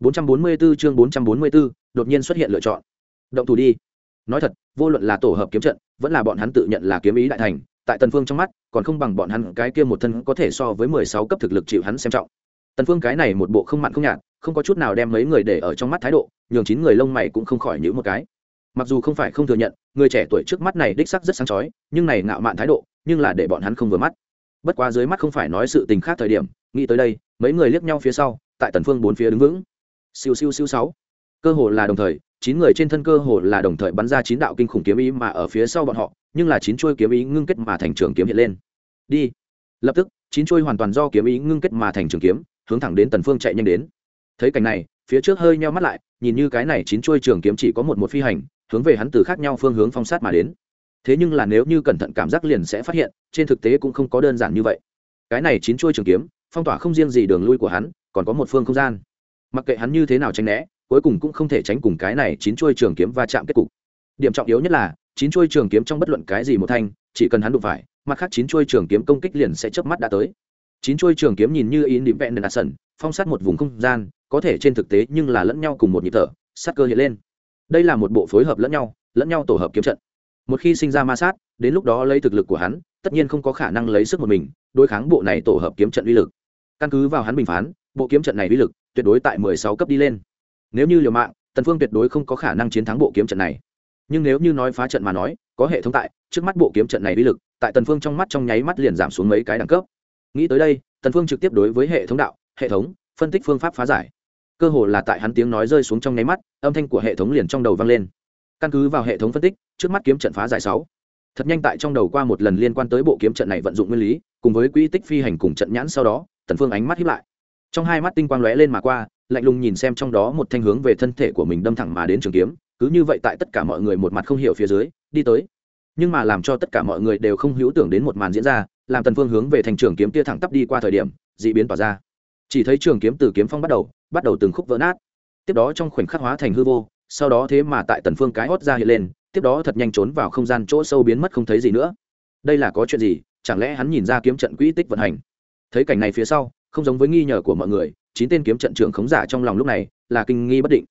444 chương 444, đột nhiên xuất hiện lựa chọn. Động thủ đi. Nói thật, vô luận là tổ hợp kiếm trận, vẫn là bọn hắn tự nhận là kiếm ý đại thành, tại Tần Phương trong mắt, còn không bằng bọn hắn cái kia một thân có thể so với 16 cấp thực lực chịu hắn xem trọng. Tần Phương cái này một bộ không mặn không nhạt, không có chút nào đem mấy người để ở trong mắt thái độ, nhường chín người lông mày cũng không khỏi nhíu một cái. Mặc dù không phải không thừa nhận, người trẻ tuổi trước mắt này đích sắc rất sáng chói, nhưng này ngạo mạn thái độ, nhưng là để bọn hắn không vừa mắt. Bất quá dưới mắt không phải nói sự tình khác thời điểm, nghĩ tới đây, mấy người liếc nhau phía sau, tại Tần Phương bốn phía đứng vững siêu siêu siêu sáu. Cơ hồ là đồng thời, chín người trên thân cơ hồ là đồng thời bắn ra chín đạo kinh khủng kiếm ý mà ở phía sau bọn họ, nhưng là chín chuôi kiếm ý ngưng kết mà thành trường kiếm hiện lên. Đi. Lập tức, chín chuôi hoàn toàn do kiếm ý ngưng kết mà thành trường kiếm, hướng thẳng đến tần phương chạy nhanh đến. Thấy cảnh này, phía trước hơi nheo mắt lại, nhìn như cái này chín chuôi trường kiếm chỉ có một một phi hành, hướng về hắn từ khác nhau phương hướng phong sát mà đến. Thế nhưng là nếu như cẩn thận cảm giác liền sẽ phát hiện, trên thực tế cũng không có đơn giản như vậy. Cái này chín chuôi trường kiếm, phong tỏa không riêng gì đường lui của hắn, còn có một phương không gian mặc kệ hắn như thế nào tránh né, cuối cùng cũng không thể tránh cùng cái này chín chuôi trường kiếm va chạm kết cục. Điểm trọng yếu nhất là, chín chuôi trường kiếm trong bất luận cái gì một thanh, chỉ cần hắn đụng phải, mặt khác chín chuôi trường kiếm công kích liền sẽ chớp mắt đã tới. Chín chuôi trường kiếm nhìn như in điểm vẹn đền sần phong sát một vùng không gian, có thể trên thực tế nhưng là lẫn nhau cùng một nhịp thở, sát cơ hiện lên. Đây là một bộ phối hợp lẫn nhau lẫn nhau tổ hợp kiếm trận. Một khi sinh ra ma sát, đến lúc đó lấy thực lực của hắn, tất nhiên không có khả năng lấy sức một mình, đối kháng bộ này tổ hợp kiếm trận uy lực. Căn cứ vào hắn bình phán bộ kiếm trận này uy lực tuyệt đối tại mười sáu cấp đi lên. Nếu như liều mạng, tần phương tuyệt đối không có khả năng chiến thắng bộ kiếm trận này. Nhưng nếu như nói phá trận mà nói, có hệ thống tại, trước mắt bộ kiếm trận này uy lực, tại tần phương trong mắt trong nháy mắt liền giảm xuống mấy cái đẳng cấp. Nghĩ tới đây, tần phương trực tiếp đối với hệ thống đạo, hệ thống, phân tích phương pháp phá giải. Cơ hồ là tại hắn tiếng nói rơi xuống trong nháy mắt, âm thanh của hệ thống liền trong đầu vang lên. Căn cứ vào hệ thống phân tích, trước mắt kiếm trận phá giải sáu. Thật nhanh tại trong đầu qua một lần liên quan tới bộ kiếm trận này vận dụng nguyên lý, cùng với quỹ tích phi hành cùng trận nhãn sau đó, tần phương ánh mắt híp lại trong hai mắt tinh quang lóe lên mà qua, lạnh lùng nhìn xem trong đó một thanh hướng về thân thể của mình đâm thẳng mà đến trường kiếm, cứ như vậy tại tất cả mọi người một mặt không hiểu phía dưới, đi tới. Nhưng mà làm cho tất cả mọi người đều không hữu tưởng đến một màn diễn ra, làm tần phương hướng về thành trường kiếm kia thẳng tắp đi qua thời điểm, dị biến tỏa ra. Chỉ thấy trường kiếm từ kiếm phong bắt đầu bắt đầu từng khúc vỡ nát. Tiếp đó trong khoảnh khắc hóa thành hư vô, sau đó thế mà tại tần phương cái hót ra hiện lên, tiếp đó thật nhanh trốn vào không gian chỗ sâu biến mất không thấy gì nữa. Đây là có chuyện gì? Chẳng lẽ hắn nhìn ra kiếm trận quỹ tích vận hành? Thấy cảnh này phía sau không giống với nghi ngờ của mọi người, chín tên kiếm trận trưởng khống giả trong lòng lúc này là kinh nghi bất định.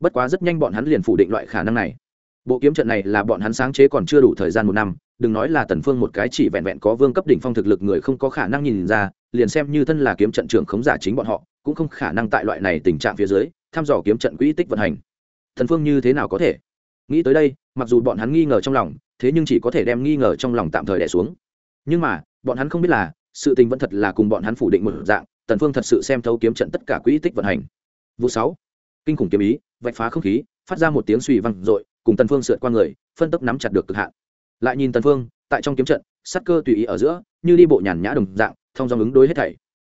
Bất quá rất nhanh bọn hắn liền phủ định loại khả năng này. Bộ kiếm trận này là bọn hắn sáng chế còn chưa đủ thời gian một năm, đừng nói là tần phương một cái chỉ vẹn vẹn có vương cấp đỉnh phong thực lực người không có khả năng nhìn ra, liền xem như thân là kiếm trận trưởng khống giả chính bọn họ, cũng không khả năng tại loại này tình trạng phía dưới, thăm dò kiếm trận quỹ tích vận hành. Thần phương như thế nào có thể? Nghĩ tới đây, mặc dù bọn hắn nghi ngờ trong lòng, thế nhưng chỉ có thể đem nghi ngờ trong lòng tạm thời đè xuống. Nhưng mà, bọn hắn không biết là sự tình vẫn thật là cùng bọn hắn phủ định một dạng, tần phương thật sự xem thấu kiếm trận tất cả quỹ tích vận hành. Vụ sáu, kinh khủng kiếm ý, vạch phá không khí, phát ra một tiếng suy văng dội, cùng tần phương sượt qua người, phân tốc nắm chặt được cực hạn. Lại nhìn tần phương, tại trong kiếm trận, sát cơ tùy ý ở giữa, như đi bộ nhàn nhã đồng dạng, thông dòng ứng đối hết thảy.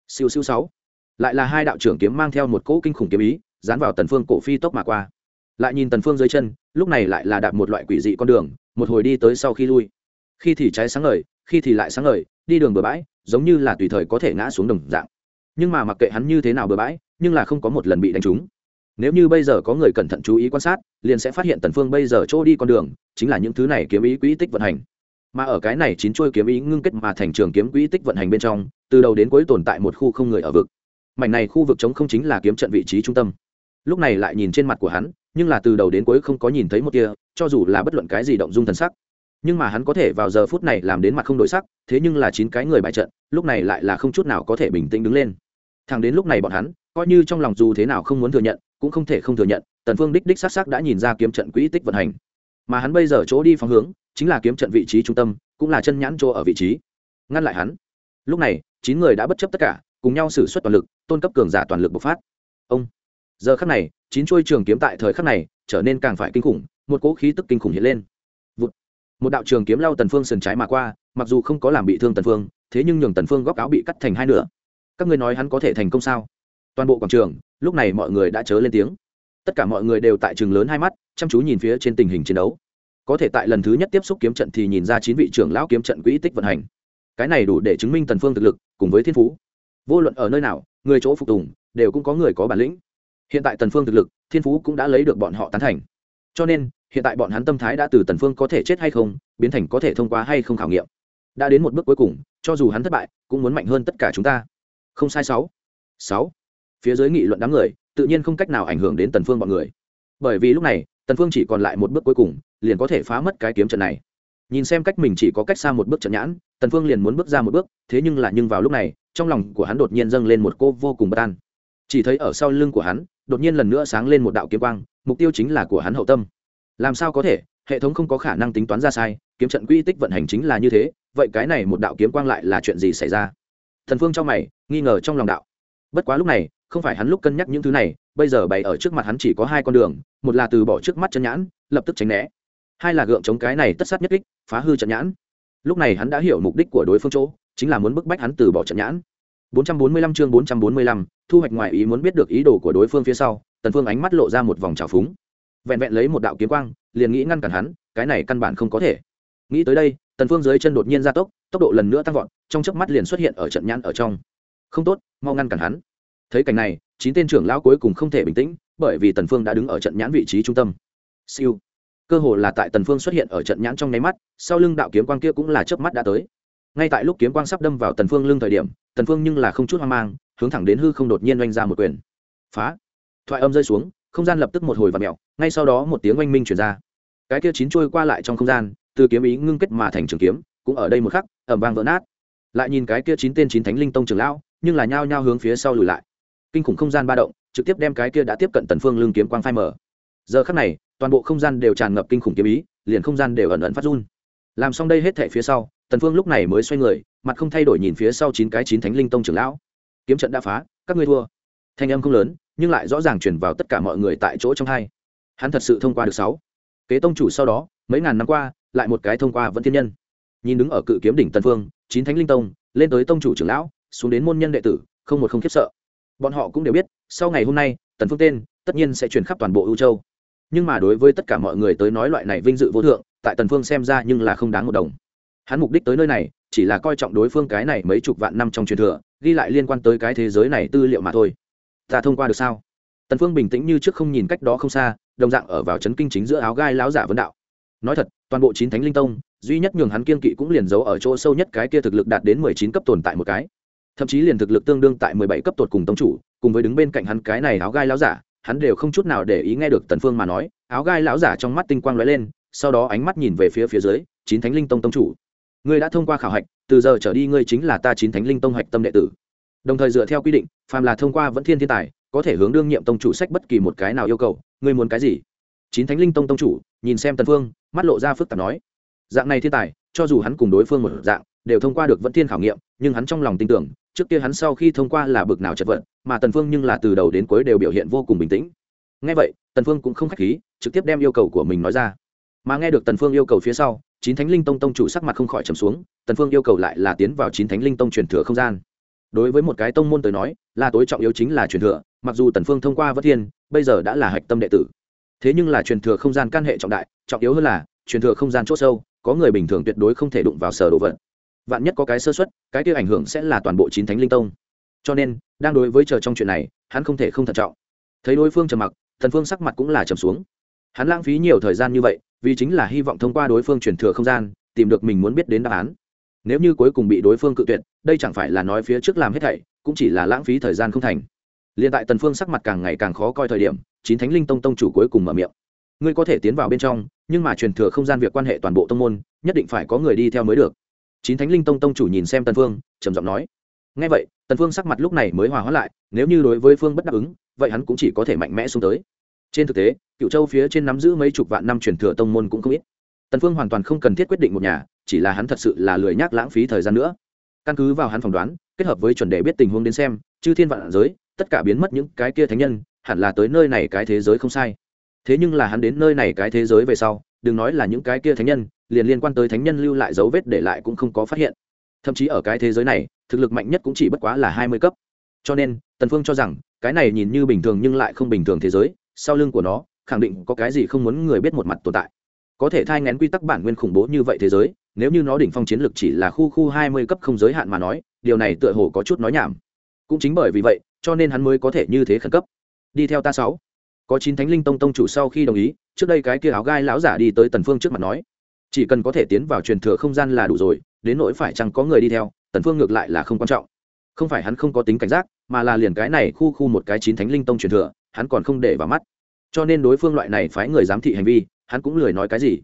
Siêu siêu sáu, lại là hai đạo trưởng kiếm mang theo một cỗ kinh khủng kiếm ý, dán vào tần phương cổ phi tốc mà qua. Lại nhìn tần phương dưới chân, lúc này lại là đạp một loại quỷ dị con đường, một hồi đi tới sau khi lui. Khi thì trái sáng ngời, khi thì lại sáng ngời, đi đường bừa bãi giống như là tùy thời có thể ngã xuống đồng dạng. Nhưng mà mặc kệ hắn như thế nào bừa bãi, nhưng là không có một lần bị đánh trúng. Nếu như bây giờ có người cẩn thận chú ý quan sát, liền sẽ phát hiện tần phương bây giờ chỗ đi con đường, chính là những thứ này kiếm ý quỹ tích vận hành. Mà ở cái này chín chuôi kiếm ý ngưng kết mà thành trường kiếm quỹ tích vận hành bên trong, từ đầu đến cuối tồn tại một khu không người ở vực. Mảnh này khu vực chống không chính là kiếm trận vị trí trung tâm. Lúc này lại nhìn trên mặt của hắn, nhưng là từ đầu đến cuối không có nhìn thấy một tia, cho dù là bất luận cái gì động dung thần sắc nhưng mà hắn có thể vào giờ phút này làm đến mặt không đổi sắc, thế nhưng là chín cái người bại trận, lúc này lại là không chút nào có thể bình tĩnh đứng lên. Thằng đến lúc này bọn hắn, coi như trong lòng dù thế nào không muốn thừa nhận, cũng không thể không thừa nhận, tần phương đích đích sắc sắc đã nhìn ra kiếm trận quỹ tích vận hành. Mà hắn bây giờ chỗ đi phóng hướng, chính là kiếm trận vị trí trung tâm, cũng là chân nhãn chỗ ở vị trí. Ngăn lại hắn. Lúc này, chín người đã bất chấp tất cả, cùng nhau sử xuất toàn lực, tôn cấp cường giả toàn lực bộc phát. Ông. Giờ khắc này, chín chuôi trường kiếm tại thời khắc này, trở nên càng phải kinh khủng, một cỗ khí tức kinh khủng hiện lên một đạo trường kiếm lao tần phương sườn trái mà qua, mặc dù không có làm bị thương tần phương, thế nhưng nhường tần phương góc áo bị cắt thành hai nửa. Các ngươi nói hắn có thể thành công sao? Toàn bộ quảng trường, lúc này mọi người đã chớ lên tiếng. Tất cả mọi người đều tại trường lớn hai mắt, chăm chú nhìn phía trên tình hình chiến đấu. Có thể tại lần thứ nhất tiếp xúc kiếm trận thì nhìn ra chín vị trưởng lão kiếm trận quỹ tích vận hành. Cái này đủ để chứng minh tần phương thực lực, cùng với thiên phú. Vô luận ở nơi nào, người chỗ phục tùng, đều cũng có người có bản lĩnh. Hiện tại tần phương thực lực, thiên phú cũng đã lấy được bọn họ tán thành. Cho nên hiện tại bọn hắn tâm thái đã từ tần phương có thể chết hay không, biến thành có thể thông qua hay không khảo nghiệm. Đã đến một bước cuối cùng, cho dù hắn thất bại, cũng muốn mạnh hơn tất cả chúng ta. Không sai sáu. Sáu. Phía dưới nghị luận đám người, tự nhiên không cách nào ảnh hưởng đến tần phương bọn người. Bởi vì lúc này, tần phương chỉ còn lại một bước cuối cùng, liền có thể phá mất cái kiếm trận này. Nhìn xem cách mình chỉ có cách xa một bước trận nhãn, tần phương liền muốn bước ra một bước, thế nhưng là nhưng vào lúc này, trong lòng của hắn đột nhiên dâng lên một cô vô cùng bất an. Chỉ thấy ở sau lưng của hắn, đột nhiên lần nữa sáng lên một đạo kiếm quang, mục tiêu chính là của hắn hậu tâm làm sao có thể? Hệ thống không có khả năng tính toán ra sai kiếm trận quy tích vận hành chính là như thế vậy cái này một đạo kiếm quang lại là chuyện gì xảy ra? Thần phương trong mày nghi ngờ trong lòng đạo. Bất quá lúc này không phải hắn lúc cân nhắc những thứ này bây giờ bày ở trước mặt hắn chỉ có hai con đường một là từ bỏ trước mắt chân nhãn lập tức tránh né. Hai là gượng chống cái này tất sát nhất kích phá hư trận nhãn. Lúc này hắn đã hiểu mục đích của đối phương chỗ chính là muốn bức bách hắn từ bỏ trận nhãn. 445 chương 445, thu hoạch ngoài ý muốn biết được ý đồ của đối phương phía sau tần phương ánh mắt lộ ra một vòng trào phúng vẹn vẹn lấy một đạo kiếm quang, liền nghĩ ngăn cản hắn, cái này căn bản không có thể. Nghĩ tới đây, tần phương dưới chân đột nhiên gia tốc tốc độ lần nữa tăng vọt, trong chớp mắt liền xuất hiện ở trận nhãn ở trong. Không tốt, mau ngăn cản hắn. Thấy cảnh này, chín tên trưởng lão cuối cùng không thể bình tĩnh, bởi vì tần phương đã đứng ở trận nhãn vị trí trung tâm. Siêu. Cơ hồ là tại tần phương xuất hiện ở trận nhãn trong nháy mắt, sau lưng đạo kiếm quang kia cũng là chớp mắt đã tới. Ngay tại lúc kiếm quang sắp đâm vào tần phương lưng thời điểm, tần phương nhưng là không chút hoang mang, hướng thẳng đến hư không đột nhiên oanh ra một quyền. Phá. Thoại âm rơi xuống không gian lập tức một hồi và mèo ngay sau đó một tiếng oanh minh truyền ra. Cái kia chín trôi qua lại trong không gian, từ kiếm ý ngưng kết mà thành trường kiếm, cũng ở đây một khắc ẩm vang vỡ nát. Lại nhìn cái kia chín tên chín thánh linh tông trưởng lão, nhưng là nhao nhao hướng phía sau lùi lại. Kinh khủng không gian ba động, trực tiếp đem cái kia đã tiếp cận tần phương lương kiếm quang phai mở. Giờ khắc này, toàn bộ không gian đều tràn ngập kinh khủng kiếm ý, liền không gian đều ẩn ẩn phát run. Làm xong đây hết thảy phía sau, tần phương lúc này mới xoay người, mặt không thay đổi nhìn phía sau chín cái chín thánh linh tông trưởng lão. Kiếm trận đã phá, các ngươi thua. Thanh âm không lớn nhưng lại rõ ràng truyền vào tất cả mọi người tại chỗ trong hai. Hắn thật sự thông qua được sáu. Kế tông chủ sau đó, mấy ngàn năm qua, lại một cái thông qua vẫn thiên nhân. Nhìn đứng ở cự kiếm đỉnh tần phương, chín thánh linh tông, lên tới tông chủ trưởng lão, xuống đến môn nhân đệ tử, không một không khiếp sợ. Bọn họ cũng đều biết, sau ngày hôm nay, tần phương tên, tất nhiên sẽ truyền khắp toàn bộ ưu châu. Nhưng mà đối với tất cả mọi người tới nói loại này vinh dự vô thượng, tại tần phương xem ra nhưng là không đáng một đồng. Hắn mục đích tới nơi này, chỉ là coi trọng đối phương cái này mấy chục vạn năm trong truyền thừa, ghi lại liên quan tới cái thế giới này tư liệu mà thôi ta thông qua được sao? Tần phương bình tĩnh như trước không nhìn cách đó không xa, đồng dạng ở vào chấn kinh chính giữa áo gai láo giả vấn đạo. Nói thật, toàn bộ chín thánh linh tông, duy nhất nhường hắn kiên kỵ cũng liền giấu ở chỗ sâu nhất cái kia thực lực đạt đến mười chín cấp tồn tại một cái. Thậm chí liền thực lực tương đương tại mười bảy cấp tột cùng tông chủ, cùng với đứng bên cạnh hắn cái này áo gai láo giả, hắn đều không chút nào để ý nghe được tần phương mà nói, áo gai lão giả trong mắt tinh quang lóe lên, sau đó ánh mắt nhìn về phía phía dưới, chín thánh linh tông tông chủ. Ngươi đã thông qua khảo hạch, từ giờ trở đi ngươi chính là ta chín thánh linh tông hạch tâm đệ tử đồng thời dựa theo quy định, phàm là thông qua vẫn thiên thiên tài, có thể hướng đương nhiệm tông chủ sách bất kỳ một cái nào yêu cầu, ngươi muốn cái gì? Chín thánh linh tông tông chủ, nhìn xem tần phương, mắt lộ ra phức tạp nói. Dạng này thiên tài, cho dù hắn cùng đối phương một dạng, đều thông qua được vẫn thiên khảo nghiệm, nhưng hắn trong lòng tin tưởng, trước kia hắn sau khi thông qua là bực nào chật vật, mà tần phương nhưng là từ đầu đến cuối đều biểu hiện vô cùng bình tĩnh. Nghe vậy, tần phương cũng không khách khí, trực tiếp đem yêu cầu của mình nói ra. Mà nghe được tần phương yêu cầu phía sau, chín thánh linh tông tông chủ sắc mặt không khỏi trầm xuống, tần phương yêu cầu lại là tiến vào chín thánh linh tông truyền thừa không gian đối với một cái tông môn tới nói là tối trọng yếu chính là truyền thừa, mặc dù tần phương thông qua vất thiên, bây giờ đã là hạch tâm đệ tử. Thế nhưng là truyền thừa không gian căn hệ trọng đại, trọng yếu hơn là, truyền thừa không gian chỗ sâu, có người bình thường tuyệt đối không thể đụng vào sở đồ vật. Vạn nhất có cái sơ suất, cái kia ảnh hưởng sẽ là toàn bộ chín thánh linh tông. Cho nên, đang đối với chờ trong chuyện này, hắn không thể không thận trọng. Thấy đối phương trầm mặc thần phương sắc mặt cũng là trầm xuống. Hắn lãng phí nhiều thời gian như vậy, vì chính là hy vọng thông qua đối phương truyền thừa không gian, tìm được mình muốn biết đến đáp án nếu như cuối cùng bị đối phương cự tuyệt, đây chẳng phải là nói phía trước làm hết thảy, cũng chỉ là lãng phí thời gian không thành. Liền tại tần phương sắc mặt càng ngày càng khó coi thời điểm, chín thánh linh tông tông chủ cuối cùng mở miệng. Ngươi có thể tiến vào bên trong, nhưng mà truyền thừa không gian việc quan hệ toàn bộ tông môn, nhất định phải có người đi theo mới được. Chín thánh linh tông tông chủ nhìn xem tần phương, trầm giọng nói. Nghe vậy, tần phương sắc mặt lúc này mới hòa hóa lại, nếu như đối với phương bất đáp ứng, vậy hắn cũng chỉ có thể mạnh mẽ xuống tới. Trên thực tế cựu châu phía trên nắm giữ mấy chục vạn năm truyền thừa tông môn cũng không ít. Tần phương hoàn toàn không cần thiết quyết định một nhà chỉ là hắn thật sự là lười nhác lãng phí thời gian nữa. Căn cứ vào hắn phỏng đoán, kết hợp với chuẩn đề biết tình huống đến xem, chư thiên vạn giới, tất cả biến mất những cái kia thánh nhân, hẳn là tới nơi này cái thế giới không sai. Thế nhưng là hắn đến nơi này cái thế giới về sau, đừng nói là những cái kia thánh nhân, liền liên quan tới thánh nhân lưu lại dấu vết để lại cũng không có phát hiện. Thậm chí ở cái thế giới này, thực lực mạnh nhất cũng chỉ bất quá là hai mươi cấp. Cho nên, tần phương cho rằng, cái này nhìn như bình thường nhưng lại không bình thường thế giới, sau lưng của nó, khẳng định có cái gì không muốn người biết một mặt tồn tại. Có thể thai ngén quy tắc bản nguyên khủng bố như vậy thế giới nếu như nó đỉnh phong chiến lực chỉ là khu khu hai mươi cấp không giới hạn mà nói, điều này tựa hồ có chút nói nhảm. Cũng chính bởi vì vậy, cho nên hắn mới có thể như thế khẩn cấp. Đi theo ta sáu. Có chín thánh linh tông tông chủ sau khi đồng ý, trước đây cái kia áo gai lão giả đi tới tần phương trước mặt nói, chỉ cần có thể tiến vào truyền thừa không gian là đủ rồi, đến nỗi phải chăng có người đi theo, tần phương ngược lại là không quan trọng. Không phải hắn không có tính cảnh giác, mà là liền cái này khu khu một cái chín thánh linh tông truyền thừa, hắn còn không để vào mắt. Cho nên đối phương loại này phái người giám thị hành vi, hắn cũng lười nói cái gì.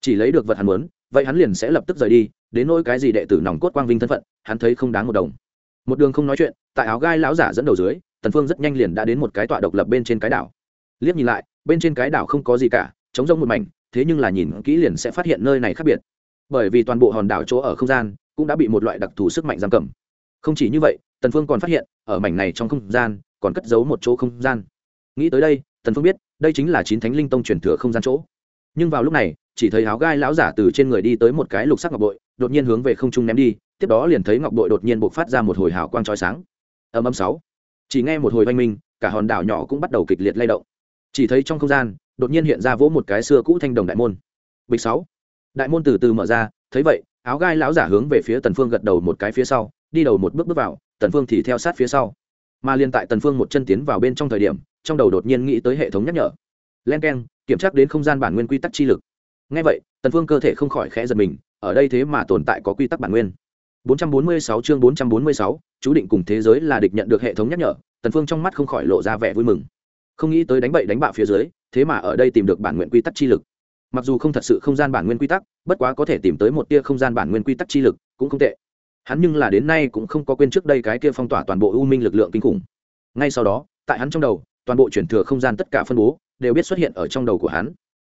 Chỉ lấy được vật hắn muốn vậy hắn liền sẽ lập tức rời đi, đến nỗi cái gì đệ tử nòng cốt quang vinh thân phận, hắn thấy không đáng một đồng. Một đường không nói chuyện, tại áo gai lão giả dẫn đầu dưới, tần phương rất nhanh liền đã đến một cái tọa độc lập bên trên cái đảo. Liếc nhìn lại, bên trên cái đảo không có gì cả, trống rỗng một mảnh, thế nhưng là nhìn kỹ liền sẽ phát hiện nơi này khác biệt. Bởi vì toàn bộ hòn đảo chỗ ở không gian cũng đã bị một loại đặc thù sức mạnh giam cầm. Không chỉ như vậy, tần phương còn phát hiện, ở mảnh này trong không gian còn cất giấu một chỗ không gian. Nghĩ tới đây, tần phương biết, đây chính là chín thánh linh tông truyền thừa không gian chỗ. Nhưng vào lúc này chỉ thấy áo gai lão giả từ trên người đi tới một cái lục sắc ngọc bội, đột nhiên hướng về không trung ném đi, tiếp đó liền thấy ngọc bội đột nhiên bộc phát ra một hồi hào quang chói sáng. Âm âm sáu. Chỉ nghe một hồi oanh minh, cả hòn đảo nhỏ cũng bắt đầu kịch liệt lay động. Chỉ thấy trong không gian, đột nhiên hiện ra vỗ một cái xưa cũ thanh đồng đại môn. Bịch sáu. Đại môn từ từ mở ra, thấy vậy, áo gai lão giả hướng về phía tần phương gật đầu một cái phía sau, đi đầu một bước bước vào, tần phương thì theo sát phía sau. Mà liên tại tần phương một chân tiến vào bên trong thời điểm, trong đầu đột nhiên nghĩ tới hệ thống nhắc nhở. Len keng, kiểm tra đến không gian bản nguyên quy tắc chi lực ngay vậy tần phương cơ thể không khỏi khẽ giật mình ở đây thế mà tồn tại có quy tắc bản nguyên. 446 chương 446, chú định cùng thế giới là địch nhận được hệ thống nhắc nhở tần phương trong mắt không khỏi lộ ra vẻ vui mừng. Không nghĩ tới đánh bậy đánh bạ phía dưới thế mà ở đây tìm được bản nguyên quy tắc chi lực. Mặc dù không thật sự không gian bản nguyên quy tắc bất quá có thể tìm tới một tia không gian bản nguyên quy tắc chi lực cũng không tệ. Hắn nhưng là đến nay cũng không có quên trước đây cái kia phong tỏa toàn bộ u minh lực lượng kinh khủng. Ngay sau đó tại hắn trong đầu toàn bộ chuyển thừa không gian tất cả phân bố đều biết xuất hiện ở trong đầu của hắn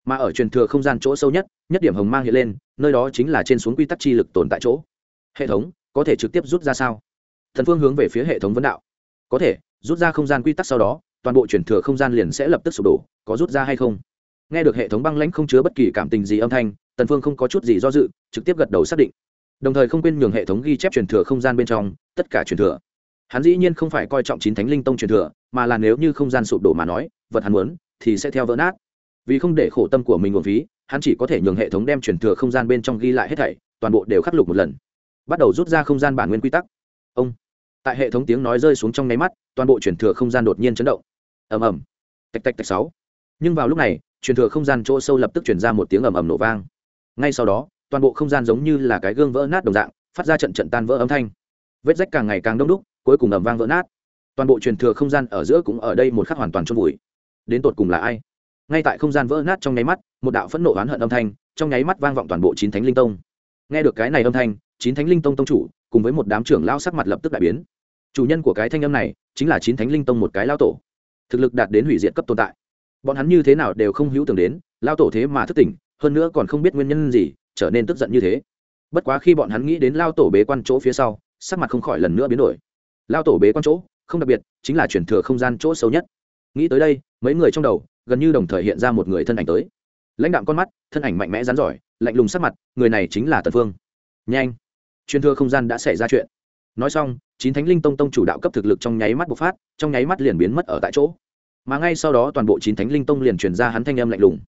mà ở truyền thừa không gian chỗ sâu nhất nhất điểm hồng mang hiện lên, nơi đó chính là trên xuống quy tắc chi lực tồn tại chỗ. Hệ thống, có thể trực tiếp rút ra sao? Thần phương hướng về phía hệ thống vấn đạo. Có thể, rút ra không gian quy tắc sau đó, toàn bộ chuyển thừa không gian liền sẽ lập tức sụp đổ, có rút ra hay không? Nghe được hệ thống băng lãnh không chứa bất kỳ cảm tình gì âm thanh, tần phương không có chút gì do dự, trực tiếp gật đầu xác định. Đồng thời không quên nhường hệ thống ghi chép truyền thừa không gian bên trong, tất cả truyền thừa. Hắn dĩ nhiên không phải coi trọng chín thánh linh tông truyền thừa, mà là nếu như không gian sụp đổ mà nói, vật hắn muốn, thì sẽ theo vỡ nát vì không để khổ tâm của mình uổng phí, hắn chỉ có thể nhường hệ thống đem truyền thừa không gian bên trong ghi lại hết thảy, toàn bộ đều khắc lục một lần. Bắt đầu rút ra không gian bản nguyên quy tắc. Ông. Tại hệ thống tiếng nói rơi xuống trong nháy mắt, toàn bộ truyền thừa không gian đột nhiên chấn động. Ầm ầm. Tạch tạch tạch sáu. Nhưng vào lúc này, truyền thừa không gian chỗ sâu lập tức truyền ra một tiếng ầm ầm nổ vang. Ngay sau đó, toàn bộ không gian giống như là cái gương vỡ nát đồng dạng, phát ra trận trận tan vỡ âm thanh. Vết rách càng ngày càng đông đúc, cuối cùng ầm vang vỡ nát. Toàn bộ truyền thừa không gian ở giữa cũng ở đây một khắc hoàn toàn chôn vùi. Đến tột cùng là ai? Ngay tại không gian vỡ nát trong nháy mắt, một đạo phẫn nộ oán hận âm thanh trong nháy mắt vang vọng toàn bộ chín thánh linh tông. Nghe được cái này âm thanh, chín thánh linh tông tông chủ cùng với một đám trưởng lao sắc mặt lập tức đại biến. Chủ nhân của cái thanh âm này chính là chín thánh linh tông một cái lao tổ, thực lực đạt đến hủy diệt cấp tồn tại. Bọn hắn như thế nào đều không hữu tưởng đến, lao tổ thế mà thức tỉnh, hơn nữa còn không biết nguyên nhân gì, trở nên tức giận như thế. Bất quá khi bọn hắn nghĩ đến lao tổ bế quan chỗ phía sau, sắc mặt không khỏi lần nữa biến đổi. Lao tổ bế quan chỗ, không đặc biệt, chính là chuyển thừa không gian chỗ sâu nhất. Nghĩ tới đây, mấy người trong đầu gần như đồng thời hiện ra một người thân ảnh tới. Lãnh đạm con mắt, thân ảnh mạnh mẽ rắn giỏi, lạnh lùng sắc mặt, người này chính là tần phương. Nhanh! Truyền thừa không gian đã xảy ra chuyện. Nói xong, chín thánh linh tông tông chủ đạo cấp thực lực trong nháy mắt bộc phát, trong nháy mắt liền biến mất ở tại chỗ. Mà ngay sau đó toàn bộ chín thánh linh tông liền truyền ra hắn thanh âm lạnh lùng.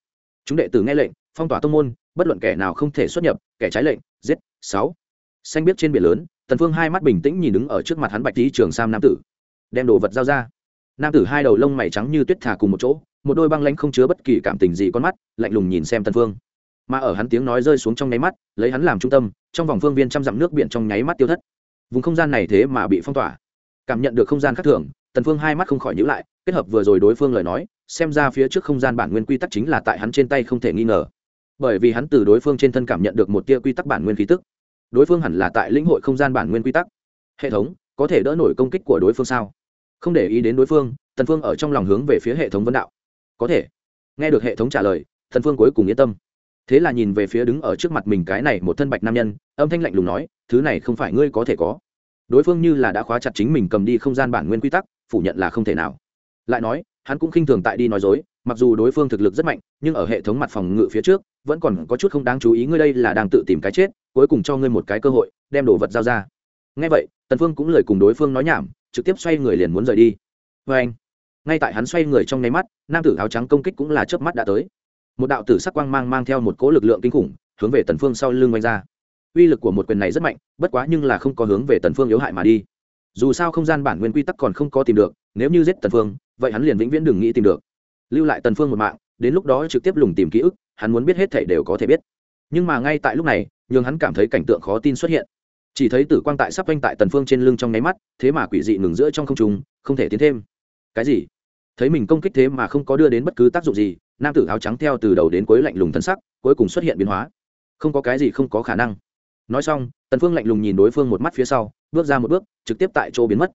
Chúng đệ tử nghe lệnh, phong tỏa tông môn, bất luận kẻ nào không thể xuất nhập, kẻ trái lệnh, giết, sáu. Xanh biết trên biển lớn, tần phương hai mắt bình tĩnh nhìn đứng ở trước mặt hắn bạch tí trường sam nam tử. Đem đồ vật giao ra. Nam tử hai đầu lông mày trắng như tuyết thả cùng một chỗ một đôi băng lãnh không chứa bất kỳ cảm tình gì con mắt, lạnh lùng nhìn xem tần phương. Mà ở hắn tiếng nói rơi xuống trong nháy mắt, lấy hắn làm trung tâm, trong vòng phương viên trăm dặm nước biển trong nháy mắt tiêu thất. Vùng không gian này thế mà bị phong tỏa. Cảm nhận được không gian khác thường tần phương hai mắt không khỏi nhíu lại, kết hợp vừa rồi đối phương lời nói, xem ra phía trước không gian bản nguyên quy tắc chính là tại hắn trên tay không thể nghi ngờ. Bởi vì hắn từ đối phương trên thân cảm nhận được một tia quy tắc bản nguyên khí tức. Đối phương hẳn là tại lĩnh hội không gian bản nguyên quy tắc. Hệ thống, có thể đỡ nổi công kích của đối phương sao? Không để ý đến đối phương tần phương ở trong lòng hướng về phía hệ thống vấn đạo có thể. Nghe được hệ thống trả lời, thần phương cuối cùng yên tâm. Thế là nhìn về phía đứng ở trước mặt mình cái này một thân bạch nam nhân, âm thanh lạnh lùng nói, thứ này không phải ngươi có thể có. Đối phương như là đã khóa chặt chính mình cầm đi không gian bản nguyên quy tắc, phủ nhận là không thể nào. Lại nói, hắn cũng khinh thường tại đi nói dối, mặc dù đối phương thực lực rất mạnh, nhưng ở hệ thống mặt phòng ngự phía trước, vẫn còn có chút không đáng chú ý ngươi đây là đang tự tìm cái chết, cuối cùng cho ngươi một cái cơ hội, đem đồ vật giao ra. Ngay vậy tần phương cũng lời cùng đối phương nói nhảm, trực tiếp xoay người liền muốn rời đi. Với anh ngay tại hắn xoay người trong nháy mắt, nam tử áo trắng công kích cũng là chớp mắt đã tới. Một đạo tử sắc quang mang mang theo một cỗ lực lượng kinh khủng, hướng về tần phương sau lưng quanh ra. Uy lực của một quyền này rất mạnh, bất quá nhưng là không có hướng về tần phương yếu hại mà đi. Dù sao không gian bản nguyên quy tắc còn không có tìm được, nếu như giết tần phương, vậy hắn liền vĩnh viễn đừng nghĩ tìm được. Lưu lại tần phương một mạng, đến lúc đó trực tiếp lùng tìm ký ức, hắn muốn biết hết thảy đều có thể biết. Nhưng mà ngay tại lúc này, nhường hắn cảm thấy cảnh tượng khó tin xuất hiện. Chỉ thấy tử quang tại sắp quanh tại tần phương trên lưng trong nháy mắt, thế mà quỷ dị ngừng giữa trong không trung, không thể tiến thêm cái gì? Thấy mình công kích thế mà không có đưa đến bất cứ tác dụng gì, nam tử áo trắng theo từ đầu đến cuối lạnh lùng thân sắc, cuối cùng xuất hiện biến hóa. Không có cái gì không có khả năng. Nói xong, tần phương lạnh lùng nhìn đối phương một mắt phía sau, bước ra một bước, trực tiếp tại chỗ biến mất.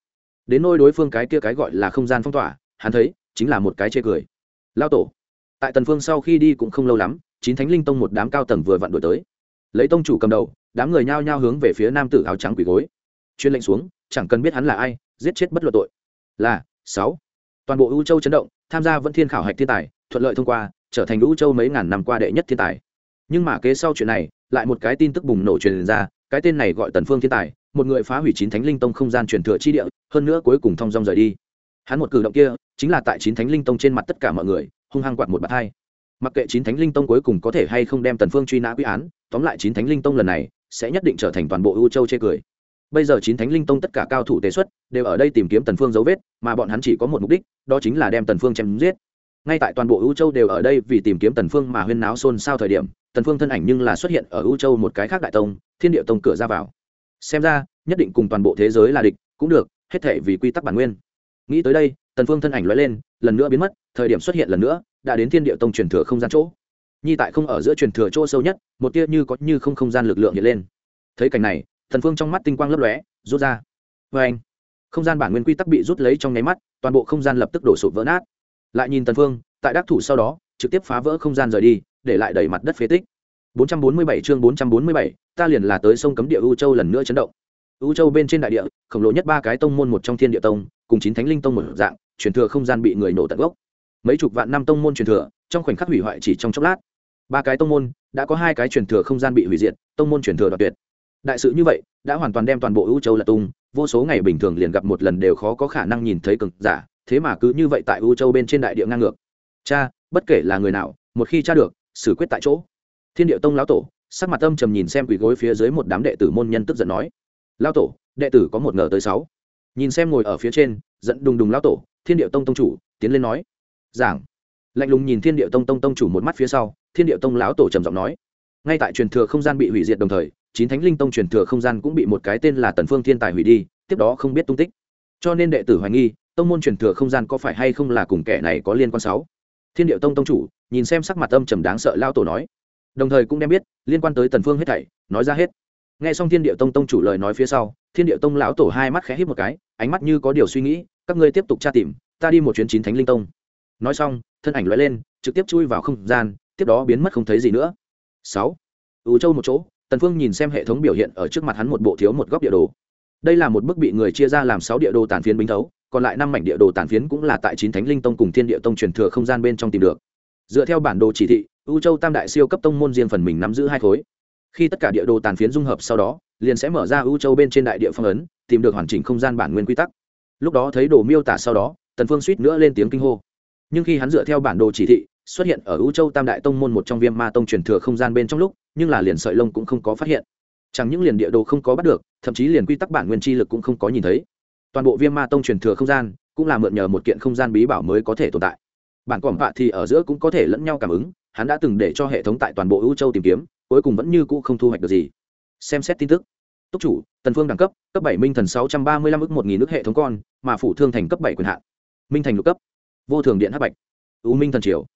Đến nôi đối phương cái kia cái gọi là không gian phong tỏa, hắn thấy, chính là một cái chê cười. Lao tổ. Tại tần phương sau khi đi cũng không lâu lắm, chín thánh linh tông một đám cao tầng vừa vặn đuổi tới. Lấy tông chủ cầm đầu, đám người nhao nhao hướng về phía nam tử áo trắng quỳ gối. Chuyên lệnh xuống, chẳng cần biết hắn là ai, giết chết bất luận tội. Là, sáu toàn bộ u châu chấn động, tham gia vẫn thiên khảo hạch thiên tài, thuận lợi thông qua, trở thành u châu mấy ngàn năm qua đệ nhất thiên tài. Nhưng mà kế sau chuyện này, lại một cái tin tức bùng nổ truyền ra, cái tên này gọi tần phương thiên tài, một người phá hủy chín thánh linh tông không gian truyền thừa chi địa, hơn nữa cuối cùng thong dong rời đi. Hắn một cử động kia, chính là tại chín thánh linh tông trên mặt tất cả mọi người, hung hăng quạt một bạt hai. Mặc kệ chín thánh linh tông cuối cùng có thể hay không đem tần phương truy nã quy án, tóm lại chín thánh linh tông lần này sẽ nhất định trở thành toàn bộ ưu châu chê cười bây giờ chín thánh linh tông tất cả cao thủ tế xuất, đều ở đây tìm kiếm tần phương dấu vết, mà bọn hắn chỉ có một mục đích, đó chính là đem tần phương chém giết. Ngay tại toàn bộ ưu châu đều ở đây vì tìm kiếm tần phương mà huyên náo xôn xao thời điểm, tần phương thân ảnh nhưng là xuất hiện ở ưu châu một cái khác đại tông, thiên địa tông cửa ra vào. Xem ra, nhất định cùng toàn bộ thế giới là địch, cũng được, hết thể vì quy tắc bản nguyên. Nghĩ tới đây, tần phương thân ảnh lóe lên, lần nữa biến mất, thời điểm xuất hiện lần nữa, đã đến thiên địa tông truyền thừa không gian chỗ. Nhi tại không ở giữa truyền thừa chỗ sâu nhất, một tia như có như không không gian lực lượng hiện lên. Thấy cảnh này thần phương trong mắt tinh quang lấp lóe rút ra. Vê anh không gian bản nguyên quy tắc bị rút lấy trong nháy mắt toàn bộ không gian lập tức đổ sụp vỡ nát. Lại nhìn tần phương tại đắc thủ sau đó trực tiếp phá vỡ không gian rời đi để lại đầy mặt đất phế tích. 447 chương 447, ta liền là tới sông cấm địa u châu lần nữa chấn động. U châu bên trên đại địa khổng lồ nhất ba cái tông môn một trong thiên địa tông cùng chín thánh linh tông một dạng truyền thừa không gian bị người nổ tận gốc. Mấy chục vạn năm tông môn truyền thừa trong khoảnh khắc hủy hoại chỉ trong chốc lát. Ba cái tông môn đã có hai cái truyền thừa không gian bị hủy diệt tông môn truyền thừa đoạt tuyệt đại sự như vậy, đã hoàn toàn đem toàn bộ ưu châu là tung, vô số ngày bình thường liền gặp một lần đều khó có khả năng nhìn thấy cực giả, thế mà cứ như vậy tại ưu châu bên trên đại địa ngang ngược. Cha, bất kể là người nào, một khi cha được, xử quyết tại chỗ. Thiên địa tông lão tổ, sắc mặt âm trầm nhìn xem quỳ gối phía dưới một đám đệ tử môn nhân tức giận nói. Lão tổ, đệ tử có một ngờ tới sáu. Nhìn xem ngồi ở phía trên, giận đùng đùng lão tổ, thiên địa tông tông chủ, tiến lên nói. Giảng. Lạnh lùng nhìn thiên địa tông tông tông chủ một mắt phía sau, thiên địa tông lão tổ trầm giọng nói. Ngay tại truyền thừa không gian bị hủy diệt đồng thời chín thánh linh tông truyền thừa không gian cũng bị một cái tên là tần phương thiên tài hủy đi, tiếp đó không biết tung tích. Cho nên đệ tử hoài nghi, tông môn truyền thừa không gian có phải hay không là cùng kẻ này có liên quan sáu? Thiên điệu tông tông chủ, nhìn xem sắc mặt âm trầm đáng sợ lao tổ nói. Đồng thời cũng đem biết, liên quan tới tần phương hết thảy, nói ra hết. Nghe xong thiên điệu tông tông chủ lời nói phía sau, thiên điệu tông lão tổ hai mắt khẽ híp một cái, ánh mắt như có điều suy nghĩ, các ngươi tiếp tục tra tìm, ta đi một chuyến chín thánh linh tông. Nói xong, thân ảnh lóe lên, trực tiếp chui vào không gian, tiếp đó biến mất không thấy gì nữa. Sáu. Ủ châu một chỗ tần phương nhìn xem hệ thống biểu hiện ở trước mặt hắn một bộ thiếu một góc địa đồ. Đây là một bức bị người chia ra làm sáu địa đồ tàn phiến bính thấu, còn lại năm mảnh địa đồ tàn phiến cũng là tại chín thánh linh tông cùng thiên địa tông truyền thừa không gian bên trong tìm được. Dựa theo bản đồ chỉ thị, u châu tam đại siêu cấp tông môn riêng phần mình nắm giữ hai khối. Khi tất cả địa đồ tàn phiến dung hợp sau đó, liền sẽ mở ra u châu bên trên đại địa phong ấn, tìm được hoàn chỉnh không gian bản nguyên quy tắc. Lúc đó thấy đồ miêu tả sau đó, tần phương suýt nữa lên tiếng kinh hô. Nhưng khi hắn dựa theo bản đồ chỉ thị xuất hiện ở u châu tam đại tông môn một trong viêm ma tông truyền thừa không gian bên trong lúc, nhưng là liền sợi lông cũng không có phát hiện. Chẳng những liền địa đồ không có bắt được, thậm chí liền quy tắc bản nguyên chi lực cũng không có nhìn thấy. Toàn bộ viêm ma tông truyền thừa không gian, cũng là mượn nhờ một kiện không gian bí bảo mới có thể tồn tại. Bản quảng vạ thì ở giữa cũng có thể lẫn nhau cảm ứng, hắn đã từng để cho hệ thống tại toàn bộ vũ châu tìm kiếm, cuối cùng vẫn như cũ không thu hoạch được gì. Xem xét tin tức. Túc chủ, tần phương đẳng cấp cấp bảy minh thần sáu trăm ba mươi lăm ước một nghìn nước hệ thống con, mà phủ thương thành cấp bảy quyền hạn. Minh thành lục cấp. Vô thường điện hắc bạch. U minh thần triều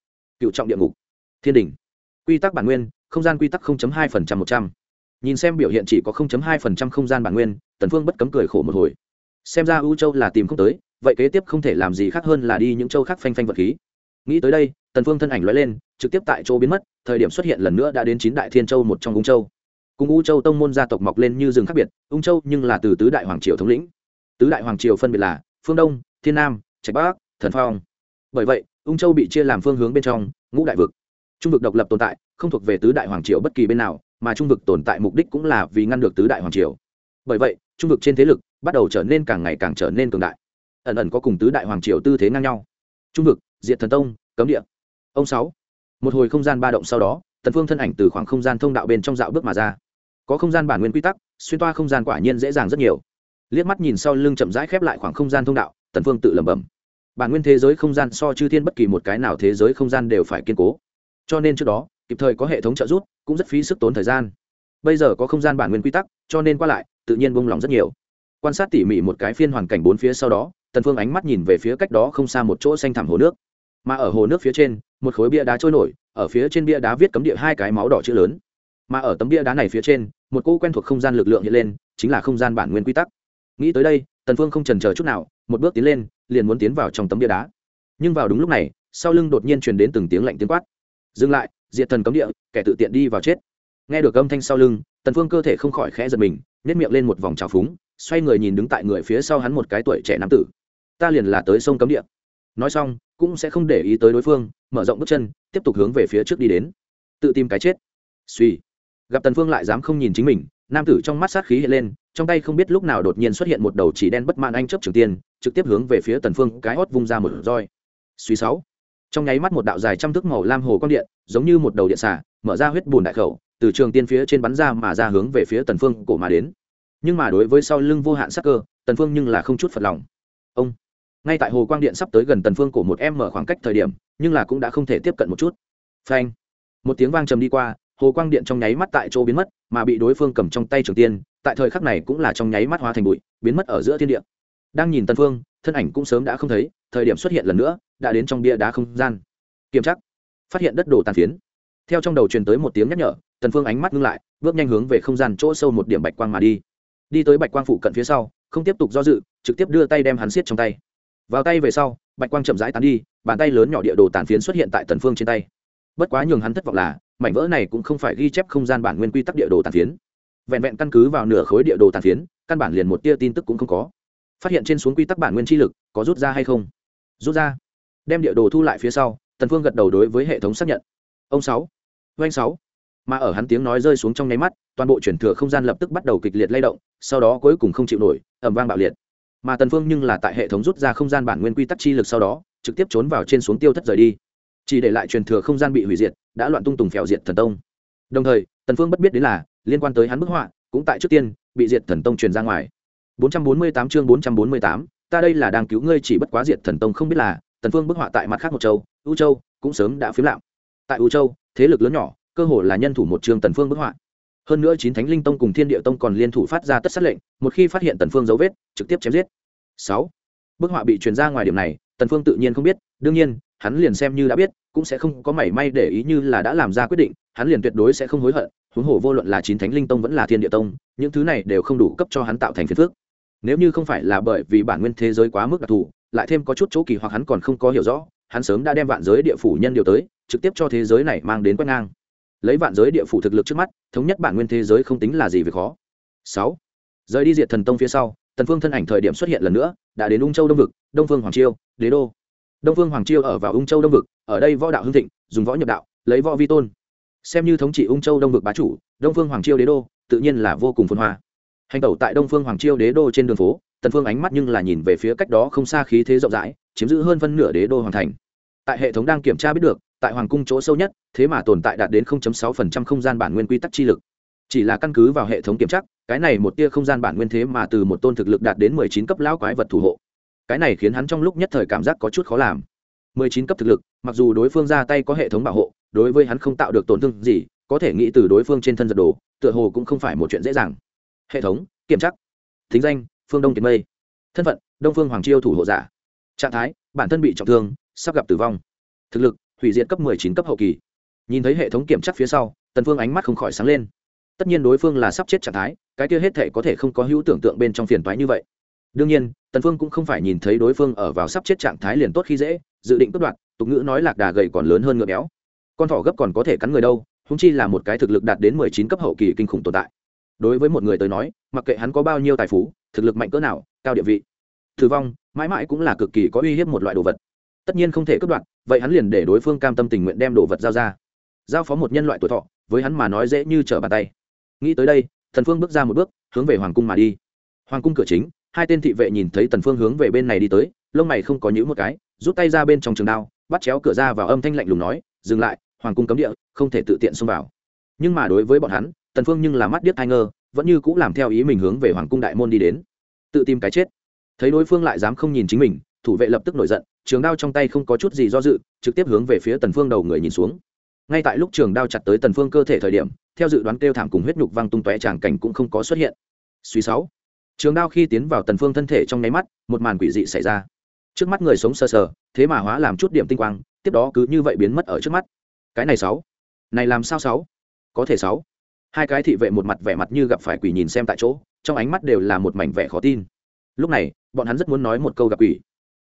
cựu trọng địa ngục. Thiên đình quy tắc bản nguyên, không gian quy tắc 0.2 phần trăm một trăm. Nhìn xem biểu hiện chỉ có 0.2 phần trăm không gian bản nguyên, tần phương bất cấm cười khổ một hồi. Xem ra ưu châu là tìm không tới, vậy kế tiếp không thể làm gì khác hơn là đi những châu khác phanh phanh vật khí. Nghĩ tới đây, tần phương thân ảnh lóe lên, trực tiếp tại châu biến mất, thời điểm xuất hiện lần nữa đã đến chín đại thiên châu một trong ung châu. Cùng u châu tông môn gia tộc mọc lên như rừng khác biệt, ung châu nhưng là từ tứ đại hoàng triều thống lĩnh. Tứ đại hoàng triều phân biệt là phương đông, thiên nam, trạch bắc, thần phong. Bởi vậy ung châu bị chia làm phương hướng bên trong, ngũ đại vực. Trung vực độc lập tồn tại, không thuộc về tứ đại hoàng triều bất kỳ bên nào, mà trung vực tồn tại mục đích cũng là vì ngăn được tứ đại hoàng triều. Bởi vậy, trung vực trên thế lực bắt đầu trở nên càng ngày càng trở nên cường đại. Ẩn ẩn có cùng tứ đại hoàng triều tư thế ngang nhau. Trung vực diện thần tông, cấm địa. Ông sáu. Một hồi không gian ba động sau đó, tần phương thân ảnh từ khoảng không gian thông đạo bên trong dạo bước mà ra. Có không gian bản nguyên quy tắc, xuyên toa không gian quả nhiên dễ dàng rất nhiều. Liếc mắt nhìn sau lưng chậm rãi khép lại khoảng không gian thông đạo, tần phương tự lẩm bẩm bản nguyên thế giới không gian so chư thiên bất kỳ một cái nào thế giới không gian đều phải kiên cố. Cho nên trước đó, kịp thời có hệ thống trợ giúp, cũng rất phí sức tốn thời gian. Bây giờ có không gian bản nguyên quy tắc, cho nên qua lại, tự nhiên buông lỏng rất nhiều. Quan sát tỉ mỉ một cái phiên hoàn cảnh bốn phía sau đó, tần phương ánh mắt nhìn về phía cách đó không xa một chỗ xanh thẳm hồ nước. Mà ở hồ nước phía trên, một khối bia đá trôi nổi, ở phía trên bia đá viết cấm địa hai cái máu đỏ chữ lớn. Mà ở tấm bia đá này phía trên, một cô quen thuộc không gian lực lượng hiện lên, chính là không gian bản nguyên quy tắc. Nghĩ tới đây, tần phương không chần chờ chút nào, một bước tiến lên liền muốn tiến vào trong tấm bia đá. Nhưng vào đúng lúc này, sau lưng đột nhiên truyền đến từng tiếng lạnh tiếng quát. Dừng lại, diệt thần cấm địa, kẻ tự tiện đi vào chết. Nghe được âm thanh sau lưng, tần phương cơ thể không khỏi khẽ giật mình nét miệng lên một vòng trào phúng, xoay người nhìn đứng tại người phía sau hắn một cái tuổi trẻ nam tử. Ta liền là tới sông cấm địa. Nói xong, cũng sẽ không để ý tới đối phương, mở rộng bước chân, tiếp tục hướng về phía trước đi đến. Tự tìm cái chết. Suy gặp tần phương lại dám không nhìn chính mình nam tử trong mắt sát khí hiện lên, trong tay không biết lúc nào đột nhiên xuất hiện một đầu chỉ đen bất mãn anh chớp trường tiên, trực tiếp hướng về phía tần phương cái hót vung ra một roi. Suy sáu. Trong nháy mắt một đạo dài trăm thước màu lam hồ quang điện, giống như một đầu điện xả mở ra huyết bùn đại khẩu, từ trường tiên phía trên bắn ra mà ra hướng về phía tần phương cổ mà đến. Nhưng mà đối với sau lưng vô hạn sắc cơ, tần phương nhưng là không chút phật lòng. Ông. Ngay tại hồ quang điện sắp tới gần tần phương cổ một em mở khoảng cách thời điểm, nhưng là cũng đã không thể tiếp cận một chút. Phanh. Một tiếng vang trầm đi qua hồ quang điện trong nháy mắt tại chỗ biến mất mà bị đối phương cầm trong tay trường tiên tại thời khắc này cũng là trong nháy mắt hóa thành bụi biến mất ở giữa thiên địa. Đang nhìn tân phương thân ảnh cũng sớm đã không thấy thời điểm xuất hiện lần nữa đã đến trong bia đá không gian. Kiểm chắc, phát hiện đất đồ tàn phiến. Theo trong đầu truyền tới một tiếng nhắc nhở tần phương ánh mắt ngưng lại bước nhanh hướng về không gian chỗ sâu một điểm bạch quang mà đi. Đi tới bạch quang phụ cận phía sau không tiếp tục do dự trực tiếp đưa tay đem hắn siết trong tay. Vào tay về sau bạch quang chậm rãi tán đi bàn tay lớn nhỏ địa đồ tàn phiến xuất hiện tại tần phương trên tay. Bất quá nhường hắn thất vọng là mảnh vỡ này cũng không phải ghi chép không gian bản nguyên quy tắc địa đồ tàn phiến. Vẹn vẹn căn cứ vào nửa khối địa đồ tàn phiến, căn bản liền một tia tin tức cũng không có. Phát hiện trên xuống quy tắc bản nguyên chi lực, có rút ra hay không? Rút ra. Đem địa đồ thu lại phía sau, tần phương gật đầu đối với hệ thống xác nhận. Ông sáu. Doanh sáu. Mà ở hắn tiếng nói rơi xuống trong nháy mắt, toàn bộ chuyển thừa không gian lập tức bắt đầu kịch liệt lay động, sau đó cuối cùng không chịu nổi, ầm vang bạo liệt. Mà tần phương nhưng là tại hệ thống rút ra không gian bản nguyên quy tắc chi lực sau đó, trực tiếp trốn vào trên xuống tiêu thất rời đi chỉ để lại truyền thừa không gian bị hủy diệt đã loạn tung tùng phèo diệt thần tông. Đồng thời tần phương bất biết đến là liên quan tới hắn bức họa cũng tại trước tiên bị diệt thần tông truyền ra ngoài. 448 chương 448, ta đây là đang cứu ngươi chỉ bất quá diệt thần tông không biết là tần phương bức họa tại mặt khác một châu u châu cũng sớm đã phiếm lạm. Tại u châu thế lực lớn nhỏ cơ hồ là nhân thủ một trường tần phương bức họa. Hơn nữa chín thánh linh tông cùng thiên địa tông còn liên thủ phát ra tất sát lệnh một khi phát hiện tần phương dấu vết trực tiếp chém giết. Sáu bức họa bị truyền ra ngoài điểm này tần phương tự nhiên không biết đương nhiên hắn liền xem như đã biết, cũng sẽ không có mảy may để ý như là đã làm ra quyết định, hắn liền tuyệt đối sẽ không hối hận, huống hồ vô luận là chín thánh linh tông vẫn là thiên địa tông, những thứ này đều không đủ cấp cho hắn tạo thành phiền phức. Nếu như không phải là bởi vì bản nguyên thế giới quá mức đặc thù, lại thêm có chút chỗ kỳ hoặc hắn còn không có hiểu rõ, hắn sớm đã đem vạn giới địa phủ nhân điều tới, trực tiếp cho thế giới này mang đến quét ngang. Lấy vạn giới địa phủ thực lực trước mắt, thống nhất bản nguyên thế giới không tính là gì về khó. Sáu, rời đi diệt thần tông phía sau, tần phương thân ảnh thời điểm xuất hiện lần nữa, đã đến ung châu đông vực, đông phương hoàng chiêu, đế đô đông Vương hoàng chiêu ở vào ung châu đông vực, ở đây võ đạo hưng thịnh, dùng võ nhập đạo, lấy võ vi tôn. Xem như thống trị ung châu đông vực bá chủ, đông phương hoàng chiêu đế đô, tự nhiên là vô cùng phồn hoa. Hành tẩu tại đông phương hoàng chiêu đế đô trên đường phố, tần phương ánh mắt nhưng là nhìn về phía cách đó không xa khí thế rộng rãi, chiếm giữ hơn phân nửa đế đô hoàng thành. Tại hệ thống đang kiểm tra biết được, tại hoàng cung chỗ sâu nhất, thế mà tồn tại đạt đến 0.6% không gian bản nguyên quy tắc chi lực. Chỉ là căn cứ vào hệ thống kiểm tra, cái này một tia không gian bản nguyên thế mà từ một tôn thực lực đạt đến 19 cấp lão quái vật thủ hộ cái này khiến hắn trong lúc nhất thời cảm giác có chút khó làm. 19 cấp thực lực, mặc dù đối phương ra tay có hệ thống bảo hộ, đối với hắn không tạo được tổn thương gì, có thể nghĩ từ đối phương trên thân giật đồ, tựa hồ cũng không phải một chuyện dễ dàng. Hệ thống, kiểm chắc thính danh, phương đông tiến mây. Thân phận, đông phương hoàng chiêu thủ hộ giả. Trạng thái, bản thân bị trọng thương, sắp gặp tử vong. Thực lực, hủy diệt cấp 19 cấp hậu kỳ. Nhìn thấy hệ thống kiểm tra phía sau, tần phương ánh mắt không khỏi sáng lên. Tất nhiên đối phương là sắp chết trạng thái, cái kia hết thể có thể không có hữu tưởng tượng bên trong phiền toái như vậy đương nhiên, tần phương cũng không phải nhìn thấy đối phương ở vào sắp chết trạng thái liền tốt khi dễ, dự định cướp đoạt, tục ngữ nói lạc đà gầy còn lớn hơn ngựa béo. Con thỏ gấp còn có thể cắn người đâu húng chi là một cái thực lực đạt đến 19 cấp hậu kỳ kinh khủng tồn tại. Đối với một người tới nói, mặc kệ hắn có bao nhiêu tài phú, thực lực mạnh cỡ nào, cao địa vị, tử vong, mãi mãi cũng là cực kỳ có uy hiếp một loại đồ vật. Tất nhiên không thể cướp đoạt, vậy hắn liền để đối phương cam tâm tình nguyện đem đồ vật giao ra. Giao phó một nhân loại tuổi thọ, với hắn mà nói dễ như trở bàn tay. Nghĩ tới đây thần phương bước ra một bước, hướng về hoàng cung mà đi. Hoàng cung cửa chính hai tên thị vệ nhìn thấy tần phương hướng về bên này đi tới, lông mày không có nhíu một cái, rút tay ra bên trong trường đao, bắt chéo cửa ra vào âm thanh lạnh lùng nói, dừng lại, hoàng cung cấm địa, không thể tự tiện xông vào. Nhưng mà đối với bọn hắn, tần phương nhưng là mắt điếc hai ngơ, vẫn như cũ làm theo ý mình hướng về hoàng cung đại môn đi đến. Tự tìm cái chết. Thấy đối phương lại dám không nhìn chính mình, thủ vệ lập tức nổi giận, trường đao trong tay không có chút gì do dự, trực tiếp hướng về phía tần phương đầu người nhìn xuống. Ngay tại lúc trường đao chặt tới tần phương cơ thể thời điểm, theo dự đoán kêu thảm cùng huyết nhục văng tung tóe tràng cảnh cũng không có xuất hiện. Suy sáu trường đao khi tiến vào tần phương thân thể trong nháy mắt, một màn quỷ dị xảy ra. Trước mắt người sống sờ sờ, thế mà hóa làm chút điểm tinh quang, tiếp đó cứ như vậy biến mất ở trước mắt. Cái này sáu. Này làm sao sáu? Có thể sáu. Hai cái thị vệ một mặt vẻ mặt như gặp phải quỷ nhìn xem tại chỗ, trong ánh mắt đều là một mảnh vẻ khó tin. Lúc này, bọn hắn rất muốn nói một câu gặp quỷ.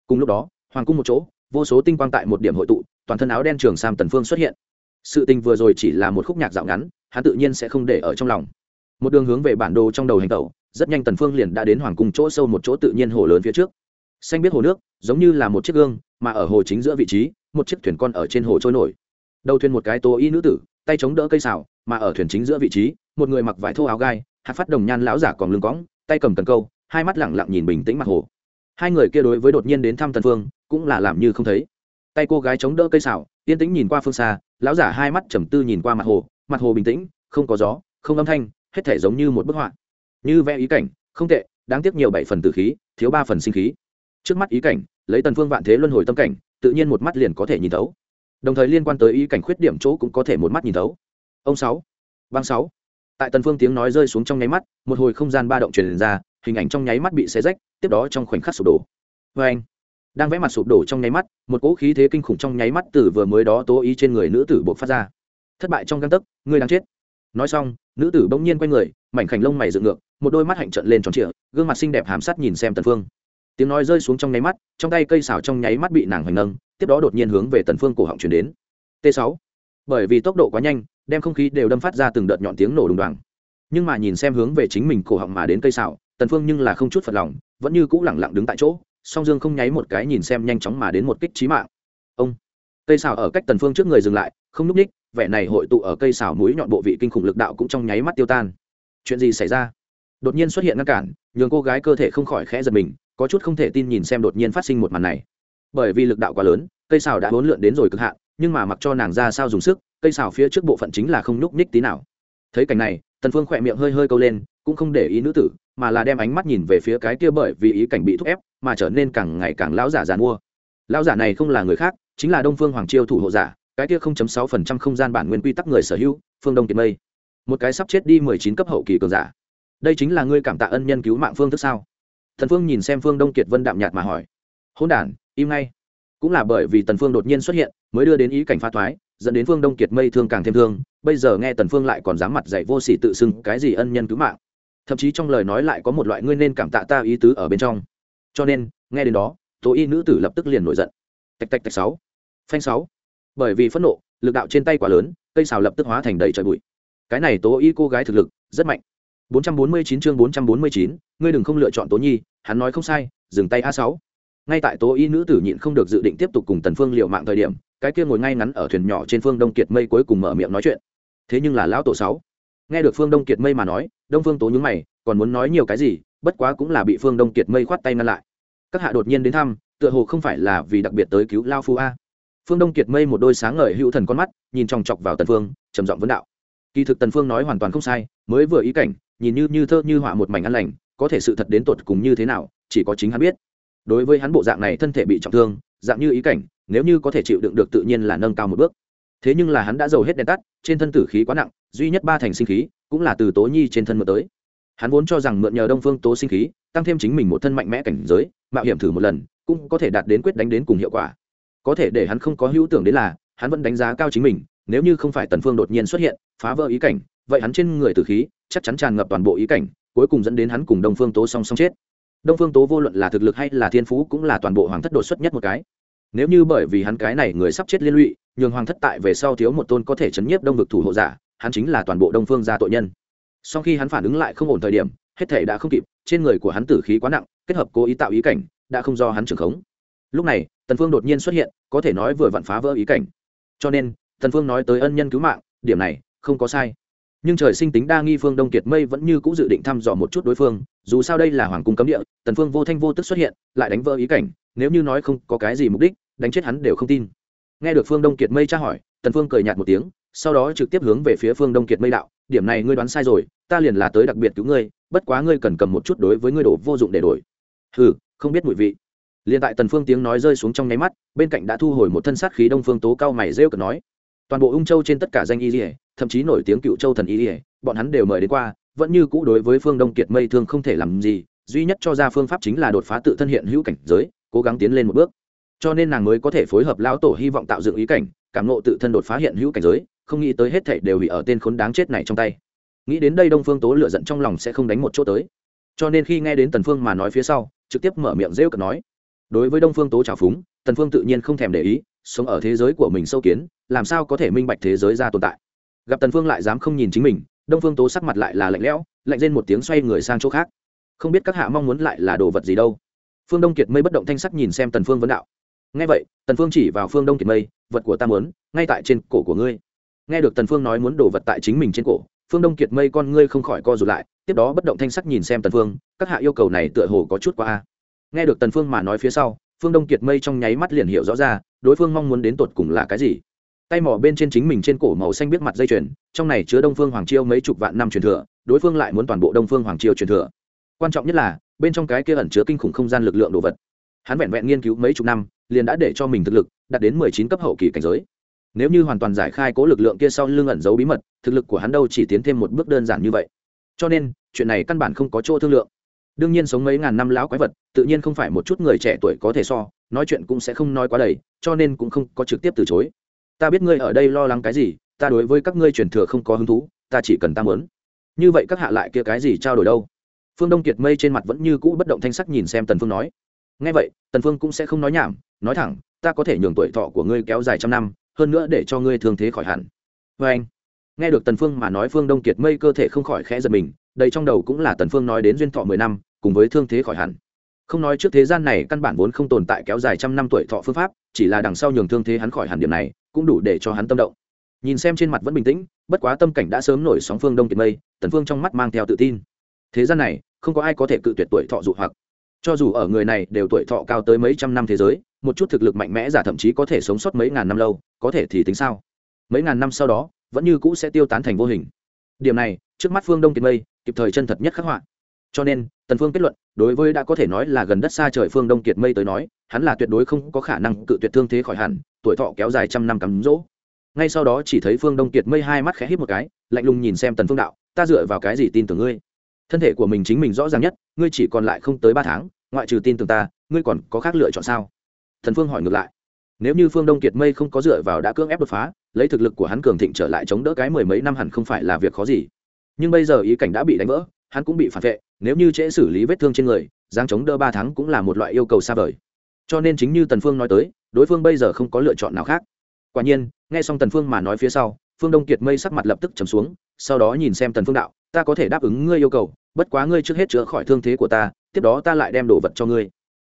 Cùng lúc đó, hoàng cung một chỗ, vô số tinh quang tại một điểm hội tụ, toàn thân áo đen trường sam tần phương xuất hiện. Sự tình vừa rồi chỉ là một khúc nhạc dạo ngắn, hắn tự nhiên sẽ không để ở trong lòng. Một đường hướng về bản đồ trong đầu hành tẩu rất nhanh tần phương liền đã đến hoàng cung chỗ sâu một chỗ tự nhiên hồ lớn phía trước. Xanh biết hồ nước, giống như là một chiếc gương, mà ở hồ chính giữa vị trí, một chiếc thuyền con ở trên hồ trôi nổi. Đầu thuyền một cái tố y nữ tử, tay chống đỡ cây xào, mà ở thuyền chính giữa vị trí, một người mặc vải thô áo gai, hạt phát đồng nhan lão giả còn lưng cõng, tay cầm cần câu, hai mắt lẳng lặng nhìn bình tĩnh mặt hồ. Hai người kia đối với đột nhiên đến thăm tần phương, cũng là làm như không thấy. Tay cô gái chống đỡ cây xào, yên tĩnh nhìn qua phương xa, lão giả hai mắt trầm tư nhìn qua mặt hồ mặt hồ bình tĩnh, không có gió, không âm thanh, hết thể giống như một bức họa như vẽ ý cảnh, không tệ, đáng tiếc nhiều bảy phần tử khí, thiếu ba phần sinh khí. Trước mắt ý cảnh, lấy tần phương vạn thế luân hồi tâm cảnh, tự nhiên một mắt liền có thể nhìn thấu. Đồng thời liên quan tới ý cảnh khuyết điểm chỗ cũng có thể một mắt nhìn thấu. Ông sáu, băng sáu. Tại tần phương tiếng nói rơi xuống trong nháy mắt, một hồi không gian ba động truyền ra, hình ảnh trong nháy mắt bị xé rách, tiếp đó trong khoảnh khắc sụp đổ. Với anh, đang vẽ mặt sụp đổ trong nháy mắt, một cỗ khí thế kinh khủng trong nháy mắt từ vừa mới đó tố ý trên người nữ tử bộc phát ra. Thất bại trong găng tấc ngươi đang chết. Nói xong, nữ tử bỗng nhiên quay người, mảnh khảnh lông mày dựng ngược một đôi mắt hạnh trận lên tròn trịa, gương mặt xinh đẹp hàm sát nhìn xem tần phương. Tiếng nói rơi xuống trong nháy mắt, trong tay cây xảo trong nháy mắt bị nàng hoành nâng, tiếp đó đột nhiên hướng về tần phương cổ họng chuyển đến. T 6 bởi vì tốc độ quá nhanh, đem không khí đều đâm phát ra từng đợt nhọn tiếng nổ đùng đoàng. Nhưng mà nhìn xem hướng về chính mình cổ họng mà đến cây xảo tần phương nhưng là không chút phật lòng, vẫn như cũ lẳng lặng đứng tại chỗ, song dương không nháy một cái nhìn xem nhanh chóng mà đến một kích chí mạng. Ông. Cây xảo ở cách tần phương trước người dừng lại, không núp ních, vẻ này hội tụ ở cây xảo mũi nhọn bộ vị kinh khủng lực đạo cũng trong nháy mắt tiêu tan. Chuyện gì xảy ra? Đột nhiên xuất hiện ngăn cản, nhường cô gái cơ thể không khỏi khẽ giật mình, có chút không thể tin nhìn xem đột nhiên phát sinh một màn này. Bởi vì lực đạo quá lớn, cây xào đã hỗn lượn đến rồi cực hạn, nhưng mà mặc cho nàng ra sao dùng sức, cây xào phía trước bộ phận chính là không nhúc nhích tí nào. Thấy cảnh này, tần phương khỏe miệng hơi hơi câu lên, cũng không để ý nữ tử, mà là đem ánh mắt nhìn về phía cái kia bởi vì ý cảnh bị thúc ép, mà trở nên càng ngày càng lão giả giàn mua lão giả này không là người khác, chính là đông phương hoàng chiêu thủ hộ giả, cái kia 0.6% không gian bản nguyên quy tắc người sở hữu, phương đông kiệt mây. Một cái sắp chết đi 19 cấp hậu kỳ cường giả đây chính là ngươi cảm tạ ân nhân cứu mạng phương thức sao? Thần phương nhìn xem phương đông kiệt vân đạm nhạt mà hỏi. Hôn đản, im ngay. Cũng là bởi vì tần phương đột nhiên xuất hiện, mới đưa đến ý cảnh pha thoái, dẫn đến phương đông kiệt mây thương càng thêm thương, bây giờ nghe tần phương lại còn dám mặt dạy vô sỉ tự xưng cái gì ân nhân cứu mạng. Thậm chí trong lời nói lại có một loại ngươi nên cảm tạ ta ý tứ ở bên trong. Cho nên, nghe đến đó tố y nữ tử lập tức liền nổi giận. Tạch tạch tạch sáu. Phanh sáu. Bởi vì phẫn nộ, lực đạo trên tay quá lớn, cây xào lập tức hóa thành đầy trời bụi. Cái này tố y cô gái thực lực rất mạnh. 449 chương 449, ngươi đừng không lựa chọn Tố Nhi, hắn nói không sai, dừng tay A6. Ngay tại Tố Y nữ tử nhịn không được dự định tiếp tục cùng Tần Phương liều mạng thời điểm, cái kia ngồi ngay ngắn ở thuyền nhỏ trên Phương Đông Kiệt Mây cuối cùng mở miệng nói chuyện. Thế nhưng là lão tổ 6. Nghe được Phương Đông Kiệt Mây mà nói, Đông Phương Tố nhướng mày, còn muốn nói nhiều cái gì, bất quá cũng là bị Phương Đông Kiệt Mây khoát tay ngăn lại. Các hạ đột nhiên đến thăm, tựa hồ không phải là vì đặc biệt tới cứu lão phu a. Phương Đông Kiệt Mây một đôi sáng ngời hữu thần con mắt, nhìn chòng chọc vào Tần Phương, trầm giọng vấn đạo. Kỳ thực Tần Phương nói hoàn toàn không sai, mới vừa ý cảnh, nhìn như như thơ như họa một mảnh ăn lành, có thể sự thật đến tột cùng như thế nào, chỉ có chính hắn biết. Đối với hắn bộ dạng này thân thể bị trọng thương, dạng như ý cảnh, nếu như có thể chịu đựng được tự nhiên là nâng cao một bước. Thế nhưng là hắn đã giàu hết đèn tắt, trên thân tử khí quá nặng, duy nhất ba thành sinh khí, cũng là từ tố nhi trên thân mượn tới. Hắn vốn cho rằng mượn nhờ đông phương tố sinh khí, tăng thêm chính mình một thân mạnh mẽ cảnh giới, mạo hiểm thử một lần, cũng có thể đạt đến quyết đánh đến cùng hiệu quả. Có thể để hắn không có hữu tưởng đến là, hắn vẫn đánh giá cao chính mình, nếu như không phải tần phương đột nhiên xuất hiện, phá vỡ ý cảnh, vậy hắn trên người tử khí chắc chắn tràn ngập toàn bộ ý cảnh, cuối cùng dẫn đến hắn cùng đông phương tố song song chết. Đông phương tố vô luận là thực lực hay là thiên phú cũng là toàn bộ hoàng thất đột xuất nhất một cái. Nếu như bởi vì hắn cái này người sắp chết liên lụy, nhường hoàng thất tại về sau thiếu một tôn có thể chấn nhiếp đông vực thủ hộ giả, hắn chính là toàn bộ đông phương gia tội nhân. Sau khi hắn phản ứng lại không ổn thời điểm, hết thể đã không kịp, trên người của hắn tử khí quá nặng, kết hợp cố ý tạo ý cảnh, đã không do hắn trưởng khống. Lúc này, tần phương đột nhiên xuất hiện, có thể nói vừa vặn phá vỡ ý cảnh. Cho nên, tần phương nói tới ân nhân cứu mạng, điểm này không có sai nhưng trời sinh tính đa nghi phương đông kiệt mây vẫn như c ũ dự định thăm dò một chút đối phương, dù sao đây là hoàng cung cấm địa, tần phương vô thanh vô tức xuất hiện, lại đánh vỡ ý cảnh, nếu như nói không có cái gì mục đích, đánh chết hắn đều không tin. Nghe được phương đông kiệt mây tra hỏi, tần phương cười nhạt một tiếng, sau đó trực tiếp hướng về phía phương đông kiệt mây đạo, điểm này ngươi đoán sai rồi, ta liền là tới đặc biệt cứu ngươi, bất quá ngươi cần cầm một chút đối với ngươi đổ vô dụng để đổi. Hừ, không biết mùi vị. Liền tại tần phương tiếng nói rơi xuống trong nháy mắt, bên cạnh đã thu hồi một thân sát khí đông phương tố cao mày rêu cực nói, toàn bộ ung châu trên tất cả danh y dỉa thậm chí nổi tiếng cựu châu thần y ỉa bọn hắn đều mời đến qua, vẫn như cũ đối với phương đông kiệt mây thương không thể làm gì, duy nhất cho ra phương pháp chính là đột phá tự thân hiện hữu cảnh giới, cố gắng tiến lên một bước. Cho nên nàng mới có thể phối hợp lão tổ hy vọng tạo dựng ý cảnh, cảm nộ tự thân đột phá hiện hữu cảnh giới, không nghĩ tới hết thảy đều bị ở tên khốn đáng chết này trong tay. Nghĩ đến đây đông phương tố lựa giận trong lòng sẽ không đánh một chỗ tới. Cho nên khi nghe đến tần phương mà nói phía sau, trực tiếp mở miệng rêu cợt nói. Đối với đông phương tố trào phúng, tần phương tự nhiên không thèm để ý, sống ở thế giới của mình sâu kiến, làm sao có thể minh bạch thế giới ra tồn tại? Gặp tần phương lại dám không nhìn chính mình, đông phương tố sắc mặt lại là lạnh lẽo, lạnh lên một tiếng xoay người sang chỗ khác. Không biết các hạ mong muốn lại là đồ vật gì đâu. Phương đông kiệt mây bất động thanh sắc nhìn xem tần phương vấn đạo. Nghe vậy, tần phương chỉ vào phương đông kiệt mây, vật của ta muốn, ngay tại trên cổ của ngươi. Nghe được tần phương nói muốn đồ vật tại chính mình trên cổ, phương đông kiệt mây con ngươi không khỏi co rụt lại, tiếp đó bất động thanh sắc nhìn xem tần phương, các hạ yêu cầu này tựa hồ có chút quá a. Nghe được tần phương mà nói phía sau, phương đông kiệt mây trong nháy mắt liền hiểu rõ ra, đối phương mong muốn đến tột cùng là cái gì tay mỏ bên trên chính mình trên cổ màu xanh biết mặt dây chuyền, trong này chứa đông phương hoàng chiêu mấy chục vạn năm truyền thừa, đối phương lại muốn toàn bộ đông phương hoàng chiêu truyền thừa. Quan trọng nhất là, bên trong cái kia ẩn chứa kinh khủng không gian lực lượng đồ vật. Hắn vẹn vẹn nghiên cứu mấy chục năm, liền đã để cho mình thực lực đạt đến mười chín cấp hậu kỳ cảnh giới. Nếu như hoàn toàn giải khai cố lực lượng kia sau lưng ẩn giấu bí mật, thực lực của hắn đâu chỉ tiến thêm một bước đơn giản như vậy. Cho nên, chuyện này căn bản không có chỗ thương lượng. Đương nhiên sống mấy ngàn năm lão quái vật, tự nhiên không phải một chút người trẻ tuổi có thể so, nói chuyện cũng sẽ không nói quá đầy, cho nên cũng không có trực tiếp từ chối ta biết ngươi ở đây lo lắng cái gì, ta đối với các ngươi truyền thừa không có hứng thú, ta chỉ cần ta muốn. Như vậy các hạ lại kia cái gì trao đổi đâu? Phương đông kiệt mây trên mặt vẫn như cũ bất động thanh sắc nhìn xem tần phương nói. Nghe vậy, tần phương cũng sẽ không nói nhảm, nói thẳng, ta có thể nhường tuổi thọ của ngươi kéo dài trăm năm, hơn nữa để cho ngươi thương thế khỏi hẳn. Với anh, nghe được tần phương mà nói phương đông kiệt mây cơ thể không khỏi khẽ giật mình, đây trong đầu cũng là tần phương nói đến duyên thọ mười năm, cùng với thương thế khỏi hẳn không nói trước thế gian này căn bản vốn không tồn tại kéo dài trăm năm tuổi thọ phương pháp, chỉ là đằng sau nhường thương thế hắn khỏi hẳn điểm này, cũng đủ để cho hắn tâm động. Nhìn xem trên mặt vẫn bình tĩnh, bất quá tâm cảnh đã sớm nổi sóng phương đông kiệt mây, tần phương trong mắt mang theo tự tin. Thế gian này, không có ai có thể cự tuyệt tuổi thọ dụ hoặc. Cho dù ở người này đều tuổi thọ cao tới mấy trăm năm thế giới, một chút thực lực mạnh mẽ giả thậm chí có thể sống sót mấy ngàn năm lâu, có thể thì tính sao? Mấy ngàn năm sau đó, vẫn như cũ sẽ tiêu tán thành vô hình. Điểm này, trước mắt phương đông kiệt mây, kịp thời chân thật nhất khắc họa cho nên, tần phương kết luận, đối với đã có thể nói là gần đất xa trời phương đông kiệt mây tới nói, hắn là tuyệt đối không có khả năng cự tuyệt thương thế khỏi hẳn, tuổi thọ kéo dài trăm năm cắm rỗ. Ngay sau đó chỉ thấy phương đông kiệt mây hai mắt khẽ hít một cái, lạnh lùng nhìn xem tần phương đạo, ta dựa vào cái gì tin tưởng ngươi? Thân thể của mình chính mình rõ ràng nhất, ngươi chỉ còn lại không tới ba tháng, ngoại trừ tin tưởng ta, ngươi còn có khác lựa chọn sao? Thần phương hỏi ngược lại, nếu như phương đông kiệt mây không có dựa vào đã cưỡng ép đột phá, lấy thực lực của hắn cường thịnh trở lại chống đỡ cái mười mấy năm hẳn không phải là việc khó gì. Nhưng bây giờ ý cảnh đã bị đánh vỡ hắn cũng bị phản vệ, nếu như trễ xử lý vết thương trên người giang chống đỡ ba tháng cũng là một loại yêu cầu xa vời. Cho nên chính như tần phương nói tới, đối phương bây giờ không có lựa chọn nào khác. Quả nhiên, nghe xong tần phương mà nói phía sau, phương đông kiệt mây sắc mặt lập tức trầm xuống, sau đó nhìn xem tần phương đạo, ta có thể đáp ứng ngươi yêu cầu, bất quá ngươi trước hết chữa khỏi thương thế của ta, tiếp đó ta lại đem đồ vật cho ngươi.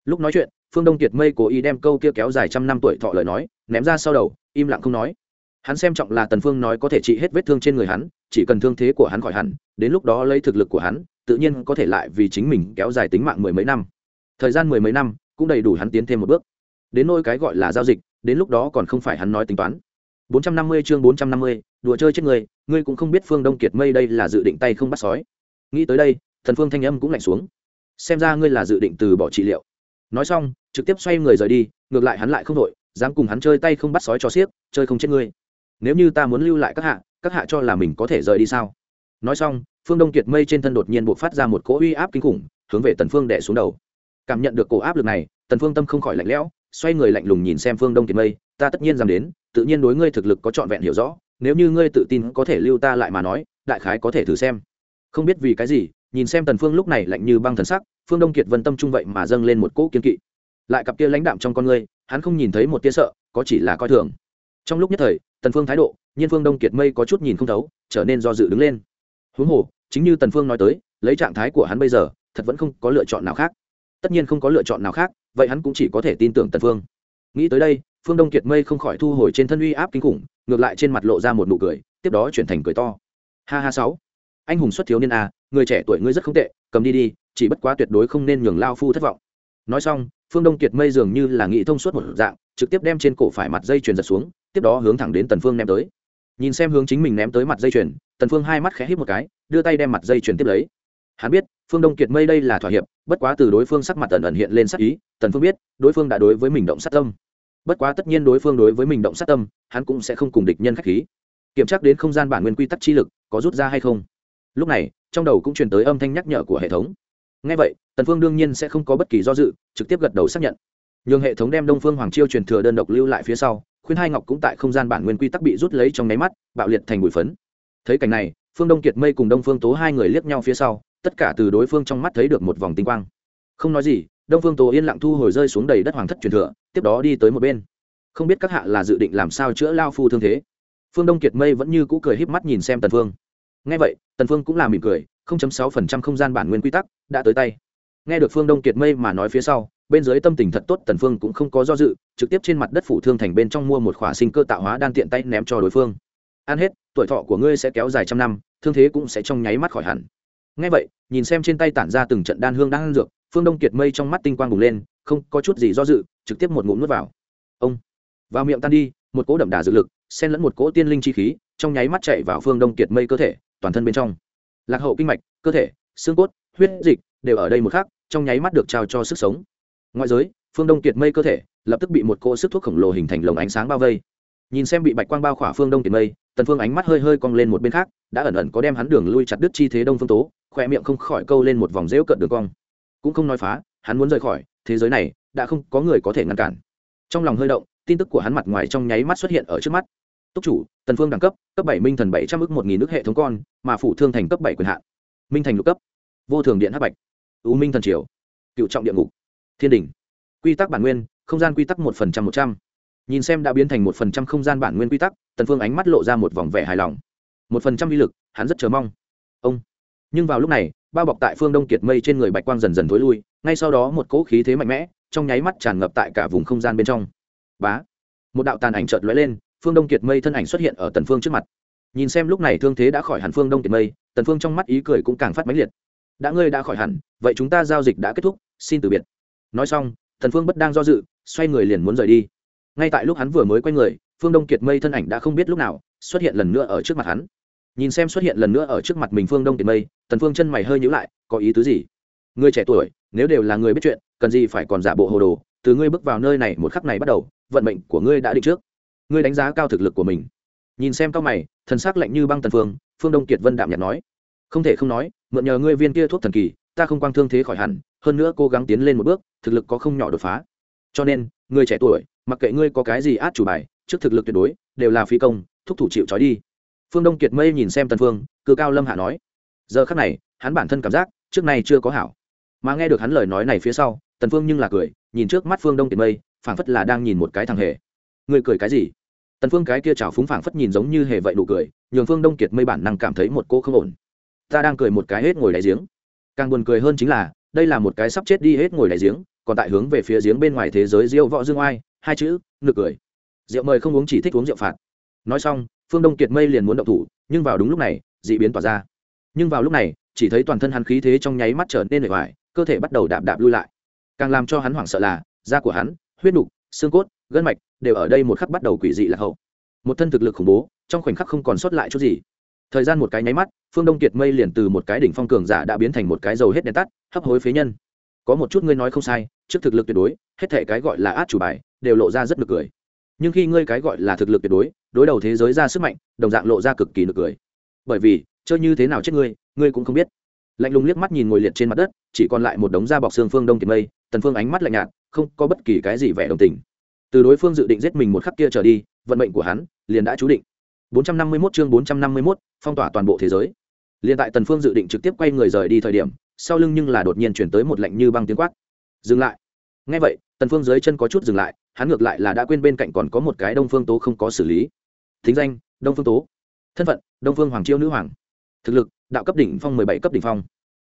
Lúc nói chuyện, phương đông kiệt mây cố ý đem câu kia kéo dài trăm năm tuổi thọ lời nói, ném ra sau đầu, im lặng không nói. Hắn xem trọng là tần phương nói có thể trị hết vết thương trên người hắn chỉ cần thương thế của hắn khỏi hẳn đến lúc đó lấy thực lực của hắn tự nhiên có thể lại vì chính mình kéo dài tính mạng mười mấy năm. Thời gian mười mấy năm cũng đầy đủ hắn tiến thêm một bước. Đến nôi cái gọi là giao dịch đến lúc đó còn không phải hắn nói tính toán. 450 chương 450, đùa chơi chết người ngươi cũng không biết phương đông kiệt mây đây là dự định tay không bắt sói. Nghĩ tới đây thần phương thanh âm cũng lạnh xuống. Xem ra ngươi là dự định từ bỏ trị liệu. Nói xong trực tiếp xoay người rời đi ngược lại hắn lại không đội dám cùng hắn chơi tay không bắt sói cho xiếc chơi không chết ngươi nếu như ta muốn lưu lại các hạ các hạ cho là mình có thể rời đi sao? Nói xong, phương đông kiệt mây trên thân đột nhiên buộc phát ra một cỗ uy áp kinh khủng, hướng về tần phương đẻ xuống đầu. Cảm nhận được cổ áp lực này, tần phương tâm không khỏi lạnh lẽo, xoay người lạnh lùng nhìn xem phương đông kiệt mây, ta tất nhiên dám đến, tự nhiên đối ngươi thực lực có trọn vẹn hiểu rõ, nếu như ngươi tự tin có thể lưu ta lại mà nói, đại khái có thể thử xem. Không biết vì cái gì, nhìn xem tần phương lúc này lạnh như băng thần sắc, phương đông kiệt vân tâm trung vậy mà dâng lên một cỗ kiên kỵ. Lại cặp kia lãnh đạm trong con ngươi, hắn không nhìn thấy một tia sợ, có chỉ là coi thường trong lúc nhất thời, tần phương thái độ, nhiên phương đông kiệt mây có chút nhìn không thấu, trở nên do dự đứng lên. Huống hồ, chính như tần phương nói tới, lấy trạng thái của hắn bây giờ, thật vẫn không có lựa chọn nào khác. Tất nhiên không có lựa chọn nào khác, vậy hắn cũng chỉ có thể tin tưởng tần phương. Nghĩ tới đây, phương đông kiệt mây không khỏi thu hồi trên thân uy áp kinh khủng, ngược lại trên mặt lộ ra một nụ cười, tiếp đó chuyển thành cười to. Ha ha sáu. Anh hùng xuất thiếu niên a người trẻ tuổi ngươi rất không tệ, cầm đi đi, chỉ bất quá tuyệt đối không nên nhường lao phu thất vọng. Nói xong, phương đông kiệt mây dường như là nghĩ thông suốt một dạng, trực tiếp đem trên cổ phải mặt dây chuyền giật xuống tiếp đó hướng thẳng đến tần phương ném tới. Nhìn xem hướng chính mình ném tới mặt dây chuyền, tần phương hai mắt khẽ hít một cái, đưa tay đem mặt dây chuyền tiếp lấy. Hắn biết, phương đông kiệt mây đây là thỏa hiệp, bất quá từ đối phương sắc mặt tần ẩn hiện lên sắc ý, tần phương biết, đối phương đã đối với mình động sát tâm. Bất quá tất nhiên đối phương đối với mình động sát tâm, hắn cũng sẽ không cùng địch nhân khách khí. Kiểm tra đến không gian bản nguyên quy tắc chi lực, có rút ra hay không? Lúc này, trong đầu cũng truyền tới âm thanh nhắc nhở của hệ thống. Ngay vậy, tần phương đương nhiên sẽ không có bất kỳ do dự, trực tiếp gật đầu xác nhận. Nhường hệ thống đem đông phương hoàng chiêu truyền thừa đơn độc lưu lại phía sau khuyên hai ngọc cũng tại không gian bản nguyên quy tắc bị rút lấy trong nháy mắt, bạo liệt thành bụi phấn. Thấy cảnh này, phương đông kiệt mây cùng đông phương tố hai người liếc nhau phía sau, tất cả từ đối phương trong mắt thấy được một vòng tinh quang. Không nói gì, đông phương tố yên lặng thu hồi rơi xuống đầy đất hoàng thất truyền thừa, tiếp đó đi tới một bên. Không biết các hạ là dự định làm sao chữa lao phu thương thế. Phương đông kiệt mây vẫn như cũ cười híp mắt nhìn xem tần phương. Nghe vậy, tần phương cũng là mỉm cười 0.6% không gian bản nguyên quy tắc đã tới tay. Nghe được phương đông kiệt mây mà nói phía sau bên dưới tâm tình thật tốt, tần phương cũng không có do dự, trực tiếp trên mặt đất phủ thương thành bên trong mua một khỏa sinh cơ tạo hóa đan tiện tay ném cho đối phương. Ăn hết, tuổi thọ của ngươi sẽ kéo dài trăm năm, thương thế cũng sẽ trong nháy mắt khỏi hẳn. Ngay vậy, nhìn xem trên tay tản ra từng trận đan hương đang ăn dược, phương đông kiệt mây trong mắt tinh quang bùng lên, không có chút gì do dự, trực tiếp một ngụm nuốt vào. Ông, vào miệng tan đi, một cỗ đậm đà dược lực, xen lẫn một cỗ tiên linh chi khí, trong nháy mắt chạy vào phương đông kiệt mây cơ thể, toàn thân bên trong. Lạc hậu kinh mạch, cơ thể, xương cốt, huyết dịch đều ở đây một khắc, trong nháy mắt được trao cho sức sống ngoại giới, phương đông kiệt mây cơ thể, lập tức bị một cỗ sức thuốc khổng lồ hình thành lồng ánh sáng bao vây. Nhìn xem bị bạch quang bao khỏa phương đông kiệt mây, tần phương ánh mắt hơi hơi cong lên một bên khác, đã ẩn ẩn có đem hắn đường lui chặt đứt chi thế đông phương tố, khoe miệng không khỏi câu lên một vòng rêu cận đường cong. Cũng không nói phá, hắn muốn rời khỏi, thế giới này đã không có người có thể ngăn cản. Trong lòng hơi động, tin tức của hắn mặt ngoài trong nháy mắt xuất hiện ở trước mắt. Túc chủ, tần phương đẳng cấp cấp bảy minh thần bảy trăm ước một nghìn nước hệ thống con, mà phủ thương thành cấp bảy quyền hạn. Minh thành lục cấp. Vô thường điện hắc bạch. U minh thần triều. Cựu trọng địa ngục thiên đình quy tắc bản nguyên, không gian quy tắc một phần trăm một trăm. Nhìn xem đã biến thành một phần trăm không gian bản nguyên quy tắc, tần phương ánh mắt lộ ra một vòng vẻ hài lòng. một phần trăm uy lực, hắn rất chờ mong. Ông. Nhưng vào lúc này, bao bọc tại phương đông kiệt mây trên người bạch quang dần dần thối lui, ngay sau đó một cỗ khí thế mạnh mẽ, trong nháy mắt tràn ngập tại cả vùng không gian bên trong. Bá. Một đạo tàn ảnh chợt lóe lên, phương đông kiệt mây thân ảnh xuất hiện ở tần phương trước mặt. Nhìn xem lúc này thương thế đã khỏi hẳn phương đông kiệt mây, tần phương trong mắt ý cười cũng càng phát mãnh liệt. Đã ngươi đã khỏi hẳn, vậy chúng ta giao dịch đã kết thúc, xin từ biệt nói xong thần phương bất đang do dự, xoay người liền muốn rời đi. Ngay tại lúc hắn vừa mới quay người, phương đông kiệt mây thân ảnh đã không biết lúc nào xuất hiện lần nữa ở trước mặt hắn. Nhìn xem xuất hiện lần nữa ở trước mặt mình phương đông kiệt mây, tần phương chân mày hơi nhíu lại, có ý tứ gì? Người trẻ tuổi, nếu đều là người biết chuyện, cần gì phải còn giả bộ hồ đồ? Từ ngươi bước vào nơi này một khắc này bắt đầu, vận mệnh của ngươi đã định trước. Ngươi đánh giá cao thực lực của mình. Nhìn xem cao mày, thần sắc lạnh như băng tần phương phương đông kiệt vân đạm nhạt nói. Không thể không nói, mượn nhờ ngươi viên kia thuốc thần kỳ, ta không quang thương thế khỏi hẳn hơn nữa cố gắng tiến lên một bước, thực lực có không nhỏ đột phá. Cho nên, người trẻ tuổi, mặc kệ ngươi có cái gì át chủ bài, trước thực lực tuyệt đối, đều là phi công, thúc thủ chịu trói đi. Phương đông kiệt mây nhìn xem tần phương cư cao lâm hạ nói, giờ khắc này, hắn bản thân cảm giác, trước này chưa có hảo. Mà nghe được hắn lời nói này phía sau, tần phương nhưng là cười, nhìn trước mắt phương đông kiệt mây, phảng phất là đang nhìn một cái thằng hề. Người cười cái gì? Tần phương cái kia chảo phúng phảng phất nhìn giống như hề vậy đủ cười, nhường phương đông kiệt mây bản năng cảm thấy một cô không ổn. Ta đang cười một cái hết ngồi đáy giếng. Càng buồn cười hơn chính là đây là một cái sắp chết đi hết ngồi đại giếng, còn tại hướng về phía giếng bên ngoài thế giới diêu võ dương oai, hai chữ, nực cười. Rượu mời không uống chỉ thích uống rượu phạt. Nói xong, phương đông kiệt mây liền muốn động thủ, nhưng vào đúng lúc này dị biến tỏa ra. Nhưng vào lúc này, chỉ thấy toàn thân hắn khí thế trong nháy mắt trở nên nổi hoài cơ thể bắt đầu đạp đạp lui lại. Càng làm cho hắn hoảng sợ là, da của hắn, huyết nục, xương cốt, gân mạch đều ở đây một khắc bắt đầu quỷ dị là hậu. Một thân thực lực khủng bố, trong khoảnh khắc không còn sót lại chút gì thời gian một cái nháy mắt, phương đông kiệt mây liền từ một cái đỉnh phong cường giả đã biến thành một cái dầu hết đèn tắt, hấp hối phế nhân. Có một chút ngươi nói không sai, trước thực lực tuyệt đối, hết thể cái gọi là át chủ bài, đều lộ ra rất nực cười. Nhưng khi ngươi cái gọi là thực lực tuyệt đối đối đầu thế giới ra sức mạnh, đồng dạng lộ ra cực kỳ nực cười. Bởi vì, chơi như thế nào chết ngươi ngươi cũng không biết. Lạnh lùng liếc mắt nhìn ngồi liệt trên mặt đất, chỉ còn lại một đống da bọc xương phương đông kiệt mây, tần phương ánh mắt lạnh nhạt, không có bất kỳ cái gì vẻ đồng tình. Từ đối phương dự định giết mình một khắc kia trở đi, vận mệnh của hắn liền đã chú định. 451 chương 451, phong tỏa toàn bộ thế giới. Liên tại tần phương dự định trực tiếp quay người rời đi thời điểm sau lưng nhưng là đột nhiên chuyển tới một lạnh như băng tiếng quát. Dừng lại. Nghe vậy tần phương dưới chân có chút dừng lại hắn ngược lại là đã quên bên cạnh còn có một cái đông phương tố không có xử lý. Thính danh đông phương tố. Thân phận đông phương hoàng chiêu nữ hoàng. Thực lực đạo cấp đỉnh phong mười bảy cấp đỉnh phong.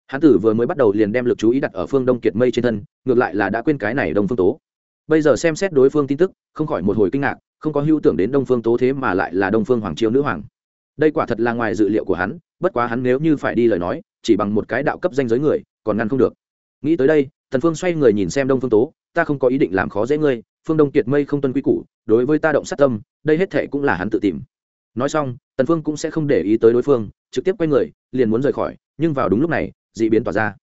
Hắn tử vừa mới bắt đầu liền đem lực chú ý đặt ở phương đông kiệt mây trên thân ngược lại là đã quên cái này đông phương tố. Bây giờ xem xét đối phương tin tức không khỏi một hồi kinh ngạc không có hưu tưởng đến đông phương tố thế mà lại là đông phương hoàng chiêu nữ hoàng. Đây quả thật là ngoài dự liệu của hắn, bất quá hắn nếu như phải đi lời nói, chỉ bằng một cái đạo cấp danh giới người, còn ngăn không được. Nghĩ tới đây thần phương xoay người nhìn xem đông phương tố, ta không có ý định làm khó dễ ngươi, phương đông kiệt mây không tuân quy củ, đối với ta động sát tâm, đây hết thệ cũng là hắn tự tìm. Nói xong, tần phương cũng sẽ không để ý tới đối phương, trực tiếp quay người, liền muốn rời khỏi, nhưng vào đúng lúc này, dị biến tỏa ra.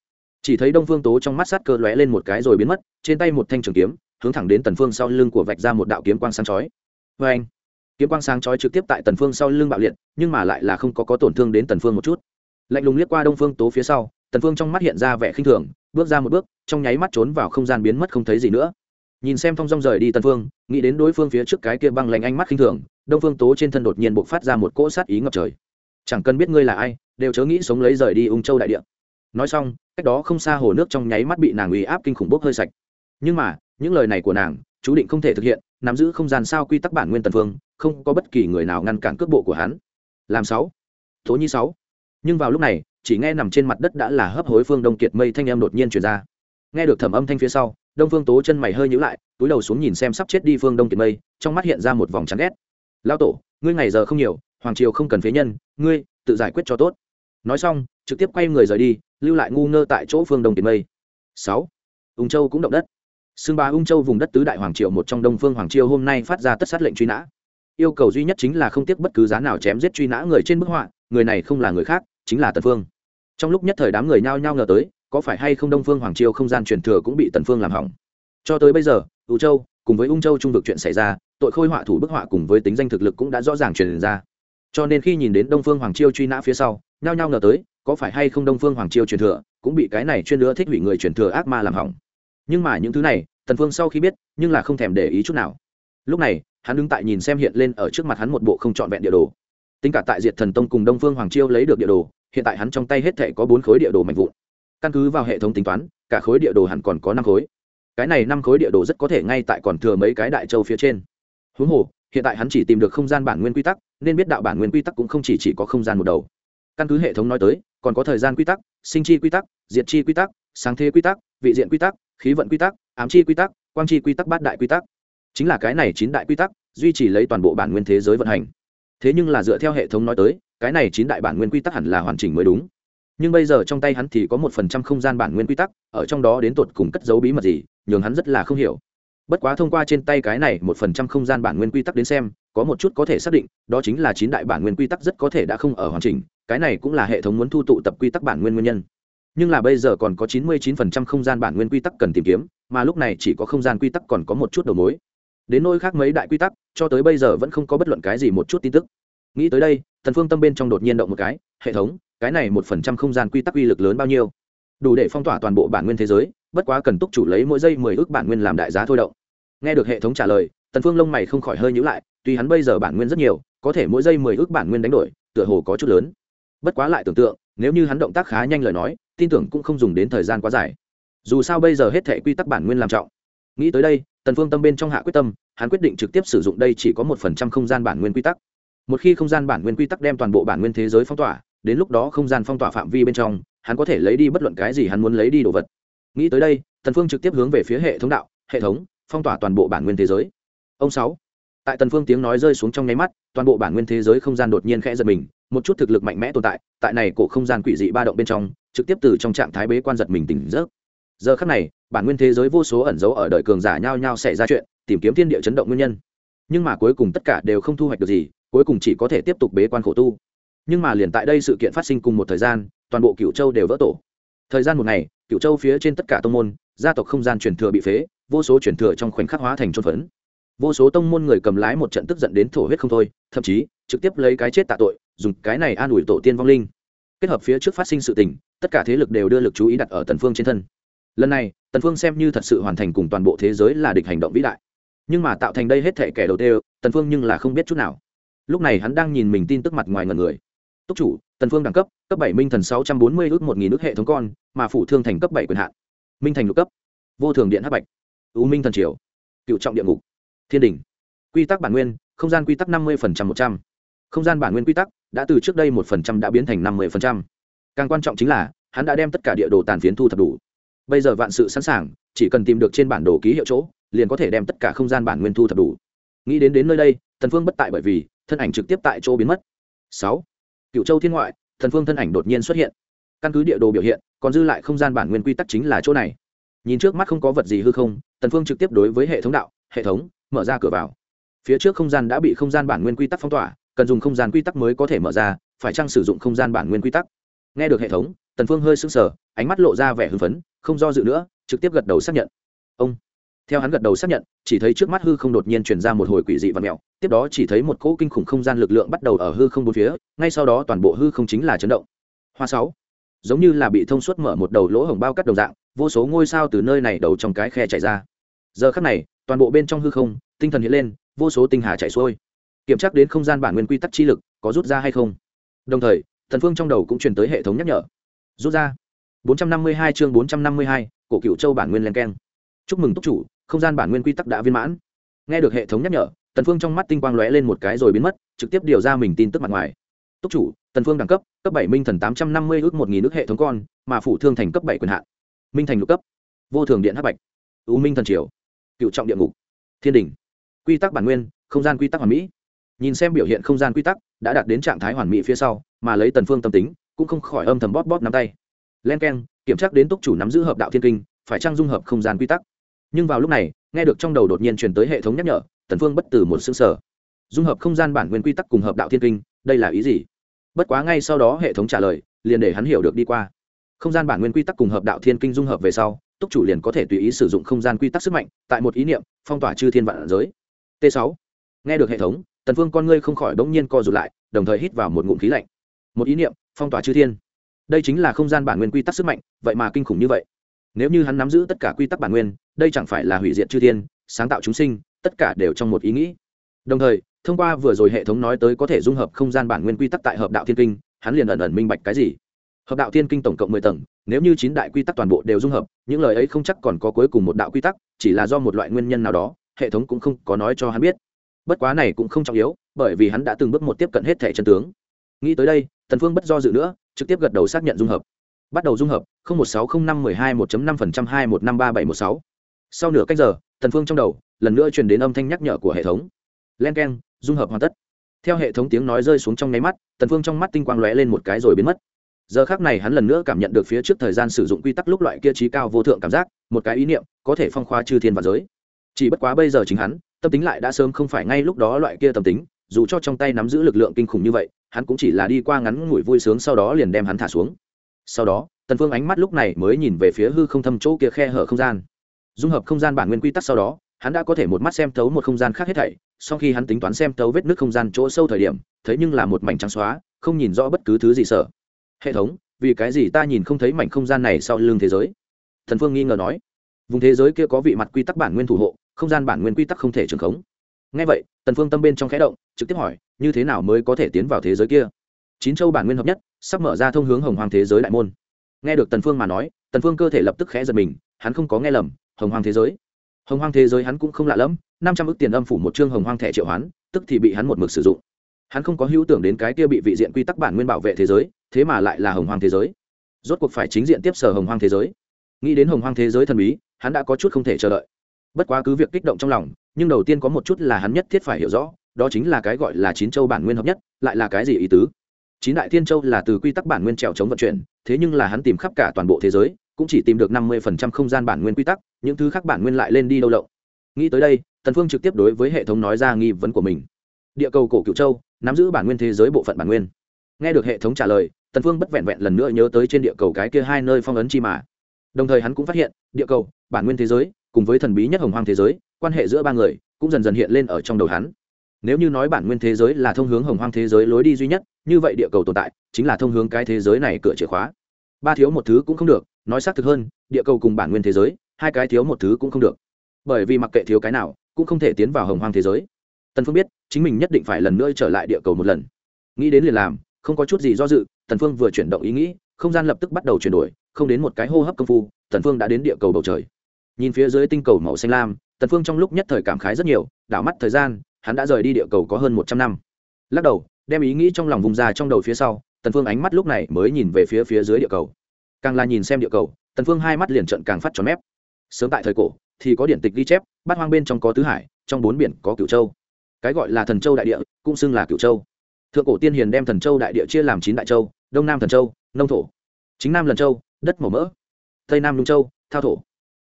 Chỉ thấy đông phương tố trong mắt sát cơ lóe lên một cái rồi biến mất, trên tay một thanh trường kiếm, hướng thẳng đến tần phương sau lưng của vạch ra một đạo kiếm quang sáng chói vê anh, kiếm quang sáng chói trực tiếp tại tần phương sau lưng bạo liệt, nhưng mà lại là không có có tổn thương đến tần phương một chút. Lạnh lùng liếc qua đông phương tố phía sau, tần phương trong mắt hiện ra vẻ khinh thường, bước ra một bước, trong nháy mắt trốn vào không gian biến mất không thấy gì nữa. Nhìn xem thong dong rời đi tần phương, nghĩ đến đối phương phía trước cái kia băng lạnh ánh mắt khinh thường, đông phương tố trên thân đột nhiên bộc phát ra một cỗ sát ý ngập trời. Chẳng cần biết ngươi là ai, đều chớ nghĩ sống lấy rời đi ung châu đại địa. Nói xong, cách đó không xa hồ nước trong nháy mắt bị nàng uy áp kinh khủng bốc hơi sạch. Nhưng mà, những lời này của nàng chú định không thể thực hiện, nắm giữ không gian sao quy tắc bản nguyên tần phương, không có bất kỳ người nào ngăn cản cước bộ của hắn. Làm sáu. Tố nhi sáu. Nhưng vào lúc này, chỉ nghe nằm trên mặt đất đã là hấp hối phương đông kiệt mây thanh âm đột nhiên truyền ra. Nghe được thẩm âm thanh phía sau, đông phương tố chân mày hơi nhíu lại, túi đầu xuống nhìn xem sắp chết đi phương đông kiệt mây, trong mắt hiện ra một vòng chán ghét. Lao tổ, ngươi ngày giờ không nhiều, hoàng triều không cần phế nhân, ngươi tự giải quyết cho tốt. Nói xong, trực tiếp quay người rời đi, lưu lại ngu ngơ tại chỗ phương đông kiệt mây. Sáu. Ung châu cũng động đất xương Bá ung châu vùng đất tứ đại hoàng triều, một trong đông phương hoàng triều hôm nay phát ra tất sát lệnh truy nã. Yêu cầu duy nhất chính là không tiếc bất cứ giá nào chém giết truy nã người trên bức họa, người này không là người khác, chính là tần phương. Trong lúc nhất thời đám người nhao nhao ngờ tới, có phải hay không đông phương hoàng triều không gian truyền thừa cũng bị tần phương làm hỏng? Cho tới bây giờ ưu châu, cùng với ung châu trung vực chuyện xảy ra, tội khôi họa thủ bức họa cùng với tính danh thực lực cũng đã rõ ràng truyền ra. Cho nên khi nhìn đến đông phương hoàng triều truy nã phía sau, nhao nhao ngờ tới, có phải hay không đông phương hoàng triều truyền thừa cũng bị cái này chuyên nữa thích hủy người truyền thừa ác ma làm hỏng? Nhưng mà những thứ này tần phương sau khi biết nhưng là không thèm để ý chút nào. Lúc này hắn đứng tại nhìn xem hiện lên ở trước mặt hắn một bộ không trọn vẹn địa đồ. Tính cả tại diệt thần tông cùng đông phương hoàng chiêu lấy được địa đồ hiện tại hắn trong tay hết thể có bốn khối địa đồ mạnh vụn. Căn cứ vào hệ thống tính toán cả khối địa đồ hẳn còn có năm khối. Cái này năm khối địa đồ rất có thể ngay tại còn thừa mấy cái đại châu phía trên. Huống hồ hiện tại hắn chỉ tìm được không gian bản nguyên quy tắc nên biết đạo bản nguyên quy tắc cũng không chỉ, chỉ có không gian một đầu. Căn cứ hệ thống nói tới còn có thời gian quy tắc sinh chi quy tắc diệt chi quy tắc sáng thế quy tắc vị diện quy tắc khí vận quy tắc, ám chi quy tắc, quang chi quy tắc, bát đại quy tắc. Chính là cái này chín đại quy tắc, duy trì lấy toàn bộ bản nguyên thế giới vận hành. Thế nhưng là dựa theo hệ thống nói tới, cái này chín đại bản nguyên quy tắc hẳn là hoàn chỉnh mới đúng. Nhưng bây giờ trong tay hắn thì có một phần trăm không gian bản nguyên quy tắc, ở trong đó đến tột cùng cất dấu bí mật gì, nhường hắn rất là không hiểu. Bất quá thông qua trên tay cái này một phần trăm không gian bản nguyên quy tắc đến xem, có một chút có thể xác định, đó chính là chín đại bản nguyên quy tắc rất có thể đã không ở hoàn chỉnh, cái này cũng là hệ thống muốn thu tụ tập quy tắc bản nguyên nguyên nhân nhưng là bây giờ còn có chín mươi chín phần trăm không gian bản nguyên quy tắc cần tìm kiếm, mà lúc này chỉ có không gian quy tắc còn có một chút đầu mối. Đến nơi khác mấy đại quy tắc, cho tới bây giờ vẫn không có bất luận cái gì một chút tin tức. Nghĩ tới đây, thần phương tâm bên trong đột nhiên động một cái, hệ thống, cái này một phần trăm không gian quy tắc uy lực lớn bao nhiêu? Đủ để phong tỏa toàn bộ bản nguyên thế giới, bất quá cần túc chủ lấy mỗi giây mười ước bản nguyên làm đại giá thôi động. Nghe được hệ thống trả lời tần phương lông mày không khỏi hơi nhíu lại, tuy hắn bây giờ bản nguyên rất nhiều, có thể mỗi giây mười ước bản nguyên đánh đổi, tựa hồ có chút lớn. Bất quá lại tưởng tượng, nếu như hắn động tác khá nhanh lời nói tin tưởng cũng không dùng đến thời gian quá dài. Dù sao bây giờ hết thể quy tắc bản nguyên làm trọng. Nghĩ tới đây, tần phương tâm bên trong hạ quyết tâm, hắn quyết định trực tiếp sử dụng đây chỉ có một phần trăm không gian bản nguyên quy tắc. Một khi không gian bản nguyên quy tắc đem toàn bộ bản nguyên thế giới phong tỏa, đến lúc đó không gian phong tỏa phạm vi bên trong, hắn có thể lấy đi bất luận cái gì hắn muốn lấy đi đồ vật. Nghĩ tới đây, tần phương trực tiếp hướng về phía hệ thống đạo, hệ thống, phong tỏa toàn bộ bản nguyên thế giới. Ông sáu tại tần phương tiếng nói rơi xuống trong nháy mắt, toàn bộ bản nguyên thế giới không gian đột nhiên khẽ giật mình, một chút thực lực mạnh mẽ tồn tại tại này cổ không gian quỷ dị ba động bên trong, trực tiếp từ trong trạng thái bế quan giật mình tỉnh giấc. Giờ khắc này, bản nguyên thế giới vô số ẩn dấu ở đời cường giả nhau nhao xảy ra chuyện, tìm kiếm thiên địa chấn động nguyên nhân. Nhưng mà cuối cùng tất cả đều không thu hoạch được gì, cuối cùng chỉ có thể tiếp tục bế quan khổ tu. Nhưng mà liền tại đây sự kiện phát sinh cùng một thời gian, toàn bộ cựu châu đều vỡ tổ. Thời gian một ngày cựu châu phía trên tất cả tông môn, gia tộc không gian truyền thừa bị phế, vô số truyền thừa trong khoảnh khắc hóa thành trôn phấn vô số tông môn người cầm lái một trận tức giận đến thổ huyết không thôi, thậm chí trực tiếp lấy cái chết tạ tội, dùng cái này an ủi tổ tiên vong linh. Kết hợp phía trước phát sinh sự tình, tất cả thế lực đều đưa lực chú ý đặt ở tần phương trên thân. Lần này, tần phương xem như thật sự hoàn thành cùng toàn bộ thế giới là địch hành động vĩ đại. Nhưng mà tạo thành đây hết thể kẻ đầu tiên, tần phương nhưng là không biết chút nào. Lúc này hắn đang nhìn mình tin tức mặt ngoài ngần người. Túc chủ, tần phương đẳng cấp cấp bảy minh thần sáu trăm bốn mươi ước một nghìn ước hệ thống con, mà phủ thương thành cấp bảy quyền hạn. Minh thành lục cấp. Vô thường điện hắc bạch. U minh thần triều. Cựu trọng địa ngục thiên đình. Quy tắc bản nguyên, không gian quy tắc năm mươi một trăm. Không gian bản nguyên quy tắc đã từ trước đây một phần trăm đã biến thành năm mươi càng quan trọng chính là, hắn đã đem tất cả địa đồ tàn phiến thu thập đủ. Bây giờ vạn sự sẵn sàng, chỉ cần tìm được trên bản đồ ký hiệu chỗ, liền có thể đem tất cả không gian bản nguyên thu thập đủ. Nghĩ đến đến nơi đây, thần phương bất tại bởi vì, thân ảnh trực tiếp tại chỗ biến mất. Sáu. Cựu châu thiên ngoại, thần phương thân ảnh đột nhiên xuất hiện. Căn cứ địa đồ biểu hiện, còn dư lại không gian bản nguyên quy tắc chính là chỗ này. Nhìn trước mắt không có vật gì hư không tần phương trực tiếp đối với hệ thống đạo hệ thống, mở ra cửa vào. Phía trước không gian đã bị không gian bản nguyên quy tắc phong tỏa, cần dùng không gian quy tắc mới có thể mở ra, phải chăng sử dụng không gian bản nguyên quy tắc? Nghe được hệ thống, tần phương hơi sững sờ, ánh mắt lộ ra vẻ hưng phấn, không do dự nữa, trực tiếp gật đầu xác nhận. Ông. Theo hắn gật đầu xác nhận, chỉ thấy trước mắt hư không đột nhiên truyền ra một hồi quỷ dị và mèo, tiếp đó chỉ thấy một cỗ kinh khủng không gian lực lượng bắt đầu ở hư không bốn phía, ngay sau đó toàn bộ hư không chính là chấn động. Hoa sáu. Giống như là bị thông suốt mở một đầu lỗ hổng bao cắt đồng dạng, vô số ngôi sao từ nơi này đầu trong cái khe chảy ra giờ khắc này toàn bộ bên trong hư không tinh thần hiện lên vô số tinh hà chảy xuôi. Kiểm tra đến không gian bản nguyên quy tắc chi lực có rút ra hay không? Đồng thời thần phương trong đầu cũng truyền tới hệ thống nhắc nhở. Rút ra. 452 chương 452, cổ cựu châu bản nguyên len keng. Chúc mừng túc chủ không gian bản nguyên quy tắc đã viên mãn. Nghe được hệ thống nhắc nhở tần phương trong mắt tinh quang lóe lên một cái rồi biến mất trực tiếp điều ra mình tin tức mặt ngoài. Túc chủ tần phương đẳng cấp cấp bảy minh thần tám trăm năm mươi ước một nghìn ước hệ thống con mà phủ thương thành cấp bảy quyền hạn. Minh thành lục cấp. Vô thường điện hắc bạch. Ưu minh thần triều cựu trọng địa ngục. Thiên đình. Quy tắc bản nguyên, không gian quy tắc hoàn mỹ. Nhìn xem biểu hiện không gian quy tắc, đã đạt đến trạng thái hoàn mỹ phía sau, mà lấy tần phương tâm tính, cũng không khỏi âm thầm bóp bóp nắm tay. Len keng, kiểm tra đến túc chủ nắm giữ hợp đạo thiên kinh, phải trang dung hợp không gian quy tắc? Nhưng vào lúc này, nghe được trong đầu đột nhiên truyền tới hệ thống nhắc nhở, tần phương bất tử một xương sở dung hợp không gian bản nguyên quy tắc cùng hợp đạo thiên kinh, đây là ý gì? Bất quá ngay sau đó hệ thống trả lời, liền để hắn hiểu được đi qua. Không gian bản nguyên quy tắc cùng hợp đạo thiên kinh dung hợp về sau túc chủ liền có thể tùy ý sử dụng không gian quy tắc sức mạnh, tại một ý niệm, phong tỏa chư thiên vạn giới. T 6 nghe được hệ thống, tần phương con ngươi không khỏi đống nhiên co rụt lại, đồng thời hít vào một ngụm khí lạnh. Một ý niệm, phong tỏa chư thiên. Đây chính là không gian bản nguyên quy tắc sức mạnh, vậy mà kinh khủng như vậy. Nếu như hắn nắm giữ tất cả quy tắc bản nguyên, đây chẳng phải là hủy diệt chư thiên, sáng tạo chúng sinh, tất cả đều trong một ý nghĩ. Đồng thời, thông qua vừa rồi hệ thống nói tới có thể dung hợp không gian bản nguyên quy tắc tại hợp đạo thiên kinh, hắn liền ẩn ẩn minh bạch cái gì hợp đạo thiên kinh tổng cộng mười tầng, nếu như chín đại quy tắc toàn bộ đều dung hợp, những lời ấy không chắc còn có cuối cùng một đạo quy tắc, chỉ là do một loại nguyên nhân nào đó, hệ thống cũng không có nói cho hắn biết. Bất quá này cũng không trọng yếu, bởi vì hắn đã từng bước một tiếp cận hết thẻ chân tướng. Nghĩ tới đây, tần phương bất do dự nữa, trực tiếp gật đầu xác nhận dung hợp. Bắt đầu dung hợp một sáu không năm mười hai một năm phần trăm hai một năm ba bảy một sáu. Sau nửa cách giờ, tần phương trong đầu, lần nữa truyền đến âm thanh nhắc nhở của hệ thống. Len keng, dung hợp hoàn tất. Theo hệ thống tiếng nói rơi xuống trong nháy mắt, tần phương trong mắt tinh quang lóe lên một cái rồi biến mất giờ khắc này hắn lần nữa cảm nhận được phía trước thời gian sử dụng quy tắc lúc loại kia trí cao vô thượng cảm giác, một cái ý niệm, có thể phong khoa chư thiên và giới. Chỉ bất quá bây giờ chính hắn, tâm tính lại đã sớm không phải ngay lúc đó loại kia tâm tính, dù cho trong tay nắm giữ lực lượng kinh khủng như vậy, hắn cũng chỉ là đi qua ngắn ngủi vui sướng sau đó liền đem hắn thả xuống. Sau đó, tần phương ánh mắt lúc này mới nhìn về phía hư không thâm chỗ kia khe hở không gian. Dung hợp không gian bản nguyên quy tắc sau đó, hắn đã có thể một mắt xem thấu một không gian khác hết thảy, sau khi hắn tính toán xem thấu vết nước không gian chỗ sâu thời điểm, thấy nhưng là một mảnh trắng xóa, không nhìn rõ bất cứ thứ gì sợ hệ thống, vì cái gì ta nhìn không thấy mảnh không gian này sau lưng thế giới? Thần phương nghi ngờ nói. Vùng thế giới kia có vị mặt quy tắc bản nguyên thủ hộ, không gian bản nguyên quy tắc không thể trường khống. Ngay vậy, tần phương tâm bên trong khẽ động, trực tiếp hỏi, như thế nào mới có thể tiến vào thế giới kia? Chín châu bản nguyên hợp nhất, sắp mở ra thông hướng hồng hoàng thế giới đại môn. Nghe được tần phương mà nói, tần phương cơ thể lập tức khẽ giật mình, hắn không có nghe lầm, hồng hoàng thế giới. Hồng hoàng thế giới hắn cũng không lạ lẫm, năm trăm ước tiền âm phủ một chương hồng hoàng thẻ triệu hoán, tức thì bị hắn một mực sử dụng hắn không có hữu tưởng đến cái kia bị vị diện quy tắc bản nguyên bảo vệ thế giới, thế mà lại là hồng hoang thế giới. Rốt cuộc phải chính diện tiếp sở hồng hoang thế giới. Nghĩ đến hồng hoang thế giới thần bí, hắn đã có chút không thể chờ đợi. Bất quá cứ việc kích động trong lòng, nhưng đầu tiên có một chút là hắn nhất thiết phải hiểu rõ, đó chính là cái gọi là chín châu bản nguyên hợp nhất, lại là cái gì ý tứ? Chín đại thiên châu là từ quy tắc bản nguyên trèo chống vận chuyển, thế nhưng là hắn tìm khắp cả toàn bộ thế giới, cũng chỉ tìm được năm mươi phần trăm không gian bản nguyên quy tắc, những thứ khác bản nguyên lại lên đi đâu lậu nghĩ tới đây, tần phương trực tiếp đối với hệ thống nói ra nghi vấn của mình. Địa cầu cổ cựu châu nắm giữ bản nguyên thế giới bộ phận bản nguyên. Nghe được hệ thống trả lời, tần phương bất vẹn vẹn lần nữa nhớ tới trên địa cầu cái kia hai nơi phong ấn chi mà. Đồng thời hắn cũng phát hiện, địa cầu, bản nguyên thế giới, cùng với thần bí nhất hồng hoang thế giới, quan hệ giữa ba người cũng dần dần hiện lên ở trong đầu hắn. Nếu như nói bản nguyên thế giới là thông hướng hồng hoang thế giới lối đi duy nhất, như vậy địa cầu tồn tại chính là thông hướng cái thế giới này cửa chìa khóa. Ba thiếu một thứ cũng không được, nói xác thực hơn, địa cầu cùng bản nguyên thế giới, hai cái thiếu một thứ cũng không được. Bởi vì mặc kệ thiếu cái nào, cũng không thể tiến vào hồng hoang thế giới tần phương biết chính mình nhất định phải lần nữa trở lại địa cầu một lần. Nghĩ đến liền làm, không có chút gì do dự, tần phương vừa chuyển động ý nghĩ, không gian lập tức bắt đầu chuyển đổi, không đến một cái hô hấp công phu, tần phương đã đến địa cầu bầu trời. Nhìn phía dưới tinh cầu màu xanh lam, tần phương trong lúc nhất thời cảm khái rất nhiều, đảo mắt thời gian, hắn đã rời đi địa cầu có hơn một trăm năm. Lắc đầu, đem ý nghĩ trong lòng vùng ra trong đầu phía sau, tần phương ánh mắt lúc này mới nhìn về phía phía dưới địa cầu. Càng là nhìn xem địa cầu, tần phương hai mắt liền trợn càng phát tròn mép. Sớm tại thời cổ, thì có điển tịch ghi chép, bát hoang bên trong có tứ hải, trong bốn biển có cửu châu cái gọi là thần châu đại địa, cũng xưng là cựu châu. Thượng cổ tiên hiền đem thần châu đại địa chia làm chín đại châu, đông nam thần châu, nông thổ. Chính nam lần châu, đất màu mỡ. Tây nam lung châu, thao thổ.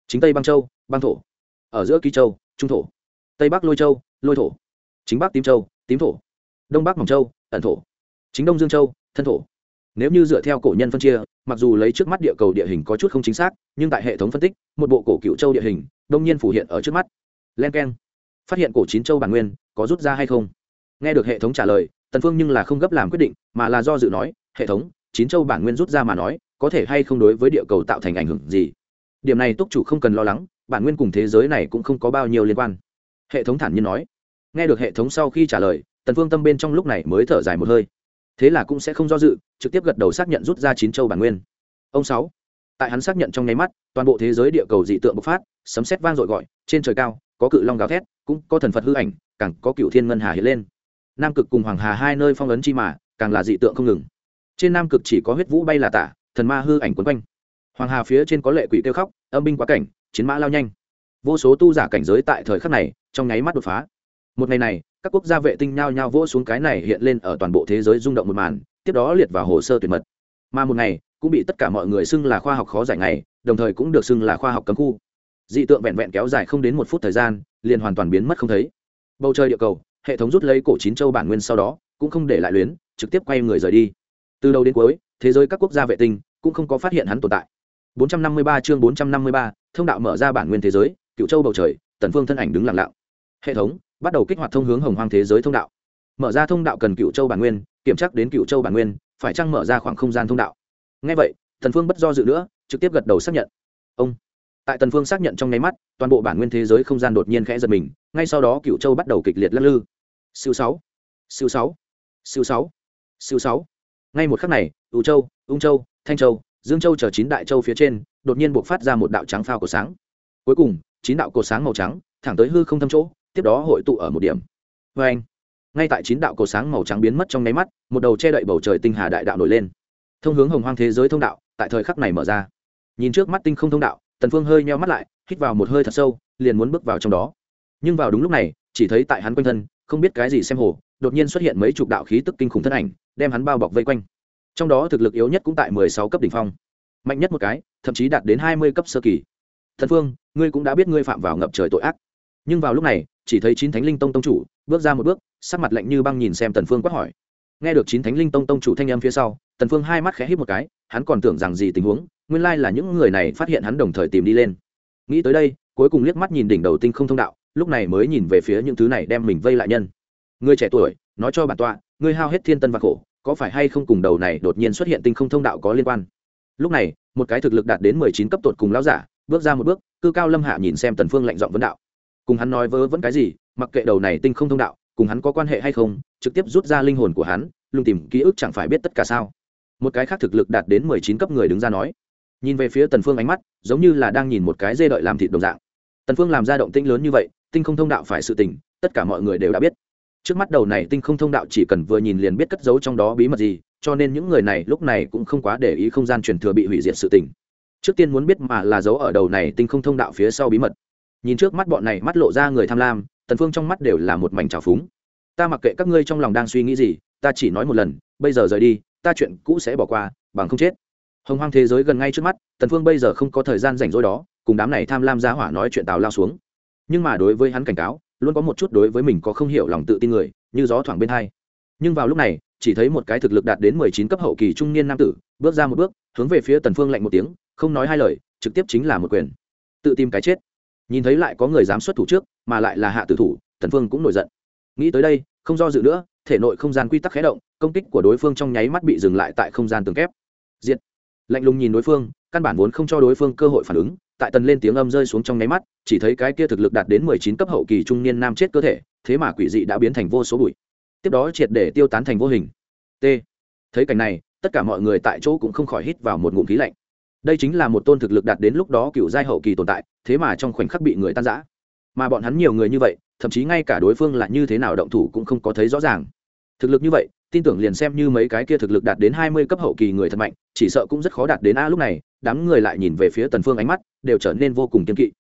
Chính tây băng châu, băng thổ. Ở giữa ký châu, trung thổ. Tây bắc lôi châu, lôi thổ. Chính bắc tím châu, tím thổ. Đông bắc mỏng châu, ẩn thổ. Chính đông dương châu, thân thổ. Nếu như dựa theo cổ nhân phân chia, mặc dù lấy trước mắt địa cầu địa hình có chút không chính xác, nhưng tại hệ thống phân tích, một bộ cổ cựu châu địa hình, đông nhiên phủ hiện ở trước mắt. Len k e n phát hiện cổ chín châu bản nguyên có rút ra hay không? Nghe được hệ thống trả lời, tần phương nhưng là không gấp làm quyết định, mà là do dự nói, hệ thống, chín châu bản nguyên rút ra mà nói, có thể hay không đối với địa cầu tạo thành ảnh hưởng gì? Điểm này túc chủ không cần lo lắng, bản nguyên cùng thế giới này cũng không có bao nhiêu liên quan. Hệ thống thản nhiên nói. Nghe được hệ thống sau khi trả lời, tần phương tâm bên trong lúc này mới thở dài một hơi. Thế là cũng sẽ không do dự, trực tiếp gật đầu xác nhận rút ra chín châu bản nguyên. Ông sáu, tại hắn xác nhận trong nháy mắt, toàn bộ thế giới địa cầu dị tượng bộc phát, sấm sét vang dội gọi, trên trời cao, có cự long gào thét, cũng có thần phật hư ảnh càng có cựu thiên ngân hà hiện lên. Nam cực cùng hoàng hà hai nơi phong ấn chi mà, càng là dị tượng không ngừng. Trên nam cực chỉ có huyết vũ bay là tả, thần ma hư ảnh quấn quanh. Hoàng hà phía trên có lệ quỷ kêu khóc, âm binh quá cảnh, chiến mã lao nhanh. Vô số tu giả cảnh giới tại thời khắc này, trong nháy mắt đột phá. Một ngày này, các quốc gia vệ tinh nhao nhao vỗ xuống cái này hiện lên ở toàn bộ thế giới rung động một màn, tiếp đó liệt vào hồ sơ tuyệt mật. Mà một ngày, cũng bị tất cả mọi người xưng là khoa học khó giải ngày, đồng thời cũng được xưng là khoa học cấm khu. Dị tượng vẹn vẹn kéo dài không đến một phút thời gian, liền hoàn toàn biến mất không thấy bầu trời địa cầu hệ thống rút lấy cổ chín châu bản nguyên sau đó cũng không để lại luyến trực tiếp quay người rời đi. Từ đầu đến cuối thế giới các quốc gia vệ tinh cũng không có phát hiện hắn tồn tại. 453 chương 453, thông đạo mở ra bản nguyên thế giới cựu châu bầu trời tần phương thân ảnh đứng lặng lặng. Hệ thống bắt đầu kích hoạt thông hướng hồng hoang thế giới thông đạo. Mở ra thông đạo cần cựu châu bản nguyên kiểm tra đến cựu châu bản nguyên phải chăng mở ra khoảng không gian thông đạo? Ngay vậy tần phương bất do dự nữa trực tiếp gật đầu xác nhận. Ông tại tần phương xác nhận trong nháy mắt toàn bộ bản nguyên thế giới không gian đột nhiên khẽ giật mình ngay sau đó cựu châu bắt đầu kịch liệt lắc lư. Siêu sáu siêu sáu siêu sáu siêu sáu. Ngay một khắc này ưu châu, ung châu, thanh châu, dương châu chờ chín đại châu phía trên, đột nhiên buộc phát ra một đạo trắng phao của sáng. Cuối cùng, chín đạo cột sáng màu trắng, thẳng tới hư không thâm chỗ, tiếp đó hội tụ ở một điểm. Vê anh, ngay tại chín đạo cột sáng màu trắng biến mất trong nháy mắt, một đầu che đậy bầu trời tinh hà đại đạo nổi lên. Thông hướng hồng hoang thế giới thông đạo, tại thời khắc này mở ra. Nhìn trước mắt tinh không thông đạo, tần phương hơi nheo mắt lại, hít vào một hơi thật sâu, liền muốn bước vào trong đó nhưng vào đúng lúc này, chỉ thấy tại hắn quanh thân, không biết cái gì xem hồ, đột nhiên xuất hiện mấy chục đạo khí tức kinh khủng thân ảnh, đem hắn bao bọc vây quanh. Trong đó thực lực yếu nhất cũng tại mười sáu cấp đỉnh phong. Mạnh nhất một cái, thậm chí đạt đến hai mươi cấp sơ kỳ. Thần phương, ngươi cũng đã biết ngươi phạm vào ngập trời tội ác. Nhưng vào lúc này, chỉ thấy chín thánh linh tông tông chủ bước ra một bước, sắc mặt lạnh như băng nhìn xem tần phương quát hỏi. Nghe được chín thánh linh tông tông chủ thanh âm phía sau, tần phương hai mắt khẽ híp một cái, hắn còn tưởng rằng gì tình huống, nguyên lai là những người này phát hiện hắn đồng thời tìm đi lên. Nghĩ tới đây, cuối cùng liếc mắt nhìn đỉnh đầu tinh không thông đạo lúc này mới nhìn về phía những thứ này đem mình vây lại nhân. Người trẻ tuổi, nói cho bản tọa, ngươi hao hết thiên tân và khổ, có phải hay không cùng đầu này đột nhiên xuất hiện tinh không thông đạo có liên quan? Lúc này, một cái thực lực đạt đến mười chín cấp tột cùng lão giả, bước ra một bước, cư cao lâm hạ nhìn xem tần phương lạnh giọng vấn đạo. Cùng hắn nói vớ vẫn cái gì, mặc kệ đầu này tinh không thông đạo, cùng hắn có quan hệ hay không, trực tiếp rút ra linh hồn của hắn lùng tìm ký ức chẳng phải biết tất cả sao? Một cái khác thực lực đạt đến mười chín cấp người đứng ra nói. Nhìn về phía tần phương ánh mắt, giống như là đang nhìn một cái dê đợi làm thịt đồng dạng. Tần phương làm ra động tĩnh lớn như vậy tinh không thông đạo phải sự tình, tất cả mọi người đều đã biết. Trước mắt đầu này tinh không thông đạo chỉ cần vừa nhìn liền biết cất giấu trong đó bí mật gì, cho nên những người này lúc này cũng không quá để ý không gian truyền thừa bị hủy diệt sự tình. Trước tiên muốn biết mà là giấu ở đầu này tinh không thông đạo phía sau bí mật. Nhìn trước mắt bọn này mắt lộ ra người tham lam, tần phương trong mắt đều là một mảnh trào phúng. Ta mặc kệ các ngươi trong lòng đang suy nghĩ gì, ta chỉ nói một lần, bây giờ rời đi, ta chuyện cũ sẽ bỏ qua, bằng không chết. Hồng hoang thế giới gần ngay trước mắt, tần phương bây giờ không có thời gian rảnh rỗi đó, cùng đám này tham lam giá hỏa nói chuyện tào lao xuống nhưng mà đối với hắn cảnh cáo, luôn có một chút đối với mình có không hiểu lòng tự tin người, như gió thoảng bên hai. Nhưng vào lúc này, chỉ thấy một cái thực lực đạt đến mười chín cấp hậu kỳ trung niên nam tử, bước ra một bước, hướng về phía tần phương lạnh một tiếng, không nói hai lời, trực tiếp chính là một quyền. Tự tìm cái chết. Nhìn thấy lại có người dám xuất thủ trước, mà lại là hạ tử thủ, tần phương cũng nổi giận. Nghĩ tới đây, không do dự nữa, thể nội không gian quy tắc khé động, công kích của đối phương trong nháy mắt bị dừng lại tại không gian tường kép. Diệt. Lạnh lùng nhìn đối phương, căn bản vốn không cho đối phương cơ hội phản ứng tại tần lên tiếng âm rơi xuống trong nháy mắt, chỉ thấy cái kia thực lực đạt đến mười chín cấp hậu kỳ trung niên nam chết cơ thể, thế mà quỷ dị đã biến thành vô số bụi. Tiếp đó triệt để tiêu tán thành vô hình. T. Thấy cảnh này, tất cả mọi người tại chỗ cũng không khỏi hít vào một ngụm khí lạnh. Đây chính là một tôn thực lực đạt đến lúc đó cựu giai hậu kỳ tồn tại, thế mà trong khoảnh khắc bị người tan giã mà bọn hắn nhiều người như vậy, thậm chí ngay cả đối phương là như thế nào động thủ cũng không có thấy rõ ràng. Thực lực như vậy, tin tưởng liền xem như mấy cái kia thực lực đạt đến hai mươi cấp hậu kỳ người thật mạnh, chỉ sợ cũng rất khó đạt đến a lúc này đám người lại nhìn về phía tần phương ánh mắt đều trở nên vô cùng kiên kỵ.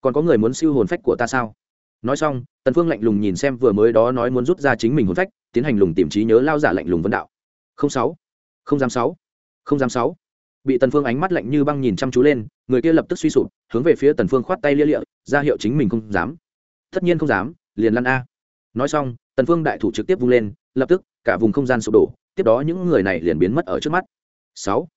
Còn có người muốn siêu hồn phách của ta sao? Nói xong, tần phương lạnh lùng nhìn xem vừa mới đó nói muốn rút ra chính mình hồn phách, tiến hành lùng tìm trí nhớ lao giả lạnh lùng vấn đạo. Không sáu, không dám sáu, không dám sáu. Bị tần phương ánh mắt lạnh như băng nhìn chăm chú lên, người kia lập tức suy sụp, hướng về phía tần phương khoát tay lia lịa, ra hiệu chính mình không dám. Tất nhiên không dám, liền lăn a. Nói xong, tần phương đại thủ trực tiếp vung lên, lập tức cả vùng không gian sụp đổ, tiếp đó những người này liền biến mất ở trước mắt. Sáu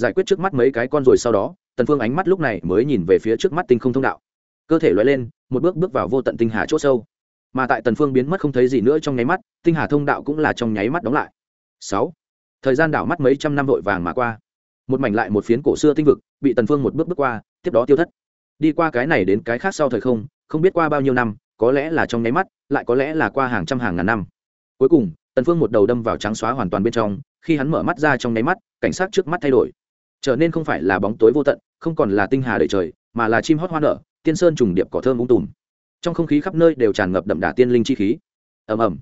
giải quyết trước mắt mấy cái con rồi sau đó, tần phương ánh mắt lúc này mới nhìn về phía trước mắt tinh không thông đạo. Cơ thể lóe lên, một bước bước vào vô tận tinh hà chỗ sâu. Mà tại tần phương biến mất không thấy gì nữa trong nháy mắt, tinh hà thông đạo cũng là trong nháy mắt đóng lại. Sáu. Thời gian đảo mắt mấy trăm năm vội vàng mà qua. Một mảnh lại một phiến cổ xưa tinh vực, bị tần phương một bước bước qua, tiếp đó tiêu thất. Đi qua cái này đến cái khác sau thời không không biết qua bao nhiêu năm, có lẽ là trong nháy mắt, lại có lẽ là qua hàng trăm hàng ngàn năm. Cuối cùng, tần phương một đầu đâm vào trắng xóa hoàn toàn bên trong, khi hắn mở mắt ra trong nháy mắt, cảnh sát trước mắt thay đổi trở nên không phải là bóng tối vô tận, không còn là tinh hà đầy trời, mà là chim hót hoa nở, tiên sơn trùng điệp cỏ thơm ung tùm. Trong không khí khắp nơi đều tràn ngập đậm đà tiên linh chi khí. Ầm ầm.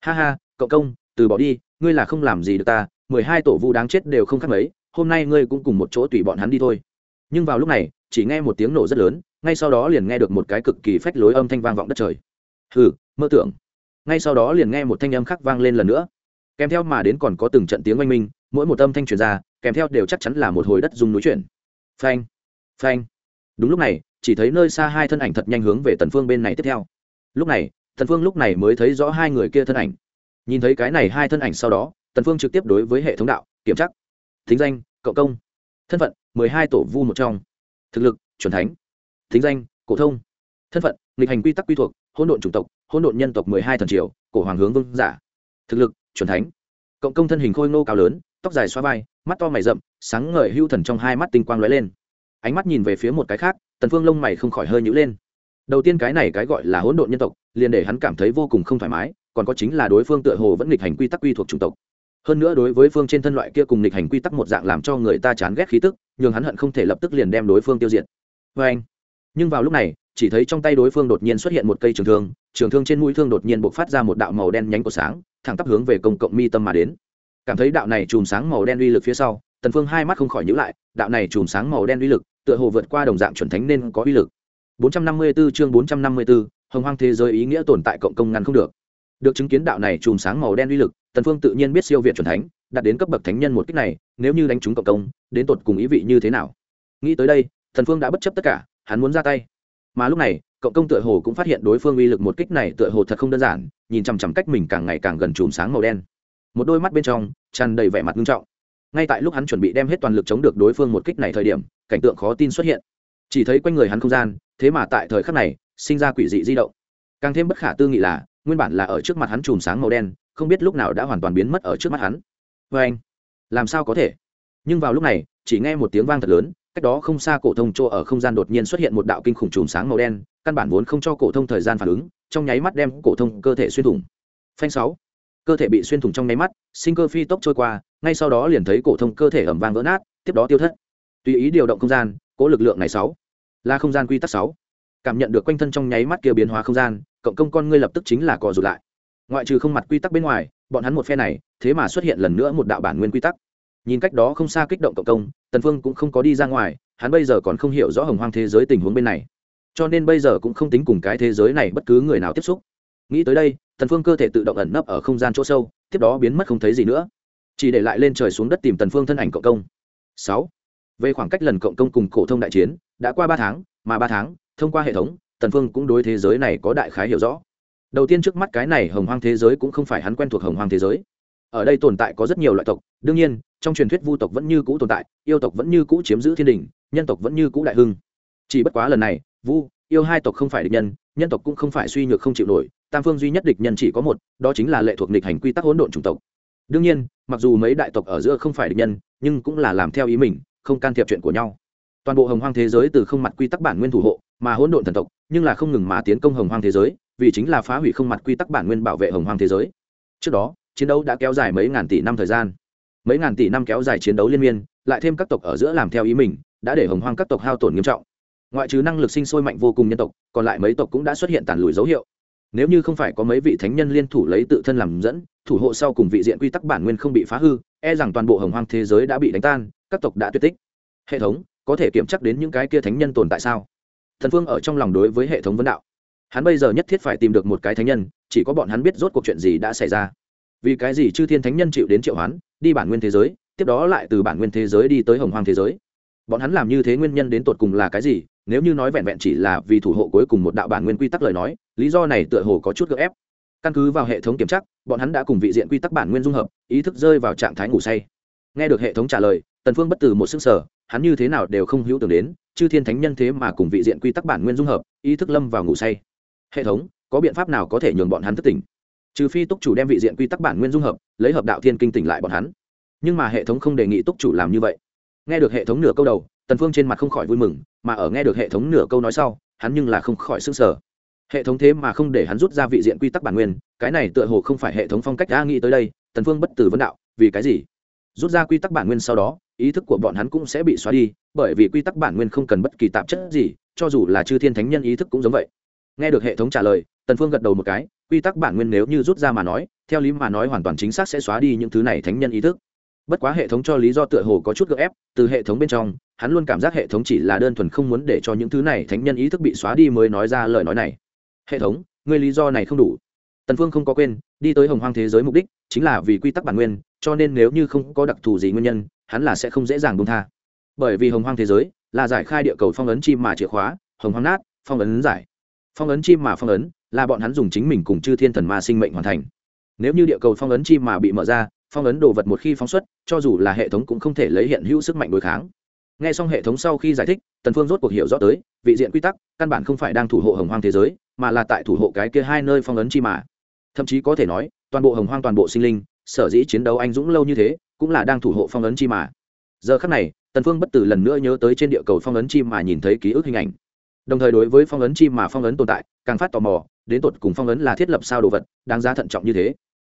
Ha ha, cậu công, từ bỏ đi, ngươi là không làm gì được ta, mười hai tổ vu đáng chết đều không khác mấy, hôm nay ngươi cũng cùng một chỗ tùy bọn hắn đi thôi. Nhưng vào lúc này, chỉ nghe một tiếng nổ rất lớn, ngay sau đó liền nghe được một cái cực kỳ phách lối âm thanh vang vọng đất trời. Hừ, mơ tưởng. Ngay sau đó liền nghe một thanh âm khác vang lên lần nữa. Kèm theo mà đến còn có từng trận tiếng oanh minh mỗi một âm thanh truyền ra, kèm theo đều chắc chắn là một hồi đất dùng núi chuyển. Phanh phanh. Đúng lúc này, chỉ thấy nơi xa hai thân ảnh thật nhanh hướng về tần phương bên này tiếp theo. Lúc này, tần phương lúc này mới thấy rõ hai người kia thân ảnh. Nhìn thấy cái này hai thân ảnh sau đó, tần phương trực tiếp đối với hệ thống đạo, kiểm tra. Thính danh, cậu công. Thân phận, mười hai tổ vu một trong. Thực lực, chuẩn thánh. Thính danh, cổ thông. Thân phận, nghịch hành quy tắc quy thuộc, hỗn độn chủng tộc, hỗn độn nhân tộc mười hai thần triều, cổ hoàng hướng vương giả. Thực lực, chuẩn thánh. Cộng công thân hình khôi ngô cao lớn tóc dài xoa vai, mắt to mày rậm, sáng ngời hưu thần trong hai mắt tinh quang lóe lên. Ánh mắt nhìn về phía một cái khác, tần phương lông mày không khỏi hơi nhíu lên. Đầu tiên cái này cái gọi là hỗn độn nhân tộc, liền để hắn cảm thấy vô cùng không thoải mái, còn có chính là đối phương tựa hồ vẫn nghịch hành quy tắc quy thuộc chủng tộc. Hơn nữa đối với phương trên thân loại kia cùng nghịch hành quy tắc một dạng làm cho người ta chán ghét khí tức, nhường hắn hận không thể lập tức liền đem đối phương tiêu diệt. Vê anh, nhưng vào lúc này, chỉ thấy trong tay đối phương đột nhiên xuất hiện một cây trường thương trường thương trên mũi thương đột nhiên bộc phát ra một đạo màu đen nhánh của sáng, thẳng tắp hướng về công cộng mi tâm mà đến cảm thấy đạo này chùm sáng màu đen uy lực phía sau tần phương hai mắt không khỏi nhíu lại đạo này chùm sáng màu đen uy lực tựa hồ vượt qua đồng dạng chuẩn thánh nên có uy lực. 454 chương 454, hồng hoang thế giới ý nghĩa tồn tại cộng công ngăn không được. Được chứng kiến đạo này chùm sáng màu đen uy lực tần phương tự nhiên biết siêu việt chuẩn thánh đạt đến cấp bậc thánh nhân một kích này nếu như đánh trúng cộng công đến tột cùng ý vị như thế nào? Nghĩ tới đây tần phương đã bất chấp tất cả hắn muốn ra tay. Mà lúc này cộng công tựa hồ cũng phát hiện đối phương uy lực một kích này tựa hồ thật không đơn giản nhìn chằm chằm cách mình càng ngày càng gần chùm sáng màu đen một đôi mắt bên trong tràn đầy vẻ mặt nghiêm trọng. Ngay tại lúc hắn chuẩn bị đem hết toàn lực chống được đối phương một kích này thời điểm, cảnh tượng khó tin xuất hiện. Chỉ thấy quanh người hắn không gian, thế mà tại thời khắc này sinh ra quỷ dị di động. Càng thêm bất khả tư nghị là, nguyên bản là ở trước mặt hắn chùm sáng màu đen, không biết lúc nào đã hoàn toàn biến mất ở trước mắt hắn. Vê anh, làm sao có thể? Nhưng vào lúc này, chỉ nghe một tiếng vang thật lớn, cách đó không xa cổ thông chỗ ở không gian đột nhiên xuất hiện một đạo kinh khủng chùm sáng màu đen, căn bản vốn không cho cổ thông thời gian phản ứng, trong nháy mắt đem cổ thông cơ thể xuyên thủng. Phanh sáu cơ thể bị xuyên thủng trong nháy mắt, sinh cơ phi tốc trôi qua, ngay sau đó liền thấy cổ thông cơ thể ẩm vang vỡ nát, tiếp đó tiêu thất. Tùy ý điều động không gian, cố lực lượng này sáu, là không gian quy tắc sáu. Cảm nhận được quanh thân trong nháy mắt kia biến hóa không gian, cộng công con ngươi lập tức chính là cò rụt lại. Ngoại trừ không mặt quy tắc bên ngoài, bọn hắn một phe này, thế mà xuất hiện lần nữa một đạo bản nguyên quy tắc. Nhìn cách đó không xa kích động cộng công, tần phương cũng không có đi ra ngoài, hắn bây giờ còn không hiểu rõ hồng hoang thế giới tình huống bên này. Cho nên bây giờ cũng không tính cùng cái thế giới này bất cứ người nào tiếp xúc nghĩ tới đây tần phương cơ thể tự động ẩn nấp ở không gian chỗ sâu tiếp đó biến mất không thấy gì nữa. Chỉ để lại lên trời xuống đất tìm tần phương thân ảnh cộng công. Sáu, về khoảng cách lần cộng công cùng cổ thông đại chiến đã qua ba tháng mà ba tháng thông qua hệ thống tần phương cũng đối thế giới này có đại khái hiểu rõ. Đầu tiên trước mắt cái này hồng hoang thế giới cũng không phải hắn quen thuộc hồng hoang thế giới. Ở đây tồn tại có rất nhiều loại tộc đương nhiên trong truyền thuyết vu tộc vẫn như cũ tồn tại yêu tộc vẫn như cũ chiếm giữ thiên đình nhân tộc vẫn như cũ đại hưng. Chỉ bất quá lần này vu yêu hai tộc không phải địch nhân nhân tộc cũng không phải suy nhược không chịu nổi tam phương duy nhất địch nhân chỉ có một, đó chính là lệ thuộc địch hành quy tắc hỗn độn chủng tộc. Đương nhiên, mặc dù mấy đại tộc ở giữa không phải địch nhân, nhưng cũng là làm theo ý mình, không can thiệp chuyện của nhau. Toàn bộ hồng hoang thế giới từ không mặt quy tắc bản nguyên thủ hộ, mà hỗn độn thần tộc, nhưng là không ngừng mà tiến công hồng hoang thế giới, vì chính là phá hủy không mặt quy tắc bản nguyên bảo vệ hồng hoang thế giới. Trước đó, chiến đấu đã kéo dài mấy ngàn tỷ năm thời gian. Mấy ngàn tỷ năm kéo dài chiến đấu liên miên, lại thêm các tộc ở giữa làm theo ý mình, đã để hồng hoang các tộc hao tổn nghiêm trọng. Ngoại trừ năng lực sinh sôi mạnh vô cùng nhân tộc, còn lại mấy tộc cũng đã xuất hiện tàn lùi dấu hiệu nếu như không phải có mấy vị thánh nhân liên thủ lấy tự thân làm dẫn, thủ hộ sau cùng vị diện quy tắc bản nguyên không bị phá hư e rằng toàn bộ hồng hoang thế giới đã bị đánh tan, các tộc đã tuyệt tích. Hệ thống, có thể kiểm chắc đến những cái kia thánh nhân tồn tại sao? Thần phương ở trong lòng đối với hệ thống vấn đạo. Hắn bây giờ nhất thiết phải tìm được một cái thánh nhân, chỉ có bọn hắn biết rốt cuộc chuyện gì đã xảy ra. Vì cái gì chư thiên thánh nhân chịu đến triệu hoán, đi bản nguyên thế giới, tiếp đó lại từ bản nguyên thế giới đi tới hồng hoang thế giới? Bọn hắn làm như thế nguyên nhân đến tột cùng là cái gì? Nếu như nói vẹn vẹn chỉ là vì thủ hộ cuối cùng một đạo bản nguyên quy tắc lời nói, lý do này tựa hồ có chút gợ ép. Căn cứ vào hệ thống kiểm tra, bọn hắn đã cùng vị diện quy tắc bản nguyên dung hợp, ý thức rơi vào trạng thái ngủ say. Nghe được hệ thống trả lời, tần phương bất từ một sức sở hắn như thế nào đều không hữu tưởng đến, chư thiên thánh nhân thế mà cùng vị diện quy tắc bản nguyên dung hợp, ý thức lâm vào ngủ say. Hệ thống, có biện pháp nào có thể nhường bọn hắn thức tỉnh? Trừ phi túc chủ đem vị diện quy tắc bản nguyên dung hợp, lấy hợp đạo thiên kinh tỉnh lại bọn hắn. Nhưng mà hệ thống không đề nghị túc chủ làm như vậy. Nghe được hệ thống nửa câu đầu tần phương trên mặt không khỏi vui mừng, mà ở nghe được hệ thống nửa câu nói sau, hắn nhưng là không khỏi sững sờ. Hệ thống thế mà không để hắn rút ra vị diện quy tắc bản nguyên, cái này tựa hồ không phải hệ thống phong cách đã nghĩ tới đây, tần phương bất tử vấn đạo, vì cái gì? Rút ra quy tắc bản nguyên sau đó, ý thức của bọn hắn cũng sẽ bị xóa đi, bởi vì quy tắc bản nguyên không cần bất kỳ tạp chất gì, cho dù là chư thiên thánh nhân ý thức cũng giống vậy. Nghe được hệ thống trả lời, tần phương gật đầu một cái, quy tắc bản nguyên nếu như rút ra mà nói, theo lý mà nói hoàn toàn chính xác sẽ xóa đi những thứ này thánh nhân ý thức. Bất quá hệ thống cho lý do tựa hồ có chút gượng ép, từ hệ thống bên trong hắn luôn cảm giác hệ thống chỉ là đơn thuần không muốn để cho những thứ này thánh nhân ý thức bị xóa đi mới nói ra lời nói này. Hệ thống, ngươi lý do này không đủ. Tần phương không có quên, đi tới hồng hoang thế giới mục đích chính là vì quy tắc bản nguyên, cho nên nếu như không có đặc thù gì nguyên nhân, hắn là sẽ không dễ dàng buông tha. Bởi vì hồng hoang thế giới là giải khai địa cầu phong ấn chim mà chìa khóa, hồng hoang nát, phong ấn giải. Phong ấn chim mà phong ấn là bọn hắn dùng chính mình cùng chư thiên thần ma sinh mệnh hoàn thành. Nếu như địa cầu phong ấn chim mà bị mở ra, phong ấn đồ vật một khi phóng xuất, cho dù là hệ thống cũng không thể lấy hiện hữu sức mạnh đối kháng nghe xong hệ thống sau khi giải thích, tần phương rốt cuộc hiểu rõ tới, vị diện quy tắc căn bản không phải đang thủ hộ hồng hoang thế giới, mà là tại thủ hộ cái kia hai nơi phong ấn chi mà. Thậm chí có thể nói, toàn bộ hồng hoang toàn bộ sinh linh, sở dĩ chiến đấu anh dũng lâu như thế, cũng là đang thủ hộ phong ấn chi mà. Giờ khắc này, tần phương bất tử lần nữa nhớ tới trên địa cầu phong ấn chi mà nhìn thấy ký ức hình ảnh. Đồng thời đối với phong ấn chi mà phong ấn tồn tại, càng phát tò mò, đến tột cùng phong ấn là thiết lập sao đồ vật, đáng giá thận trọng như thế.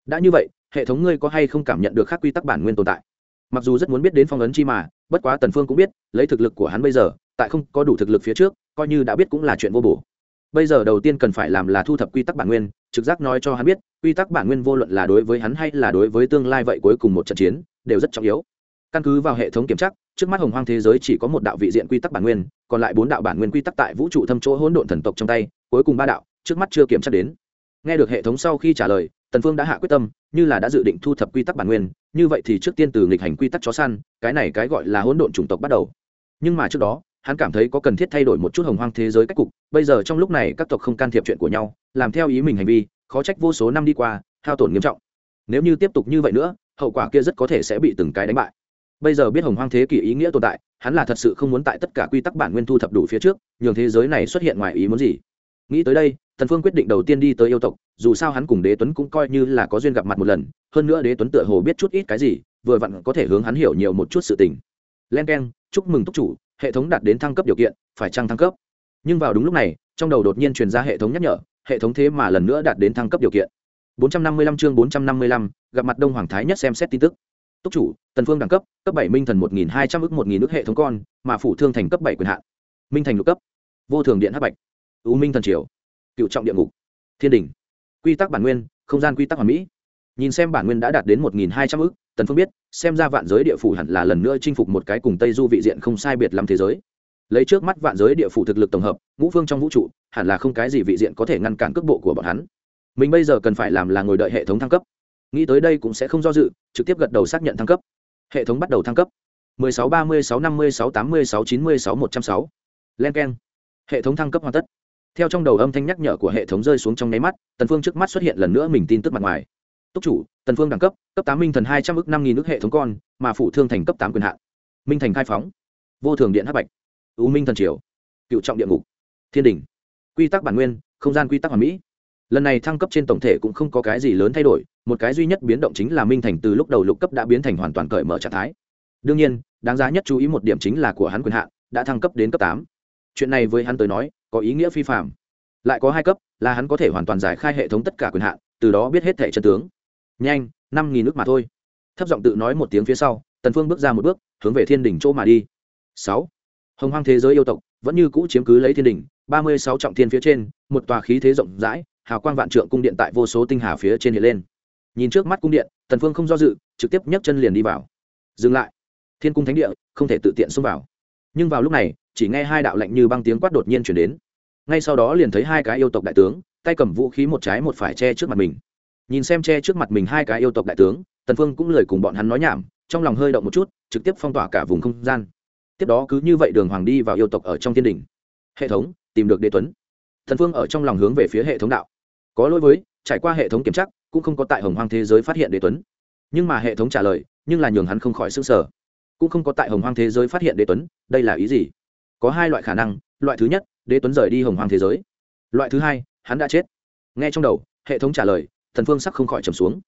Đã như vậy, hệ thống ngươi có hay không cảm nhận được khác quy tắc bản nguyên tồn tại? Mặc dù rất muốn biết đến phong ấn chi mà, bất quá tần phương cũng biết, lấy thực lực của hắn bây giờ, tại không có đủ thực lực phía trước, coi như đã biết cũng là chuyện vô bổ. Bây giờ đầu tiên cần phải làm là thu thập quy tắc bản nguyên, trực giác nói cho hắn biết, quy tắc bản nguyên vô luận là đối với hắn hay là đối với tương lai vậy cuối cùng một trận chiến, đều rất trọng yếu. Căn cứ vào hệ thống kiểm tra, trước mắt hồng hoang thế giới chỉ có một đạo vị diện quy tắc bản nguyên, còn lại bốn đạo bản nguyên quy tắc tại vũ trụ thâm chỗ hỗn độn thần tộc trong tay, cuối cùng ba đạo, trước mắt chưa kiểm tra đến. Nghe được hệ thống sau khi trả lời tần phương đã hạ quyết tâm, như là đã dự định thu thập quy tắc bản nguyên, như vậy thì trước tiên từ nghịch hành quy tắc chó săn, cái này cái gọi là hỗn độn chủng tộc bắt đầu. Nhưng mà trước đó, hắn cảm thấy có cần thiết thay đổi một chút hồng hoang thế giới cách cục, bây giờ trong lúc này các tộc không can thiệp chuyện của nhau, làm theo ý mình hành vi, khó trách vô số năm đi qua, hao tổn nghiêm trọng. Nếu như tiếp tục như vậy nữa, hậu quả kia rất có thể sẽ bị từng cái đánh bại. Bây giờ biết hồng hoang thế kỷ ý nghĩa tồn tại, hắn là thật sự không muốn tại tất cả quy tắc bản nguyên thu thập đủ phía trước, nhường thế giới này xuất hiện ngoài ý muốn gì. Nghĩ tới đây thần phương quyết định đầu tiên đi tới yêu tộc dù sao hắn cùng đế tuấn cũng coi như là có duyên gặp mặt một lần hơn nữa đế tuấn tựa hồ biết chút ít cái gì vừa vặn có thể hướng hắn hiểu nhiều một chút sự tình. Len k e n chúc mừng túc chủ hệ thống đạt đến thăng cấp điều kiện phải trăng thăng cấp? Nhưng vào đúng lúc này trong đầu đột nhiên truyền ra hệ thống nhắc nhở hệ thống thế mà lần nữa đạt đến thăng cấp điều kiện. 455 chương 455, gặp mặt đông hoàng thái nhất xem xét tin tức. Túc chủ tần phương đẳng cấp cấp bảy minh thần 1.200 ước 1.000 hệ thống con mà phủ thương thành cấp bảy quyền hạn. Minh thành lục cấp. Vô thường điện hắc bạch. U minh thần triều cựu trọng địa ngục. Thiên đình. Quy tắc bản nguyên, không gian quy tắc hoàn mỹ. Nhìn xem bản nguyên đã đạt đến 1.200 ước tần phương biết, xem ra vạn giới địa phủ hẳn là lần nữa chinh phục một cái cùng tây du vị diện không sai biệt lắm thế giới. Lấy trước mắt vạn giới địa phủ thực lực tổng hợp, ngũ phương trong vũ trụ, hẳn là không cái gì vị diện có thể ngăn cản cước bộ của bọn hắn. Mình bây giờ cần phải làm là ngồi đợi hệ thống thăng cấp. Nghĩ tới đây cũng sẽ không do dự, trực tiếp gật đầu xác nhận thăng cấp. Hệ thống bắt đầu thăng cấp. 16 36 56 86 96 106 len keng. Hệ thống thăng cấp hoàn tất theo trong đầu âm thanh nhắc nhở của hệ thống rơi xuống trong nháy mắt, tần phương trước mắt xuất hiện lần nữa mình tin tức mặt ngoài. Túc chủ, tần phương đẳng cấp cấp tám minh thần hai trăm ước năm nghìn ước hệ thống con, mà phụ thương thành cấp tám quyền hạn. Minh thành khai phóng. Vô thường điện hắc bạch. U minh thần triều. Cựu trọng địa ngục. Thiên đình quy tắc bản nguyên, không gian quy tắc hoàn mỹ. Lần này thăng cấp trên tổng thể cũng không có cái gì lớn thay đổi, một cái duy nhất biến động chính là minh thành từ lúc đầu lục cấp đã biến thành hoàn toàn cởi mở trạng thái. Đương nhiên, đáng giá nhất chú ý một điểm chính là của hắn quyền hạn, đã thăng cấp đến cấp tám. Chuyện này với hắn tới nói có ý nghĩa phi phạm. Lại có hai cấp, là hắn có thể hoàn toàn giải khai hệ thống tất cả quyền hạn, từ đó biết hết thẻ chân tướng. Nhanh, năm nghìn nước mà thôi. Thấp giọng tự nói một tiếng phía sau, tần phương bước ra một bước, hướng về thiên đỉnh chỗ mà đi. Sáu. Hồng hoang thế giới yêu tộc, vẫn như cũ chiếm cứ lấy thiên đỉnh, ba mươi sáu trọng thiên phía trên, một tòa khí thế rộng rãi, hào quang vạn trượng cung điện tại vô số tinh hà phía trên hiện lên. Nhìn trước mắt cung điện, tần phương không do dự, trực tiếp nhấc chân liền đi vào. Dừng lại. Thiên cung thánh địa, không thể tự tiện xông vào. Nhưng vào lúc này chỉ nghe hai đạo lệnh như băng tiếng quát đột nhiên chuyển đến. Ngay sau đó liền thấy hai cái yêu tộc đại tướng, tay cầm vũ khí một trái một phải che trước mặt mình. Nhìn xem che trước mặt mình hai cái yêu tộc đại tướng, tần phương cũng lời cùng bọn hắn nói nhảm, trong lòng hơi động một chút, trực tiếp phong tỏa cả vùng không gian. Tiếp đó cứ như vậy đường hoàng đi vào yêu tộc ở trong thiên đình. Hệ thống, tìm được đế tuấn. Thần phương ở trong lòng hướng về phía hệ thống đạo. Có lỗi với, trải qua hệ thống kiểm tra, cũng không có tại hồng hoang thế giới phát hiện đế tuấn. Nhưng mà hệ thống trả lời, nhưng là nhường hắn không khỏi s ư sở cũng không có tại hồng hoang thế giới phát hiện đế tuấn, đây là ý gì? Có hai loại khả năng, loại thứ nhất, đế tuấn rời đi hồng hoàng thế giới. Loại thứ hai, hắn đã chết. Nghe trong đầu, hệ thống trả lời, thần phương sắc không khỏi trầm xuống.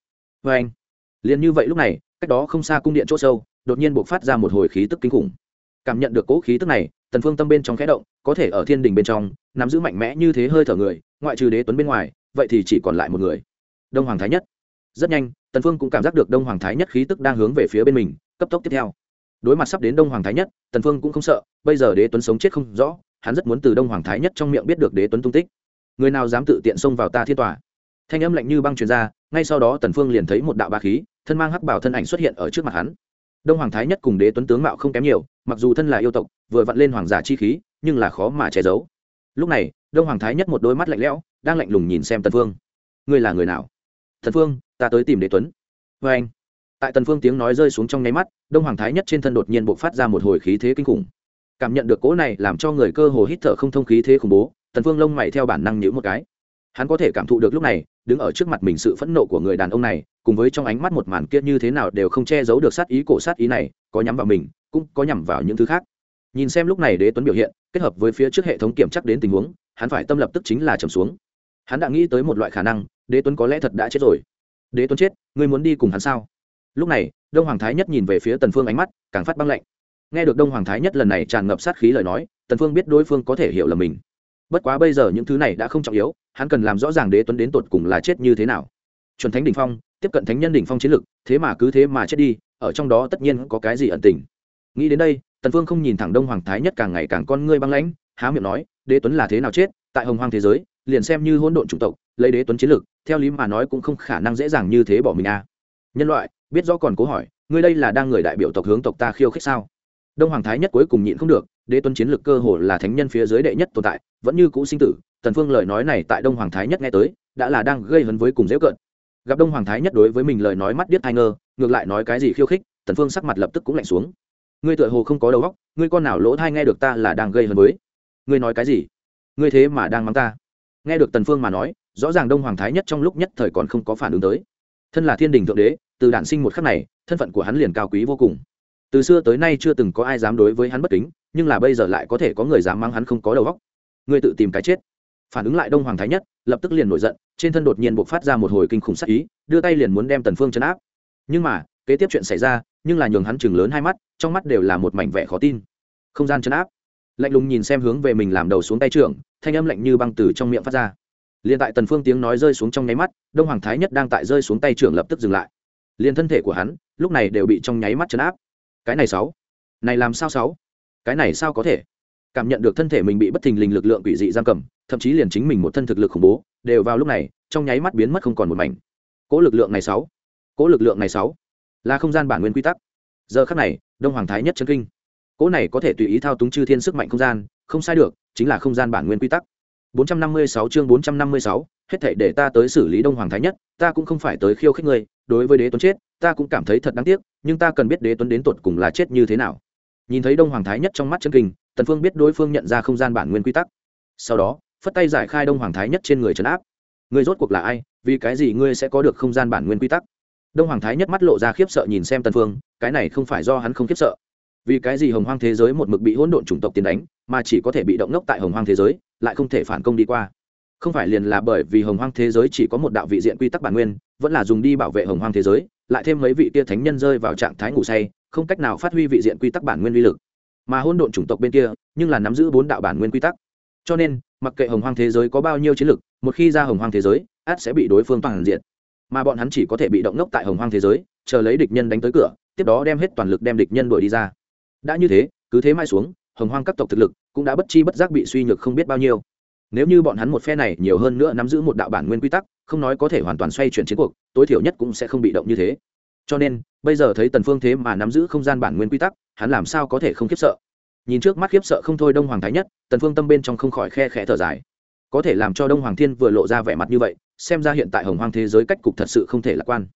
Vê anh, liền như vậy lúc này, cách đó không xa cung điện chỗ sâu, đột nhiên buộc phát ra một hồi khí tức kinh khủng. Cảm nhận được cỗ khí tức này tần phương tâm bên trong khẽ động, có thể ở thiên đình bên trong, nắm giữ mạnh mẽ như thế hơi thở người, ngoại trừ đế tuấn bên ngoài, vậy thì chỉ còn lại một người. Đông hoàng thái nhất. Rất nhanh tần phương cũng cảm giác được đông hoàng thái nhất khí tức đang hướng về phía bên mình, cấp tốc tiếp theo đối mặt sắp đến đông hoàng thái nhất, tần phương cũng không sợ, bây giờ đế tuấn sống chết không rõ, hắn rất muốn từ đông hoàng thái nhất trong miệng biết được đế tuấn tung tích. Người nào dám tự tiện xông vào ta thiên tòa? Thanh âm lạnh như băng truyền ra, ngay sau đó tần phương liền thấy một đạo ba khí, thân mang hắc bảo thân ảnh xuất hiện ở trước mặt hắn. Đông hoàng thái nhất cùng đế tuấn tướng mạo không kém nhiều, mặc dù thân là yêu tộc, vừa vặn lên hoàng giả chi khí, nhưng là khó mà che giấu. Lúc này, đông hoàng thái nhất một đôi mắt lạnh lẽo, đang lạnh lùng nhìn xem tần phương. Ngươi là người nào? Thần phương, ta tới tìm đế tuấn. Với anh tại tần phương tiếng nói rơi xuống trong nháy mắt, đông hoàng thái nhất trên thân đột nhiên bộc phát ra một hồi khí thế kinh khủng. Cảm nhận được cỗ này làm cho người cơ hồ hít thở không thông khí thế khủng bố, tần phương lông mày theo bản năng nhíu một cái. Hắn có thể cảm thụ được lúc này, đứng ở trước mặt mình sự phẫn nộ của người đàn ông này, cùng với trong ánh mắt một màn kia như thế nào đều không che giấu được sát ý cổ sát ý này, có nhắm vào mình, cũng có nhắm vào những thứ khác. Nhìn xem lúc này đế tuấn biểu hiện, kết hợp với phía trước hệ thống kiểm chắc đến tình huống, hắn phải tâm lập tức chính là trầm xuống. Hắn đã nghĩ tới một loại khả năng, đế tuấn có lẽ thật đã chết rồi. Đế tuấn chết, ngươi muốn đi cùng hắn sao? Lúc này, đông hoàng thái nhất nhìn về phía tần phương ánh mắt, càng phát băng lạnh. Nghe được đông hoàng thái nhất lần này tràn ngập sát khí lời nói, tần phương biết đối phương có thể hiểu là mình. Bất quá bây giờ những thứ này đã không trọng yếu, hắn cần làm rõ ràng đế tuấn đến tột cùng là chết như thế nào. Chuẩn thánh đỉnh phong, tiếp cận thánh nhân đỉnh phong chiến lực, thế mà cứ thế mà chết đi, ở trong đó tất nhiên có cái gì ẩn tình. Nghĩ đến đây, tần phương không nhìn thẳng đông hoàng thái nhất càng ngày càng con ngươi băng lãnh, há miệng nói, đế tuấn là thế nào chết, tại hồng hoang thế giới, liền xem như hỗn độn chủng tộc, lấy đế tuấn chiến lực, theo lý mà nói cũng không khả năng dễ dàng như thế bỏ mình a. À. nhân loại biết rõ còn cố hỏi, ngươi đây là đang người đại biểu tộc hướng tộc ta khiêu khích sao? Đông hoàng thái nhất cuối cùng nhịn không được, đế tuấn chiến lực cơ hồ là thánh nhân phía dưới đệ nhất tồn tại, vẫn như cũ sinh tử, tần phương lời nói này tại đông hoàng thái nhất nghe tới, đã là đang gây hấn với cùng dễ cận. Gặp đông hoàng thái nhất đối với mình lời nói mắt biết thai ngơ, ngược lại nói cái gì khiêu khích, tần phương sắc mặt lập tức cũng lạnh xuống. Ngươi tựa hồ không có đầu óc, ngươi con nào lỗ thai nghe được ta là đang gây hấn với? Ngươi nói cái gì? Ngươi thế mà đang mắng ta. Nghe được tần phương mà nói, rõ ràng đông hoàng thái nhất trong lúc nhất thời còn không có phản ứng tới. Thân là thiên đình thượng đế từ đản sinh một khắc này, thân phận của hắn liền cao quý vô cùng. Từ xưa tới nay chưa từng có ai dám đối với hắn bất kính, nhưng là bây giờ lại có thể có người dám mang hắn không có đầu óc. Ngươi tự tìm cái chết. Phản ứng lại đông hoàng thái nhất, lập tức liền nổi giận, trên thân đột nhiên buộc phát ra một hồi kinh khủng sắc ý, đưa tay liền muốn đem tần phương chấn áp. Nhưng mà, kế tiếp chuyện xảy ra, nhưng là nhường hắn chừng lớn hai mắt, trong mắt đều là một mảnh vẻ khó tin. Không gian chấn áp. Lạnh lùng nhìn xem hướng về mình làm đầu xuống tay trưởng, thanh âm lạnh như băng từ trong miệng phát ra. Liền tại tần phương tiếng nói rơi xuống trong nháy mắt, đông hoàng thái nhất đang tại rơi xuống tay trưởng lập tức dừng lại liền thân thể của hắn lúc này đều bị trong nháy mắt chấn áp. Cái này sáu. Này làm sao sáu? Cái này sao có thể? Cảm nhận được thân thể mình bị bất thình lình lực lượng quỷ dị giam cầm thậm chí liền chính mình một thân thực lực khủng bố đều vào lúc này trong nháy mắt biến mất không còn một mảnh. Cỗ lực lượng này sáu. Cỗ lực lượng này sáu. Là không gian bản nguyên quy tắc. Giờ khắc này đông hoàng thái nhất chân kinh. Cỗ này có thể tùy ý thao túng chư thiên sức mạnh không gian không sai được chính là không gian bản nguyên quy tắc. 456 chương 456, hết thảy để ta tới xử lý đông hoàng thái nhất, ta cũng không phải tới khiêu khích ngươi, đối với đế tuấn chết, ta cũng cảm thấy thật đáng tiếc, nhưng ta cần biết đế tuấn đến tột cùng là chết như thế nào. Nhìn thấy đông hoàng thái nhất trong mắt chân kinh, tần phương biết đối phương nhận ra không gian bản nguyên quy tắc. Sau đó, phất tay giải khai đông hoàng thái nhất trên người trấn áp. Ngươi rốt cuộc là ai, vì cái gì ngươi sẽ có được không gian bản nguyên quy tắc? Đông hoàng thái nhất mắt lộ ra khiếp sợ nhìn xem tần phương, cái này không phải do hắn không khiếp sợ. Vì cái gì hồng hoang thế giới một mực bị hỗn độn chủng tộc tiến đánh, mà chỉ có thể bị động ngốc tại hồng hoang thế giới, lại không thể phản công đi qua không phải liền là bởi vì hồng hoang thế giới chỉ có một đạo vị diện quy tắc bản nguyên, vẫn là dùng đi bảo vệ hồng hoang thế giới, lại thêm mấy vị tia thánh nhân rơi vào trạng thái ngủ say, không cách nào phát huy vị diện quy tắc bản nguyên uy lực. Mà hôn độn chủng tộc bên kia, nhưng là nắm giữ bốn đạo bản nguyên quy tắc. Cho nên, mặc kệ hồng hoang thế giới có bao nhiêu chiến lực, một khi ra hồng hoang thế giới át sẽ bị đối phương toàn diện. Mà bọn hắn chỉ có thể bị động ngốc tại hồng hoang thế giới, chờ lấy địch nhân đánh tới cửa, tiếp đó đem hết toàn lực đem địch nhân đuổi đi ra. Đã như thế, cứ thế mai xuống, hồng hoang các tộc thực lực cũng đã bất chi bất giác bị suy nhược không biết bao nhiêu nếu như bọn hắn một phe này nhiều hơn nữa nắm giữ một đạo bản nguyên quy tắc, không nói có thể hoàn toàn xoay chuyển chiến cuộc, tối thiểu nhất cũng sẽ không bị động như thế. Cho nên, bây giờ thấy tần phương thế mà nắm giữ không gian bản nguyên quy tắc, hắn làm sao có thể không khiếp sợ? Nhìn trước mắt khiếp sợ không thôi đông hoàng thái nhất, tần phương tâm bên trong không khỏi khe khẽ thở dài. Có thể làm cho đông hoàng thiên vừa lộ ra vẻ mặt như vậy, xem ra hiện tại hồng hoang thế giới cách cục thật sự không thể lạc quan.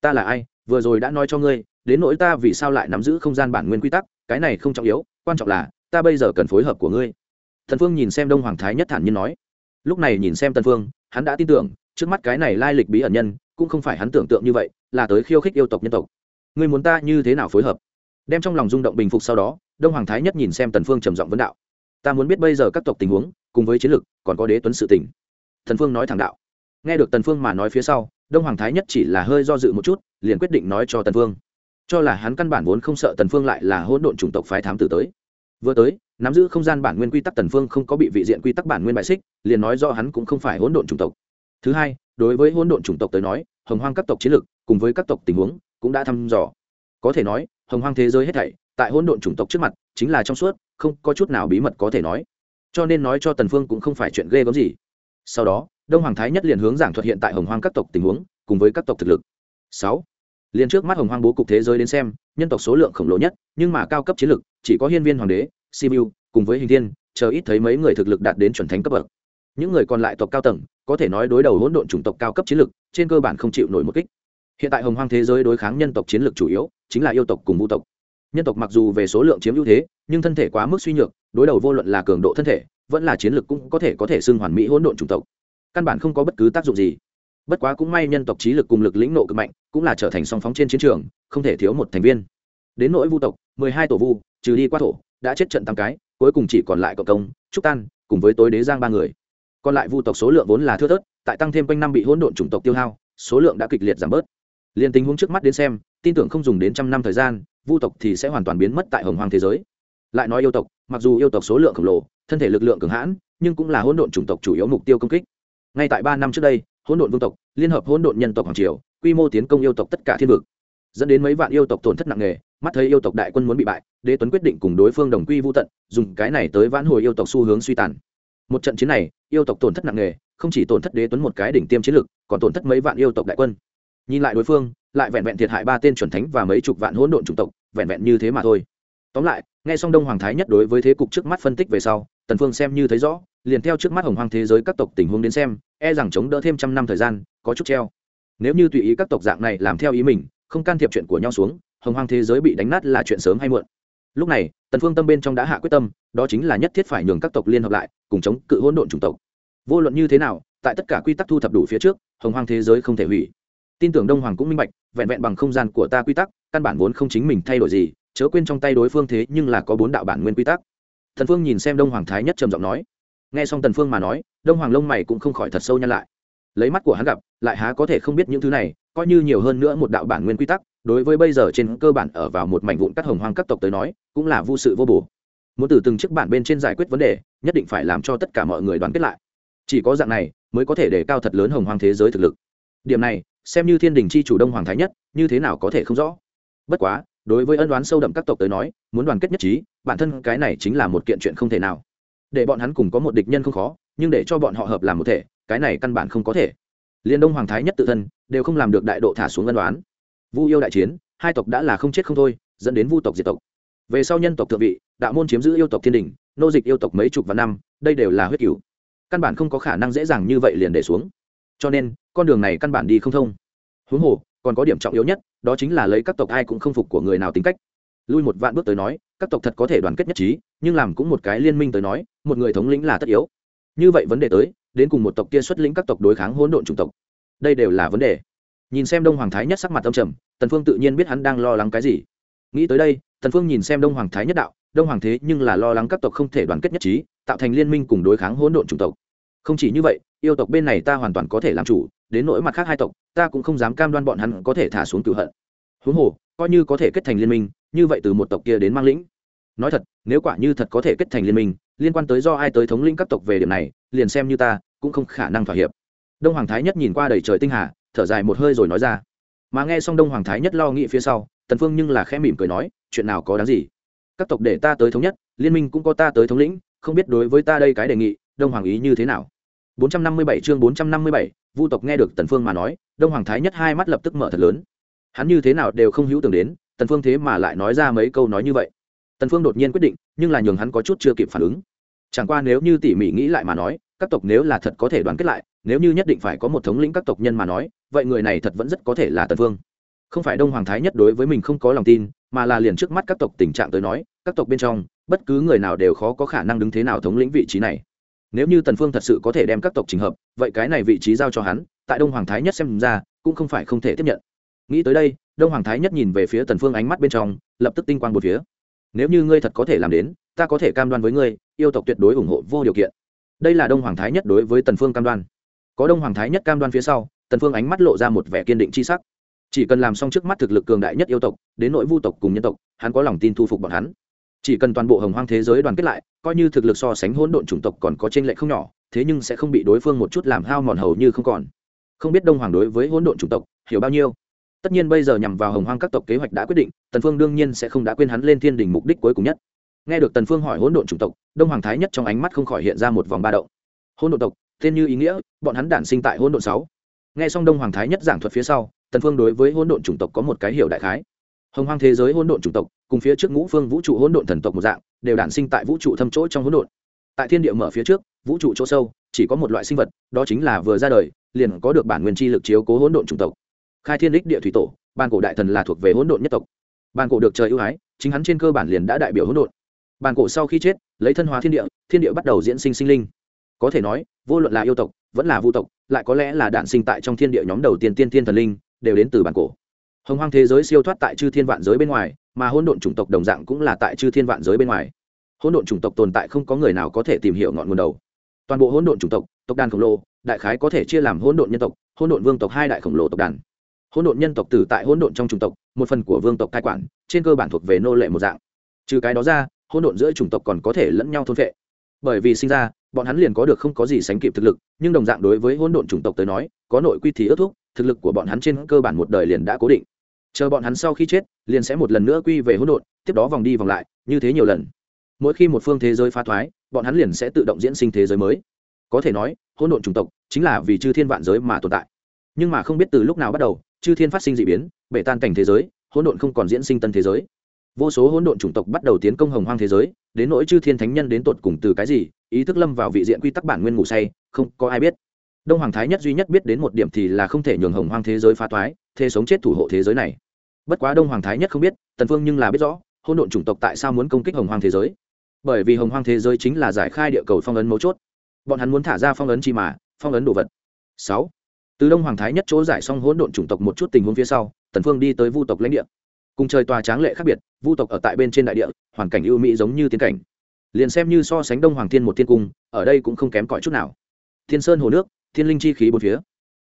Ta là ai? Vừa rồi đã nói cho ngươi, đến nỗi ta vì sao lại nắm giữ không gian bản nguyên quy tắc, cái này không trọng yếu, quan trọng là, ta bây giờ cần phối hợp của ngươi thần phương nhìn xem đông hoàng thái nhất thản nhiên nói. Lúc này nhìn xem tần phương, hắn đã tin tưởng, trước mắt cái này lai lịch bí ẩn nhân, cũng không phải hắn tưởng tượng như vậy, là tới khiêu khích yêu tộc nhân tộc. Ngươi muốn ta như thế nào phối hợp? Đem trong lòng rung động bình phục sau đó, đông hoàng thái nhất nhìn xem tần phương trầm giọng vấn đạo. Ta muốn biết bây giờ các tộc tình huống, cùng với chiến lược còn có đế tuấn sự tình. Thần phương nói thẳng đạo. Nghe được tần phương mà nói phía sau, đông hoàng thái nhất chỉ là hơi do dự một chút, liền quyết định nói cho tần phương. Cho là hắn căn bản vốn không sợ tần phương lại là hỗn độn chủng tộc phái thám tử tới. Vừa tới nắm giữ không gian bản nguyên quy tắc tần phương không có bị vị diện quy tắc bản nguyên bại xích, liền nói do hắn cũng không phải hỗn độn chủng tộc. Thứ hai, đối với hỗn độn chủng tộc tới nói, hồng hoang các tộc chiến lược cùng với các tộc tình huống cũng đã thăm dò. Có thể nói, hồng hoang thế giới hết thảy, tại hỗn độn chủng tộc trước mặt, chính là trong suốt, không có chút nào bí mật có thể nói. Cho nên nói cho tần phương cũng không phải chuyện ghê gớm gì. Sau đó, đông hoàng thái nhất liền hướng giảng thuật hiện tại hồng hoang các tộc tình huống, cùng với các tộc thực lực. Sáu, liền trước mắt hồng hoang bố cục thế giới đến xem, nhân tộc số lượng khổng lồ nhất, nhưng mà cao cấp chiến lực chỉ có hiên viên hoàng đế simu, cùng với hình thiên, chờ ít thấy mấy người thực lực đạt đến chuẩn thánh cấp bậc. Những người còn lại tộc cao tầng, có thể nói đối đầu hỗn độn chủng tộc cao cấp chiến lực, trên cơ bản không chịu nổi một kích. Hiện tại hồng hoang thế giới đối kháng nhân tộc chiến lược chủ yếu, chính là yêu tộc cùng vũ tộc. Nhân tộc mặc dù về số lượng chiếm ưu thế, nhưng thân thể quá mức suy nhược, đối đầu vô luận là cường độ thân thể, vẫn là chiến lược cũng có thể có thể xưng hoàn mỹ hỗn độn chủng tộc. Căn bản không có bất cứ tác dụng gì. Bất quá cũng may nhân tộc trí lực cùng lực lĩnh nộ cực mạnh, cũng là trở thành song phóng trên chiến trường, không thể thiếu một thành viên. Đến nỗi vu tộc, mười hai tổ vu, trừ đi qua thổ đã chết trận tám cái, cuối cùng chỉ còn lại cộng công, trúc tan, cùng với tối đế giang ba người. Còn lại vu tộc số lượng vốn là thưa thớt, tại tăng thêm quanh năm bị hỗn độn chủng tộc tiêu hao, số lượng đã kịch liệt giảm bớt. Liền tình huống trước mắt đến xem, tin tưởng không dùng đến trăm năm thời gian, vu tộc thì sẽ hoàn toàn biến mất tại hồng hoang thế giới. Lại nói yêu tộc, mặc dù yêu tộc số lượng khổng lồ, thân thể lực lượng cường hãn, nhưng cũng là hỗn độn chủng tộc chủ yếu mục tiêu công kích. Ngay tại ba năm trước đây, hỗn độn vương tộc, liên hợp hỗn độn nhân tộc hoàng triều, quy mô tiến công yêu tộc tất cả thiên vực dẫn đến mấy vạn yêu tộc tổn thất nặng nề, mắt thấy yêu tộc đại quân muốn bị bại, đế tuấn quyết định cùng đối phương đồng quy vô tận, dùng cái này tới vãn hồi yêu tộc xu hướng suy tàn. Một trận chiến này, yêu tộc tổn thất nặng nề, không chỉ tổn thất đế tuấn một cái đỉnh tiêm chiến lực, còn tổn thất mấy vạn yêu tộc đại quân. Nhìn lại đối phương, lại vẹn vẹn thiệt hại ba tên chuẩn thánh và mấy chục vạn hỗn độn chủng tộc, vẹn vẹn như thế mà thôi. Tóm lại, nghe xong đông hoàng thái nhất đối với thế cục trước mắt phân tích về sau, tần phương xem như thấy rõ, liền theo trước mắt hồng hoang thế giới các tộc tình huống đến xem e rằng chống đỡ thêm trăm năm thời gian, có chút treo. Nếu như tùy ý các tộc dạng này làm theo ý mình không can thiệp chuyện của nhau xuống, hồng hoang thế giới bị đánh nát là chuyện sớm hay muộn. Lúc này, tần phương tâm bên trong đã hạ quyết tâm, đó chính là nhất thiết phải nhường các tộc liên hợp lại, cùng chống cự hỗn độn chủng tộc. Vô luận như thế nào, tại tất cả quy tắc thu thập đủ phía trước, hồng hoang thế giới không thể hủy. Tin tưởng đông hoàng cũng minh bạch, vẹn vẹn bằng không gian của ta quy tắc, căn bản vốn không chính mình thay đổi gì, chớ quên trong tay đối phương thế nhưng là có bốn đạo bản nguyên quy tắc. Thần phương nhìn xem đông hoàng thái nhất trầm giọng nói. Nghe xong tần phương mà nói, đông hoàng lông mày cũng không khỏi thật sâu nhăn lại. Lấy mắt của hắn gặp, lại há có thể không biết những thứ này coi như nhiều hơn nữa một đạo bản nguyên quy tắc, đối với bây giờ trên cơ bản ở vào một mảnh vụn cắt hồng hoang các tộc tới nói, cũng là vô sự vô bổ. Muốn từ từng chiếc bản bên trên giải quyết vấn đề, nhất định phải làm cho tất cả mọi người đoàn kết lại. Chỉ có dạng này, mới có thể để cao thật lớn hồng hoang thế giới thực lực. Điểm này, xem như thiên đình chi chủ đông hoàng thái nhất, như thế nào có thể không rõ. Bất quá, đối với ân đoán sâu đậm các tộc tới nói, muốn đoàn kết nhất trí, bản thân cái này chính là một kiện chuyện không thể nào. Để bọn hắn cùng có một địch nhân không khó, nhưng để cho bọn họ hợp làm một thể, cái này căn bản không có thể liên đông hoàng thái nhất tự thân đều không làm được đại độ thả xuống ân đoán. Vu yêu đại chiến, hai tộc đã là không chết không thôi, dẫn đến vu tộc diệt tộc. Về sau nhân tộc thượng vị, đạo môn chiếm giữ yêu tộc thiên đình, nô dịch yêu tộc mấy chục và năm, đây đều là huyết cửu. Căn bản không có khả năng dễ dàng như vậy liền để xuống. Cho nên, con đường này căn bản đi không thông. Huống hồ, còn có điểm trọng yếu nhất, đó chính là lấy các tộc ai cũng không phục của người nào tính cách. Lui một vạn bước tới nói, các tộc thật có thể đoàn kết nhất trí, nhưng làm cũng một cái liên minh tới nói, một người thống lĩnh là tất yếu. Như vậy vấn đề tới đến cùng một tộc kia xuất lĩnh các tộc đối kháng hỗn độn chủng tộc. Đây đều là vấn đề. Nhìn xem đông hoàng thái nhất sắc mặt âm trầm, tần phương tự nhiên biết hắn đang lo lắng cái gì. Nghĩ tới đây, tần phương nhìn xem đông hoàng thái nhất đạo, đông hoàng thế nhưng là lo lắng các tộc không thể đoàn kết nhất trí, tạo thành liên minh cùng đối kháng hỗn độn chủng tộc. Không chỉ như vậy, yêu tộc bên này ta hoàn toàn có thể làm chủ, đến nỗi mặt khác hai tộc, ta cũng không dám cam đoan bọn hắn có thể thả xuống cửu hận. Huống hồ, coi như có thể kết thành liên minh, như vậy từ một tộc kia đến mang lĩnh nói thật nếu quả như thật có thể kết thành liên minh liên quan tới do ai tới thống lĩnh các tộc về điểm này liền xem như ta cũng không khả năng thỏa hiệp. Đông hoàng thái nhất nhìn qua đầy trời tinh hà thở dài một hơi rồi nói ra. Mà nghe xong đông hoàng thái nhất lo nghĩ phía sau tần phương nhưng là khẽ mỉm cười nói chuyện nào có đáng gì? Các tộc để ta tới thống nhất liên minh cũng có ta tới thống lĩnh không biết đối với ta đây cái đề nghị đông hoàng ý như thế nào? 457 chương 457, vu tộc nghe được tần phương mà nói đông hoàng thái nhất hai mắt lập tức mở thật lớn. Hắn như thế nào đều không hữu tưởng đến tần phương thế mà lại nói ra mấy câu nói như vậy tần phương đột nhiên quyết định, nhưng là nhường hắn có chút chưa kịp phản ứng. Chẳng qua nếu như tỉ mỉ nghĩ lại mà nói, các tộc nếu là thật có thể đoàn kết lại, nếu như nhất định phải có một thống lĩnh các tộc nhân mà nói, vậy người này thật vẫn rất có thể là tần phương. Không phải đông hoàng thái nhất đối với mình không có lòng tin, mà là liền trước mắt các tộc tình trạng tới nói, các tộc bên trong, bất cứ người nào đều khó có khả năng đứng thế nào thống lĩnh vị trí này. Nếu như tần phương thật sự có thể đem các tộc trình hợp, vậy cái này vị trí giao cho hắn, tại đông hoàng thái nhất xem ra, cũng không phải không thể tiếp nhận. Nghĩ tới đây, đông hoàng thái nhất nhìn về phía tần phương ánh mắt bên trong, lập tức tinh quang một phía nếu như ngươi thật có thể làm đến, ta có thể cam đoan với ngươi, yêu tộc tuyệt đối ủng hộ vô điều kiện. Đây là đông hoàng thái nhất đối với tần phương cam đoan. Có đông hoàng thái nhất cam đoan phía sau, tần phương ánh mắt lộ ra một vẻ kiên định chi sắc. Chỉ cần làm xong trước mắt thực lực cường đại nhất yêu tộc, đến nội vu tộc cùng nhân tộc, hắn có lòng tin thu phục bọn hắn. Chỉ cần toàn bộ hồng hoang thế giới đoàn kết lại, coi như thực lực so sánh hỗn độn chủng tộc còn có trên lệ không nhỏ, thế nhưng sẽ không bị đối phương một chút làm hao mòn hầu như không còn. Không biết đông hoàng đối với hỗn độn chủng tộc hiểu bao nhiêu tất nhiên bây giờ nhằm vào hồng hoang các tộc kế hoạch đã quyết định, tần phương đương nhiên sẽ không đã quên hắn lên thiên đình mục đích cuối cùng nhất. Nghe được tần phương hỏi hỗn độn chủng tộc, đông hoàng thái nhất trong ánh mắt không khỏi hiện ra một vòng ba động. Hỗn độn tộc, tên như ý nghĩa, bọn hắn đản sinh tại hỗn độn sáu. Nghe xong đông hoàng thái nhất giảng thuật phía sau, tần phương đối với hỗn độn chủng tộc có một cái hiểu đại khái. Hồng hoang thế giới hỗn độn chủng tộc, cùng phía trước ngũ phương vũ trụ hỗn độn thần tộc một dạng, đều đản sinh tại vũ trụ thâm chỗ trong hỗn độn. Tại thiên địa mở phía trước, vũ trụ chỗ sâu, chỉ có một loại sinh vật, đó chính là vừa ra đời, liền có được bản nguyên chi lực chiếu cố hỗn độn chủng tộc khai thiên đích địa thủy tổ, ban cổ đại thần là thuộc về hỗn độn nhất tộc. Ban cổ được trời ưu ái, chính hắn trên cơ bản liền đã đại biểu hỗn độn. Ban cổ sau khi chết, lấy thân hóa thiên địa thiên địa bắt đầu diễn sinh sinh linh. Có thể nói, vô luận là yêu tộc, vẫn là vu tộc, lại có lẽ là đạn sinh tại trong thiên địa nhóm đầu tiên tiên thiên thần linh, đều đến từ bản cổ. Hồng hoang thế giới siêu thoát tại chư thiên vạn giới bên ngoài, mà hỗn độn chủng tộc đồng dạng cũng là tại chư thiên vạn giới bên ngoài. Hỗn độn chủng tộc tồn tại không có người nào có thể tìm hiểu ngọn nguồn đầu. Toàn bộ hỗn độn chủng tộc tộc đàn khổng lồ, đại khái có thể chia làm hỗn độn nhân tộc, hỗn độn vương tộc hai đại khổng lồ tộc đàn hỗn độn nhân tộc từ tại hỗn độn trong chủng tộc, một phần của vương tộc cai quản, trên cơ bản thuộc về nô lệ một dạng. Trừ cái đó ra, hỗn độn giữa chủng tộc còn có thể lẫn nhau thôn vệ bởi vì sinh ra, bọn hắn liền có được không có gì sánh kịp thực lực, nhưng đồng dạng đối với hỗn độn chủng tộc tới nói, có nội quy thì ước thúc, thực lực của bọn hắn trên cơ bản một đời liền đã cố định. Chờ bọn hắn sau khi chết, liền sẽ một lần nữa quy về hỗn độn, tiếp đó vòng đi vòng lại, như thế nhiều lần. Mỗi khi một phương thế giới phá thoái, bọn hắn liền sẽ tự động diễn sinh thế giới mới. Có thể nói, hỗn độn chủng tộc chính là vì chư thiên vạn giới mà tồn tại. Nhưng mà không biết từ lúc nào bắt đầu chư thiên phát sinh d ị biến, bể tan cảnh thế giới, hỗn độn không còn diễn sinh tân thế giới. Vô số hỗn độn chủng tộc bắt đầu tiến công hồng hoang thế giới, đến nỗi chư thiên thánh nhân đến tột cùng từ cái gì, ý thức lâm vào vị diện quy tắc bản nguyên ngủ say, không có ai biết. Đông hoàng thái nhất duy nhất biết đến một điểm thì là không thể nhường hồng hoang thế giới phá toái, thế sống chết thủ hộ thế giới này. Bất quá đông hoàng thái nhất không biết, tần phương nhưng là biết rõ, hỗn độn chủng tộc tại sao muốn công kích hồng hoang thế giới. Bởi vì hồng hoang thế giới chính là giải khai địa cầu phong ấn mấu chốt. Bọn hắn muốn thả ra phong ấn chi mà, phong ấn đồ vật. Sáu từ đông hoàng thái nhất chỗ giải xong hỗn độn chủng tộc một chút tình huống phía sau, tần phương đi tới vu tộc lãnh địa. Cùng trời tòa tráng lệ khác biệt, vu tộc ở tại bên trên đại địa, hoàn cảnh ưu mỹ giống như tiến cảnh. Liền xem như so sánh đông hoàng thiên một thiên cung, ở đây cũng không kém cỏi chút nào. Thiên sơn hồ nước, thiên linh chi khí bốn phía.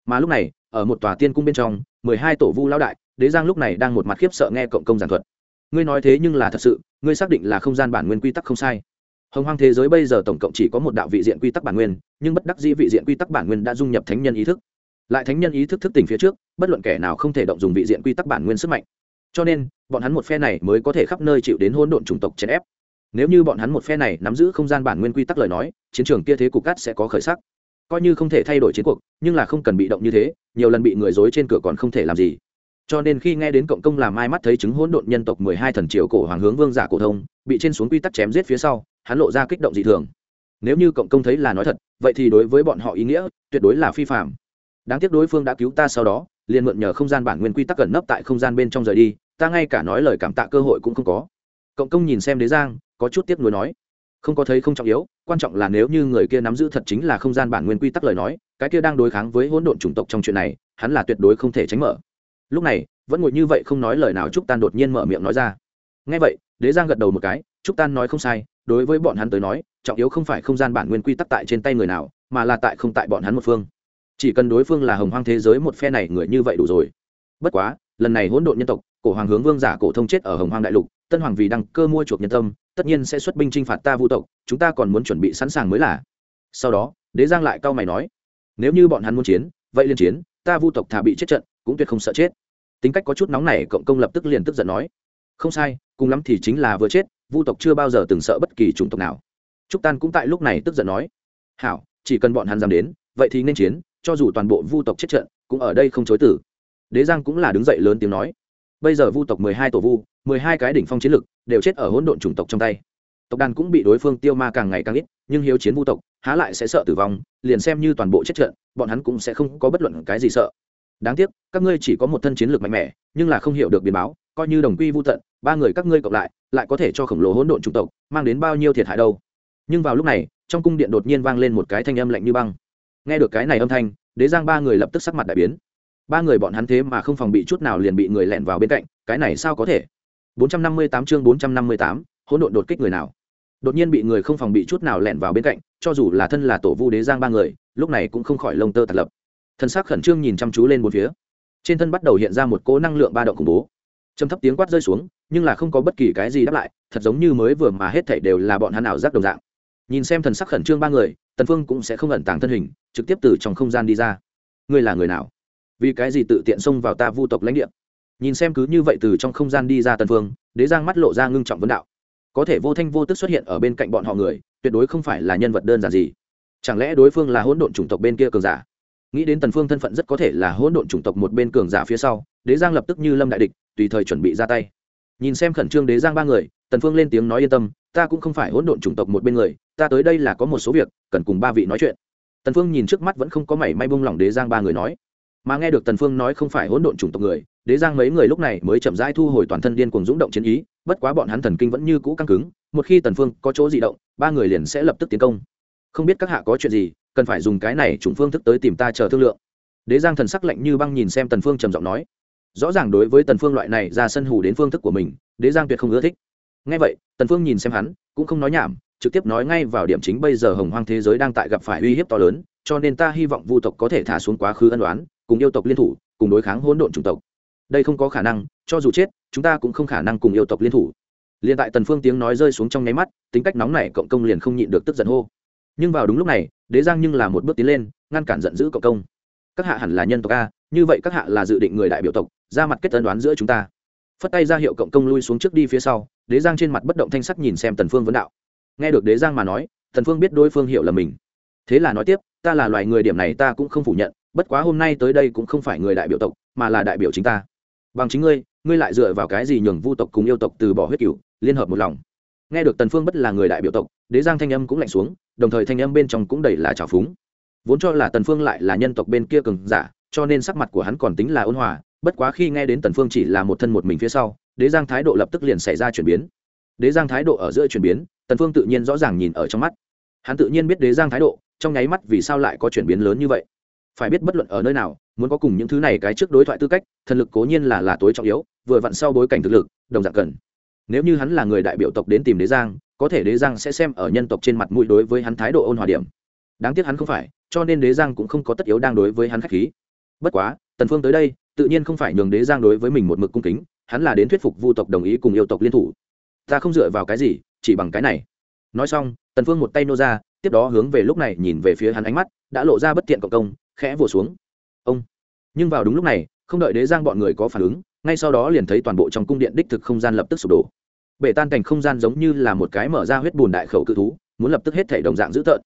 Mà lúc này, ở một tòa tiên cung bên trong, mười hai tổ vu lão đại, đế giang lúc này đang một mặt khiếp sợ nghe cộng công giảng thuật. Ngươi nói thế nhưng là thật sự, ngươi xác định là không gian bản nguyên quy tắc không sai. Hồng hoang thế giới bây giờ tổng cộng chỉ có một đạo vị diện quy tắc bản nguyên, nhưng bất đắc dĩ vị diện quy tắc bản nguyên đã dung nhập thánh nhân ý thức lại thánh nhân ý thức thức tỉnh phía trước, bất luận kẻ nào không thể động dùng vị diện quy tắc bản nguyên sức mạnh. Cho nên, bọn hắn một phe này mới có thể khắp nơi chịu đến hỗn độn chủng tộc chèn ép. Nếu như bọn hắn một phe này nắm giữ không gian bản nguyên quy tắc lời nói, chiến trường kia thế cục cát sẽ có khởi sắc. Coi như không thể thay đổi chiến cuộc, nhưng là không cần bị động như thế, nhiều lần bị người dối trên cửa còn không thể làm gì. Cho nên khi nghe đến cộng công làm mai mắt thấy chứng hỗn độn nhân tộc mười hai thần triều cổ hoàng hướng vương giả cổ thông, bị trên xuống quy tắc chém giết phía sau, hắn lộ ra kích động dị thường. Nếu như cộng công thấy là nói thật, vậy thì đối với bọn họ ý nghĩa tuyệt đối là phi phạm đáng tiếc đối phương đã cứu ta sau đó, liền mượn nhờ không gian bản nguyên quy tắc gần nấp tại không gian bên trong rời đi, ta ngay cả nói lời cảm tạ cơ hội cũng không có. Cộng công nhìn xem đế giang, có chút tiếc nuối nói, không có thấy không trọng yếu, quan trọng là nếu như người kia nắm giữ thật chính là không gian bản nguyên quy tắc lời nói, cái kia đang đối kháng với hỗn độn chủng tộc trong chuyện này, hắn là tuyệt đối không thể tránh mở. Lúc này, vẫn ngồi như vậy không nói lời nào trúc tan đột nhiên mở miệng nói ra. Ngay vậy, đế giang gật đầu một cái, trúc tan nói không sai, đối với bọn hắn tới nói, trọng yếu không phải không gian bản nguyên quy tắc tại trên tay người nào, mà là tại không tại bọn hắn một phương chỉ cần đối phương là hồng hoang thế giới một phe này người như vậy đủ rồi. Bất quá, lần này hỗn độn nhân tộc, cổ hoàng hướng vương giả cổ thông chết ở hồng hoang đại lục, tân hoàng vì đăng cơ mua chuộc nhân tâm, tất nhiên sẽ xuất binh chinh phạt ta vu tộc, chúng ta còn muốn chuẩn bị sẵn sàng mới là. Sau đó, đế giang lại cau mày nói, nếu như bọn hắn muốn chiến, vậy liên chiến, ta vu tộc thà bị chết trận, cũng tuyệt không sợ chết. Tính cách có chút nóng này cộng công lập tức liền tức giận nói, không sai, cùng lắm thì chính là vừa chết, vu tộc chưa bao giờ từng sợ bất kỳ chủng tộc nào. Trúc tan cũng tại lúc này tức giận nói, hảo, chỉ cần bọn hắn dám đến, vậy thì nên chiến cho dù toàn bộ vu tộc chết trận, cũng ở đây không chối tử. Đế giang cũng là đứng dậy lớn tiếng nói, bây giờ vu tộc mười hai tổ vu, mười hai cái đỉnh phong chiến lực đều chết ở hỗn độn chủng tộc trong tay. Tộc đàn cũng bị đối phương tiêu ma càng ngày càng ít, nhưng hiếu chiến vu tộc, há lại sẽ sợ tử vong, liền xem như toàn bộ chết trận, bọn hắn cũng sẽ không có bất luận cái gì sợ. Đáng tiếc, các ngươi chỉ có một thân chiến lược mạnh mẽ, nhưng là không hiểu được biến báo, coi như đồng quy vô tận, ba người các ngươi cộng lại lại có thể cho khổng lồ hỗn độn chủng tộc mang đến bao nhiêu thiệt hại đâu. Nhưng vào lúc này, trong cung điện đột nhiên vang lên một cái thanh âm lạnh như băng nghe được cái này âm thanh đế giang ba người lập tức sắc mặt đại biến. Ba người bọn hắn thế mà không phòng bị chút nào liền bị người lẻn vào bên cạnh cái này sao có thể? 458 chương 458, hỗn độn đột kích người nào? Đột nhiên bị người không phòng bị chút nào lẻn vào bên cạnh cho dù là thân là tổ vu đế giang ba người lúc này cũng không khỏi lông tơ tạt lập. Thân xác khẩn trương nhìn chăm chú lên một phía. Trên thân bắt đầu hiện ra một cỗ năng lượng ba động khủng bố. Trầm thấp tiếng quát rơi xuống nhưng là không có bất kỳ cái gì đáp lại thật giống như mới vừa mà hết thảy đều là bọn hắn ảo giác đồng dạng nhìn xem thần sắc khẩn trương ba người, tần phương cũng sẽ không ẩn tàng thân hình, trực tiếp từ trong không gian đi ra. Ngươi là người nào? Vì cái gì tự tiện xông vào ta vu tộc lãnh địa? Nhìn xem cứ như vậy từ trong không gian đi ra tần phương, đế giang mắt lộ ra ngưng trọng vấn đạo. Có thể vô thanh vô tức xuất hiện ở bên cạnh bọn họ người, tuyệt đối không phải là nhân vật đơn giản gì. Chẳng lẽ đối phương là hỗn độn chủng tộc bên kia cường giả? Nghĩ đến tần phương thân phận rất có thể là hỗn độn chủng tộc một bên cường giả phía sau, đế giang lập tức như lâm đại địch, tùy thời chuẩn bị ra tay. Nhìn xem khẩn trương đế giang ba người, tần phương lên tiếng nói yên tâm, ta cũng không phải hỗn độn chủng tộc một bên người ta tới đây là có một số việc, cần cùng ba vị nói chuyện. Tần phương nhìn trước mắt vẫn không có mảy may buông lỏng đế giang ba người nói. Mà nghe được tần phương nói không phải hỗn độn chủng tộc người, đế giang mấy người lúc này mới chậm rãi thu hồi toàn thân điên cuồng dũng động chiến ý, bất quá bọn hắn thần kinh vẫn như cũ căng cứng, một khi tần phương có chỗ dị động, ba người liền sẽ lập tức tiến công. Không biết các hạ có chuyện gì, cần phải dùng cái này chủng phương thức tới tìm ta chờ thương lượng. Đế giang thần sắc lạnh như băng nhìn xem tần phương trầm giọng nói. Rõ ràng đối với tần phương loại này ra sân hù đến phương thức của mình, đế giang tuyệt không ưa thích. Nghe vậy, tần phương nhìn xem hắn, cũng không nói nhảm trực tiếp nói ngay vào điểm chính bây giờ hồng hoang thế giới đang tại gặp phải uy hiếp to lớn, cho nên ta hy vọng vu tộc có thể thả xuống quá khứ ân đoán cùng yêu tộc liên thủ, cùng đối kháng hỗn độn chủng tộc. Đây không có khả năng, cho dù chết, chúng ta cũng không khả năng cùng yêu tộc liên thủ. Liền tại tần phương tiếng nói rơi xuống trong nháy mắt, tính cách nóng này cộng công liền không nhịn được tức giận hô. Nhưng vào đúng lúc này, đế giang nhưng là một bước tiến lên, ngăn cản giận dữ cộng công. Các hạ hẳn là nhân tộc a, như vậy các hạ là dự định người đại biểu tộc, ra mặt kết tân đoán giữa chúng ta. Phất tay ra hiệu cộng công lui xuống trước đi phía sau, đế giang trên mặt bất động thanh sắc nhìn xem tần phương vấn đạo nghe được đế giang mà nói tần phương biết đối phương hiểu là mình. Thế là nói tiếp, ta là loài người điểm này ta cũng không phủ nhận, bất quá hôm nay tới đây cũng không phải người đại biểu tộc, mà là đại biểu chính ta. Bằng chính ngươi ngươi lại dựa vào cái gì nhường vu tộc cùng yêu tộc từ bỏ huyết cửu, liên hợp một lòng? Nghe được tần phương bất là người đại biểu tộc, đế giang thanh âm cũng lạnh xuống, đồng thời thanh âm bên trong cũng đầy là trào phúng. Vốn cho là tần phương lại là nhân tộc bên kia cường giả, cho nên sắc mặt của hắn còn tính là ôn hòa, bất quá khi nghe đến tần phương chỉ là một thân một mình phía sau, đế giang thái độ lập tức liền xảy ra chuyển biến đế giang thái độ ở giữa chuyển biến, tần phương tự nhiên rõ ràng nhìn ở trong mắt. Hắn tự nhiên biết đế giang thái độ, trong nháy mắt vì sao lại có chuyển biến lớn như vậy. Phải biết bất luận ở nơi nào, muốn có cùng những thứ này cái trước đối thoại tư cách, thần lực cố nhiên là là tối trọng yếu, vừa vặn sau bối cảnh thực lực, đồng dạng cần. Nếu như hắn là người đại biểu tộc đến tìm đế giang, có thể đế giang sẽ xem ở nhân tộc trên mặt mũi đối với hắn thái độ ôn hòa điểm. Đáng tiếc hắn không phải, cho nên đế giang cũng không có tất yếu đang đối với hắn khách khí. Bất quá, tần phương tới đây, tự nhiên không phải nhường đế giang đối với mình một mực cung kính, hắn là đến thuyết phục vu tộc đồng ý cùng yêu tộc liên thủ ta không dựa vào cái gì, chỉ bằng cái này. Nói xong, tần phương một tay nô ra, tiếp đó hướng về lúc này nhìn về phía hắn ánh mắt, đã lộ ra bất tiện cộng công, khẽ vồ xuống. Ông! Nhưng vào đúng lúc này, không đợi đế giang bọn người có phản ứng, ngay sau đó liền thấy toàn bộ trong cung điện đích thực không gian lập tức sụp đổ. Bể tan cảnh không gian giống như là một cái mở ra huyết bùn đại khẩu cự thú, muốn lập tức hết thể đồng dạng dữ tợn.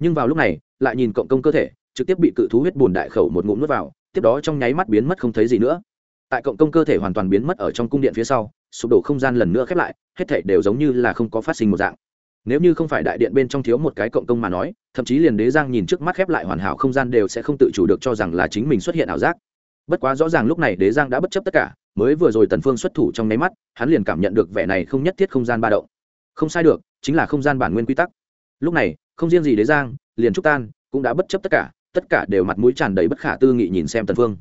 Nhưng vào lúc này, lại nhìn cộng công cơ thể, trực tiếp bị cự thú huyết bùn đại khẩu một ngụm nuốt vào, tiếp đó trong nháy mắt biến mất không thấy gì nữa. Tại cộng công cơ thể hoàn toàn biến mất ở trong cung điện phía sau sụp đổ không gian lần nữa khép lại, hết thảy đều giống như là không có phát sinh một dạng. Nếu như không phải đại điện bên trong thiếu một cái cộng công mà nói, thậm chí liền đế giang nhìn trước mắt khép lại hoàn hảo không gian đều sẽ không tự chủ được cho rằng là chính mình xuất hiện ảo giác. Bất quá rõ ràng lúc này đế giang đã bất chấp tất cả, mới vừa rồi tần phương xuất thủ trong nháy mắt, hắn liền cảm nhận được vẻ này không nhất thiết không gian ba động. Không sai được, chính là không gian bản nguyên quy tắc. Lúc này, không riêng gì đế giang, liền trúc tan, cũng đã bất chấp tất cả tất cả đều mặt mũi tràn đầy bất khả tư nghị nhìn xem tần phương.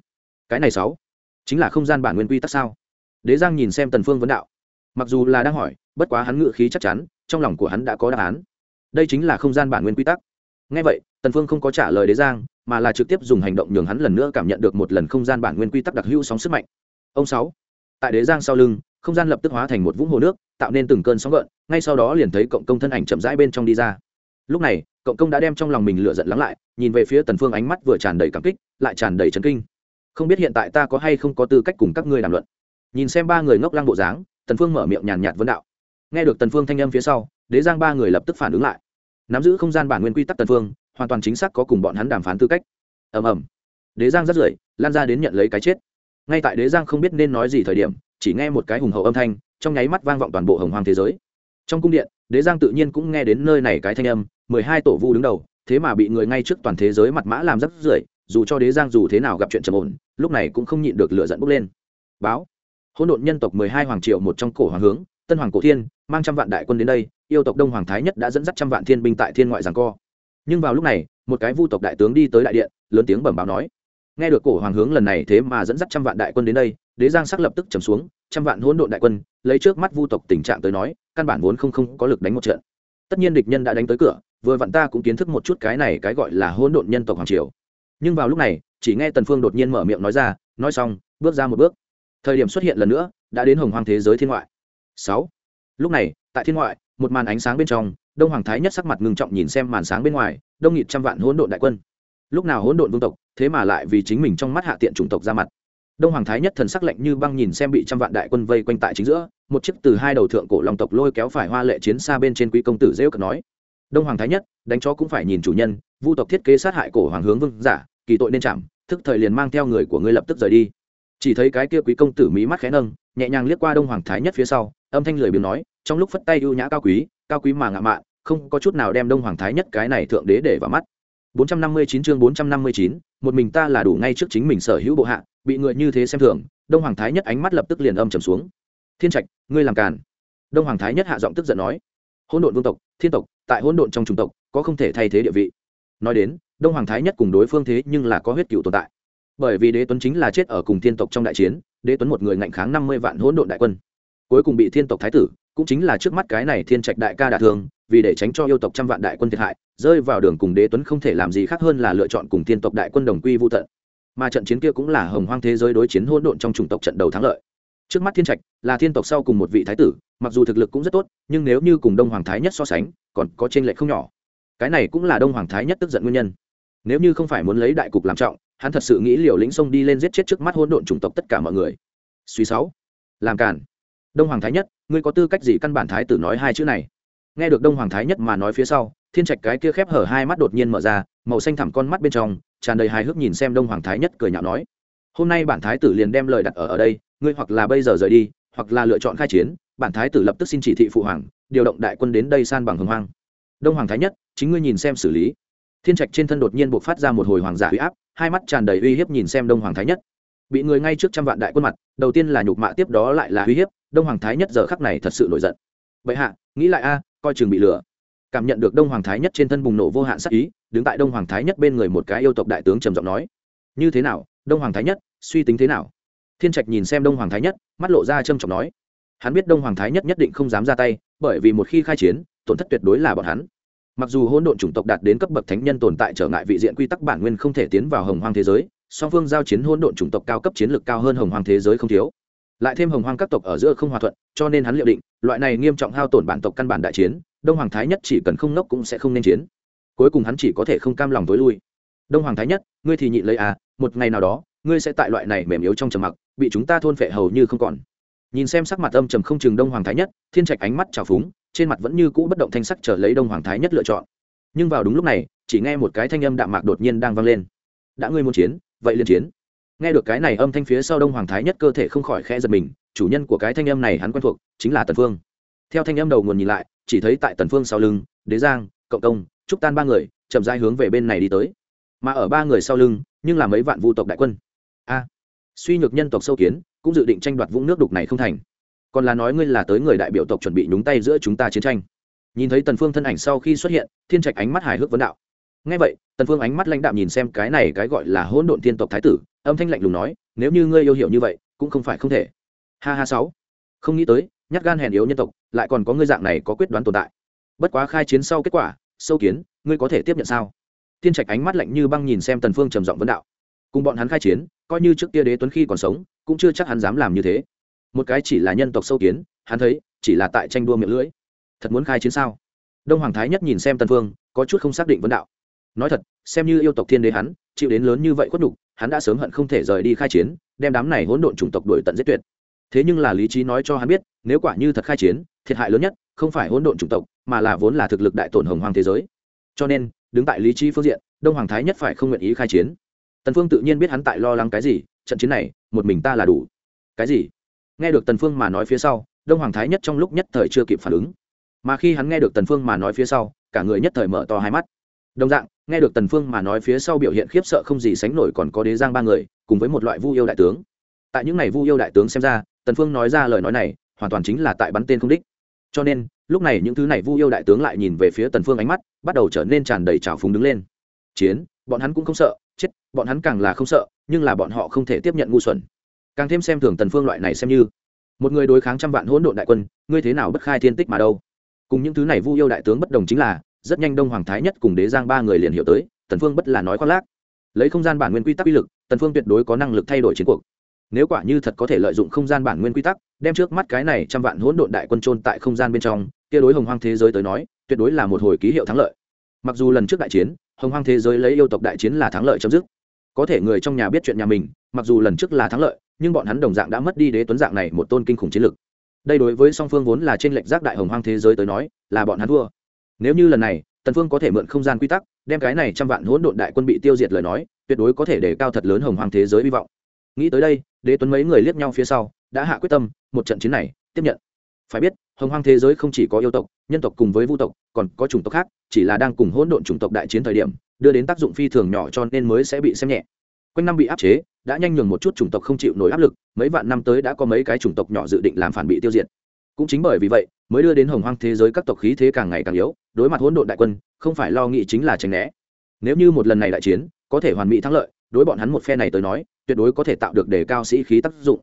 Cái này sáu, chính là không gian bản nguyên quy tắc sao? Đế giang nhìn xem tần phương vấn đạo. Mặc dù là đang hỏi, bất quá hắn ngự khí chắc chắn, trong lòng của hắn đã có đáp án. Đây chính là không gian bản nguyên quy tắc. Ngay vậy, tần phương không có trả lời đế giang, mà là trực tiếp dùng hành động nhường hắn lần nữa cảm nhận được một lần không gian bản nguyên quy tắc đặc hữu sóng sức mạnh. Ông sáu. Tại đế giang sau lưng, không gian lập tức hóa thành một vũng hồ nước, tạo nên từng cơn sóng gợn, ngay sau đó liền thấy cộng công thân ảnh chậm rãi bên trong đi ra. Lúc này, cộng công đã đem trong lòng mình lựa giận lắng lại, nhìn về phía tần phương ánh mắt vừa tràn đầy cảm kích, lại tràn đầy chấn kinh. Không biết hiện tại ta có hay không có tư cách cùng các ngươi đàm luận nhìn xem ba người ngốc lăng bộ dáng, tần phương mở miệng nhàn nhạt vấn đạo. Nghe được tần phương thanh âm phía sau, đế giang ba người lập tức phản ứng lại. Nắm giữ không gian bản nguyên quy tắc tần phương, hoàn toàn chính xác có cùng bọn hắn đàm phán tư cách. Ầm ầm. Đế giang rất rưởi, lan ra đến nhận lấy cái chết. Ngay tại đế giang không biết nên nói gì thời điểm, chỉ nghe một cái hùng hậu âm thanh, trong nháy mắt vang vọng toàn bộ hồng hoàng thế giới. Trong cung điện, đế giang tự nhiên cũng nghe đến nơi này cái thanh âm, mười hai tổ vu đứng đầu, thế mà bị người ngay trước toàn thế giới mặt mã làm rất rưởi, dù cho đế giang dù thế nào gặp chuyện trầm ổn, lúc này cũng không nhịn được lửa giận bốc lên. Báo hỗn độn nhân tộc mười hai hoàng triệu một trong cổ hoàng hướng, tân hoàng cổ thiên, mang trăm vạn đại quân đến đây, yêu tộc đông hoàng thái nhất đã dẫn dắt trăm vạn thiên binh tại thiên ngoại giảng co. Nhưng vào lúc này, một cái vu tộc đại tướng đi tới đại điện, lớn tiếng bẩm báo nói, nghe được cổ hoàng hướng lần này thế mà dẫn dắt trăm vạn đại quân đến đây, đế giang sắc lập tức trầm xuống, trăm vạn hỗn độn đại quân, lấy trước mắt vu tộc tình trạng tới nói, căn bản vốn không không có lực đánh một trận. Tất nhiên địch nhân đã đánh tới cửa, vừa vặn ta cũng kiến thức một chút cái này cái gọi là hỗn độn nhân tộc hoàng triều. Nhưng vào lúc này, chỉ nghe tần phương đột nhiên mở miệng nói ra, nói xong, bước ra một bước thời điểm xuất hiện lần nữa, đã đến hồng hoang thế giới thiên ngoại. Sáu. Lúc này, tại thiên ngoại, một màn ánh sáng bên trong, đông hoàng thái nhất sắc mặt ngưng trọng nhìn xem màn sáng bên ngoài, đông nghịt trăm vạn hỗn độn đại quân. Lúc nào hỗn độn vương tộc, thế mà lại vì chính mình trong mắt hạ tiện chủng tộc ra mặt. Đông hoàng thái nhất thần sắc lạnh như băng nhìn xem bị trăm vạn đại quân vây quanh tại chính giữa, một chiếc từ hai đầu thượng cổ long tộc lôi kéo phải hoa lệ chiến xa bên trên quý công tử dễ cận nói. Đông hoàng thái nhất, đánh chó cũng phải nhìn chủ nhân, vu tộc thiết kế sát hại cổ hoàng hướng vương giả, kỳ tội nên chạm, thức thời liền mang theo người của ngươi lập tức rời đi chỉ thấy cái kia quý công tử mỹ mắt khẽ nâng nhẹ nhàng liếc qua đông hoàng thái nhất phía sau âm thanh lười biếng nói trong lúc phất tay ưu nhã cao quý cao quý mà ngạ mạn không có chút nào đem đông hoàng thái nhất cái này thượng đế để vào mắt. 459 chương 459, một mình ta là đủ ngay trước chính mình sở hữu bộ hạ bị người như thế xem thường đông hoàng thái nhất ánh mắt lập tức liền âm trầm xuống. Thiên trạch ngươi làm càn. Đông hoàng thái nhất hạ giọng tức giận nói hỗn độn vương tộc thiên tộc tại hỗn độn trong chủng tộc có không thể thay thế địa vị. Nói đến đông hoàng thái nhất cùng đối phương thế nhưng là có huyết cựu tồn tại bởi vì đế tuấn chính là chết ở cùng thiên tộc trong đại chiến, đế tuấn một người ngạnh kháng năm mươi vạn hỗn độn đại quân. Cuối cùng bị thiên tộc thái tử, cũng chính là trước mắt cái này thiên trạch đại ca đả thương, vì để tránh cho yêu tộc trăm vạn đại quân thiệt hại, rơi vào đường cùng đế tuấn không thể làm gì khác hơn là lựa chọn cùng thiên tộc đại quân đồng quy vô tận. Mà trận chiến kia cũng là hồng hoang thế giới đối chiến hỗn độn trong chủng tộc trận đầu thắng lợi. Trước mắt thiên trạch là thiên tộc sau cùng một vị thái tử, mặc dù thực lực cũng rất tốt, nhưng nếu như cùng đông hoàng thái nhất so sánh, còn có t r ê n lệch không nhỏ. Cái này cũng là đông hoàng thái nhất tức giận nguyên nhân. Nếu như không phải muốn lấy đại cục làm trọng hắn thật sự nghĩ liều lĩnh sông đi lên giết chết trước mắt hỗn độn chủng tộc tất cả mọi người. Suy sáu. Làm cản đông hoàng thái nhất, ngươi có tư cách gì căn bản thái tử nói hai chữ này? Nghe được đông hoàng thái nhất mà nói phía sau, thiên trạch cái kia khép hở hai mắt đột nhiên mở ra, màu xanh thẳm con mắt bên trong, tràn đầy hài hước nhìn xem đông hoàng thái nhất cười nhạo nói, hôm nay bản thái tử liền đem lời đặt ở ở đây, ngươi hoặc là bây giờ rời đi, hoặc là lựa chọn khai chiến, bản thái tử lập tức xin chỉ thị phụ hoàng, điều động đại quân đến đây san bằng hồng hoang. Đông hoàng thái nhất, chính ngươi nhìn xem xử lý thiên trạch trên thân đột nhiên buộc phát ra một hồi hoàng giả huy áp, hai mắt tràn đầy uy hiếp nhìn xem đông hoàng thái nhất. Bị người ngay trước trăm vạn đại quân mặt, đầu tiên là nhục mạ, tiếp đó lại là uy hiếp, đông hoàng thái nhất giờ khắc này thật sự nổi giận. Vậy hạ, nghĩ lại a, coi chừng bị lừa. Cảm nhận được đông hoàng thái nhất trên thân bùng nổ vô hạn sắc ý, đứng tại đông hoàng thái nhất bên người một cái yêu tộc đại tướng trầm giọng nói, như thế nào, đông hoàng thái nhất, suy tính thế nào? Thiên trạch nhìn xem đông hoàng thái nhất, mắt lộ ra trâm trọng nói, hắn biết đông hoàng thái nhất nhất định không dám ra tay, bởi vì một khi khai chiến, tổn thất tuyệt đối là bọn hắn mặc dù hỗn độn chủng tộc đạt đến cấp bậc thánh nhân tồn tại trở ngại vị diện quy tắc bản nguyên không thể tiến vào hồng hoang thế giới, song phương giao chiến hỗn độn chủng tộc cao cấp chiến lược cao hơn hồng hoang thế giới không thiếu. Lại thêm hồng hoang các tộc ở giữa không hòa thuận, cho nên hắn liệu định, loại này nghiêm trọng hao tổn bản tộc căn bản đại chiến, đông hoàng thái nhất chỉ cần không nốc cũng sẽ không nên chiến. Cuối cùng hắn chỉ có thể không cam lòng tối lui. Đông hoàng thái nhất, ngươi thì nhịn lấy à một ngày nào đó, ngươi sẽ tại loại này mềm yếu trong trầm mặc, bị chúng ta thôn phệ hầu như không còn. Nhìn xem sắc mặt âm trầm không chừng đông hoàng thái nhất, thiên trạch ánh mắt trào phúng trên mặt vẫn như cũ bất động thanh sắc chờ lấy đông hoàng thái nhất lựa chọn. Nhưng vào đúng lúc này, chỉ nghe một cái thanh âm đạm mạc đột nhiên đang vang lên. Đã ngươi muốn chiến, vậy liền chiến. Nghe được cái này âm thanh phía sau đông hoàng thái nhất cơ thể không khỏi khẽ giật mình, chủ nhân của cái thanh âm này hắn quen thuộc, chính là tần phương. Theo thanh âm đầu nguồn nhìn lại, chỉ thấy tại tần phương sau lưng, đế giang, cộng công, trúc tan ba người, chậm rãi hướng về bên này đi tới. Mà ở ba người sau lưng, nhưng là mấy vạn vu tộc đại quân. A, suy nhược nhân tộc sâu kiến, cũng dự định tranh đoạt vũng nước đục này không thành còn là nói ngươi là tới người đại biểu tộc chuẩn bị nhúng tay giữa chúng ta chiến tranh. Nhìn thấy tần phương thân ảnh sau khi xuất hiện, thiên trạch ánh mắt hài hước vấn đạo. Nghe vậy, tần phương ánh mắt lãnh đạm nhìn xem cái này cái gọi là hỗn độn thiên tộc thái tử, âm thanh lạnh lùng nói, nếu như ngươi yêu hiểu như vậy, cũng không phải không thể. Ha ha sáu. Không nghĩ tới, nhát gan hèn yếu nhân tộc, lại còn có ngươi dạng này có quyết đoán tồn tại. Bất quá khai chiến sau kết quả, sâu kiến, ngươi có thể tiếp nhận sao? Thiên trạch ánh mắt lạnh như băng nhìn xem tần phương trầm giọng vấn đạo. Cùng bọn hắn khai chiến, coi như trước kia đế tuấn khi còn sống, cũng chưa chắc hắn dám làm như thế một cái chỉ là nhân tộc sâu kiến, hắn thấy, chỉ là tại tranh đua miệng lưỡi. Thật muốn khai chiến sao? Đông hoàng thái nhất nhìn xem tân phương có chút không xác định vấn đạo. Nói thật, xem như yêu tộc thiên đế hắn, chịu đến lớn như vậy khuất nhục, hắn đã sớm hận không thể rời đi khai chiến, đem đám này hỗn độn chủng tộc đuổi tận giết tuyệt. Thế nhưng là lý trí nói cho hắn biết, nếu quả như thật khai chiến, thiệt hại lớn nhất không phải hỗn độn chủng tộc, mà là vốn là thực lực đại tổn hồng hoàng thế giới. Cho nên, đứng tại lý trí phương diện, đông hoàng thái nhất phải không nguyện ý khai chiến. Tần phương tự nhiên biết hắn tại lo lắng cái gì, trận chiến này, một mình ta là đủ. Cái gì? Nghe được tần phương mà nói phía sau, đông hoàng thái nhất trong lúc nhất thời chưa kịp phản ứng. Mà khi hắn nghe được tần phương mà nói phía sau, cả người nhất thời mở to hai mắt. Đồng dạng, nghe được tần phương mà nói phía sau biểu hiện khiếp sợ không gì sánh nổi còn có đế giang ba người, cùng với một loại vu yêu đại tướng. Tại những ngày vu yêu đại tướng xem ra, tần phương nói ra lời nói này, hoàn toàn chính là tại bắn tên không đích. Cho nên, lúc này những thứ này vu yêu đại tướng lại nhìn về phía tần phương ánh mắt, bắt đầu trở nên tràn đầy trào phúng đứng lên. Chiến, bọn hắn cũng không sợ, chết, bọn hắn càng là không sợ, nhưng là bọn họ không thể tiếp nhận ngu xuẩn càng thêm xem thường tần phương loại này xem như. Một người đối kháng trăm vạn hỗn độn đại quân, ngươi thế nào bất khai thiên tích mà đâu? Cùng những thứ này vu yêu đại tướng bất đồng chính là, rất nhanh đông hoàng thái nhất cùng đế giang ba người liền hiểu tới, tần phương bất là nói khoác lác. Lấy không gian bản nguyên quy tắc uy lực, tần phương tuyệt đối có năng lực thay đổi chiến cuộc. Nếu quả như thật có thể lợi dụng không gian bản nguyên quy tắc, đem trước mắt cái này trăm vạn hỗn độn đại quân trôn tại không gian bên trong, kia đối hồng hoang thế giới tới nói, tuyệt đối là một hồi ký hiệu thắng lợi. Mặc dù lần trước đại chiến, hồng hoang thế giới lấy yêu tộc đại chiến là thắng lợi chấm dứt. Có thể người trong nhà biết chuyện nhà mình, mặc dù lần trước là thắng lợi nhưng bọn hắn đồng dạng đã mất đi đế tuấn dạng này một tôn kinh khủng chiến lực. Đây đối với song phương vốn là trên lệnh giác đại hồng hoang thế giới tới nói, là bọn hắn thua. Nếu như lần này, tần phương có thể mượn không gian quy tắc, đem cái này trăm vạn hỗn độn đại quân bị tiêu diệt lời nói, tuyệt đối có thể để cao thật lớn hồng hoang thế giới hy vọng. Nghĩ tới đây, đế tuấn mấy người liếc nhau phía sau, đã hạ quyết tâm, một trận chiến này, tiếp nhận. Phải biết, hồng hoang thế giới không chỉ có yêu tộc, nhân tộc cùng với vu tộc, còn có chủng tộc khác, chỉ là đang cùng hỗn độn chủng tộc đại chiến thời điểm, đưa đến tác dụng phi thường nhỏ cho nên mới sẽ bị xem nhẹ quanh năm bị áp chế, đã nhanh nhường một chút chủng tộc không chịu nổi áp lực, mấy vạn năm tới đã có mấy cái chủng tộc nhỏ dự định làm phản bị tiêu diệt. Cũng chính bởi vì vậy, mới đưa đến hồng hoang thế giới các tộc khí thế càng ngày càng yếu, đối mặt hỗn độn đại quân, không phải lo nghĩ chính là tránh né. Nếu như một lần này đại chiến, có thể hoàn mỹ thắng lợi, đối bọn hắn một phe này tới nói, tuyệt đối có thể tạo được đề cao sĩ khí tác dụng.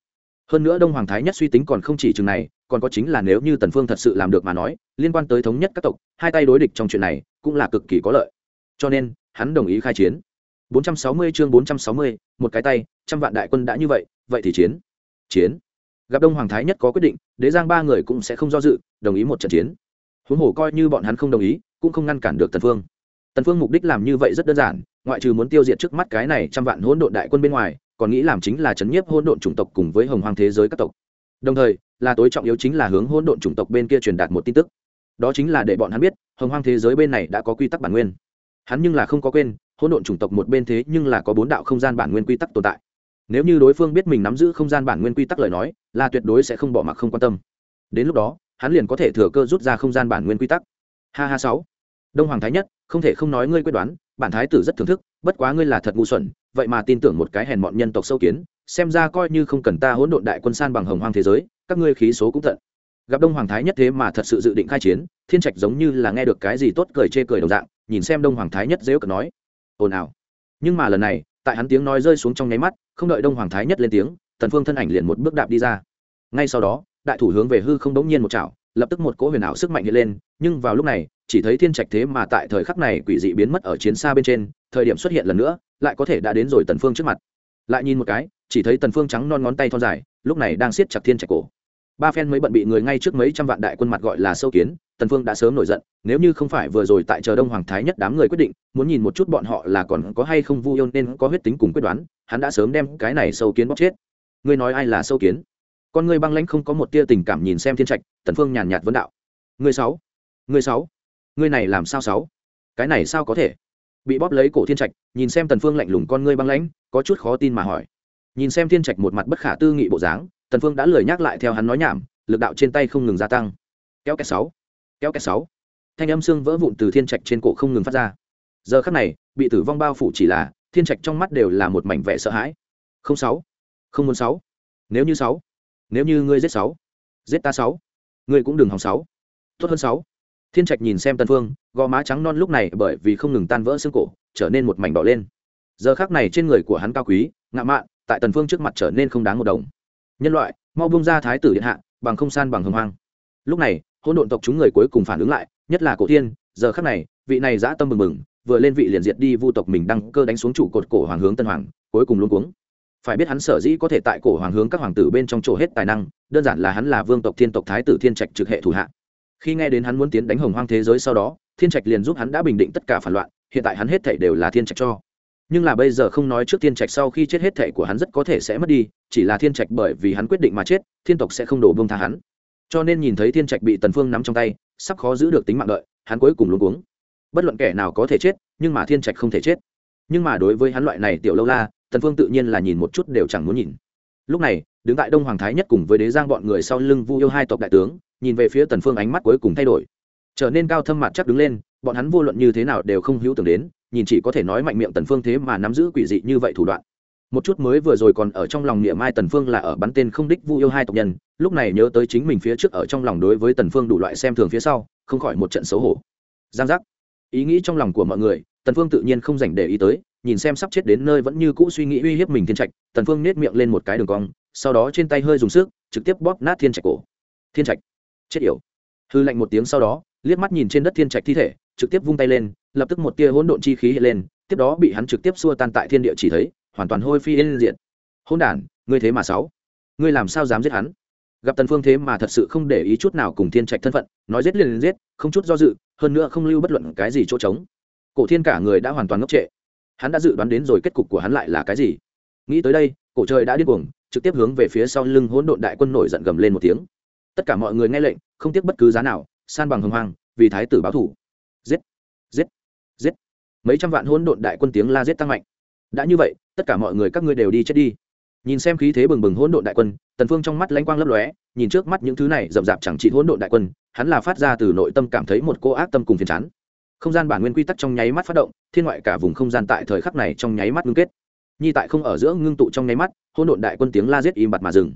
Hơn nữa đông hoàng thái nhất suy tính còn không chỉ chừng này, còn có chính là nếu như tần phương thật sự làm được mà nói, liên quan tới thống nhất các tộc, hai tay đối địch trong chuyện này, cũng là cực kỳ có lợi. Cho nên, hắn đồng ý khai chiến. 460 chương 460, một cái tay trăm vạn đại quân đã như vậy vậy thì chiến. Chiến. Gặp đông hoàng thái nhất có quyết định đế giang ba người cũng sẽ không do dự đồng ý một trận chiến. Huống hồ coi như bọn hắn không đồng ý cũng không ngăn cản được tần phương. Tần phương mục đích làm như vậy rất đơn giản ngoại trừ muốn tiêu diệt trước mắt cái này trăm vạn hỗn độn đại quân bên ngoài còn nghĩ làm chính là chấn nhiếp hỗn độn chủng tộc cùng với hồng hoàng thế giới các tộc. Đồng thời là tối trọng yếu chính là hướng hỗn độn chủng tộc bên kia truyền đạt một tin tức. Đó chính là để bọn hắn biết hồng hoàng thế giới bên này đã có quy tắc bản nguyên. Hắn nhưng là không có quên hỗn độn chủng tộc một bên thế nhưng là có bốn đạo không gian bản nguyên quy tắc tồn tại. Nếu như đối phương biết mình nắm giữ không gian bản nguyên quy tắc lời nói, là tuyệt đối sẽ không bỏ mặc không quan tâm. Đến lúc đó, hắn liền có thể thừa cơ rút ra không gian bản nguyên quy tắc. Ha ha sáu. Đông hoàng thái nhất, không thể không nói ngươi quyết đoán, bản thái tử rất thưởng thức, bất quá ngươi là thật ngu xuẩn, vậy mà tin tưởng một cái hèn mọn nhân tộc sâu kiến, xem ra coi như không cần ta hỗn độn đại quân san bằng hồng hoang thế giới, các ngươi khí số cũng tận. Gặp đông hoàng thái nhất thế mà thật sự dự định khai chiến, thiên trạch giống như là nghe được cái gì tốt cười chê cười đồng dạng, nhìn xem đông hoàng thái nhất dễ cợt nói ồn ào. Nhưng mà lần này, tại hắn tiếng nói rơi xuống trong nháy mắt, không đợi đông hoàng thái nhất lên tiếng, tần phương thân ảnh liền một bước đạp đi ra. Ngay sau đó, đại thủ hướng về hư không đống nhiên một chảo, lập tức một cỗ huyền ảo sức mạnh hiện lên, nhưng vào lúc này, chỉ thấy thiên trạch thế mà tại thời khắc này quỷ dị biến mất ở chiến xa bên trên, thời điểm xuất hiện lần nữa, lại có thể đã đến rồi tần phương trước mặt. Lại nhìn một cái, chỉ thấy tần phương trắng non ngón tay thon dài, lúc này đang siết chặt thiên trạch cổ ba phen mới bận bị người ngay trước mấy trăm vạn đại quân mặt gọi là sâu kiến, tần phương đã sớm nổi giận, nếu như không phải vừa rồi tại chờ đông hoàng thái nhất đám người quyết định, muốn nhìn một chút bọn họ là còn có hay không vu yêu nên có huyết tính cùng quyết đoán, hắn đã sớm đem cái này sâu kiến bóc chết. Ngươi nói ai là sâu kiến? Con ngươi băng lãnh không có một tia tình cảm nhìn xem thiên trạch, tần phương nhàn nhạt vấn đạo. Ngươi sáu? Ngươi sáu? Ngươi này làm sao sáu? Cái này sao có thể? Bị bóp lấy cổ thiên trạch, nhìn xem tần phương lạnh lùng con ngươi băng lãnh, có chút khó tin mà hỏi. Nhìn xem thiên trạch một mặt bất khả tư nghị bộ dáng tần phương đã lười nhắc lại theo hắn nói nhảm, lực đạo trên tay không ngừng gia tăng. Kéo kẹt sáu, kéo kẹt sáu. Thanh âm xương vỡ vụn từ thiên trạch trên cổ không ngừng phát ra. Giờ khắc này, bị tử vong bao phủ chỉ là, thiên trạch trong mắt đều là một mảnh vẻ sợ hãi. Không sáu, không muốn sáu. Nếu như sáu, nếu như ngươi giết sáu, giết ta sáu, ngươi cũng đừng hòng sáu. Tốt hơn sáu. Thiên trạch nhìn xem tần phương, gò má trắng non lúc này bởi vì không ngừng tan vỡ xương cổ, trở nên một mảnh đỏ lên. Giờ khắc này trên người của hắn cao quý, ngạo mạn, tại tần phương trước mặt trở nên không đáng một đồng nhân loại, mau buông ra thái tử điện hạ, bằng không san bằng hồng hoang. Lúc này, hỗn độn tộc chúng người cuối cùng phản ứng lại, nhất là cổ thiên, giờ khắc này, vị này dã tâm mừng mừng vừa lên vị liền diệt đi vu tộc mình đăng cơ đánh xuống trụ cột cổ hoàng hướng tân hoàng, cuối cùng luôn cuống. Phải biết hắn sở dĩ có thể tại cổ hoàng hướng các hoàng tử bên trong chỗ hết tài năng, đơn giản là hắn là vương tộc thiên tộc thái tử thiên trạch trực hệ thủ hạ. Khi nghe đến hắn muốn tiến đánh hồng hoang thế giới sau đó, thiên trạch liền giúp hắn đã bình định tất cả phản loạn, hiện tại hắn hết thảy đều là thiên trạch cho nhưng là bây giờ không nói trước thiên trạch sau khi chết hết thể của hắn rất có thể sẽ mất đi, chỉ là thiên trạch bởi vì hắn quyết định mà chết, thiên tộc sẽ không đổ bông tha hắn. Cho nên nhìn thấy thiên trạch bị tần phương nắm trong tay, sắp khó giữ được tính mạng đợi, hắn cuối cùng luống cuống. Bất luận kẻ nào có thể chết, nhưng mà thiên trạch không thể chết. Nhưng mà đối với hắn loại này tiểu lâu la, tần phương tự nhiên là nhìn một chút đều chẳng muốn nhìn. Lúc này, đứng tại đông hoàng thái nhất cùng với đế giang bọn người sau lưng vu yêu hai tộc đại tướng, nhìn về phía tần phương ánh mắt cuối cùng thay đổi. Trở nên cao thâm mặt chắc đứng lên, bọn hắn vô luận như thế nào đều không hữu tưởng đến nhìn chỉ có thể nói mạnh miệng tần phương thế mà nắm giữ quỷ dị như vậy thủ đoạn. Một chút mới vừa rồi còn ở trong lòng niệm ai tần phương là ở bắn tên không đích vu yêu hai tộc nhân, lúc này nhớ tới chính mình phía trước ở trong lòng đối với tần phương đủ loại xem thường phía sau, không khỏi một trận xấu hổ. Giang giác. Ý nghĩ trong lòng của mọi người, tần phương tự nhiên không dành để ý tới, nhìn xem sắp chết đến nơi vẫn như cũ suy nghĩ uy hiếp mình thiên trạch, tần phương nét miệng lên một cái đường cong, sau đó trên tay hơi dùng sức, trực tiếp bóp nát thiên trạch cổ. Thiên trạch. Chết yểu. Hư lạnh một tiếng sau đó, liếc mắt nhìn trên đất thiên trạch thi thể trực tiếp vung tay lên, lập tức một tia hỗn độn chi khí hiện lên, tiếp đó bị hắn trực tiếp xua tan tại thiên địa chỉ thấy, hoàn toàn hôi phi yên diện hỗn đản, ngươi thế mà sáu. Ngươi làm sao dám giết hắn? Gặp tần phương thế mà thật sự không để ý chút nào cùng thiên trạch thân phận, nói giết liền liền giết, không chút do dự, hơn nữa không lưu bất luận cái gì chỗ trống. Cổ thiên cả người đã hoàn toàn ngốc trệ. Hắn đã dự đoán đến rồi kết cục của hắn lại là cái gì. Nghĩ tới đây, cổ trời đã điên cuồng, trực tiếp hướng về phía sau lưng hỗn độn đại quân nổi giận gầm lên một tiếng. Tất cả mọi người nghe lệnh, không tiếc bất cứ giá nào, san bằng hùng hoang, vì thái tử báo thủ mấy trăm vạn hỗn độn đại quân tiếng la giết tăng mạnh. Đã như vậy, tất cả mọi người các ngươi đều đi chết đi. Nhìn xem khí thế bừng bừng hỗn độn đại quân, tần phương trong mắt lanh quang lấp lóe, nhìn trước mắt những thứ này rậm rạp chẳng trị hỗn độn đại quân, hắn là phát ra từ nội tâm cảm thấy một cô ác tâm cùng phiền chán. Không gian bản nguyên quy tắc trong nháy mắt phát động, thiên ngoại cả vùng không gian tại thời khắc này trong nháy mắt ngưng kết. Nhi tại không ở giữa ngưng tụ trong nháy mắt, hỗn độn đại quân tiếng la giết im bặt mà dừng.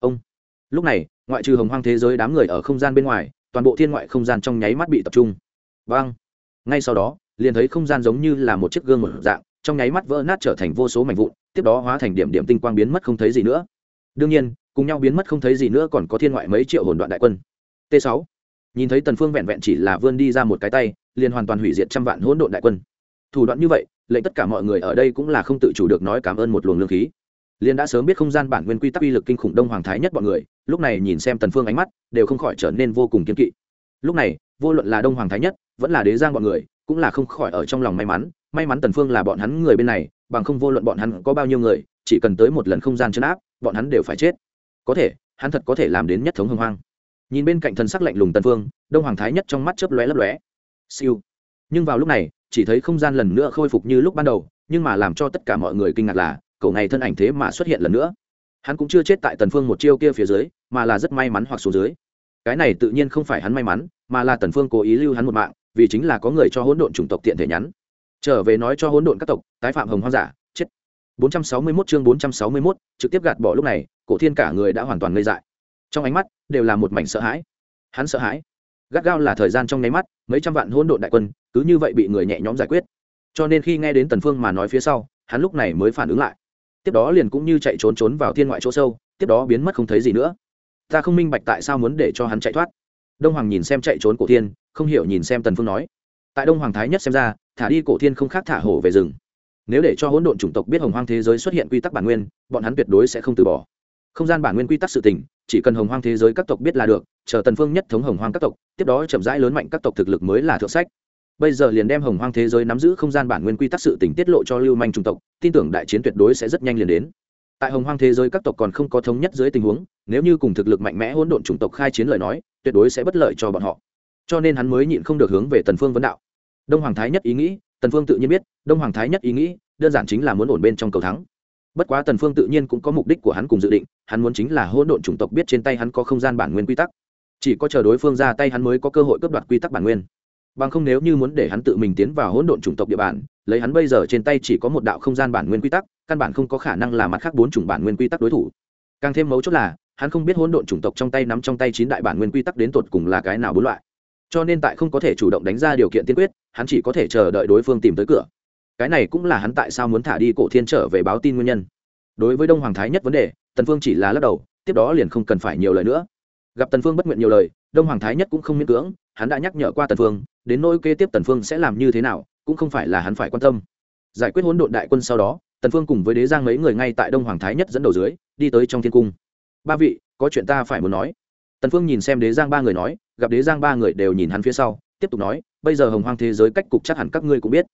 Ông! Lúc này, ngoại trừ hồng hoang thế giới đám người ở không gian bên ngoài, toàn bộ thiên ngoại không gian trong nháy mắt bị tập trung. Vang! Ngay sau đó liền thấy không gian giống như là một chiếc gương một dạng, trong nháy mắt vỡ nát trở thành vô số mảnh vụn, tiếp đó hóa thành điểm điểm tinh quang biến mất không thấy gì nữa. Đương nhiên, cùng nhau biến mất không thấy gì nữa còn có thiên ngoại mấy triệu hồn đoạn đại quân. T 6 nhìn thấy tần phương vẹn vẹn chỉ là vươn đi ra một cái tay, liền hoàn toàn hủy diệt trăm vạn hỗn độn đại quân. Thủ đoạn như vậy, lệnh tất cả mọi người ở đây cũng là không tự chủ được nói cảm ơn một luồng lương khí. Liền đã sớm biết không gian bản nguyên quy tắc uy lực kinh khủng đông hoàng thái nhất bọn người, lúc này nhìn xem tần phương ánh mắt, đều không khỏi trở nên vô cùng kiên kỵ. Lúc này, vô luận là đông hoàng thái nhất, vẫn là đế giang bọn người cũng là không khỏi ở trong lòng may mắn may mắn tần phương là bọn hắn người bên này, bằng không vô luận bọn hắn có bao nhiêu người, chỉ cần tới một lần không gian chấn áp, bọn hắn đều phải chết. Có thể, hắn thật có thể làm đến nhất thống hưng hoang. Nhìn bên cạnh thần sắc lạnh lùng tần phương, đông hoàng thái nhất trong mắt chớp lóe lấp lóe. Siêu. Nhưng vào lúc này, chỉ thấy không gian lần nữa khôi phục như lúc ban đầu, nhưng mà làm cho tất cả mọi người kinh ngạc là, cậu này thân ảnh thế mà xuất hiện lần nữa. Hắn cũng chưa chết tại tần phương một chiêu kia phía dưới, mà là rất may mắn hoặc xuống dưới. Cái này tự nhiên không phải hắn may mắn, mà là tần phương cố ý lưu hắn một mạng vì chính là có người cho hỗn độn chủng tộc tiện thể nhắn. Trở về nói cho hỗn độn các tộc tái phạm hồng hoang giả chết. 461 chương 461, trực tiếp gạt bỏ lúc này cổ thiên cả người đã hoàn toàn ngây dại. Trong ánh mắt đều là một mảnh sợ hãi. Hắn sợ hãi. Gắt gao là thời gian trong nháy mắt mấy trăm vạn hỗn độn đại quân cứ như vậy bị người nhẹ nhõm giải quyết. Cho nên khi nghe đến tần phương mà nói phía sau hắn lúc này mới phản ứng lại. Tiếp đó liền cũng như chạy trốn trốn vào thiên ngoại chỗ sâu tiếp đó biến mất không thấy gì nữa. Ta không minh bạch tại sao muốn để cho hắn chạy thoát. Đông hoàng nhìn xem chạy trốn cổ thiên không hiểu nhìn xem tần phương nói. Tại đông hoàng thái nhất xem ra, thả đi cổ thiên không khác thả hổ về rừng. Nếu để cho hỗn độn chủng tộc biết hồng hoang thế giới xuất hiện quy tắc bản nguyên, bọn hắn tuyệt đối sẽ không từ bỏ. Không gian bản nguyên quy tắc sự tình, chỉ cần hồng hoang thế giới các tộc biết là được, chờ tần phương nhất thống hồng hoang các tộc, tiếp đó chậm rãi lớn mạnh các tộc thực lực mới là thượng sách. Bây giờ liền đem hồng hoang thế giới nắm giữ không gian bản nguyên quy tắc sự tình tiết lộ cho lưu manh trung tộc, tin tưởng đại chiến tuyệt đối sẽ rất nhanh liền đến. Tại hồng hoang thế giới các tộc còn không có thống nhất dưới tình huống, nếu như cùng thực lực mạnh mẽ hỗn độn chủng tộc khai chiến lời nói, tuyệt đối sẽ bất lợi cho bọn họ cho nên hắn mới nhịn không được hướng về tần phương vấn đạo. Đông hoàng thái nhất ý nghĩ, tần phương tự nhiên biết, đông hoàng thái nhất ý nghĩ, đơn giản chính là muốn ổn bên trong cầu thắng. Bất quá tần phương tự nhiên cũng có mục đích của hắn cùng dự định, hắn muốn chính là hỗn độn chủng tộc biết trên tay hắn có không gian bản nguyên quy tắc. Chỉ có chờ đối phương ra tay hắn mới có cơ hội cướp đoạt quy tắc bản nguyên. Bằng không nếu như muốn để hắn tự mình tiến vào hỗn độn chủng tộc địa bàn, lấy hắn bây giờ trên tay chỉ có một đạo không gian bản nguyên quy tắc, căn bản không có khả năng là mặt khác bốn chủng bản nguyên quy tắc đối thủ. Càng thêm mấu chốt là, hắn không biết hỗn độn chủng tộc trong tay nắm trong tay chín đại bản nguyên quy tắc đến tột cùng là cái nào bốn loại cho nên tại không có thể chủ động đánh ra điều kiện tiên quyết, hắn chỉ có thể chờ đợi đối phương tìm tới cửa. Cái này cũng là hắn tại sao muốn thả đi cổ thiên trở về báo tin nguyên nhân. Đối với đông hoàng thái nhất vấn đề, tần phương chỉ là lắc đầu, tiếp đó liền không cần phải nhiều lời nữa. Gặp tần phương bất nguyện nhiều lời, đông hoàng thái nhất cũng không miễn cưỡng, hắn đã nhắc nhở qua tần phương, đến nỗi kế tiếp tần phương sẽ làm như thế nào, cũng không phải là hắn phải quan tâm. Giải quyết hỗn độn đại quân sau đó, tần phương cùng với đế giang mấy người ngay tại đông hoàng thái nhất dẫn đầu dưới, đi tới trong thiên cung. Ba vị, có chuyện ta phải muốn nói tần phương nhìn xem đế giang ba người nói, gặp đế giang ba người đều nhìn hắn phía sau, tiếp tục nói, bây giờ hồng hoang thế giới cách cục chắc hẳn các ngươi cũng biết.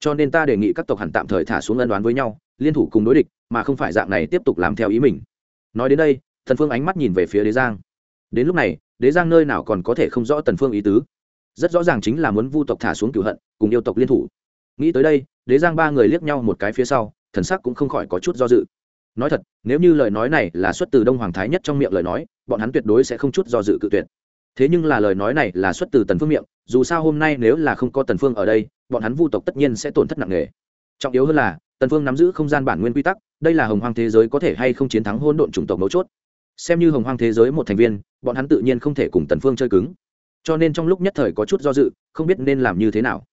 Cho nên ta đề nghị các tộc hẳn tạm thời thả xuống ân đoán với nhau, liên thủ cùng đối địch, mà không phải dạng này tiếp tục làm theo ý mình. Nói đến đây, Tần phương ánh mắt nhìn về phía đế giang. Đến lúc này, đế giang nơi nào còn có thể không rõ tần phương ý tứ. Rất rõ ràng chính là muốn vu tộc thả xuống cửu hận, cùng yêu tộc liên thủ. Nghĩ tới đây, đế giang ba người liếc nhau một cái phía sau, thần sắc cũng không khỏi có chút do dự nói thật, nếu như lời nói này là xuất từ đông hoàng thái nhất trong miệng lời nói, bọn hắn tuyệt đối sẽ không chút do dự cự tuyệt. Thế nhưng là lời nói này là xuất từ tần phương miệng, dù sao hôm nay nếu là không có tần phương ở đây, bọn hắn vu tộc tất nhiên sẽ tổn thất nặng nề. Trọng yếu hơn là, tần phương nắm giữ không gian bản nguyên quy tắc, đây là hồng hoang thế giới có thể hay không chiến thắng hỗn độn chủng tộc mấu chốt. Xem như hồng hoang thế giới một thành viên, bọn hắn tự nhiên không thể cùng tần phương chơi cứng. Cho nên trong lúc nhất thời có chút do dự, không biết nên làm như thế nào.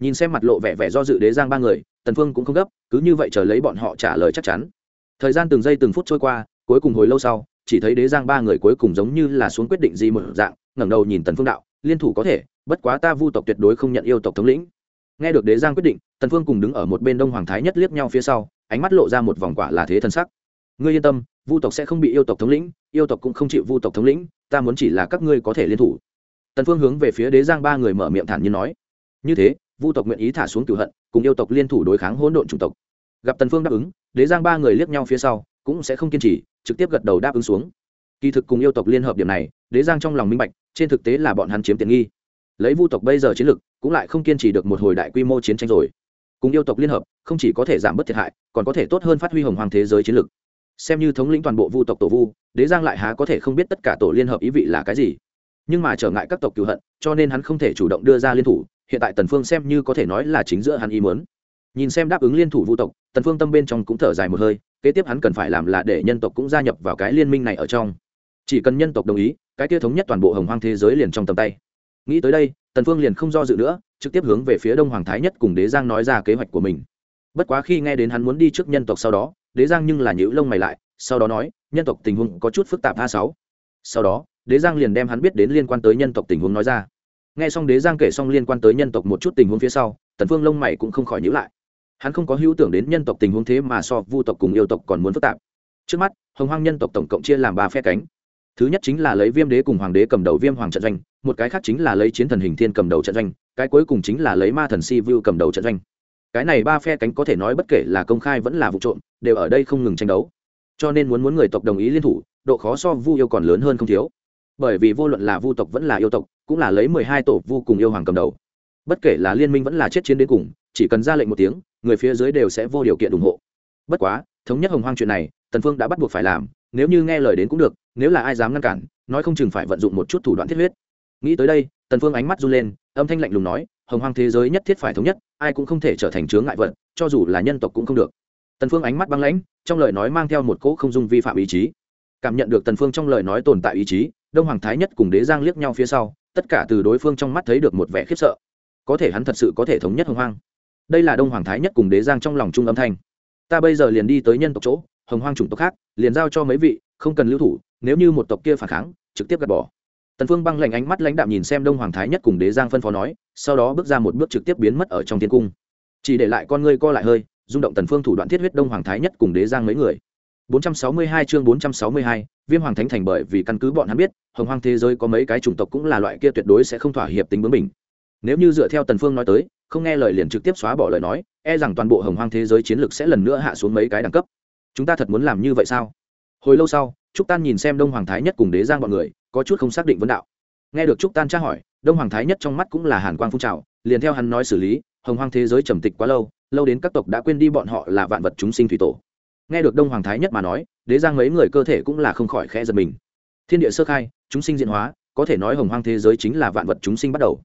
Nhìn xem mặt lộ vẻ vẻ do dự đế giang ba người, tần phương cũng không gấp, cứ như vậy chờ lấy bọn họ trả lời chắc chắn thời gian từng giây từng phút trôi qua, cuối cùng hồi lâu sau, chỉ thấy đế giang ba người cuối cùng giống như là xuống quyết định gì một dạng, ngẩng đầu nhìn tần phương đạo, liên thủ có thể, bất quá ta vu tộc tuyệt đối không nhận yêu tộc thống lĩnh. Nghe được đế giang quyết định, tần phương cùng đứng ở một bên đông hoàng thái nhất liếc nhau phía sau, ánh mắt lộ ra một vòng quả là thế thần sắc. Ngươi yên tâm, vu tộc sẽ không bị yêu tộc thống lĩnh, yêu tộc cũng không chịu vu tộc thống lĩnh, ta muốn chỉ là các ngươi có thể liên thủ. Tần phương hướng về phía đế giang ba người mở miệng thản nhiên nói. Như thế, vu tộc nguyện ý thả xuống cửu hận, cùng yêu tộc liên thủ đối kháng hỗn độn chủng tộc gặp tần phương đáp ứng, đế giang ba người liếc nhau phía sau, cũng sẽ không kiên trì, trực tiếp gật đầu đáp ứng xuống. Kỳ thực cùng yêu tộc liên hợp điểm này, đế giang trong lòng minh bạch, trên thực tế là bọn hắn chiếm tiện nghi. Lấy vu tộc bây giờ chiến lực, cũng lại không kiên trì được một hồi đại quy mô chiến tranh rồi. Cùng yêu tộc liên hợp, không chỉ có thể giảm bớt thiệt hại, còn có thể tốt hơn phát huy hồng hoàng thế giới chiến lực. Xem như thống lĩnh toàn bộ vu tộc tổ vu, đế giang lại há có thể không biết tất cả tổ liên hợp ý vị là cái gì. Nhưng mà trở ngại các tộc cựu hận, cho nên hắn không thể chủ động đưa ra liên thủ, hiện tại tần phương xem như có thể nói là chính giữa hắn ý muốn nhìn xem đáp ứng liên thủ vũ tộc, tần phương tâm bên trong cũng thở dài một hơi, kế tiếp hắn cần phải làm là để nhân tộc cũng gia nhập vào cái liên minh này ở trong. Chỉ cần nhân tộc đồng ý, cái kia thống nhất toàn bộ hồng hoang thế giới liền trong tầm tay. Nghĩ tới đây, tần phương liền không do dự nữa, trực tiếp hướng về phía đông hoàng thái nhất cùng đế giang nói ra kế hoạch của mình. Bất quá khi nghe đến hắn muốn đi trước nhân tộc sau đó, đế giang nhưng là nhữ lông mày lại, sau đó nói, nhân tộc tình huống có chút phức tạp a sáu. Sau đó, đế giang liền đem hắn biết đến liên quan tới nhân tộc tình huống nói ra. Nghe xong đế giang kể xong liên quan tới nhân tộc một chút tình huống phía sau, tần phương lông mày cũng không khỏi nhíu lại hắn không có hữu tưởng đến nhân tộc tình huống thế mà so vu tộc cùng yêu tộc còn muốn phức tạp. Trước mắt, hồng hoang nhân tộc tổng cộng chia làm ba phe cánh. Thứ nhất chính là lấy viêm đế cùng hoàng đế cầm đầu viêm hoàng trận doanh, một cái khác chính là lấy chiến thần hình thiên cầm đầu trận doanh, cái cuối cùng chính là lấy ma thần si vu cầm đầu trận doanh. Cái này ba phe cánh có thể nói bất kể là công khai vẫn là vụ trộm, đều ở đây không ngừng tranh đấu. Cho nên muốn muốn người tộc đồng ý liên thủ, độ khó so vu yêu còn lớn hơn không thiếu. Bởi vì vô luận là vu tộc vẫn là yêu tộc, cũng là lấy mười hai tổ vu cùng yêu hoàng cầm đầu. Bất kể là liên minh vẫn là chết chiến đến cùng, chỉ cần ra lệnh một tiếng người phía dưới đều sẽ vô điều kiện ủng hộ. Bất quá, thống nhất hồng hoang chuyện này, tần phương đã bắt buộc phải làm, nếu như nghe lời đến cũng được, nếu là ai dám ngăn cản, nói không chừng phải vận dụng một chút thủ đoạn thiết huyết. Nghĩ tới đây, tần phương ánh mắt run lên, âm thanh lạnh lùng nói, hồng hoang thế giới nhất thiết phải thống nhất, ai cũng không thể trở thành chướng ngại vật, cho dù là nhân tộc cũng không được. Tần phương ánh mắt băng lãnh, trong lời nói mang theo một cỗ không dung vi phạm ý chí. Cảm nhận được tần phương trong lời nói tồn tại ý chí, đông hoàng thái nhất cùng đế giang liếc nhau phía sau, tất cả từ đối phương trong mắt thấy được một vẻ khiếp sợ. Có thể hắn thật sự có thể thống nhất hồng hoang đây là đông hoàng thái nhất cùng đế giang trong lòng trung âm thanh. Ta bây giờ liền đi tới nhân tộc chỗ hồng hoang chủng tộc khác liền giao cho mấy vị không cần lưu thủ nếu như một tộc kia phản kháng trực tiếp gạt bỏ. Tần phương băng lạnh ánh mắt lãnh đạm nhìn xem đông hoàng thái nhất cùng đế giang phân phó nói sau đó bước ra một bước trực tiếp biến mất ở trong thiên cung. Chỉ để lại con ngươi co lại hơi rung động tần phương thủ đoạn thiết huyết đông hoàng thái nhất cùng đế giang mấy người. 462 chương 462, Viêm Hoàng Thánh Thành bởi vì căn cứ bọn hắn biết, Hồng Hoang thế giới có mấy cái chủng tộc cũng là loại kia tuyệt đối sẽ không thỏa hiệp tính bướng mình. Nếu như dựa theo Tần Phương nói tới, không nghe lời liền trực tiếp xóa bỏ lời nói, e rằng toàn bộ Hồng Hoang thế giới chiến lược sẽ lần nữa hạ xuống mấy cái đẳng cấp. Chúng ta thật muốn làm như vậy sao? Hồi lâu sau, Trúc Tan nhìn xem Đông Hoàng Thái Nhất cùng Đế Giang bọn người, có chút không xác định vấn đạo. Nghe được Trúc Tan tra hỏi, Đông Hoàng Thái Nhất trong mắt cũng là hàn quang phun trào, liền theo hắn nói xử lý, Hồng Hoang thế giới trầm tịch quá lâu, lâu đến các tộc đã quên đi bọn họ là vạn vật chúng sinh thủy tổ nghe được đông hoàng thái nhất mà nói đế giang mấy người cơ thể cũng là không khỏi khẽ giật mình thiên địa sơ khai chúng sinh diễn hóa có thể nói hồng hoang thế giới chính là vạn vật chúng sinh bắt đầu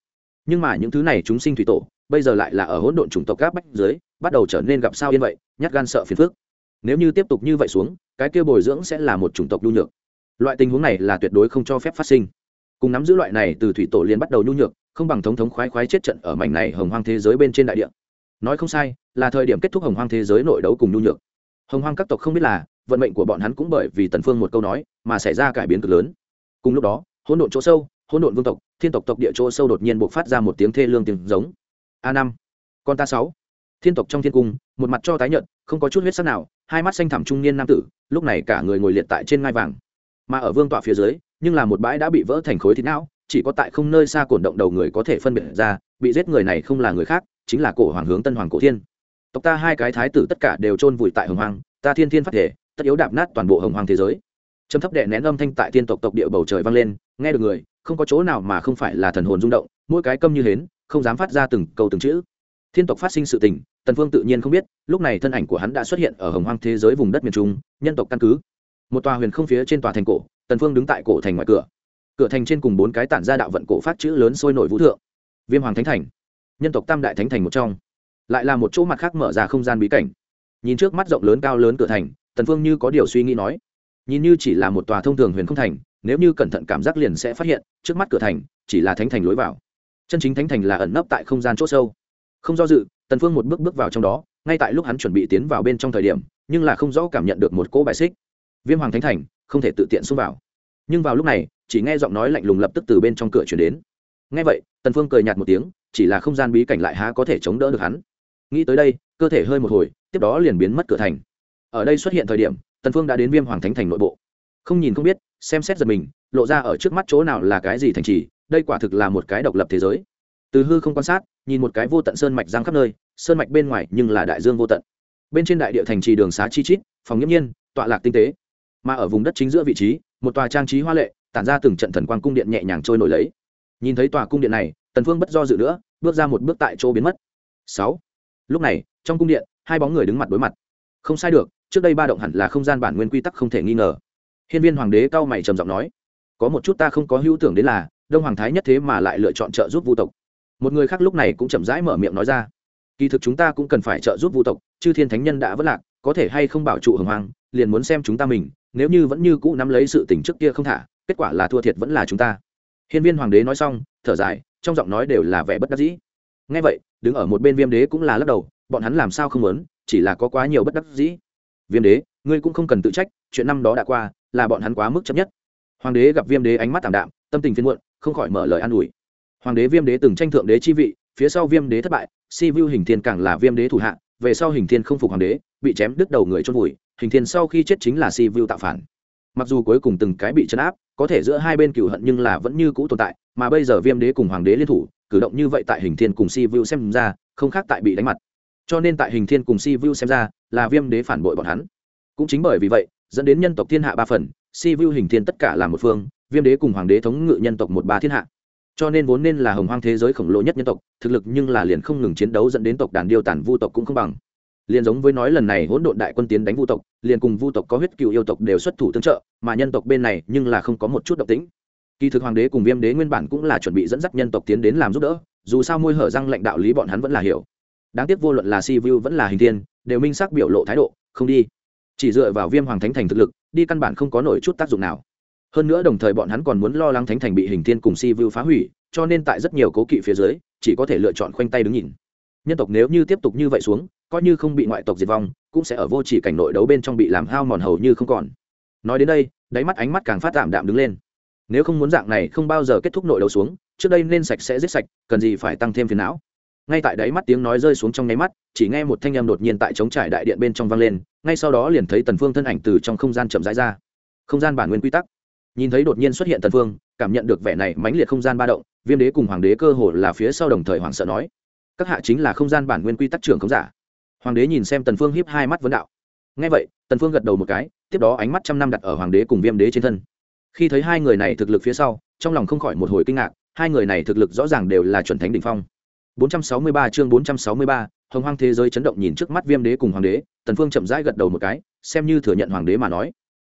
nhưng mà những thứ này chúng sinh thủy tổ bây giờ lại là ở hỗn độn chủng tộc gáp bách dưới bắt đầu trở nên gặp sao yên vậy, nhát gan sợ phiền phức. Nếu như tiếp tục như vậy xuống, cái kia bồi dưỡng sẽ là một chủng tộc nhu nhược. Loại tình huống này là tuyệt đối không cho phép phát sinh. Cùng nắm giữ loại này từ thủy tổ liền bắt đầu nhu nhược, không bằng thống thống khoái khoái chết trận ở mảnh này hồng hoang thế giới bên trên đại địa. Nói không sai, là thời điểm kết thúc hồng hoang thế giới nội đấu cùng nhu nhược. Hồng hoang các tộc không biết là, vận mệnh của bọn hắn cũng bởi vì tần phương một câu nói, mà xảy ra cải biến cực lớn. Cùng lúc đó, hỗn độn chỗ sâu, hỗn độn vương tộc, thiên tộc tộc địa chỗ sâu đột nhiên bộc phát ra một tiếng thê lương tiếng giống a năm. Con ta sáu. Thiên tộc trong thiên cung một mặt cho tái nhợt không có chút huyết sắc nào hai mắt xanh thẳm trung niên nam tử lúc này cả người ngồi liệt tại trên ngai vàng. Mà ở vương tọa phía dưới nhưng là một bãi đã bị vỡ thành khối thịt não chỉ có tại không nơi xa cổn động đầu người có thể phân biệt ra bị giết người này không là người khác chính là cổ hoàng hướng tân hoàng cổ thiên. Tộc ta hai cái thái tử tất cả đều chôn vùi tại hồng hoàng, ta thiên thiên phát thể tất yếu đạp nát toàn bộ hồng hoàng thế giới. Trầm thấp đệ nén âm thanh tại thiên tộc tộc địa bầu trời vang lên nghe được người không có chỗ nào mà không phải là thần hồn rung động mỗi cái câm như hến, không dám phát ra từng câu từng chữ. Thiên tộc phát sinh sự tình, tần phương tự nhiên không biết, lúc này thân ảnh của hắn đã xuất hiện ở hồng hoang thế giới vùng đất miền trung, nhân tộc căn cứ. Một tòa huyền không phía trên tòa thành cổ, tần phương đứng tại cổ thành ngoài cửa. Cửa thành trên cùng bốn cái tản ra đạo vận cổ phát chữ lớn sôi nổi vũ thượng. Viêm hoàng thánh thành. Nhân tộc tam đại thánh thành một trong. Lại là một chỗ mặt khác mở ra không gian bí cảnh. Nhìn trước mắt rộng lớn cao lớn cửa thành, tần phương như có điều suy nghĩ nói. Nhìn như chỉ là một tòa thông thường huyền không thành, nếu như cẩn thận cảm giác liền sẽ phát hiện, trước mắt cửa thành chỉ là thánh thành lối vào chân chính thánh thành là ẩn nấp tại không gian chỗ sâu. Không do dự, tần phương một bước bước vào trong đó, ngay tại lúc hắn chuẩn bị tiến vào bên trong thời điểm, nhưng là không rõ cảm nhận được một cỗ bài xích. Viêm hoàng thánh thành, không thể tự tiện xông vào. Nhưng vào lúc này, chỉ nghe giọng nói lạnh lùng lập tức từ bên trong cửa truyền đến. Nghe vậy, tần phương cười nhạt một tiếng, chỉ là không gian bí cảnh lại há có thể chống đỡ được hắn. Nghĩ tới đây, cơ thể hơi một hồi, tiếp đó liền biến mất cửa thành. Ở đây xuất hiện thời điểm, tần phương đã đến viêm hoàng thánh thành nội bộ. Không nhìn không biết, xem xét giật mình, lộ ra ở trước mắt chỗ nào là cái gì thành trì đây quả thực là một cái độc lập thế giới. Từ hư không quan sát, nhìn một cái vô tận sơn mạch giang khắp nơi, sơn mạch bên ngoài nhưng là đại dương vô tận. Bên trên đại địa thành trì đường xá chi chít, phòng nghiễm nhiên, tọa lạc tinh tế. Mà ở vùng đất chính giữa vị trí, một tòa trang trí hoa lệ, tản ra từng trận thần quang cung điện nhẹ nhàng trôi nổi lấy. Nhìn thấy tòa cung điện này, tần phương bất do dự nữa, bước ra một bước tại chỗ biến mất. Sáu. Lúc này, trong cung điện, hai bóng người đứng mặt đối mặt. Không sai được, trước đây ba động hẳn là không gian bản nguyên quy tắc không thể nghi ngờ. Hiên viên hoàng đế cao mày trầm giọng nói, có một chút ta không có hữu tưởng đến là đông hoàng thái nhất thế mà lại lựa chọn trợ giúp vu tộc. Một người khác lúc này cũng chậm rãi mở miệng nói ra. Kỳ thực chúng ta cũng cần phải trợ giúp vu tộc, chư thiên thánh nhân đã vất lạc, có thể hay không bảo trụ hồng hoàng liền muốn xem chúng ta mình, nếu như vẫn như cũ nắm lấy sự tỉnh trước kia không thả, kết quả là thua thiệt vẫn là chúng ta. Hiên viên hoàng đế nói xong, thở dài, trong giọng nói đều là vẻ bất đắc dĩ. Ngay vậy, đứng ở một bên viêm đế cũng là lắc đầu, bọn hắn làm sao không muốn, chỉ là có quá nhiều bất đắc dĩ. Viêm đế, ngươi cũng không cần tự trách, chuyện năm đó đã qua, là bọn hắn quá mức chấp nhất. Hoàng đế gặp viêm đế ánh mắt tảm đạm tâm tình phiên muộn, không khỏi mở lời an ủi. Hoàng đế viêm đế từng tranh thượng đế chi vị, phía sau viêm đế thất bại, si vu hình thiên càng là viêm đế thủ hạ, về sau hình thiên không phục hoàng đế, bị chém đứt đầu người chôn vùi, hình thiên sau khi chết chính là si vu tạo phản. Mặc dù cuối cùng từng cái bị chấn áp, có thể giữa hai bên cựu hận nhưng là vẫn như cũ tồn tại, mà bây giờ viêm đế cùng hoàng đế liên thủ, cử động như vậy tại hình thiên cùng si vu xem ra, không khác tại bị đánh mặt. Cho nên tại hình thiên cùng si vu xem ra, là viêm đế phản bội bọn hắn. Cũng chính bởi vì vậy, dẫn đến nhân tộc thiên hạ ba phần, si vu hình thiên tất cả là một phương viêm đế cùng hoàng đế thống ngự nhân tộc một ba thiên hạ. Cho nên vốn nên là hồng hoang thế giới khổng lồ nhất nhân tộc, thực lực nhưng là liền không ngừng chiến đấu dẫn đến tộc đàn điêu tản vu tộc cũng không bằng. Liền giống với nói lần này hỗn độn đại quân tiến đánh vu tộc, liền cùng vu tộc có huyết cựu yêu tộc đều xuất thủ tương trợ, mà nhân tộc bên này nhưng là không có một chút động tĩnh. Kỳ thực hoàng đế cùng viêm đế nguyên bản cũng là chuẩn bị dẫn dắt nhân tộc tiến đến làm giúp đỡ, dù sao môi hở răng lãnh đạo lý bọn hắn vẫn là hiểu. Đáng tiếc vô luận là si vu vẫn là hình thiên, đều minh xác biểu lộ thái độ, không đi. Chỉ dựa vào viêm hoàng thánh thành thực lực, đi căn bản không có nổi chút tác dụng nào hơn nữa đồng thời bọn hắn còn muốn lo lắng thánh thành bị hình thiên cùng si vu phá hủy, cho nên tại rất nhiều cố kỵ phía dưới, chỉ có thể lựa chọn khoanh tay đứng nhìn. Nhân tộc nếu như tiếp tục như vậy xuống, coi như không bị ngoại tộc diệt vong, cũng sẽ ở vô chỉ cảnh nội đấu bên trong bị làm hao mòn hầu như không còn. Nói đến đây, đáy mắt ánh mắt càng phát tạm đạm đứng lên. Nếu không muốn dạng này không bao giờ kết thúc nội đấu xuống, trước đây nên sạch sẽ giết sạch, cần gì phải tăng thêm phiền não. Ngay tại đáy mắt tiếng nói rơi xuống trong nháy mắt, chỉ nghe một thanh âm đột nhiên tại trống trải đại điện bên trong vang lên, ngay sau đó liền thấy tần phương thân ảnh từ trong không gian chậm rãi ra. Không gian bản nguyên quy tắc nhìn thấy đột nhiên xuất hiện tần phương cảm nhận được vẻ này mãnh liệt không gian ba động viêm đế cùng hoàng đế cơ hồ là phía sau đồng thời hoàng sợ nói các hạ chính là không gian bản nguyên quy tắc trưởng không giả. Hoàng đế nhìn xem tần phương hiếp hai mắt vấn đạo. Nghe vậy tần phương gật đầu một cái tiếp đó ánh mắt trăm năm đặt ở hoàng đế cùng viêm đế trên thân. Khi thấy hai người này thực lực phía sau trong lòng không khỏi một hồi kinh ngạc hai người này thực lực rõ ràng đều là chuẩn thánh đỉnh phong. 463 chương 463, hồng hoang thế giới chấn động nhìn trước mắt viêm đế cùng hoàng đế tần phương chậm rãi gật đầu một cái xem như thừa nhận hoàng đế mà nói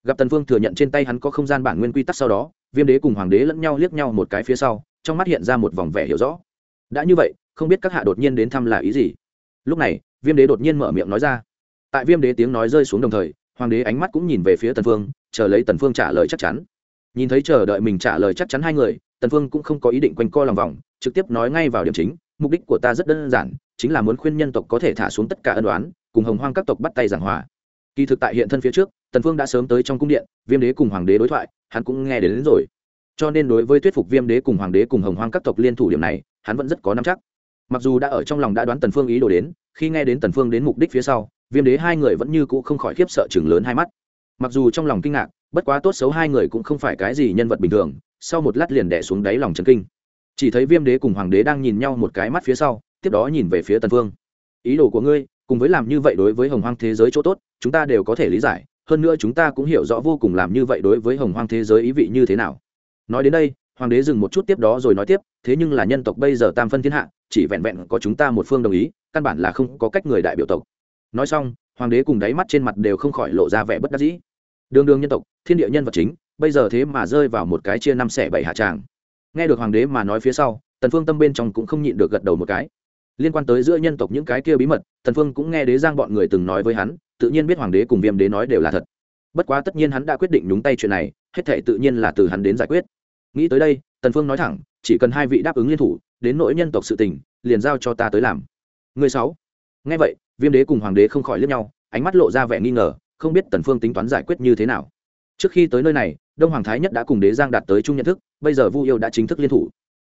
gặp tần phương thừa nhận trên tay hắn có không gian bản nguyên quy tắc sau đó, viêm đế cùng hoàng đế lẫn nhau liếc nhau một cái phía sau, trong mắt hiện ra một vòng vẻ hiểu rõ. Đã như vậy, không biết các hạ đột nhiên đến thăm là ý gì? Lúc này, viêm đế đột nhiên mở miệng nói ra. Tại viêm đế tiếng nói rơi xuống đồng thời, hoàng đế ánh mắt cũng nhìn về phía tần phương, chờ lấy tần phương trả lời chắc chắn. Nhìn thấy chờ đợi mình trả lời chắc chắn hai người, tần phương cũng không có ý định quanh co lòng vòng, trực tiếp nói ngay vào điểm chính, mục đích của ta rất đơn giản, chính là muốn khuyên nhân tộc có thể thả xuống tất cả ân đoán cùng hồng hoang các tộc bắt tay giảng hòa. Kỳ thực tại hiện thân phía trước tần phương đã sớm tới trong cung điện viêm đế cùng hoàng đế đối thoại hắn cũng nghe đến, đến rồi. Cho nên đối với thuyết phục viêm đế cùng hoàng đế cùng hồng hoang các tộc liên thủ điểm này hắn vẫn rất có nắm chắc. Mặc dù đã ở trong lòng đã đoán tần phương ý đồ đến khi nghe đến tần phương đến mục đích phía sau viêm đế hai người vẫn như cũ không khỏi khiếp sợ chừng lớn hai mắt. Mặc dù trong lòng kinh ngạc bất quá tốt xấu hai người cũng không phải cái gì nhân vật bình thường sau một lát liền đè xuống đáy lòng chấn kinh. Chỉ thấy viêm đế cùng hoàng đế đang nhìn nhau một cái mắt phía sau tiếp đó nhìn về phía tần phương. Ý đồ của ngươi cùng với làm như vậy đối với hồng hoang thế giới chỗ tốt chúng ta đều có thể lý giải hơn nữa chúng ta cũng hiểu rõ vô cùng làm như vậy đối với hồng hoang thế giới ý vị như thế nào. Nói đến đây, hoàng đế dừng một chút tiếp đó rồi nói tiếp, thế nhưng là nhân tộc bây giờ tam phân thiên hạ, chỉ vẹn vẹn có chúng ta một phương đồng ý, căn bản là không có cách người đại biểu tộc. Nói xong, hoàng đế cùng đáy mắt trên mặt đều không khỏi lộ ra vẻ bất đắc dĩ. Đường đường nhân tộc, thiên địa nhân vật chính, bây giờ thế mà rơi vào một cái chia năm xẻ bảy hạ tràng. Nghe được hoàng đế mà nói phía sau, tần phương tâm bên trong cũng không nhịn được gật đầu một cái. Liên quan tới giữa nhân tộc những cái kia bí mật, tần phương cũng nghe đế giang bọn người từng nói với hắn tự nhiên biết hoàng đế cùng viêm đế nói đều là thật. Bất quá tất nhiên hắn đã quyết định nhúng tay chuyện này, hết thệ tự nhiên là từ hắn đến giải quyết. Nghĩ tới đây, tần phương nói thẳng, chỉ cần hai vị đáp ứng liên thủ, đến nỗi nhân tộc sự tình, liền giao cho ta tới làm. Người sáu. Nghe vậy, viêm đế cùng hoàng đế không khỏi liếc nhau, ánh mắt lộ ra vẻ nghi ngờ, không biết tần phương tính toán giải quyết như thế nào. Trước khi tới nơi này, đông hoàng thái nhất đã cùng đế giang đạt tới chung nhận thức, bây giờ vu yêu đã chính thức liên thủ.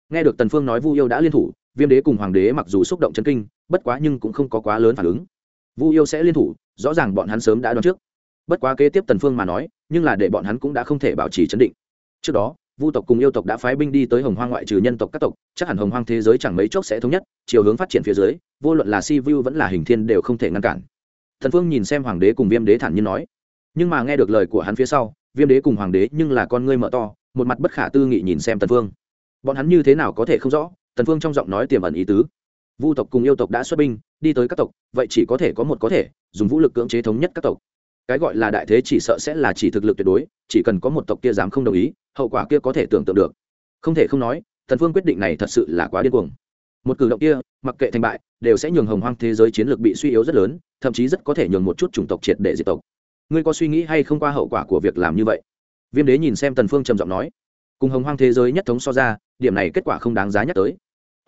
Nghe được tần phương nói vu yêu đã liên thủ, viêm đế cùng hoàng đế mặc dù xúc động chấn kinh, bất quá nhưng cũng không có quá lớn phản ứng vu yêu sẽ liên thủ, rõ ràng bọn hắn sớm đã đoán trước. Bất quá kế tiếp tần phương mà nói, nhưng là để bọn hắn cũng đã không thể bảo trì chấn định. Trước đó, vu tộc cùng yêu tộc đã phái binh đi tới hồng hoang ngoại trừ nhân tộc các tộc, chắc hẳn hồng hoang thế giới chẳng mấy chốc sẽ thống nhất, chiều hướng phát triển phía dưới, vô luận là si vu vẫn là hình thiên đều không thể ngăn cản. Thần phương nhìn xem hoàng đế cùng viêm đế thản nhiên nói, nhưng mà nghe được lời của hắn phía sau, viêm đế cùng hoàng đế nhưng là con ngươi mở to, một mặt bất khả tư nghị nhìn xem tần phương. Bọn hắn như thế nào có thể không rõ, tần phương trong giọng nói tiềm ẩn ý tứ. Vu tộc cùng yêu tộc đã xuất binh đi tới các tộc, vậy chỉ có thể có một có thể, dùng vũ lực cưỡng chế thống nhất các tộc. Cái gọi là đại thế chỉ sợ sẽ là chỉ thực lực tuyệt đối, chỉ cần có một tộc kia dám không đồng ý, hậu quả kia có thể tưởng tượng được. Không thể không nói thần phương quyết định này thật sự là quá điên cuồng. Một cử động kia, mặc kệ thành bại, đều sẽ nhường hồng hoang thế giới chiến lược bị suy yếu rất lớn, thậm chí rất có thể nhường một chút chủng tộc triệt để diệt tộc. Ngươi có suy nghĩ hay không qua hậu quả của việc làm như vậy? Viêm đế nhìn xem tần phương trầm giọng nói. Cùng hồng hoang thế giới nhất thống so ra, điểm này kết quả không đáng giá nhắc tới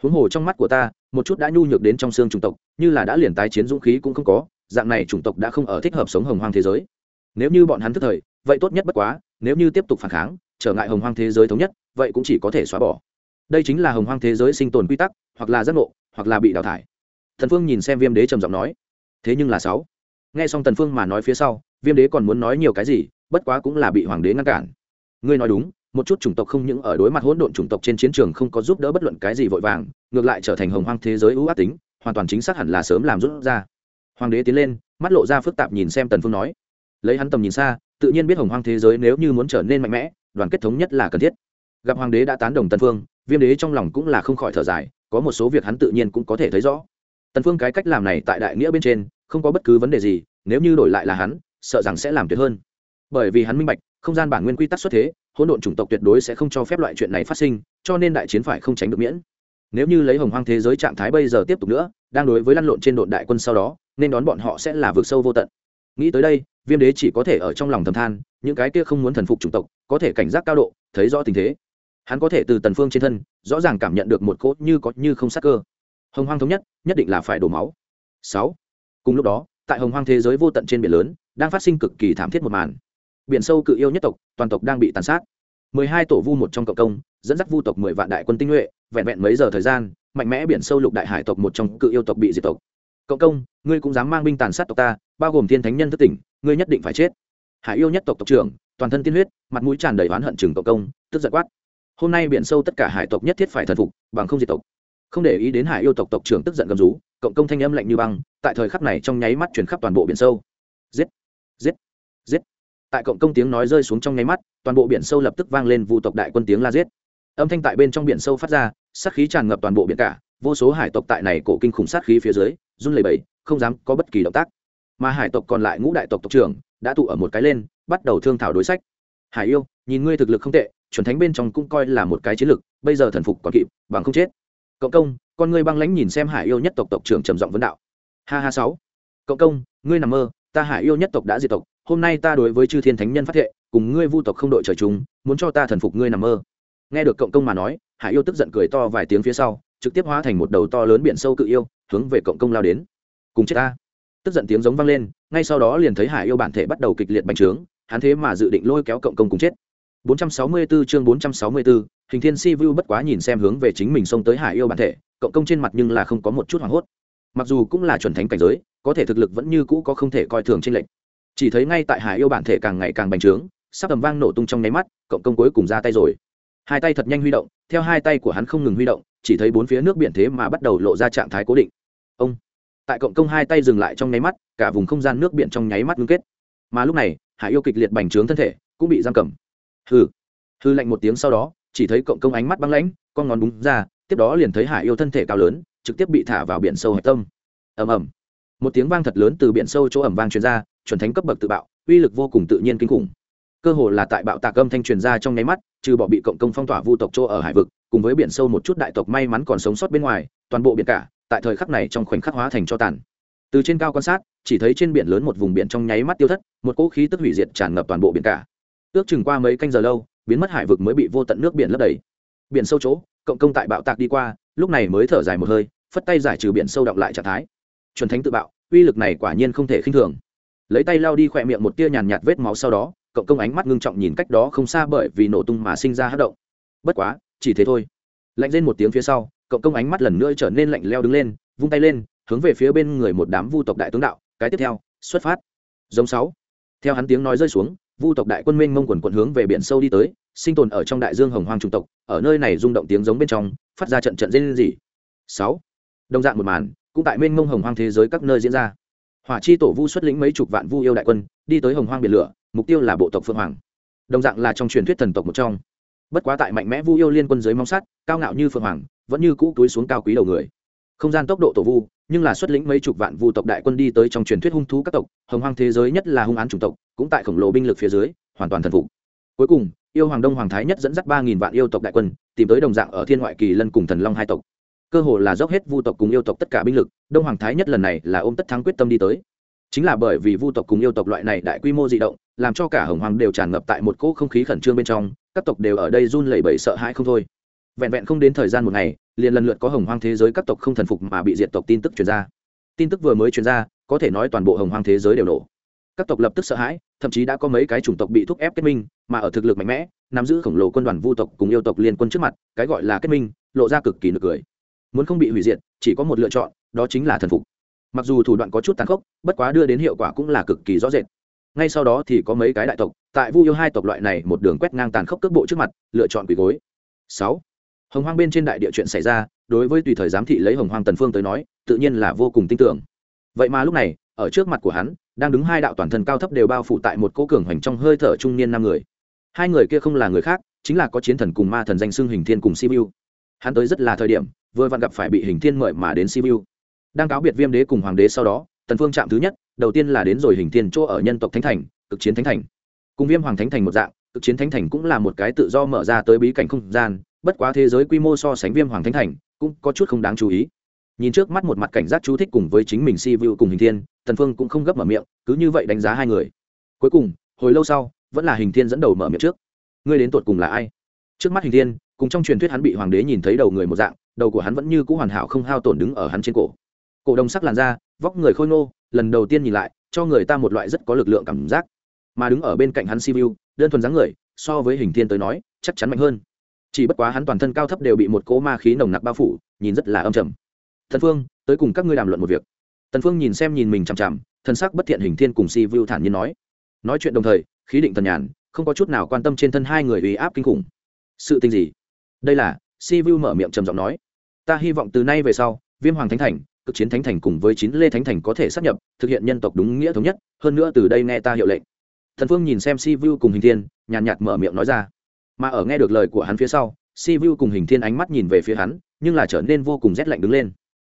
huống hồ trong mắt của ta, một chút đã nhu nhược đến trong xương chủng tộc, như là đã liền tái chiến dũng khí cũng không có, dạng này chủng tộc đã không ở thích hợp sống hồng hoang thế giới. Nếu như bọn hắn thức thời, vậy tốt nhất bất quá, nếu như tiếp tục phản kháng, trở ngại hồng hoang thế giới thống nhất, vậy cũng chỉ có thể xóa bỏ. Đây chính là hồng hoang thế giới sinh tồn quy tắc, hoặc là giác ngộ, hoặc là bị đào thải. Thần phương nhìn xem viêm đế trầm giọng nói. Thế nhưng là sáu. Nghe xong tần phương mà nói phía sau, viêm đế còn muốn nói nhiều cái gì, bất quá cũng là bị hoàng đế ngăn cản. Ngươi nói đúng một chút chủng tộc không những ở đối mặt hỗn độn chủng tộc trên chiến trường không có giúp đỡ bất luận cái gì vội vàng, ngược lại trở thành hồng hoang thế giới ưu ác tính, hoàn toàn chính xác hẳn là sớm làm rút ra. Hoàng đế tiến lên, mắt lộ ra phức tạp nhìn xem tần phương nói, lấy hắn tầm nhìn xa, tự nhiên biết hồng hoang thế giới nếu như muốn trở nên mạnh mẽ, đoàn kết thống nhất là cần thiết. Gặp hoàng đế đã tán đồng tần phương, viêm đế trong lòng cũng là không khỏi thở dài, có một số việc hắn tự nhiên cũng có thể thấy rõ. Tần phương cái cách làm này tại đại nghĩa bên trên, không có bất cứ vấn đề gì, nếu như đổi lại là hắn, sợ rằng sẽ làm tuyệt hơn. Bởi vì hắn minh bạch, không gian bản nguyên quy tắc xuất thế hỗn độn chủng tộc tuyệt đối sẽ không cho phép loại chuyện này phát sinh, cho nên đại chiến phải không tránh được miễn. Nếu như lấy hồng hoang thế giới trạng thái bây giờ tiếp tục nữa, đang đối với lăn lộn trên độn đại quân sau đó, nên đón bọn họ sẽ là vực sâu vô tận. Nghĩ tới đây, viêm đế chỉ có thể ở trong lòng thầm than, những cái kia không muốn thần phục chủng tộc, có thể cảnh giác cao độ, thấy rõ tình thế. Hắn có thể từ tần phương trên thân, rõ ràng cảm nhận được một cốt như có như không sắc cơ. Hồng hoang thống nhất nhất định là phải đổ máu. Sáu. Cùng lúc đó, tại hồng hoang thế giới vô tận trên biển lớn, đang phát sinh cực kỳ thảm thiết một màn biển sâu cự yêu nhất tộc, toàn tộc đang bị tàn sát. mười hai tổ vu một trong cộng công, dẫn dắt vu tộc mười vạn đại quân tinh nhuệ, vẹn vẹn mấy giờ thời gian, mạnh mẽ biển sâu lục đại hải tộc một trong cự yêu tộc bị diệt tộc. Cộng công, ngươi cũng dám mang binh tàn sát tộc ta, bao gồm thiên thánh nhân thất tỉnh, ngươi nhất định phải chết. Hải yêu nhất tộc tộc trưởng, toàn thân tiên huyết, mặt mũi tràn đầy oán hận chừng cộng công, tức giận quát. Hôm nay biển sâu tất cả hải tộc nhất thiết phải thần phục, bằng không diệt tộc. Không để ý đến hải yêu tộc tộc trưởng tức giận gầm rú, cộng công thanh âm lạnh như băng, tại thời khắc này trong nháy mắt chuyển khắp toàn bộ biển sâu. Giết! Giết! Giết! Tại cộng công tiếng nói rơi xuống trong nháy mắt, toàn bộ biển sâu lập tức vang lên vụ tộc đại quân tiếng la giết. Âm thanh tại bên trong biển sâu phát ra, sát khí tràn ngập toàn bộ biển cả, vô số hải tộc tại này cổ kinh khủng sát khí phía dưới, run lẩy bẩy, không dám có bất kỳ động tác. Mà hải tộc còn lại ngũ đại tộc tộc trưởng đã tụ ở một cái lên, bắt đầu thương thảo đối sách. Hải yêu, nhìn ngươi thực lực không tệ, chuẩn thánh bên trong cũng coi là một cái chiến lực bây giờ thần phục còn kịp, bằng không chết. Cộng công, con ngươi băng lãnh nhìn xem hải yêu nhất tộc tộc trưởng trầm giọng vấn đạo. Ha ha sáu. Cộng công, ngươi nằm mơ, ta hải yêu nhất tộc đã diệt tộc hôm nay ta đối với chư thiên thánh nhân phát thệ cùng ngươi vu tộc không đội trời chúng muốn cho ta thần phục ngươi nằm mơ. Nghe được cộng công mà nói hải yêu tức giận cười to vài tiếng phía sau trực tiếp hóa thành một đầu to lớn biển sâu cự yêu hướng về cộng công lao đến. Cùng chết ta. Tức giận tiếng giống vang lên ngay sau đó liền thấy hải yêu bản thể bắt đầu kịch liệt bành trướng hắn thế mà dự định lôi kéo cộng công cùng chết. 464 chương 464, hình thiên si vu bất quá nhìn xem hướng về chính mình xông tới hải yêu bản thể cộng công trên mặt nhưng là không có một chút hoảng hốt. Mặc dù cũng là chuẩn thánh cảnh giới có thể thực lực vẫn như cũ có không thể coi thường trên lệnh chỉ thấy ngay tại hải yêu bản thể càng ngày càng bành trướng, sắp tầm vang nổ tung trong nháy mắt, cộng công cuối cùng ra tay rồi. Hai tay thật nhanh huy động, theo hai tay của hắn không ngừng huy động, chỉ thấy bốn phía nước biển thế mà bắt đầu lộ ra trạng thái cố định. Ông! Tại cộng công hai tay dừng lại trong nháy mắt, cả vùng không gian nước biển trong nháy mắt ngưng kết. Mà lúc này, hải yêu kịch liệt bành trướng thân thể, cũng bị giam cầm. Hư hư lạnh một tiếng sau đó, chỉ thấy cộng công ánh mắt băng lãnh, con ngón búng ra, tiếp đó liền thấy hải yêu thân thể cao lớn, trực tiếp bị thả vào biển sâu hạch tâm. Ầm ầm. Một tiếng vang thật lớn từ biển sâu chỗ ẩm vang truyền ra chuẩn thánh cấp bậc tự bạo, uy lực vô cùng tự nhiên kinh khủng. Cơ hồ là tại bạo tạc âm thanh truyền ra trong nháy mắt, trừ bỏ bị cộng công phong tỏa vu tộc chỗ ở hải vực, cùng với biển sâu một chút đại tộc may mắn còn sống sót bên ngoài, toàn bộ biển cả, tại thời khắc này trong khoảnh khắc hóa thành cho tàn. Từ trên cao quan sát, chỉ thấy trên biển lớn một vùng biển trong nháy mắt tiêu thất, một cỗ khí tức hủy diệt tràn ngập toàn bộ biển cả. Ước chừng qua mấy canh giờ lâu, biến mất hải vực mới bị vô tận nước biển lấp đầy. Biển sâu chỗ, cộng công tại bạo tạc đi qua, lúc này mới thở dài một hơi, phất tay giải trừ biển sâu động lại trạng thái. Chuẩn thánh tự bạo, uy lực này quả nhiên không thể khinh thường lấy tay lao đi khỏe miệng một tia nhàn nhạt vết máu sau đó, cộng công ánh mắt ngưng trọng nhìn cách đó không xa bởi vì nổ tung mà sinh ra hát động. Bất quá, chỉ thế thôi. Lạnh lên một tiếng phía sau, cộng công ánh mắt lần nữa trở nên lạnh leo đứng lên, vung tay lên, hướng về phía bên người một đám vu tộc đại tướng đạo. Cái tiếp theo, xuất phát. Giống sáu. Theo hắn tiếng nói rơi xuống, vu tộc đại quân minh mông quần quận hướng về biển sâu đi tới, sinh tồn ở trong đại dương hồng hoang trung tộc, ở nơi này rung động tiếng giống bên trong, phát ra trận trận dây lên gì sáu. Đồng dạng một màn, cũng tại minh mông hồng hoang thế giới các nơi diễn ra hỏa chi tổ vu xuất lĩnh mấy chục vạn vu yêu đại quân, đi tới hồng hoang biển lửa, mục tiêu là bộ tộc phương hoàng. Đồng dạng là trong truyền thuyết thần tộc một trong. Bất quá tại mạnh mẽ vu yêu liên quân dưới mong sắt, cao ngạo như phương hoàng, vẫn như cũ túi xuống cao quý đầu người. Không gian tốc độ tổ vu, nhưng là xuất lĩnh mấy chục vạn vu tộc đại quân đi tới trong truyền thuyết hung thú các tộc, hồng hoang thế giới nhất là hung án chủng tộc, cũng tại khổng lồ binh lực phía dưới, hoàn toàn thần phục. Cuối cùng, yêu hoàng đông hoàng thái nhất dẫn dắt ba nghìn vạn yêu tộc đại quân, tìm tới đồng dạng ở thiên ngoại kỳ lân cùng thần long hai tộc cơ hồ là dốc hết vu tộc cùng yêu tộc tất cả binh lực, đông hoàng thái nhất lần này là ôm tất thắng quyết tâm đi tới. Chính là bởi vì vu tộc cùng yêu tộc loại này đại quy mô di động, làm cho cả hồng hoàng đều tràn ngập tại một cỗ không khí khẩn trương bên trong, các tộc đều ở đây run lẩy bẩy sợ hãi không thôi. Vẹn vẹn không đến thời gian một ngày, liền lần lượt có hồng hoang thế giới các tộc không thần phục mà bị diệt tộc tin tức truyền ra. Tin tức vừa mới truyền ra, có thể nói toàn bộ hồng hoang thế giới đều nổ. Các tộc lập tức sợ hãi, thậm chí đã có mấy cái chủng tộc bị thúc ép kết minh, mà ở thực lực mạnh mẽ, nắm giữ khổng lồ quân đoàn vu tộc cùng yêu tộc liên quân trước mặt, cái gọi là kết minh, lộ ra cực kỳ nực cười muốn không bị hủy diệt, chỉ có một lựa chọn, đó chính là thần phục. Mặc dù thủ đoạn có chút tàn khốc, bất quá đưa đến hiệu quả cũng là cực kỳ rõ rệt. Ngay sau đó thì có mấy cái đại tộc, tại vu yêu hai tộc loại này một đường quét ngang tàn khốc cước bộ trước mặt, lựa chọn quỳ gối. Sáu. Hồng hoang bên trên đại địa chuyện xảy ra, đối với tùy thời giám thị lấy hồng hoang tần phương tới nói, tự nhiên là vô cùng tin tưởng. Vậy mà lúc này, ở trước mặt của hắn, đang đứng hai đạo toàn thân cao thấp đều bao phủ tại một cố cường hoành trong hơi thở trung niên năm người. Hai người kia không là người khác, chính là có chiến thần cùng ma thần danh xưng hình thiên cùng sibiu. Hắn tới rất là thời điểm vừa vặn gặp phải bị hình thiên mời mà đến sibiu. Đang cáo biệt viêm đế cùng hoàng đế sau đó, tần phương chạm thứ nhất, đầu tiên là đến rồi hình thiên chỗ ở nhân tộc thánh thành, cực chiến thánh thành. Cùng viêm hoàng thánh thành một dạng, cực chiến thánh thành cũng là một cái tự do mở ra tới bí cảnh không gian, bất quá thế giới quy mô so sánh viêm hoàng thánh thành, cũng có chút không đáng chú ý. Nhìn trước mắt một mặt cảnh giác chú thích cùng với chính mình si vu cùng hình thiên, tần phương cũng không gấp mở miệng, cứ như vậy đánh giá hai người. Cuối cùng, hồi lâu sau, vẫn là hình thiên dẫn đầu mở miệng trước. Ngươi đến tột cùng là ai? Trước mắt hình thiên cùng trong truyền thuyết hắn bị hoàng đế nhìn thấy đầu người một dạng, đầu của hắn vẫn như cũ hoàn hảo không hao tổn đứng ở hắn trên cổ. Cổ đồng sắc làn da, vóc người khôi ngô, lần đầu tiên nhìn lại, cho người ta một loại rất có lực lượng cảm giác. Mà đứng ở bên cạnh hắn si vu đơn thuần dáng người, so với hình thiên tới nói, chắc chắn mạnh hơn. Chỉ bất quá hắn toàn thân cao thấp đều bị một cỗ ma khí nồng nặc bao phủ, nhìn rất là âm trầm. Thần phương, tới cùng các ngươi đàm luận một việc. Tần phương nhìn xem nhìn mình chằm chằm, thân sắc bất thiện hình thiên cùng si vu thản nhiên nói. Nói chuyện đồng thời, khí định thần nhàn, không có chút nào quan tâm trên thân hai người uy áp kinh khủng. Sự tình gì? Đây là, si vu mở miệng trầm giọng nói. Ta hy vọng từ nay về sau, viêm hoàng thánh thành, cực chiến thánh thành cùng với chín lê thánh thành có thể sắp nhập, thực hiện nhân tộc đúng nghĩa thống nhất, hơn nữa từ đây nghe ta hiệu lệnh. Thần phương nhìn xem si vu cùng hình thiên, nhàn nhạt mở miệng nói ra. Mà ở nghe được lời của hắn phía sau, si vu cùng hình thiên ánh mắt nhìn về phía hắn, nhưng là trở nên vô cùng rét lạnh đứng lên.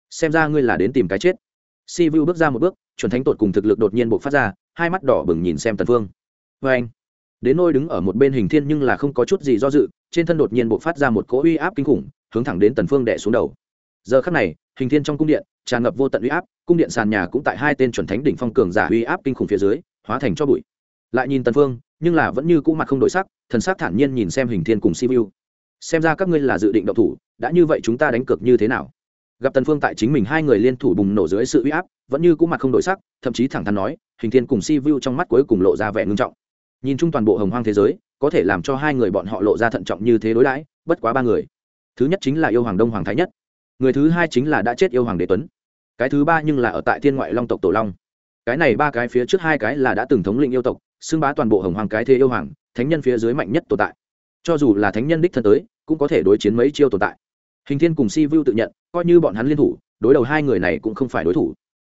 Xem ra ngươi là đến tìm cái chết. Si vu bước ra một bước, chuẩn thánh tột cùng thực lực đột nhiên bộc phát ra, hai mắt đỏ bừng nhìn xem tần phương. Vê anh đến nôi đứng ở một bên hình thiên nhưng là không có chút gì do dự, trên thân đột nhiên bộc phát ra một cỗ uy áp kinh khủng, hướng thẳng đến tần phương đẻ xuống đầu. Giờ khắc này, hình thiên trong cung điện, tràn ngập vô tận uy áp, cung điện sàn nhà cũng tại hai tên chuẩn thánh đỉnh phong cường giả uy áp kinh khủng phía dưới, hóa thành cho bụi. Lại nhìn tần phương, nhưng là vẫn như cũ mặt không đổi sắc, thần sắc thản nhiên nhìn xem hình thiên cùng si vu. Xem ra các ngươi là dự định động thủ, đã như vậy chúng ta đánh cược như thế nào? Gặp tần phương tại chính mình hai người liên thủ bùng nổ dưới sự uy áp, vẫn như cũ mặt không đổi sắc, thậm chí thẳng thắn nói, hình thiên cùng si vu trong mắt cuối cùng lộ ra vẻ ngưng trọng nhìn chung toàn bộ hồng hoang thế giới, có thể làm cho hai người bọn họ lộ ra thận trọng như thế đối đãi, bất quá ba người. Thứ nhất chính là yêu hoàng đông hoàng thái nhất. Người thứ hai chính là đã chết yêu hoàng đế tuấn. Cái thứ ba nhưng là ở tại thiên ngoại long tộc tổ long. Cái này ba cái phía trước hai cái là đã từng thống lĩnh yêu tộc, xưng bá toàn bộ hồng hoàng cái thế yêu hoàng, thánh nhân phía dưới mạnh nhất tồn tại. Cho dù là thánh nhân đích thân tới, cũng có thể đối chiến mấy chiêu tồn tại. Hình thiên cùng si vu tự nhận, coi như bọn hắn liên thủ, đối đầu hai người này cũng không phải đối thủ.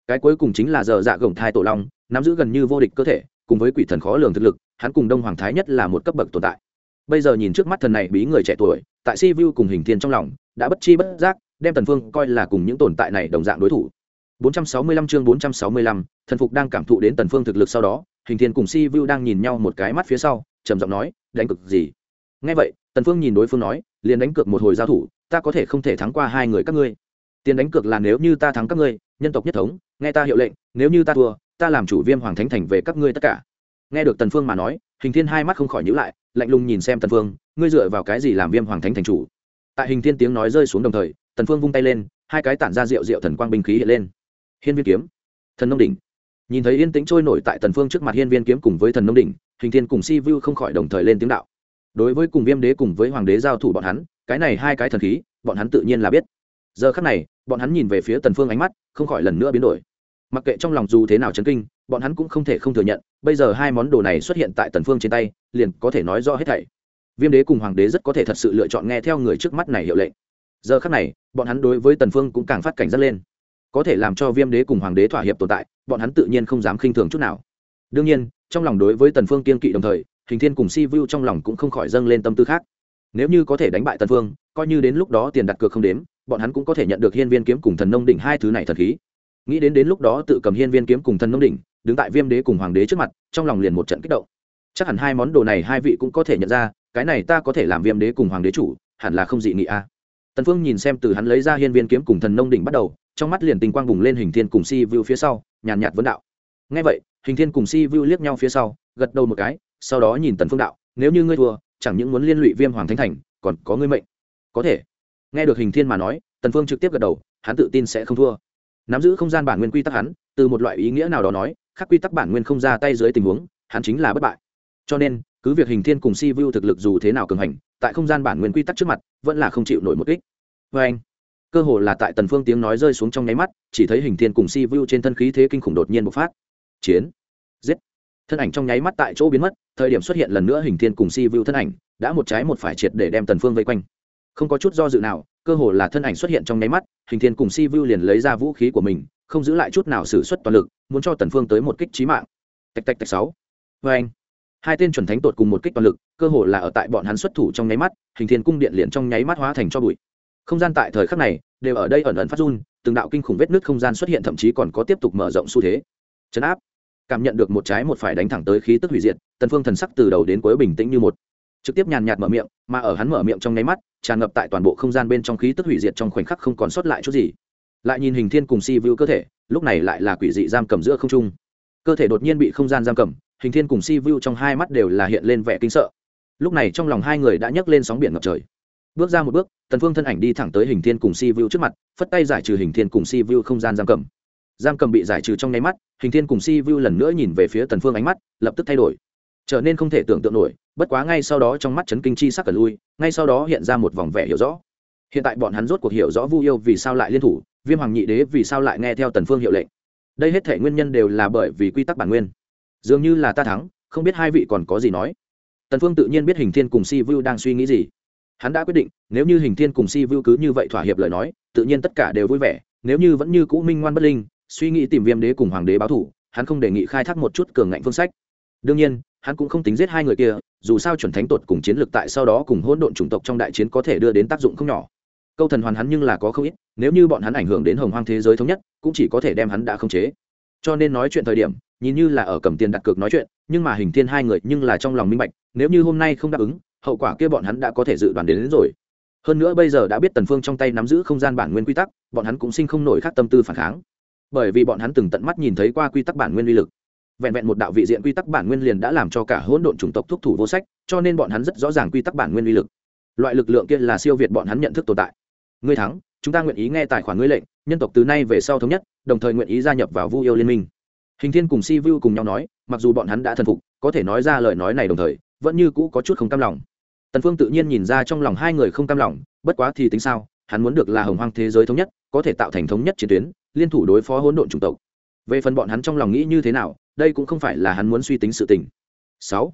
Cái cuối cùng chính là giờ dạ gồng thai tổ long, nắm giữ gần như vô địch cơ thể cùng với quỷ thần khó lường thực lực hắn cùng đông hoàng thái nhất là một cấp bậc tồn tại. Bây giờ nhìn trước mắt thần này bí người trẻ tuổi tại si vu cùng hình thiên trong lòng đã bất chi bất giác đem tần phương coi là cùng những tồn tại này đồng dạng đối thủ. 465 chương 465, thần phục đang cảm thụ đến tần phương thực lực sau đó hình thiên cùng si vu đang nhìn nhau một cái mắt phía sau trầm giọng nói đánh cực gì? Nghe vậy tần phương nhìn đối phương nói liền đánh cược một hồi giao thủ ta có thể không thể thắng qua hai người các ngươi. Tiền đánh cược là nếu như ta thắng các ngươi nhân tộc nhất thống nghe ta hiệu lệnh nếu như ta thua ta làm chủ viêm hoàng thánh thành về các ngươi tất cả. Nghe được tần phương mà nói, hình thiên hai mắt không khỏi nhíu lại, lạnh lùng nhìn xem tần phương, ngươi dựa vào cái gì làm viêm hoàng thánh thành chủ? Tại hình thiên tiếng nói rơi xuống đồng thời, tần phương vung tay lên, hai cái tản ra rượu rượu thần quang binh khí hiện lên. Hiên viên kiếm, thần nông đỉnh. Nhìn thấy yên tĩnh trôi nổi tại tần phương trước mặt hiên viên kiếm cùng với thần nông đỉnh, hình thiên cùng si vu không khỏi đồng thời lên tiếng đạo. Đối với cùng viêm đế cùng với hoàng đế giao thủ bọn hắn, cái này hai cái thần khí, bọn hắn tự nhiên là biết. Giờ khắc này, bọn hắn nhìn về phía tần phương ánh mắt, không khỏi lần nữa biến đổi mặc kệ trong lòng dù thế nào chấn kinh, bọn hắn cũng không thể không thừa nhận, bây giờ hai món đồ này xuất hiện tại tần phương trên tay, liền có thể nói rõ hết thảy. Viêm đế cùng hoàng đế rất có thể thật sự lựa chọn nghe theo người trước mắt này hiệu lệnh. Giờ khắc này, bọn hắn đối với tần phương cũng càng phát cảnh giác lên. Có thể làm cho viêm đế cùng hoàng đế thỏa hiệp tồn tại, bọn hắn tự nhiên không dám khinh thường chút nào. Đương nhiên, trong lòng đối với tần phương kiên kỵ đồng thời, hình thiên cùng si vu trong lòng cũng không khỏi dâng lên tâm tư khác. Nếu như có thể đánh bại tần phương, coi như đến lúc đó tiền đặt cược không đếm, bọn hắn cũng có thể nhận được hiên viên kiếm cùng thần nông đỉnh hai thứ này thần khí nghĩ đến đến lúc đó tự cầm hiên viên kiếm cùng thần nông đỉnh, đứng tại viêm đế cùng hoàng đế trước mặt, trong lòng liền một trận kích động. Chắc hẳn hai món đồ này hai vị cũng có thể nhận ra, cái này ta có thể làm viêm đế cùng hoàng đế chủ, hẳn là không dị nghị a. Tần phương nhìn xem từ hắn lấy ra hiên viên kiếm cùng thần nông đỉnh bắt đầu, trong mắt liền tình quang bùng lên hình thiên cùng si vu phía sau, nhàn nhạt vấn đạo. Nghe vậy, hình thiên cùng si vu liếc nhau phía sau, gật đầu một cái, sau đó nhìn tần phương đạo, nếu như ngươi thua, chẳng những muốn liên lụy viêm hoàng thánh thành, còn có ngươi mệnh. Có thể. Nghe được hình thiên mà nói, tần phương trực tiếp gật đầu, hắn tự tin sẽ không thua nắm giữ không gian bản nguyên quy tắc hắn, từ một loại ý nghĩa nào đó nói, khắc quy tắc bản nguyên không ra tay dưới tình huống, hắn chính là bất bại. Cho nên, cứ việc hình thiên cùng si vu thực lực dù thế nào cường hành, tại không gian bản nguyên quy tắc trước mặt, vẫn là không chịu nổi một kích. Vê anh, cơ hồ là tại tần phương tiếng nói rơi xuống trong nháy mắt, chỉ thấy hình thiên cùng si vu trên thân khí thế kinh khủng đột nhiên bộc phát. Chiến. Giết. Thân ảnh trong nháy mắt tại chỗ biến mất, thời điểm xuất hiện lần nữa hình thiên cùng si vu thân ảnh, đã một trái một phải triệt để đem tần phương vây quanh. Không có chút do dự nào cơ hồ là thân ảnh xuất hiện trong nháy mắt, hình thiên cùng si vu liền lấy ra vũ khí của mình, không giữ lại chút nào sử xuất toàn lực, muốn cho tần phương tới một kích chí mạng. Tạch tạch tạch sáu. Vê anh, hai tên chuẩn thánh tột cùng một kích toàn lực, cơ hồ là ở tại bọn hắn xuất thủ trong nháy mắt, hình thiên cung điện liền trong nháy mắt hóa thành cho bụi. Không gian tại thời khắc này, đều ở đây ẩn ẩn phát run, từng đạo kinh khủng vết nứt không gian xuất hiện thậm chí còn có tiếp tục mở rộng xu thế. Chấn áp. Cảm nhận được một trái một phải đánh thẳng tới khí tức hủy diệt, tần phương thần sắc từ đầu đến cuối bình tĩnh như một trực tiếp nhàn nhạt mở miệng, mà ở hắn mở miệng trong nháy mắt, tràn ngập tại toàn bộ không gian bên trong khí tức hủy diệt trong khoảnh khắc không còn sót lại chút gì. Lại nhìn hình thiên cùng si vu cơ thể, lúc này lại là quỷ dị giam cầm giữa không trung. Cơ thể đột nhiên bị không gian giam cầm, hình thiên cùng si vu trong hai mắt đều là hiện lên vẻ kinh sợ. Lúc này trong lòng hai người đã nhấc lên sóng biển ngập trời. Bước ra một bước, tần phương thân ảnh đi thẳng tới hình thiên cùng si vu trước mặt, phất tay giải trừ hình thiên cùng si vu không gian giam cầm. Giam cầm bị giải trừ trong nháy mắt, hình thiên cùng si vu lần nữa nhìn về phía tần phương ánh mắt, lập tức thay đổi trở nên không thể tưởng tượng nổi, bất quá ngay sau đó trong mắt chấn kinh chi sắc cẩn lui, ngay sau đó hiện ra một vòng vẻ hiểu rõ. Hiện tại bọn hắn rốt cuộc hiểu rõ vu yêu vì sao lại liên thủ, viêm hoàng nhị đế vì sao lại nghe theo tần phương hiệu lệnh. Đây hết thể nguyên nhân đều là bởi vì quy tắc bản nguyên. Dường như là ta thắng, không biết hai vị còn có gì nói. Tần phương tự nhiên biết hình thiên cùng si vu đang suy nghĩ gì. Hắn đã quyết định, nếu như hình thiên cùng si vu cứ như vậy thỏa hiệp lời nói, tự nhiên tất cả đều vui vẻ, nếu như vẫn như cũ minh ngoan bất linh, suy nghĩ tìm viêm đế cùng hoàng đế báo thủ, hắn không đề nghị khai thác một chút cường ngạnh phương sách đương nhiên hắn cũng không tính giết hai người kia dù sao chuẩn thánh tột cùng chiến lược tại sau đó cùng hỗn độn chủng tộc trong đại chiến có thể đưa đến tác dụng không nhỏ. Câu thần hoàn hắn nhưng là có không ít nếu như bọn hắn ảnh hưởng đến hồng hoang thế giới thống nhất cũng chỉ có thể đem hắn đã không chế. Cho nên nói chuyện thời điểm nhìn như là ở cầm tiền đặt cược nói chuyện nhưng mà hình thiên hai người nhưng là trong lòng minh bạch nếu như hôm nay không đáp ứng hậu quả kia bọn hắn đã có thể dự đoán đến, đến rồi. Hơn nữa bây giờ đã biết tần phương trong tay nắm giữ không gian bản nguyên quy tắc bọn hắn cũng sinh không nổi khác tâm tư phản kháng. Bởi vì bọn hắn từng tận mắt nhìn thấy qua quy tắc bản nguyên uy lực vẹn vẹn một đạo vị diện quy tắc bản nguyên liền đã làm cho cả hỗn độn chủng tộc thúc thủ vô sách, cho nên bọn hắn rất rõ ràng quy tắc bản nguyên uy lực. Loại lực lượng kia là siêu việt bọn hắn nhận thức tồn tại. Ngươi thắng, chúng ta nguyện ý nghe tài khoản ngươi lệnh, nhân tộc từ nay về sau thống nhất, đồng thời nguyện ý gia nhập vào vu yêu liên minh. Hình thiên cùng si vu cùng nhau nói, mặc dù bọn hắn đã thần phục, có thể nói ra lời nói này đồng thời, vẫn như cũ có chút không cam lòng. Tần phương tự nhiên nhìn ra trong lòng hai người không cam lòng, bất quá thì tính sao, hắn muốn được là hồng hoang thế giới thống nhất, có thể tạo thành thống nhất chiến tuyến, liên thủ đối phó hỗn độn chủng tộc về phần bọn hắn trong lòng nghĩ như thế nào, đây cũng không phải là hắn muốn suy tính sự tình. Sáu.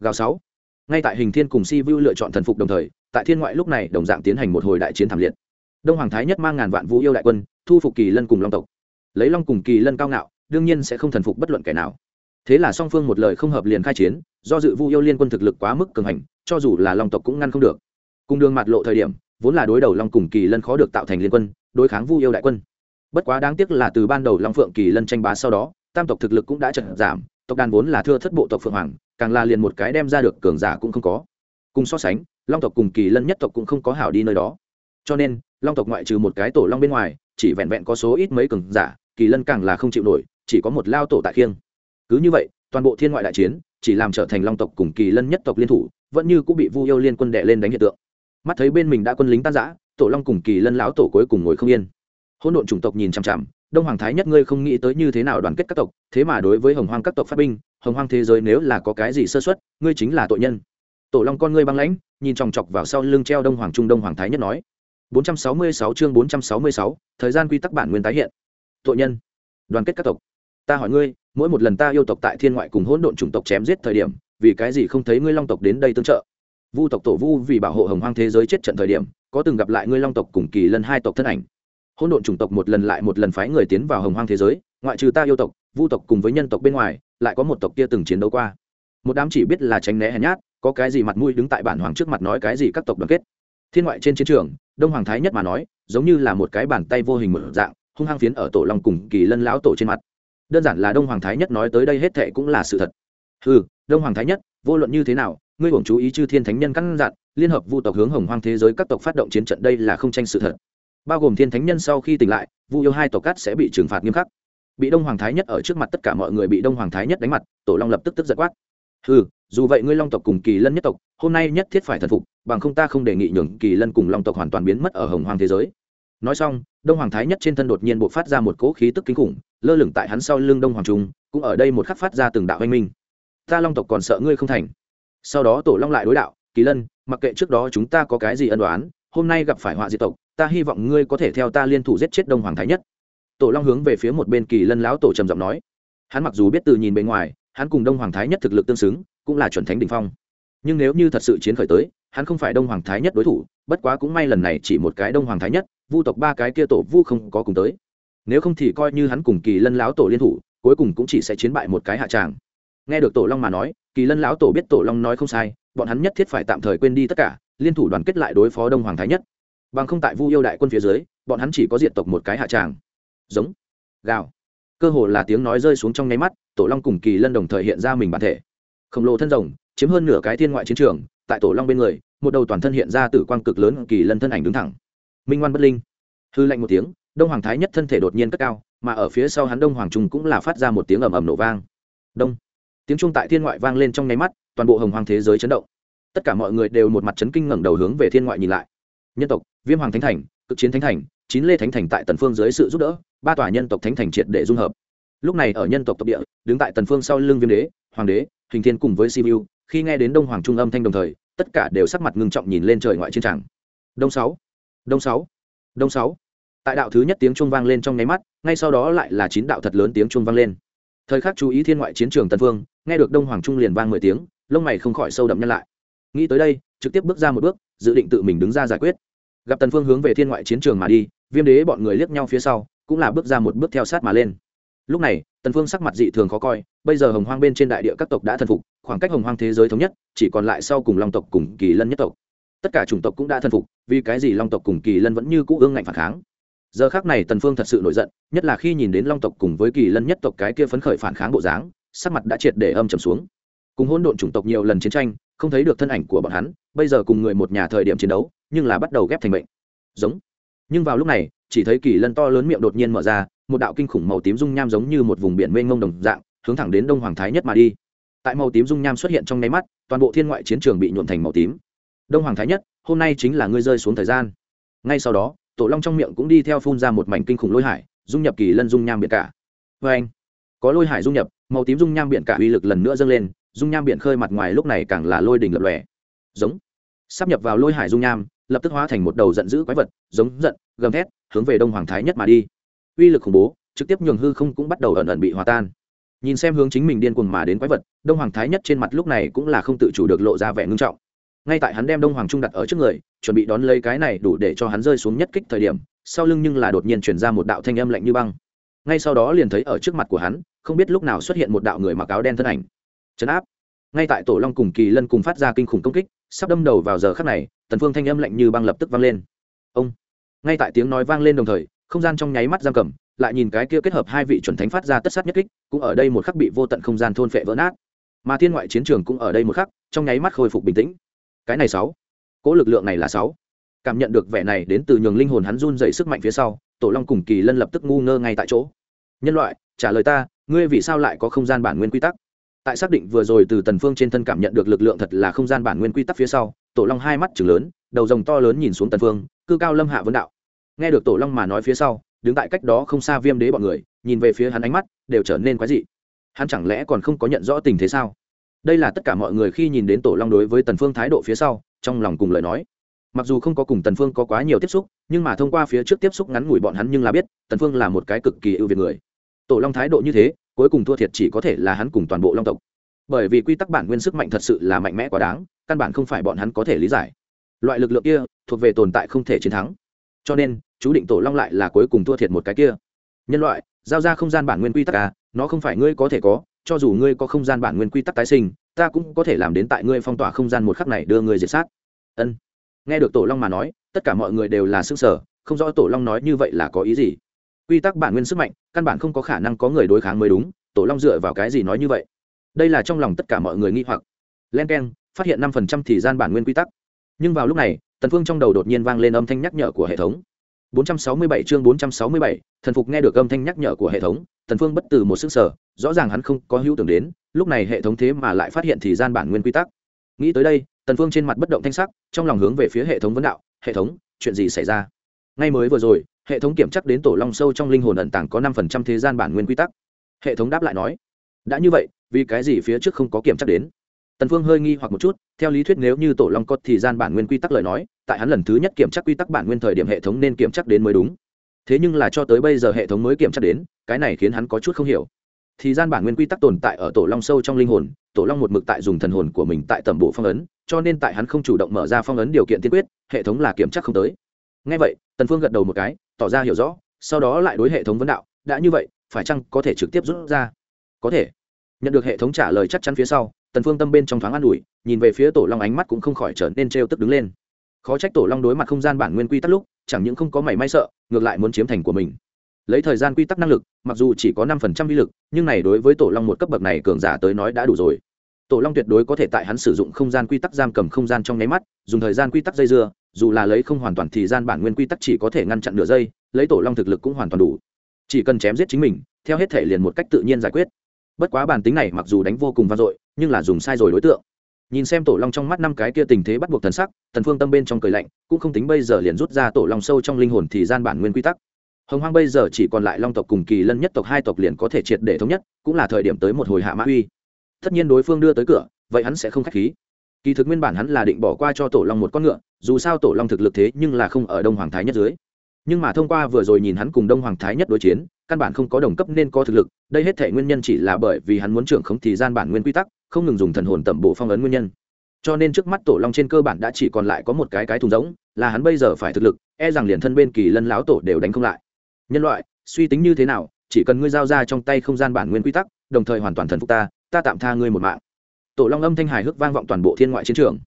Gào sáu. Ngay tại hình thiên cùng si vu lựa chọn thần phục đồng thời, tại thiên ngoại lúc này đồng dạng tiến hành một hồi đại chiến thảm liệt. Đông hoàng thái nhất mang ngàn vạn vũ yêu đại quân, thu phục kỳ lân cùng long tộc. Lấy long cùng kỳ lân cao ngạo, đương nhiên sẽ không thần phục bất luận kẻ nào. Thế là song phương một lời không hợp liền khai chiến, do dự vu yêu liên quân thực lực quá mức cường hành, cho dù là long tộc cũng ngăn không được. Cùng đường mặt lộ thời điểm, vốn là đối đầu long cùng kỳ lân khó được tạo thành liên quân, đối kháng vu yêu đại quân bất quá đáng tiếc là từ ban đầu long phượng kỳ lân tranh bá sau đó, tam tộc thực lực cũng đã chật giảm, tộc đàn vốn là thưa thất bộ tộc phượng hoàng, càng là liền một cái đem ra được cường giả cũng không có. Cùng so sánh, long tộc cùng kỳ lân nhất tộc cũng không có hảo đi nơi đó. Cho nên, long tộc ngoại trừ một cái tổ long bên ngoài, chỉ vẹn vẹn có số ít mấy cường giả, kỳ lân càng là không chịu nổi, chỉ có một lao tổ tại khiêng. Cứ như vậy, toàn bộ thiên ngoại đại chiến, chỉ làm trở thành long tộc cùng kỳ lân nhất tộc liên thủ, vẫn như cũng bị vu yêu liên quân đệ lên đánh hiện tượng. Mắt thấy bên mình đã quân lính tan giã tổ long cùng kỳ lân lão tổ cuối cùng ngồi không yên hỗn độn chủng tộc nhìn chằm chằm đông hoàng thái nhất ngươi không nghĩ tới như thế nào đoàn kết các tộc thế mà đối với hồng hoang các tộc phát binh hồng hoang thế giới nếu là có cái gì sơ xuất ngươi chính là tội nhân tổ long con ngươi băng lãnh nhìn chòng chọc vào sau lưng treo đông hoàng trung đông hoàng thái nhất nói 466 chương 466, thời gian quy tắc bản nguyên tái hiện. Tội nhân, đoàn kết các tộc. Ta hỏi ngươi, mỗi một lần ta yêu tộc tại thiên ngoại cùng hỗn độn chủng tộc chém giết thời điểm, vì cái gì không thấy ngươi long tộc đến đây tương trợ? Vu tộc tổ Vu vì bảo hộ hồng hoang thế giới chết trận thời điểm, có từng gặp lại ngươi long tộc cùng kỳ lân hai tộc thân ảnh. Hỗn độn chủng tộc một lần lại một lần phái người tiến vào hồng hoang thế giới, ngoại trừ ta yêu tộc, Vu tộc cùng với nhân tộc bên ngoài, lại có một tộc kia từng chiến đấu qua. Một đám chỉ biết là tránh né hèn nhát, có cái gì mặt mũi đứng tại bản hoàng trước mặt nói cái gì các tộc đoàn kết. Thiên ngoại trên chiến trường, đông hoàng thái nhất mà nói giống như là một cái bàn tay vô hình một dạng hung hăng phiến ở tổ long cùng kỳ lân lão tổ trên mặt đơn giản là đông hoàng thái nhất nói tới đây hết thệ cũng là sự thật ừ đông hoàng thái nhất vô luận như thế nào ngươi hưởng chú ý chư thiên thánh nhân căn dặn liên hợp vu tộc hướng hồng hoang thế giới các tộc phát động chiến trận đây là không tranh sự thật bao gồm thiên thánh nhân sau khi tỉnh lại, vu yêu hai tộc cát sẽ bị trừng phạt nghiêm khắc. Bị đông hoàng thái nhất ở trước mặt tất cả mọi người bị đông hoàng thái nhất đánh mặt, tổ long lập tức tức giật quát. Ừ dù vậy ngươi long tộc cùng kỳ lân nhất tộc, hôm nay nhất thiết phải thần phục, bằng không ta không đề nghị nhường kỳ lân cùng long tộc hoàn toàn biến mất ở hồng hoàng thế giới. Nói xong, đông hoàng thái nhất trên thân đột nhiên b ộ c phát ra một cỗ khí tức kinh khủng, lơ lửng tại hắn sau lưng đông hoàng trung, cũng ở đây một khắc phát ra từng đạo anh minh. Ta long tộc còn sợ ngươi không thành. Sau đó tổ long lại đối đạo, kỳ lân, mặc kệ trước đó chúng ta có cái gì ân đoán hôm nay gặp phải họa diệt tộc, ta hy vọng ngươi có thể theo ta liên thủ giết chết đông hoàng thái nhất. Tổ long hướng về phía một bên kỳ lân lão tổ trầm giọng nói. Hắn mặc dù biết từ nhìn bề ngoài, hắn cùng đông hoàng thái nhất thực lực tương xứng, cũng là chuẩn thánh đ ỉ n h phong. Nhưng nếu như thật sự chiến khởi tới, hắn không phải đông hoàng thái nhất đối thủ, bất quá cũng may lần này chỉ một cái đông hoàng thái nhất, vu tộc ba cái kia tổ vu không có cùng tới. Nếu không thì coi như hắn cùng kỳ lân lão tổ liên thủ, cuối cùng cũng chỉ sẽ chiến bại một cái hạ tràng. Nghe được tổ long mà nói, kỳ lân lão tổ biết tổ long nói không sai, bọn hắn nhất thiết phải tạm thời quên đi tất cả liên thủ đoàn kết lại đối phó đông hoàng thái nhất. Bằng không tại vu yêu đại quân phía dưới, bọn hắn chỉ có diện tộc một cái hạ tràng. Giống. Gào. Cơ hồ là tiếng nói rơi xuống trong nháy mắt, tổ long cùng kỳ lân đồng thời hiện ra mình bản thể. Khổng lồ thân rồng, chiếm hơn nửa cái thiên ngoại chiến trường, tại tổ long bên người, một đầu toàn thân hiện ra tử quang cực lớn, kỳ lân thân ảnh đứng thẳng. Minh ngoan bất linh. Hư lạnh một tiếng, đông hoàng thái nhất thân thể đột nhiên cất cao, mà ở phía sau hắn đông hoàng trung cũng là phát ra một tiếng ầm ầm nổ vang. Đông. Tiếng trung tại thiên ngoại vang lên trong nháy mắt, toàn bộ hồng hoàng thế giới chấn động tất cả mọi người đều một mặt chấn kinh ngẩng đầu hướng về thiên ngoại nhìn lại. Nhân tộc, viêm hoàng thánh thành, cực chiến thánh thành, chín lê thánh thành tại tần phương dưới sự giúp đỡ, ba tòa nhân tộc thánh thành triệt để dung hợp. Lúc này ở nhân tộc tộc địa, đứng tại tần phương sau lưng viêm đế, hoàng đế, hình thiên cùng với simu khi nghe đến đông hoàng trung âm thanh đồng thời, tất cả đều sắc mặt ngưng trọng nhìn lên trời ngoại chiến tràng. Đông sáu đông sáu đông sáu. Tại đạo thứ nhất tiếng chuông vang lên trong nháy mắt, ngay sau đó lại là chín đạo thật lớn tiếng chuông vang lên. Thời khắc chú ý thiên ngoại chiến trường tần phương, nghe được đông hoàng trung liền vang mười tiếng, lông mày không khỏi sâu đậm nhân lại nghĩ tới đây, trực tiếp bước ra một bước, dự định tự mình đứng ra giải quyết. Gặp tần phương hướng về thiên ngoại chiến trường mà đi, viêm đế bọn người liếc nhau phía sau, cũng là bước ra một bước theo sát mà lên. Lúc này, tần phương sắc mặt dị thường khó coi, bây giờ hồng hoang bên trên đại địa các tộc đã thần phục, khoảng cách hồng hoang thế giới thống nhất, chỉ còn lại sau cùng long tộc cùng kỳ lân nhất tộc. Tất cả chủng tộc cũng đã thần phục, vì cái gì long tộc cùng kỳ lân vẫn như cũ ương ngạnh phản kháng? Giờ khác này tần phương thật sự nổi giận, nhất là khi nhìn đến long tộc cùng với kỳ lân nhất tộc cái kia phấn khởi phản kháng bộ dáng, sắc mặt đã triệt để âm trầm xuống. Cùng hỗn độn chủng tộc nhiều lần chiến tranh không thấy được thân ảnh của bọn hắn, bây giờ cùng người một nhà thời điểm chiến đấu, nhưng là bắt đầu ghép thành bệnh giống. Nhưng vào lúc này, chỉ thấy kỳ lân to lớn miệng đột nhiên mở ra, một đạo kinh khủng màu tím dung nham giống như một vùng biển mênh mông đồng dạng, hướng thẳng đến đông hoàng thái nhất mà đi. Tại màu tím dung nham xuất hiện trong nháy mắt, toàn bộ thiên ngoại chiến trường bị nhuộn thành màu tím. Đông hoàng thái nhất, hôm nay chính là ngươi rơi xuống thời gian. Ngay sau đó, tổ long trong miệng cũng đi theo phun ra một mảnh kinh khủng lôi hải, dung nhập kỳ lân dung nham biển cả. Vê anh có lôi hải dung nhập, màu tím dung nham biển cả uy lực lần nữa dâng lên dung nham biển khơi mặt ngoài lúc này càng là lôi đỉnh lập lòe. Giống. Sắp nhập vào lôi hải dung nham, lập tức hóa thành một đầu giận dữ quái vật, giống giận, gầm thét, hướng về đông hoàng thái nhất mà đi. Uy lực khủng bố, trực tiếp nhường hư không cũng bắt đầu ẩn ẩn bị hòa tan. Nhìn xem hướng chính mình điên cuồng mà đến quái vật, đông hoàng thái nhất trên mặt lúc này cũng là không tự chủ được lộ ra vẻ ngưng trọng. Ngay tại hắn đem đông hoàng trung đặt ở trước người, chuẩn bị đón lấy cái này đủ để cho hắn rơi xuống nhất kích thời điểm, sau lưng nhưng là đột nhiên chuyển ra một đạo thanh âm lạnh như băng. Ngay sau đó liền thấy ở trước mặt của hắn, không biết lúc nào xuất hiện một đạo người mặc áo đen thân ảnh chấn áp. Ngay tại tổ long cùng kỳ lân cùng phát ra kinh khủng công kích, sắp đâm đầu vào giờ khắc này, tần phương thanh âm lạnh như băng lập tức vang lên. Ông! Ngay tại tiếng nói vang lên đồng thời, không gian trong nháy mắt giam cầm, lại nhìn cái kia kết hợp hai vị chuẩn thánh phát ra tất sát nhất kích, cũng ở đây một khắc bị vô tận không gian thôn phệ vỡ nát. Mà thiên ngoại chiến trường cũng ở đây một khắc, trong nháy mắt khôi phục bình tĩnh. Cái này sáu. Cỗ lực lượng này là sáu. Cảm nhận được vẻ này đến từ nhường linh hồn hắn run dậy sức mạnh phía sau, tổ long cùng kỳ lân lập tức ngu ngơ ngay tại chỗ. Nhân loại, trả lời ta, ngươi vì sao lại có không gian bản nguyên quy tắc? Tại xác định vừa rồi từ tần phương trên thân cảm nhận được lực lượng thật là không gian bản nguyên quy tắc phía sau, tổ long hai mắt chừng lớn, đầu rồng to lớn nhìn xuống tần phương, cư cao lâm hạ vấn đạo. Nghe được tổ long mà nói phía sau, đứng tại cách đó không xa viêm đế bọn người, nhìn về phía hắn ánh mắt, đều trở nên quái dị. Hắn chẳng lẽ còn không có nhận rõ tình thế sao? Đây là tất cả mọi người khi nhìn đến tổ long đối với tần phương thái độ phía sau, trong lòng cùng lời nói. Mặc dù không có cùng tần phương có quá nhiều tiếp xúc, nhưng mà thông qua phía trước tiếp xúc ngắn ngủi bọn hắn nhưng là biết, tần phương là một cái cực kỳ ưu việt người. Tổ long thái độ như thế cuối cùng thua thiệt chỉ có thể là hắn cùng toàn bộ long tộc. Bởi vì quy tắc bản nguyên sức mạnh thật sự là mạnh mẽ quá đáng, căn bản không phải bọn hắn có thể lý giải. Loại lực lượng kia thuộc về tồn tại không thể chiến thắng. Cho nên, chú định tổ long lại là cuối cùng thua thiệt một cái kia. Nhân loại, giao ra không gian bản nguyên quy tắc à nó không phải ngươi có thể có, cho dù ngươi có không gian bản nguyên quy tắc tái sinh, ta cũng có thể làm đến tại ngươi phong tỏa không gian một khắc này đưa ngươi diệt sát. Ân. Nghe được tổ long mà nói, tất cả mọi người đều là sức sở không rõ tổ long nói như vậy là có ý gì quy tắc bản nguyên sức mạnh căn bản không có khả năng có người đối kháng mới đúng tổ long dựa vào cái gì nói như vậy? Đây là trong lòng tất cả mọi người nghi hoặc. Len k e n phát hiện năm phần trăm thì gian bản nguyên quy tắc. Nhưng vào lúc này tần phương trong đầu đột nhiên vang lên âm thanh nhắc nhở của hệ thống. 467 chương 467, thần phục nghe được âm thanh nhắc nhở của hệ thống tần phương bất từ một sức sở rõ ràng hắn không có hữu tưởng đến lúc này hệ thống thế mà lại phát hiện thì gian bản nguyên quy tắc. Nghĩ tới đây tần phương trên mặt bất động thanh sắc trong lòng hướng về phía hệ thống vấn đạo hệ thống chuyện gì xảy ra? Ngay mới vừa rồi hệ thống kiểm chắc đến tổ long sâu trong linh hồn ẩn tàng có năm phần trăm thế gian bản nguyên quy tắc. Hệ thống đáp lại nói, đã như vậy, vì cái gì phía trước không có kiểm chắc đến? Tần phương hơi nghi hoặc một chút, theo lý thuyết nếu như tổ long có thì gian bản nguyên quy tắc lời nói, tại hắn lần thứ nhất kiểm tra quy tắc bản nguyên thời điểm hệ thống nên kiểm tra đến mới đúng. Thế nhưng là cho tới bây giờ hệ thống mới kiểm tra đến, cái này khiến hắn có chút không hiểu. Thì gian bản nguyên quy tắc tồn tại ở tổ long sâu trong linh hồn, tổ long một mực tại dùng thần hồn của mình tại tầm bộ phong ấn, cho nên tại hắn không chủ động mở ra phong ấn điều kiện tiên quyết, hệ thống là kiểm tra không tới. Ngay vậy, tần phương gật đầu một cái tỏ ra hiểu rõ, sau đó lại đối hệ thống vấn đạo, đã như vậy, phải chăng có thể trực tiếp rút ra? Có thể. Nhận được hệ thống trả lời chắc chắn phía sau, tần phương tâm bên trong thoáng an ủi, nhìn về phía tổ long ánh mắt cũng không khỏi trở nên trêu tức đứng lên. Khó trách tổ long đối mặt không gian bản nguyên quy tắc lúc, chẳng những không có mảy may sợ, ngược lại muốn chiếm thành của mình. Lấy thời gian quy tắc năng lực, mặc dù chỉ có năm phần trăm vi lực, nhưng này đối với tổ long một cấp bậc này cường giả tới nói đã đủ rồi. Tổ long tuyệt đối có thể tại hắn sử dụng không gian quy tắc giam cầm không gian trong nháy mắt, dùng thời gian quy tắc dây dưa dù là lấy không hoàn toàn thì gian bản nguyên quy tắc chỉ có thể ngăn chặn nửa giây, lấy tổ long thực lực cũng hoàn toàn đủ. Chỉ cần chém giết chính mình, theo hết thể liền một cách tự nhiên giải quyết. Bất quá bản tính này mặc dù đánh vô cùng vang dội, nhưng là dùng sai rồi đối tượng. Nhìn xem tổ long trong mắt năm cái kia tình thế bắt buộc thần sắc, thần phương tâm bên trong cười lạnh, cũng không tính bây giờ liền rút ra tổ long sâu trong linh hồn thì gian bản nguyên quy tắc. Hồng hoang bây giờ chỉ còn lại long tộc cùng kỳ lân nhất tộc hai tộc liền có thể triệt để thống nhất, cũng là thời điểm tới một hồi hạ mã uy. Tất nhiên đối phương đưa tới cửa, vậy hắn sẽ không k h á c h khí kỳ thực nguyên bản hắn là định bỏ qua cho tổ long một con ngựa dù sao tổ long thực lực thế nhưng là không ở đông hoàng thái nhất dưới. Nhưng mà thông qua vừa rồi nhìn hắn cùng đông hoàng thái nhất đối chiến căn bản không có đồng cấp nên có thực lực đây hết thể nguyên nhân chỉ là bởi vì hắn muốn trưởng không thì gian bản nguyên quy tắc không ngừng dùng thần hồn tẩm bổ phong ấn nguyên nhân. Cho nên trước mắt tổ long trên cơ bản đã chỉ còn lại có một cái cái thùng rỗng, là hắn bây giờ phải thực lực e rằng liền thân bên kỳ lân láo tổ đều đánh không lại. Nhân loại suy tính như thế nào chỉ cần ngươi giao ra trong tay không gian bản nguyên quy tắc đồng thời hoàn toàn thần phục ta ta tạm tha ngươi một mạng tổ long âm thanh hài hước vang vọng toàn bộ thiên ngoại chiến trường.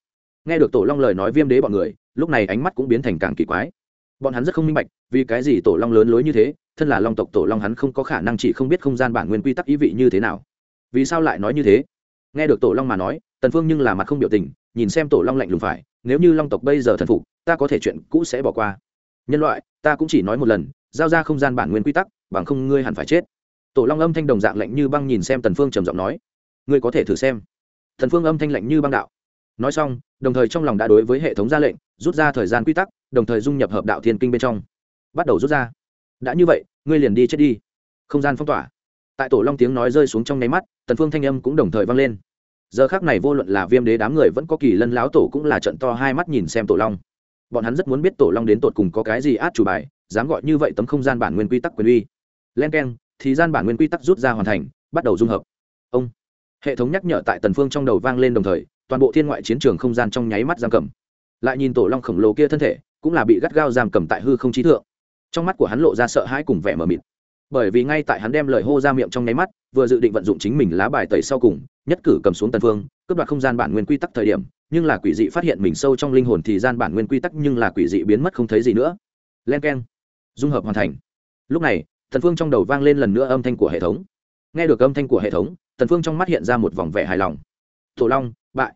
Nghe được tổ long lời nói viêm đế bọn người, lúc này ánh mắt cũng biến thành càng kỳ quái. Bọn hắn rất không minh bạch, vì cái gì tổ long lớn lối như thế, thân là long tộc tổ long hắn không có khả năng chỉ không biết không gian bản nguyên quy tắc ý vị như thế nào. Vì sao lại nói như thế? Nghe được tổ long mà nói, tần phương nhưng là mặt không biểu tình, nhìn xem tổ long lạnh lùng phải, nếu như long tộc bây giờ thần phục, ta có thể chuyện cũ sẽ bỏ qua. Nhân loại, ta cũng chỉ nói một lần, giao ra không gian bản nguyên quy tắc, bằng không ngươi hẳn phải chết. Tổ long âm thanh đồng dạng lạnh như băng nhìn xem tần phương trầm giọng nói, ngươi có thể thử xem thần phương âm thanh lạnh như băng đạo. Nói xong, đồng thời trong lòng đã đối với hệ thống ra lệnh, rút ra thời gian quy tắc, đồng thời dung nhập hợp đạo thiên kinh bên trong. Bắt đầu rút ra. Đã như vậy, ngươi liền đi chết đi. Không gian phong tỏa. Tại tổ long tiếng nói rơi xuống trong nháy mắt tần phương thanh âm cũng đồng thời vang lên. Giờ khắc này vô luận là viêm đế đám người vẫn có kỳ lân láo tổ cũng là trận to hai mắt nhìn xem tổ long. Bọn hắn rất muốn biết tổ long đến tột cùng có cái gì át chủ bài, dám gọi như vậy tấm không gian bản nguyên quy tắc quyền uy. Len keng, thì gian bản nguyên quy tắc rút ra hoàn thành, bắt đầu dung hợp. Ông hệ thống nhắc nhở tại tần phương trong đầu vang lên đồng thời, toàn bộ thiên ngoại chiến trường không gian trong nháy mắt giam cầm. Lại nhìn tổ long khổng lồ kia thân thể, cũng là bị gắt gao giam cầm tại hư không trí thượng. Trong mắt của hắn lộ ra sợ hãi cùng vẻ mờ mịt. Bởi vì ngay tại hắn đem lời hô ra miệng trong nháy mắt, vừa dự định vận dụng chính mình lá bài tẩy sau cùng, nhất cử cầm xuống tần phương, cướp đoạt không gian bản nguyên quy tắc thời điểm, nhưng là quỷ dị phát hiện mình sâu trong linh hồn thì gian bản nguyên quy tắc nhưng là quỷ dị biến mất không thấy gì nữa. Len keng. Dung hợp hoàn thành. Lúc này, tần phương trong đầu vang lên lần nữa âm thanh của hệ thống. Nghe được âm thanh của hệ thống tần phương trong mắt hiện ra một vòng vẻ hài lòng. Tổ long, bại.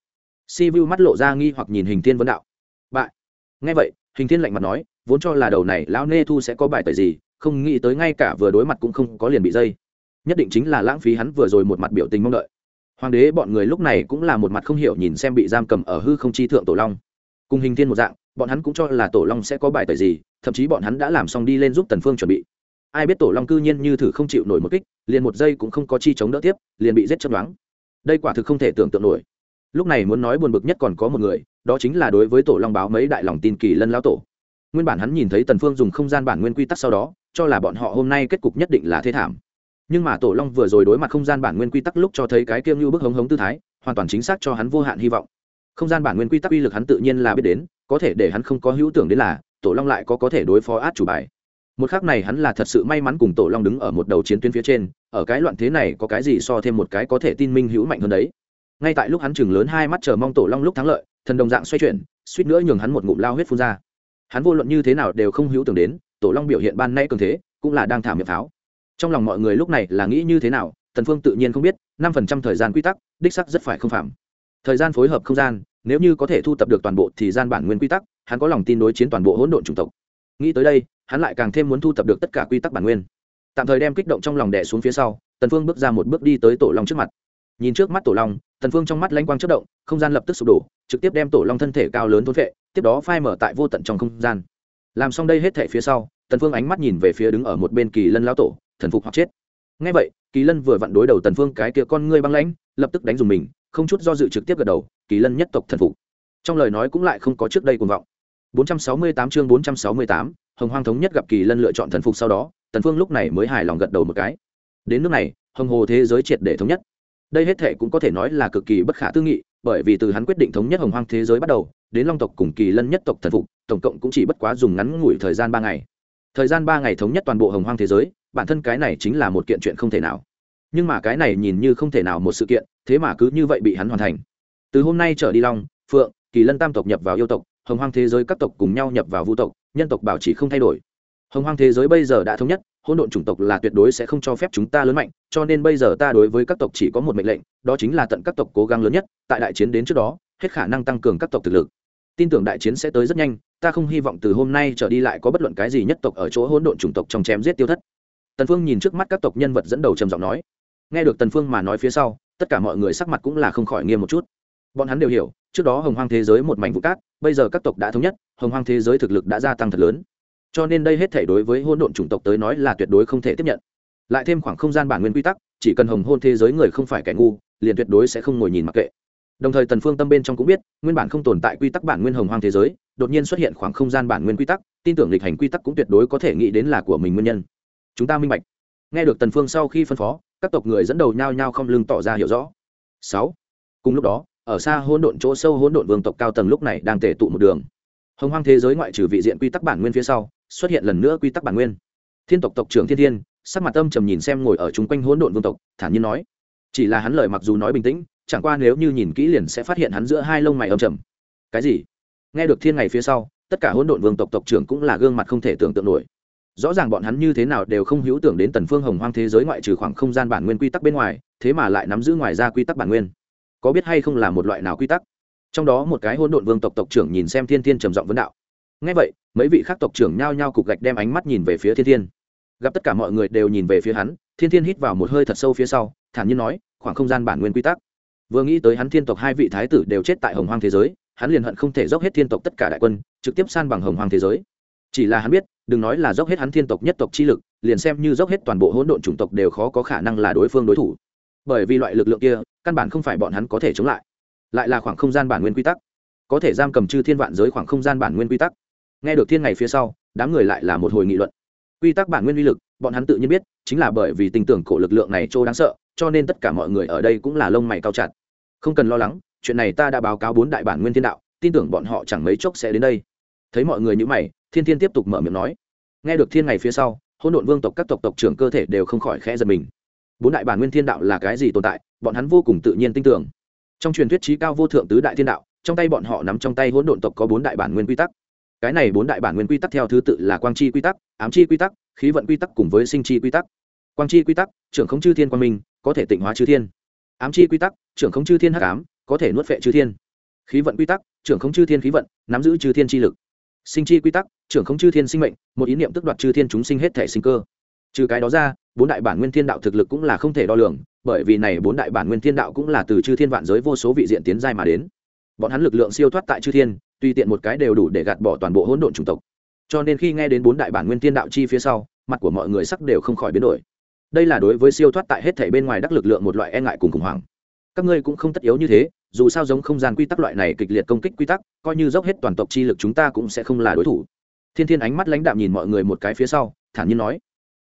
Si vu mắt lộ ra nghi hoặc nhìn hình thiên vấn đạo. Bại. Nghe vậy, hình thiên lạnh mặt nói, vốn cho là đầu này lão nê thu sẽ có bài tẩy gì, không nghĩ tới ngay cả vừa đối mặt cũng không có liền bị dây. Nhất định chính là lãng phí hắn vừa rồi một mặt biểu tình mong đợi. Hoàng đế bọn người lúc này cũng là một mặt không hiểu nhìn xem bị giam cầm ở hư không chi thượng tổ long. Cùng hình thiên một dạng, bọn hắn cũng cho là tổ long sẽ có bài tẩy gì, thậm chí bọn hắn đã làm xong đi lên giúp tần phương chuẩn bị ai biết tổ long cư nhiên như thử không chịu nổi một kích, liền một giây cũng không có chi chống đỡ tiếp, liền bị giết chân đoán đây quả thực không thể tưởng tượng nổi. Lúc này muốn nói buồn bực nhất còn có một người, đó chính là đối với tổ long báo mấy đại lòng tin kỳ lân lão tổ. Nguyên bản hắn nhìn thấy tần phương dùng không gian bản nguyên quy tắc sau đó, cho là bọn họ hôm nay kết cục nhất định là thế thảm. Nhưng mà tổ long vừa rồi đối mặt không gian bản nguyên quy tắc lúc cho thấy cái kiêng như bức hống hống tư thái, hoàn toàn chính xác cho hắn vô hạn hy vọng. Không gian bản nguyên quy tắc uy lực hắn tự nhiên là biết đến, có thể để hắn không có hữu tưởng đến là, tổ long lại có có thể đối phó át chủ bài một khác này hắn là thật sự may mắn cùng tổ long đứng ở một đầu chiến tuyến phía trên, ở cái loạn thế này có cái gì so thêm một cái có thể tin minh hữu mạnh hơn đấy. Ngay tại lúc hắn chừng lớn hai mắt chờ mong tổ long lúc thắng lợi, thần đồng dạng xoay chuyển, suýt nữa nhường hắn một ngụm lao huyết phun ra. Hắn vô luận như thế nào đều không hữu tưởng đến, tổ long biểu hiện ban nay cường thế, cũng là đang thả miệng pháo. Trong lòng mọi người lúc này là nghĩ như thế nào, tần phương tự nhiên không biết, năm phần trăm thời gian quy tắc, đích sắc rất phải không phạm. Thời gian phối hợp không gian, nếu như có thể thu tập được toàn bộ thì gian bản nguyên quy tắc, hắn có lòng tin đối chiến toàn bộ hỗn độn chủng tộc nghĩ tới đây, hắn lại càng thêm muốn thu thập được tất cả quy tắc bản nguyên. Tạm thời đem kích động trong lòng đè xuống phía sau, tần phương bước ra một bước đi tới tổ long trước mặt. Nhìn trước mắt tổ long, tần phương trong mắt lanh quang chớp động, không gian lập tức sụp đổ, trực tiếp đem tổ long thân thể cao lớn thôn vệ tiếp đó phai mở tại vô tận trong không gian. Làm xong đây hết thể phía sau, tần phương ánh mắt nhìn về phía đứng ở một bên kỳ lân lão tổ, thần phục hoặc chết. Ngay vậy, kỳ lân vừa vặn đối đầu tần phương cái kia con ngươi băng lãnh, lập tức đánh dùng mình, không chút do dự trực tiếp gật đầu, kỳ lân nhất tộc thần phục. Trong lời nói cũng lại không có trước đây cuồng vọng. 468 chương 468, hồng hoang thống nhất gặp kỳ lân lựa chọn thần phục sau đó tần phương lúc này mới hài lòng gật đầu một cái. Đến nước này hồng hồ thế giới triệt để thống nhất. Đây hết thảy cũng có thể nói là cực kỳ bất khả tư nghị bởi vì từ hắn quyết định thống nhất hồng hoang thế giới bắt đầu đến long tộc cùng kỳ lân nhất tộc thần phục tổng cộng cũng chỉ bất quá dùng ngắn ngủi thời gian ba ngày. Thời gian ba ngày thống nhất toàn bộ hồng hoang thế giới bản thân cái này chính là một kiện chuyện không thể nào. Nhưng mà cái này nhìn như không thể nào một sự kiện thế mà cứ như vậy bị hắn hoàn thành. Từ hôm nay trở đi long phượng kỳ lân tam tộc nhập vào yêu tộc hồng hoang thế giới các tộc cùng nhau nhập vào vũ tộc, nhân tộc bảo trì không thay đổi. Hồng hoang thế giới bây giờ đã thống nhất, hỗn độn chủng tộc là tuyệt đối sẽ không cho phép chúng ta lớn mạnh, cho nên bây giờ ta đối với các tộc chỉ có một mệnh lệnh, đó chính là tận các tộc cố gắng lớn nhất, tại đại chiến đến trước đó, hết khả năng tăng cường các tộc thực lực. Tin tưởng đại chiến sẽ tới rất nhanh, ta không hy vọng từ hôm nay trở đi lại có bất luận cái gì nhất tộc ở chỗ hỗn độn chủng tộc trong chém giết tiêu thất. Tần phương nhìn trước mắt các tộc nhân vật dẫn đầu trầm giọng nói. Nghe được tần phương mà nói phía sau, tất cả mọi người sắc mặt cũng là không khỏi nghiêm một chút. Bọn hắn đều hiểu, trước đó hồng hoang thế giới một mảnh vụ cát bây giờ các tộc đã thống nhất, hồng hoang thế giới thực lực đã gia tăng thật lớn. Cho nên đây hết thể đối với hôn độn chủng tộc tới nói là tuyệt đối không thể tiếp nhận. Lại thêm khoảng không gian bản nguyên quy tắc, chỉ cần hồng hôn thế giới người không phải kẻ ngu, liền tuyệt đối sẽ không ngồi nhìn mặc kệ. Đồng thời tần phương tâm bên trong cũng biết, nguyên bản không tồn tại quy tắc bản nguyên hồng hoang thế giới, đột nhiên xuất hiện khoảng không gian bản nguyên quy tắc, tin tưởng lịch hành quy tắc cũng tuyệt đối có thể nghĩ đến là của mình nguyên nhân. Chúng ta minh bạch. Nghe được tần phương sau khi phân phó, các tộc người dẫn đầu nhao nhao không lưng tỏ ra hiểu rõ. Sáu. Cùng lúc đó ở xa hỗn độn chỗ sâu hỗn độn vương tộc cao tầng lúc này đang tề tụ một đường. Hồng hoang thế giới ngoại trừ vị diện quy tắc bản nguyên phía sau, xuất hiện lần nữa quy tắc bản nguyên. Thiên tộc tộc trưởng thiên thiên, sắc mặt âm trầm nhìn xem ngồi ở chung quanh hỗn độn vương tộc, thản nhiên nói. Chỉ là hắn lời mặc dù nói bình tĩnh, chẳng qua nếu như nhìn kỹ liền sẽ phát hiện hắn giữa hai lông mày âm trầm. Cái gì? Nghe được thiên ngày phía sau, tất cả hỗn độn vương tộc tộc trưởng cũng là gương mặt không thể tưởng tượng nổi. Rõ ràng bọn hắn như thế nào đều không hữu tưởng đến tần phương hồng hoang thế giới ngoại trừ khoảng không gian bản nguyên quy tắc bên ngoài, thế mà lại nắm giữ ngoài ra quy tắc bản nguyên có biết hay không là một loại nào quy tắc? Trong đó một cái hỗn độn vương tộc tộc trưởng nhìn xem thiên thiên trầm giọng vấn đạo. Ngay vậy, mấy vị khác tộc trưởng nhao nhao cục gạch đem ánh mắt nhìn về phía thiên thiên. Gặp tất cả mọi người đều nhìn về phía hắn, thiên thiên hít vào một hơi thật sâu phía sau, thản nhiên nói, khoảng không gian bản nguyên quy tắc. Vừa nghĩ tới hắn thiên tộc hai vị thái tử đều chết tại hồng hoang thế giới, hắn liền hận không thể dốc hết thiên tộc tất cả đại quân, trực tiếp san bằng hồng hoang thế giới. Chỉ là hắn biết, đừng nói là dốc hết hắn thiên tộc nhất tộc chi lực, liền xem như dốc hết toàn bộ hỗn độn chủng tộc đều khó có khả năng là đối phương đối thủ. Bởi vì loại lực lượng kia căn bản không phải bọn hắn có thể chống lại. Lại là khoảng không gian bản nguyên quy tắc. Có thể giam cầm chư thiên vạn giới khoảng không gian bản nguyên quy tắc. Nghe được thiên ngày phía sau, đám người lại là một hồi nghị luận. Quy tắc bản nguyên uy lực, bọn hắn tự nhiên biết, chính là bởi vì tình tưởng cổ lực lượng này trô đáng sợ, cho nên tất cả mọi người ở đây cũng là lông mày cao chặt. Không cần lo lắng, chuyện này ta đã báo cáo bốn đại bản nguyên thiên đạo, tin tưởng bọn họ chẳng mấy chốc sẽ đến đây. Thấy mọi người như mày, thiên thiên tiếp tục mở miệng nói. Nghe được thiên ngày phía sau hôn độn vương tộc các tộc tộc trưởng cơ thể đều không khỏi khẽ giật mình bốn đại bản nguyên thiên đạo là cái gì tồn tại, bọn hắn vô cùng tự nhiên tin tưởng. Trong truyền thuyết trí cao vô thượng tứ đại thiên đạo, trong tay bọn họ nắm trong tay hỗn độn tộc có bốn đại bản nguyên quy tắc. Cái này bốn đại bản nguyên quy tắc theo thứ tự là quang chi quy tắc, ám chi quy tắc, khí vận quy tắc cùng với sinh chi quy tắc. Quang chi quy tắc, trưởng không chư thiên quang minh, có thể tịnh hóa chư thiên. Ám chi quy tắc, trưởng không chư thiên hắc ám, có thể nuốt phệ chư thiên. Khí vận quy tắc, trưởng không chư thiên khí vận, nắm giữ chư thiên chi lực. Sinh chi quy tắc, trưởng không chư thiên sinh mệnh, một ý niệm tức đoạt chư thiên chúng sinh hết thể sinh cơ trừ cái đó ra, bốn đại bản nguyên thiên đạo thực lực cũng là không thể đo lường, bởi vì này bốn đại bản nguyên thiên đạo cũng là từ chư thiên vạn giới vô số vị diện tiến giai mà đến. Bọn hắn lực lượng siêu thoát tại chư thiên, tùy tiện một cái đều đủ để gạt bỏ toàn bộ hỗn độn chủng tộc. Cho nên khi nghe đến bốn đại bản nguyên thiên đạo chi phía sau, mặt của mọi người sắc đều không khỏi biến đổi. Đây là đối với siêu thoát tại hết thể bên ngoài đắc lực lượng một loại e ngại cùng khủng hoảng. Các ngươi cũng không tất yếu như thế, dù sao giống không gian quy tắc loại này kịch liệt công kích quy tắc, coi như dốc hết toàn tộc chi lực chúng ta cũng sẽ không là đối thủ. Thiên thiên ánh mắt lãnh đạm nhìn mọi người một cái phía sau, thản nhiên nói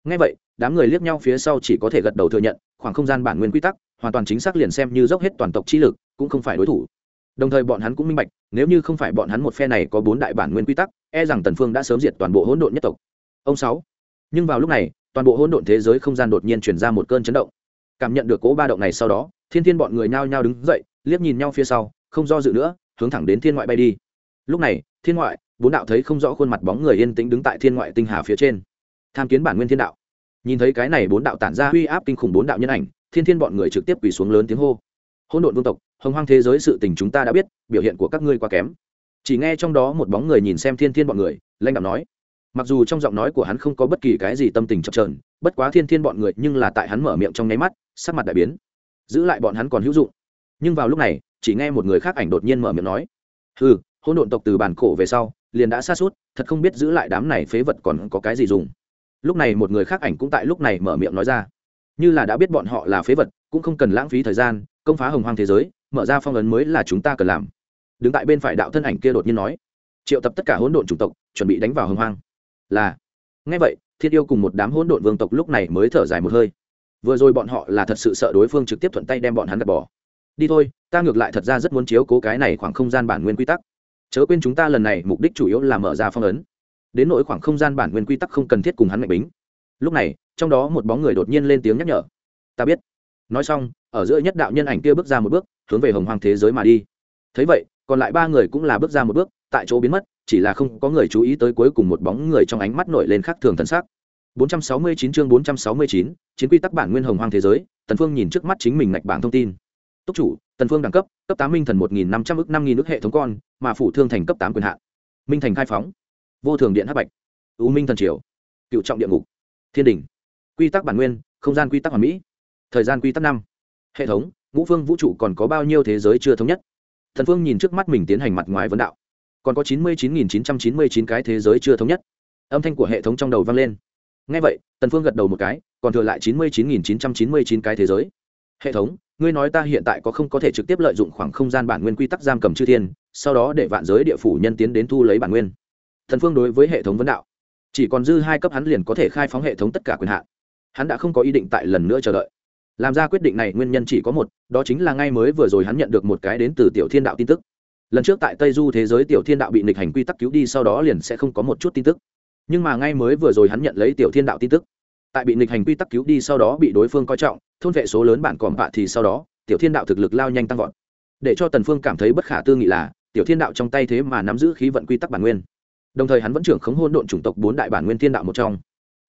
ngay vậy, đám người liếc nhau phía sau chỉ có thể gật đầu thừa nhận, khoảng không gian bản nguyên quy tắc, hoàn toàn chính xác liền xem như dốc hết toàn tộc chi lực, cũng không phải đối thủ. Đồng thời bọn hắn cũng minh bạch, nếu như không phải bọn hắn một phe này có bốn đại bản nguyên quy tắc e rằng tần phương đã sớm diệt toàn bộ hỗn độn nhất tộc. Ông sáu. Nhưng vào lúc này, toàn bộ hỗn độn thế giới không gian đột nhiên truyền ra một cơn chấn động. Cảm nhận được cố ba động này sau đó, thiên thiên bọn người nhao nhao đứng dậy, liếc nhìn nhau phía sau, không do dự nữa, hướng thẳng đến thiên ngoại bay đi. Lúc này, thiên ngoại, bốn đạo thấy không rõ khuôn mặt bóng người yên tĩnh đứng tại thiên ngoại tinh hà phía trên tham kiến bản nguyên thiên đạo. Nhìn thấy cái này bốn đạo tản ra uy áp kinh khủng bốn đạo nhân ảnh, thiên thiên bọn người trực tiếp quỳ xuống lớn tiếng hô. Hỗn độn vương tộc, hồng hoang thế giới sự tình chúng ta đã biết, biểu hiện của các ngươi quá kém. Chỉ nghe trong đó một bóng người nhìn xem thiên thiên bọn người lanh đạo nói. Mặc dù trong giọng nói của hắn không có bất kỳ cái gì tâm tình chập trờn bất quá thiên thiên bọn người nhưng là tại hắn mở miệng trong nháy mắt, sắc mặt đại biến. Giữ lại bọn hắn còn hữu dụng. Nhưng vào lúc này, chỉ nghe một người khác ảnh đột nhiên mở miệng nói. Ừ hỗn độn tộc từ bản cổ về sau, liền đã xa suốt, thật không biết giữ lại đám này phế vật còn có cái gì dùng lúc này một người khác ảnh cũng tại lúc này mở miệng nói ra. Như là đã biết bọn họ là phế vật, cũng không cần lãng phí thời gian, công phá hồng hoang thế giới, mở ra phong ấn mới là chúng ta cần làm. Đứng tại bên phải đạo thân ảnh kia đột nhiên nói. Triệu tập tất cả hỗn độn chủng tộc, chuẩn bị đánh vào hồng hoang. Là. Ngay vậy, thiết yêu cùng một đám hỗn độn vương tộc lúc này mới thở dài một hơi. Vừa rồi bọn họ là thật sự sợ đối phương trực tiếp thuận tay đem bọn hắn gạt bỏ. Đi thôi, ta ngược lại thật ra rất muốn chiếu cố cái này khoảng không gian bản nguyên quy tắc. Chớ quên chúng ta lần này mục đích chủ yếu là mở ra phong ấn đến nỗi khoảng không gian bản nguyên quy tắc không cần thiết cùng hắn mạnh bính lúc này trong đó một bóng người đột nhiên lên tiếng nhắc nhở ta biết nói xong ở giữa nhất đạo nhân ảnh kia bước ra một bước hướng về hồng hoàng thế giới mà đi thấy vậy còn lại ba người cũng là bước ra một bước tại chỗ biến mất chỉ là không có người chú ý tới cuối cùng một bóng người trong ánh mắt nổi lên khác thường thân xác 469 chương 469, chiến quy tắc bản nguyên hồng hoang thế giới, Tần Phương nhìn trước mắt chính mình ngạch bảng thông tin. Túc chủ, Tần Phương đẳng cấp, cấp 8 minh thần 1500 ức 5000 ức hệ thống con, mà phủ thương thành cấp 8 quyền hạn. Minh thành khai phóng. Vô thường điện hắc bạch. U minh thần triều. Cựu trọng địa ngục. Thiên đình, Quy tắc bản nguyên, không gian quy tắc hoàn mỹ. Thời gian quy tắc năm. Hệ thống, ngũ phương vũ trụ còn có bao nhiêu thế giới chưa thống nhất? Thần Phương nhìn trước mắt mình tiến hành mặt ngoài vấn đạo. Còn có 99999 cái thế giới chưa thống nhất. Âm thanh của hệ thống trong đầu vang lên ngay vậy tần phương gật đầu một cái còn thừa lại chín mươi chín nghìn chín trăm chín mươi chín cái thế giới hệ thống ngươi nói ta hiện tại có không có thể trực tiếp lợi dụng khoảng không gian bản nguyên quy tắc giam cầm chư thiên sau đó để vạn giới địa phủ nhân tiến đến thu lấy bản nguyên thần phương đối với hệ thống vấn đạo. Chỉ còn dư hai cấp hắn liền có thể khai phóng hệ thống tất cả quyền hạn. Hắn đã không có ý định tại lần nữa chờ đợi. Làm ra quyết định này nguyên nhân chỉ có một, đó chính là ngay mới vừa rồi hắn nhận được một cái đến từ tiểu thiên đạo tin tức. Lần trước tại tây du thế giới tiểu thiên đạo bị nịch hành quy tắc cứu đi sau đó liền sẽ không có một chút tin tức. Nhưng mà ngay mới vừa rồi hắn nhận lấy tiểu thiên đạo tin tức. Tại bị nghịch hành quy tắc cứu đi sau đó bị đối phương coi trọng, thôn vệ số lớn bản còm bạ thì sau đó, tiểu thiên đạo thực lực lao nhanh tăng vọt. Để cho tần phương cảm thấy bất khả tư nghị là, tiểu thiên đạo trong tay thế mà nắm giữ khí vận quy tắc bản nguyên đồng thời hắn vẫn trưởng khống hôn độn chủng tộc bốn đại bản nguyên thiên đạo một trong.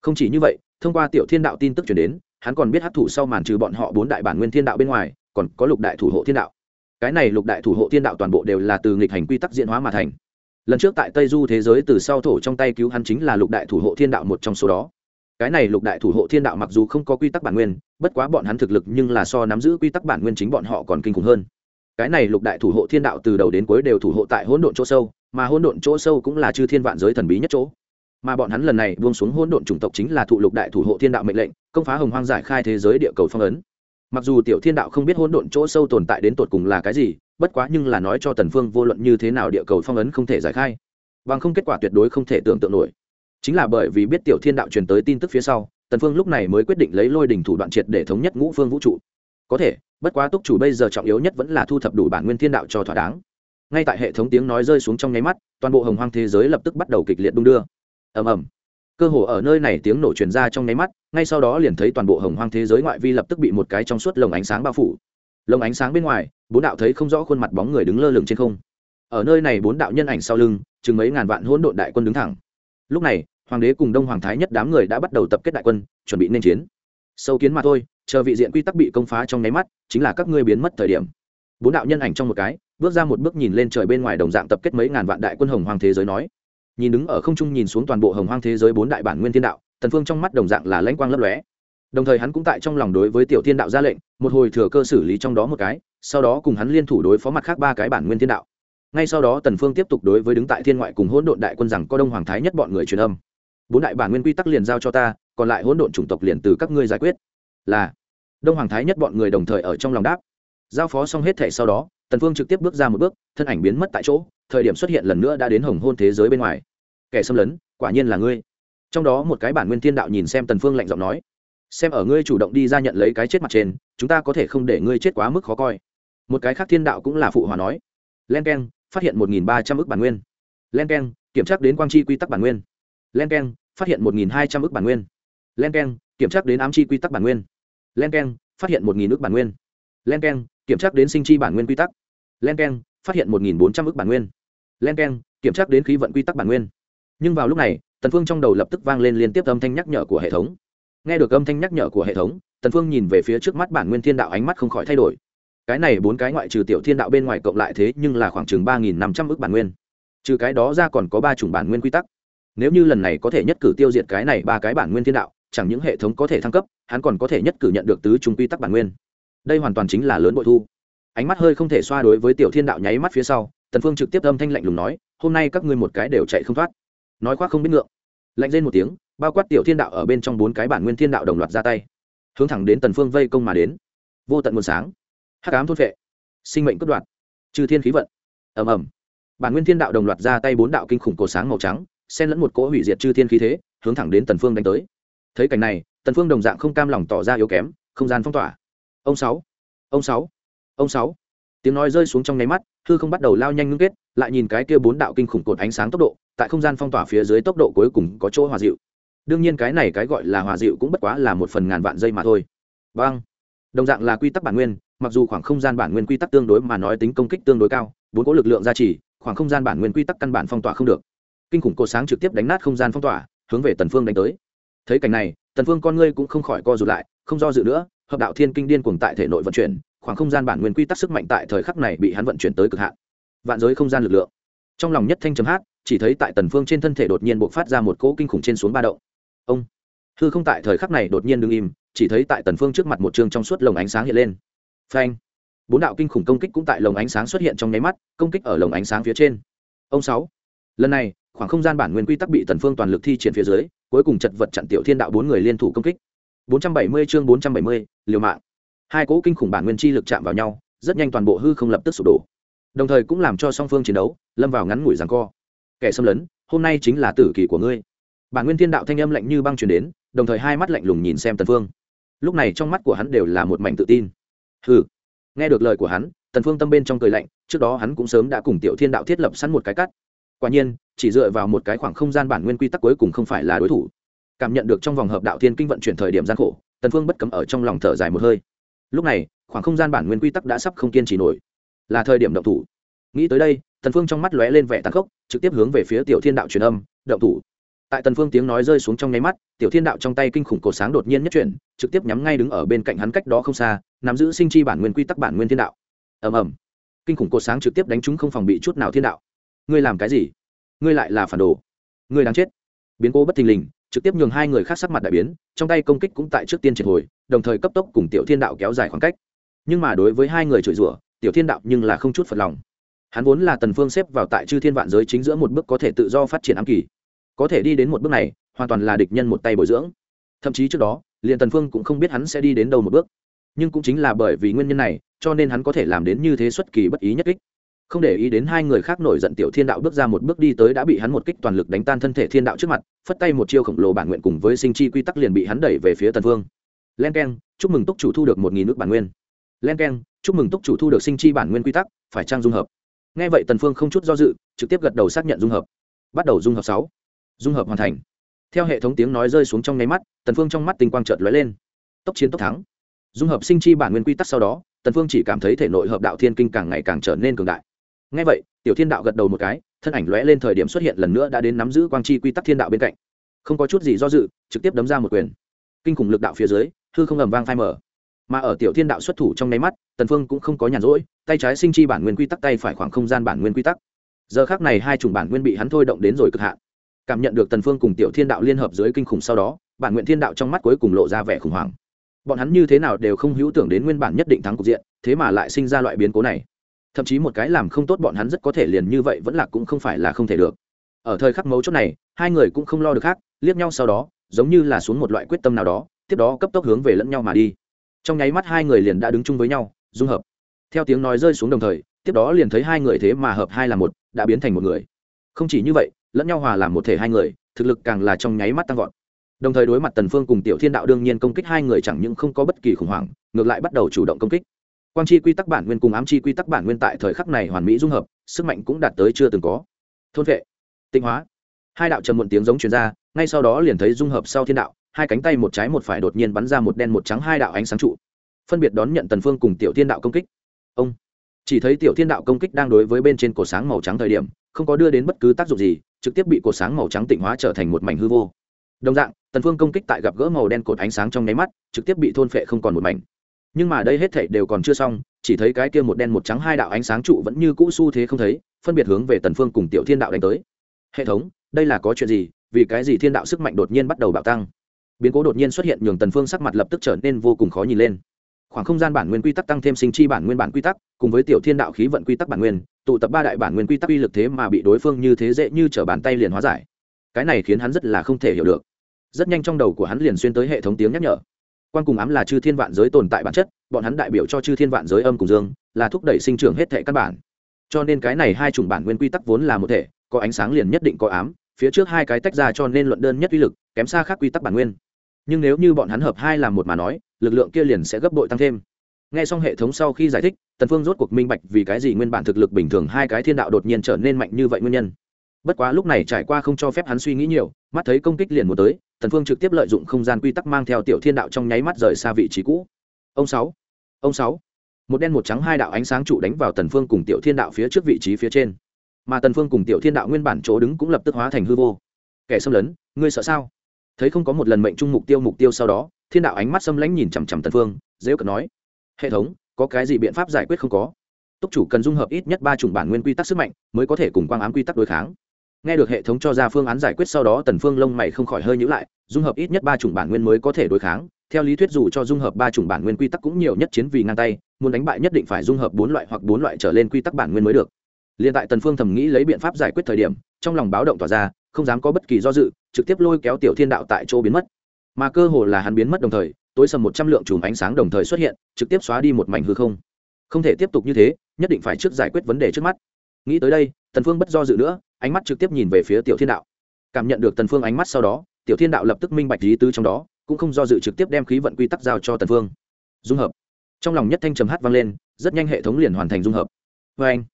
Không chỉ như vậy, thông qua tiểu thiên đạo tin tức truyền đến, hắn còn biết hát thủ sau màn trừ bọn họ bốn đại bản nguyên thiên đạo bên ngoài, còn có lục đại thủ hộ thiên đạo. Cái này lục đại thủ hộ thiên đạo toàn bộ đều là từ nghịch hành quy tắc diễn hóa mà thành. Lần trước tại tây du thế giới từ sau thổ trong tay cứu hắn chính là lục đại thủ hộ thiên đạo một trong số đó. Cái này lục đại thủ hộ thiên đạo mặc dù không có quy tắc bản nguyên, bất quá bọn hắn thực lực nhưng là so nắm giữ quy tắc bản nguyên chính bọn họ còn kinh khủng hơn. Cái này lục đại thủ hộ thiên đạo từ đầu đến cuối đều thủ hộ tại hỗn độn chỗ sâu mà hỗn độn chỗ sâu cũng là chư thiên vạn giới thần bí nhất chỗ. Mà bọn hắn lần này buông xuống hỗn độn chủng tộc chính là thụ lục đại thủ hộ thiên đạo mệnh lệnh, công phá hồng hoang giải khai thế giới địa cầu phong ấn. Mặc dù tiểu thiên đạo không biết hỗn độn chỗ sâu tồn tại đến tột cùng là cái gì, bất quá nhưng là nói cho tần phương vô luận như thế nào địa cầu phong ấn không thể giải khai. Bằng không kết quả tuyệt đối không thể tưởng tượng nổi. Chính là bởi vì biết tiểu thiên đạo truyền tới tin tức phía sau, tần phương lúc này mới quyết định lấy lôi đỉnh thủ đoạn triệt để thống nhất ngũ phương vũ trụ. Có thể, bất quá túc chủ bây giờ trọng yếu nhất vẫn là thu thập đủ bản nguyên thiên đạo cho thỏa đáng ngay tại hệ thống tiếng nói rơi xuống trong nháy mắt, toàn bộ hồng hoang thế giới lập tức bắt đầu kịch liệt đung đưa. Ầm ầm. Cơ hồ ở nơi này tiếng nổ truyền ra trong nháy mắt, ngay sau đó liền thấy toàn bộ hồng hoang thế giới ngoại vi lập tức bị một cái trong suốt lồng ánh sáng bao phủ. Lồng ánh sáng bên ngoài, bốn đạo thấy không rõ khuôn mặt bóng người đứng lơ lửng trên không. Ở nơi này bốn đạo nhân ảnh sau lưng, chừng mấy ngàn vạn hỗn độn đại quân đứng thẳng. Lúc này, hoàng đế cùng đông hoàng thái nhất đám người đã bắt đầu tập kết đại quân, chuẩn bị nên chiến. Sâu kiến mà thôi, chờ vị diện quy tắc bị công phá trong nháy mắt, chính là các ngươi biến mất thời điểm. Bốn đạo nhân ảnh trong một cái bước ra một bước nhìn lên trời bên ngoài đồng dạng tập kết mấy ngàn vạn đại quân hồng hoàng thế giới nói. Nhìn đứng ở không trung nhìn xuống toàn bộ hồng hoang thế giới bốn đại bản nguyên thiên đạo tần phương trong mắt đồng dạng là lãnh quang lấp lóe. Đồng thời hắn cũng tại trong lòng đối với tiểu thiên đạo ra lệnh, một hồi thừa cơ xử lý trong đó một cái, sau đó cùng hắn liên thủ đối phó mặt khác ba cái bản nguyên thiên đạo. Ngay sau đó tần phương tiếp tục đối với đứng tại thiên ngoại cùng hỗn độn đại quân rằng có đông hoàng thái nhất bọn người truyền âm. Bốn đại bản nguyên quy tắc liền giao cho ta, còn lại hỗn độn chủng tộc liền từ các ngươi giải quyết. Là, đông hoàng thái nhất bọn người đồng thời ở trong lòng đáp. Giao phó xong hết thể sau đó tần phương trực tiếp bước ra một bước, thân ảnh biến mất tại chỗ, thời điểm xuất hiện lần nữa đã đến hồng hôn thế giới bên ngoài. Kẻ xâm lấn, quả nhiên là ngươi. Trong đó một cái bản nguyên thiên đạo nhìn xem tần phương lạnh giọng nói, xem ở ngươi chủ động đi ra nhận lấy cái chết mặt trên, chúng ta có thể không để ngươi chết quá mức khó coi. Một cái khác thiên đạo cũng là phụ hòa nói, len keng, phát hiện một nghìn ba trăm ước bản nguyên. Len keng, kiểm tra đến quang chi quy tắc bản nguyên. Len keng, phát hiện một nghìn hai trăm ước bản nguyên. Len keng, kiểm tra đến ám chi quy tắc bản nguyên. Len keng, phát hiện một nghìn ước bản nguyên len k kiểm tra đến sinh chi bản nguyên quy tắc. Len k phát hiện một nghìn bốn trăm ước bản nguyên. Len k kiểm tra đến khí vận quy tắc bản nguyên. Nhưng vào lúc này, tần phương trong đầu lập tức vang lên liên tiếp âm thanh nhắc nhở của hệ thống. Nghe được âm thanh nhắc nhở của hệ thống, tần phương nhìn về phía trước mắt bản nguyên thiên đạo ánh mắt không khỏi thay đổi. Cái này bốn cái ngoại trừ tiểu thiên đạo bên ngoài cộng lại thế nhưng là khoảng chừng ba nghìn năm trăm ước bản nguyên. Trừ cái đó ra còn có ba chủng bản nguyên quy tắc. Nếu như lần này có thể nhất cử tiêu diệt cái này ba cái bản nguyên thiên đạo, chẳng những hệ thống có thể thăng cấp, hắn còn có thể nhất cử nhận được tứ trung quy tắc bản nguyên đây hoàn toàn chính là lớn bội thu. Ánh mắt hơi không thể xoa đối với tiểu thiên đạo nháy mắt phía sau, tần phương trực tiếp âm thanh lạnh lùng nói, hôm nay các ngươi một cái đều chạy không thoát. Nói khoác không biết ngượng. Lạnh lên một tiếng, bao quát tiểu thiên đạo ở bên trong bốn cái bản nguyên thiên đạo đồng loạt ra tay. Hướng thẳng đến tần phương vây công mà đến. Vô tận nguồn sáng. Hắc ám thôn phệ. Sinh mệnh cất đoạt. Trừ thiên khí vận. Ầm ầm. Bản nguyên thiên đạo đồng loạt ra tay bốn đạo kinh khủng cổ sáng màu trắng, xen lẫn một cỗ hủy diệt chư thiên khí thế, hướng thẳng đến tần phương đánh tới. Thấy cảnh này, tần phương đồng dạng không cam lòng tỏ ra yếu kém, không gian phong tỏa ông sáu. Ông sáu. Ông sáu. Tiếng nói rơi xuống trong nháy mắt, hư không bắt đầu lao nhanh ngưng kết, lại nhìn cái kia bốn đạo kinh khủng cột ánh sáng tốc độ, tại không gian phong tỏa phía dưới tốc độ cuối cùng có chỗ hòa dịu. Đương nhiên cái này cái gọi là hòa dịu cũng bất quá là một phần ngàn vạn giây mà thôi. Vâng. Đồng dạng là quy tắc bản nguyên, mặc dù khoảng không gian bản nguyên quy tắc tương đối mà nói tính công kích tương đối cao, bốn có lực lượng gia trì, khoảng không gian bản nguyên quy tắc căn bản phong tỏa không được. Kinh khủng cột sáng trực tiếp đánh nát không gian phong tỏa, hướng về tần phương đánh tới. Thấy cảnh này, tần phương con ngươi cũng không khỏi co rụt lại, không do dự nữa hợp đạo thiên kinh điên cuồng tại thể nội vận chuyển khoảng không gian bản nguyên quy tắc sức mạnh tại thời khắc này bị hắn vận chuyển tới cực hạn. Vạn giới không gian lực lượng. Trong lòng nhất thanh chấm hát chỉ thấy tại tần phương trên thân thể đột nhiên bộc phát ra một cỗ kinh khủng trên xuống ba động. Ông! Hư không tại thời khắc này đột nhiên đứng im chỉ thấy tại tần phương trước mặt một trường trong suốt lồng ánh sáng hiện lên. Phanh! Bốn đạo kinh khủng công kích cũng tại lồng ánh sáng xuất hiện trong nháy mắt công kích ở lồng ánh sáng phía trên. Ông sáu! Lần này khoảng không gian bản nguyên quy tắc bị tần phương toàn lực thi triển phía dưới cuối cùng chật vật chặn tiểu thiên đạo bốn người liên thủ công kích. 470 chương 470, liều mạng. Hai cỗ kinh khủng bản nguyên chi lực chạm vào nhau, rất nhanh toàn bộ hư không lập tức sụp đổ. Đồng thời cũng làm cho song phương chiến đấu, lâm vào ngắn ngủi giằng co. Kẻ xâm lấn, hôm nay chính là tử kỳ của ngươi. Bản nguyên thiên đạo thanh âm lạnh như băng truyền đến, đồng thời hai mắt lạnh lùng nhìn xem tần phương. Lúc này trong mắt của hắn đều là một mảnh tự tin. Hừ. Nghe được lời của hắn, tần phương tâm bên trong cười lạnh, trước đó hắn cũng sớm đã cùng tiểu thiên đạo thiết lập sẵn một cái cắt. Quả nhiên, chỉ dựa vào một cái khoảng không gian bản nguyên quy tắc cuối cùng không phải là đối thủ. Cảm nhận được trong vòng hợp đạo thiên kinh vận chuyển thời điểm gian khổ tần phương bất cấm ở trong lòng thở dài một hơi. Lúc này, khoảng không gian bản nguyên quy tắc đã sắp không kiên trì nổi. Là thời điểm động thủ. Nghĩ tới đây, tần phương trong mắt lóe lên vẻ tàn khốc, trực tiếp hướng về phía tiểu thiên đạo truyền âm, động thủ. Tại tần phương tiếng nói rơi xuống trong nháy mắt, tiểu thiên đạo trong tay kinh khủng cổ sáng đột nhiên nhất chuyển, trực tiếp nhắm ngay đứng ở bên cạnh hắn cách đó không xa, nắm giữ sinh chi bản nguyên quy tắc bản nguyên thiên đạo. Ầm ầm. Kinh khủng cổ sáng trực tiếp đánh trúng không phòng bị chút nào thiên đạo. Ngươi làm cái gì? Ngươi lại là phản đồ. Ngươi đáng chết. Biến cố bất thình lình trực tiếp nhường hai người khác sắc mặt đại biến, trong tay công kích cũng tại trước tiên triệt hồi, đồng thời cấp tốc cùng tiểu thiên đạo kéo dài khoảng cách. Nhưng mà đối với hai người chửi rủa, tiểu thiên đạo nhưng là không chút phật lòng. Hắn vốn là tần phương xếp vào tại chư thiên vạn giới chính giữa một bước có thể tự do phát triển ám kỳ. Có thể đi đến một bước này, hoàn toàn là địch nhân một tay bồi dưỡng. Thậm chí trước đó, liền tần phương cũng không biết hắn sẽ đi đến đâu một bước. Nhưng cũng chính là bởi vì nguyên nhân này, cho nên hắn có thể làm đến như thế xuất kỳ bất ý nhất kích không để ý đến hai người khác nổi giận tiểu thiên đạo bước ra một bước đi tới đã bị hắn một kích toàn lực đánh tan thân thể thiên đạo trước mặt, phất tay một chiêu khổng lồ bản nguyện cùng với sinh chi quy tắc liền bị hắn đẩy về phía tần Vương. len keng, chúc mừng túc chủ thu được một nghìn nước bản nguyên. Len keng, chúc mừng túc chủ thu được sinh chi bản nguyên quy tắc, phải trang dung hợp? Nghe vậy tần phương không chút do dự, trực tiếp gật đầu xác nhận dung hợp. Bắt đầu dung hợp sáu. Dung hợp hoàn thành. Theo hệ thống tiếng nói rơi xuống trong nháy mắt, tần phương trong mắt tinh quang chợt lóe lên. Tốc chiến tốc thắng. Dung hợp sinh chi bản nguyên quy tắc sau đó, tần phương chỉ cảm thấy thể nội hợp đạo thiên kinh càng ngày càng trở nên cường đại ngay vậy, tiểu thiên đạo gật đầu một cái, thân ảnh lóe lên thời điểm xuất hiện lần nữa đã đến nắm giữ quang chi quy tắc thiên đạo bên cạnh. Không có chút gì do dự, trực tiếp đấm ra một quyền. Kinh khủng lực đạo phía dưới, hư không ầm vang phai mở mà ở tiểu thiên đạo xuất thủ trong nháy mắt, tần phương cũng không có nhàn rỗi, tay trái sinh chi bản nguyên quy tắc, tay phải khoảng không gian bản nguyên quy tắc. Giờ khắc này hai chủng bản nguyên bị hắn thôi động đến rồi cực hạn. Cảm nhận được tần phương cùng tiểu thiên đạo liên hợp dưới kinh khủng sau đó, bản nguyện thiên đạo trong mắt cuối cùng lộ ra vẻ khủng hoảng. Bọn hắn như thế nào đều không hữu tưởng đến nguyên bản nhất định thắng cục diện, thế mà lại sinh ra loại biến cố này thậm chí một cái làm không tốt bọn hắn rất có thể liền như vậy vẫn là cũng không phải là không thể được. Ở thời khắc mấu chốt này, hai người cũng không lo được khác, liếc nhau sau đó, giống như là xuống một loại quyết tâm nào đó, tiếp đó cấp tốc hướng về lẫn nhau mà đi. Trong nháy mắt hai người liền đã đứng chung với nhau, dung hợp. Theo tiếng nói rơi xuống đồng thời, tiếp đó liền thấy hai người thế mà hợp hai là một, đã biến thành một người. Không chỉ như vậy, lẫn nhau hòa làm một thể hai người, thực lực càng là trong nháy mắt tăng vọt. Đồng thời đối mặt tần phương cùng tiểu thiên đạo đương nhiên công kích hai người chẳng những không có bất kỳ khủng hoảng, ngược lại bắt đầu chủ động công kích quang chi quy tắc bản nguyên cùng ám chi quy tắc bản nguyên tại thời khắc này hoàn mỹ dung hợp, sức mạnh cũng đạt tới chưa từng có. Thôn vệ, tinh hóa. Hai đạo trầm muộn tiếng giống truyền ra, ngay sau đó liền thấy dung hợp sau thiên đạo, hai cánh tay một trái một phải đột nhiên bắn ra một đen một trắng hai đạo ánh sáng trụ. Phân biệt đón nhận tần phương cùng tiểu thiên đạo công kích. Ông. Chỉ thấy tiểu thiên đạo công kích đang đối với bên trên cổ sáng màu trắng thời điểm, không có đưa đến bất cứ tác dụng gì, trực tiếp bị cổ sáng màu trắng tịnh hóa trở thành một mảnh hư vô. Đồng dạng, tần phương công kích tại gặp gỡ màu đen cột ánh sáng trong nháy mắt, trực tiếp bị thôn phệ không còn một mảnh nhưng mà đây hết thảy đều còn chưa xong, chỉ thấy cái kia một đen một trắng hai đạo ánh sáng trụ vẫn như cũ xu thế không thấy, phân biệt hướng về tần phương cùng tiểu thiên đạo đánh tới. Hệ thống, đây là có chuyện gì? Vì cái gì thiên đạo sức mạnh đột nhiên bắt đầu bạo tăng? Biến cố đột nhiên xuất hiện, nhường tần phương sắc mặt lập tức trở nên vô cùng khó nhìn lên. Khoảng không gian bản nguyên quy tắc tăng thêm sinh chi bản nguyên bản quy tắc, cùng với tiểu thiên đạo khí vận quy tắc bản nguyên, tụ tập ba đại bản nguyên quy tắc uy lực thế mà bị đối phương như thế dễ như trở bàn tay liền hóa giải. Cái này khiến hắn rất là không thể hiểu được. Rất nhanh trong đầu của hắn liền xuyên tới hệ thống tiếng nhắc nhở quan cùng ám là chư thiên vạn giới tồn tại bản chất, bọn hắn đại biểu cho chư thiên vạn giới âm cùng dương, là thúc đẩy sinh trưởng hết thể căn bản. Cho nên cái này hai chủng bản nguyên quy tắc vốn là một thể, có ánh sáng liền nhất định có ám, phía trước hai cái tách ra cho nên luận đơn nhất uy lực, kém xa khác quy tắc bản nguyên. Nhưng nếu như bọn hắn hợp hai làm một mà nói, lực lượng kia liền sẽ gấp bội tăng thêm. Nghe xong hệ thống sau khi giải thích, tần phương rốt cuộc minh bạch vì cái gì nguyên bản thực lực bình thường hai cái thiên đạo đột nhiên trở nên mạnh như vậy nguyên nhân. Bất quá lúc này trải qua không cho phép hắn suy nghĩ nhiều, mắt thấy công kích liền muốn tới tần phương trực tiếp lợi dụng không gian quy tắc mang theo tiểu thiên đạo trong nháy mắt rời xa vị trí cũ. Ông sáu ông sáu. Một đen một trắng hai đạo ánh sáng trụ đánh vào tần phương cùng tiểu thiên đạo phía trước vị trí phía trên. Mà tần phương cùng tiểu thiên đạo nguyên bản chỗ đứng cũng lập tức hóa thành hư vô. Kẻ xâm lấn, ngươi sợ sao? Thấy không có một lần mệnh trung mục tiêu mục tiêu sau đó, thiên đạo ánh mắt xâm lãnh nhìn chằm chằm tần phương, dễ cận nói. Hệ thống, có cái gì biện pháp giải quyết không có? Túc chủ cần dung hợp ít nhất ba chủng bản nguyên quy tắc sức mạnh mới có thể cùng quang ám quy tắc đối kháng nghe được hệ thống cho ra phương án giải quyết sau đó tần phương lông mày không khỏi hơi nhíu lại, dung hợp ít nhất ba chủng bản nguyên mới có thể đối kháng. Theo lý thuyết dù cho dung hợp ba chủng bản nguyên quy tắc cũng nhiều nhất chiến vì ngang tay, muốn đánh bại nhất định phải dung hợp bốn loại hoặc bốn loại trở lên quy tắc bản nguyên mới được. Liên tại tần phương thầm nghĩ lấy biện pháp giải quyết thời điểm, trong lòng báo động tỏa ra, không dám có bất kỳ do dự, trực tiếp lôi kéo tiểu thiên đạo tại chỗ biến mất. Mà cơ hồ là hắn biến mất đồng thời, tối sầm một trăm lượng chùm ánh sáng đồng thời xuất hiện, trực tiếp xóa đi một mảnh hư không. Không thể tiếp tục như thế, nhất định phải trước giải quyết vấn đề trước mắt. Nghĩ tới đây, tần phương bất do dự nữa ánh mắt trực tiếp nhìn về phía tiểu thiên đạo. Cảm nhận được tần phương ánh mắt sau đó, tiểu thiên đạo lập tức minh bạch lý tứ trong đó, cũng không do dự trực tiếp đem khí vận quy tắc giao cho tần phương. Dung hợp. Trong lòng nhất thanh trầm hát vang lên, rất nhanh hệ thống liền hoàn thành dung hợp. Với anh,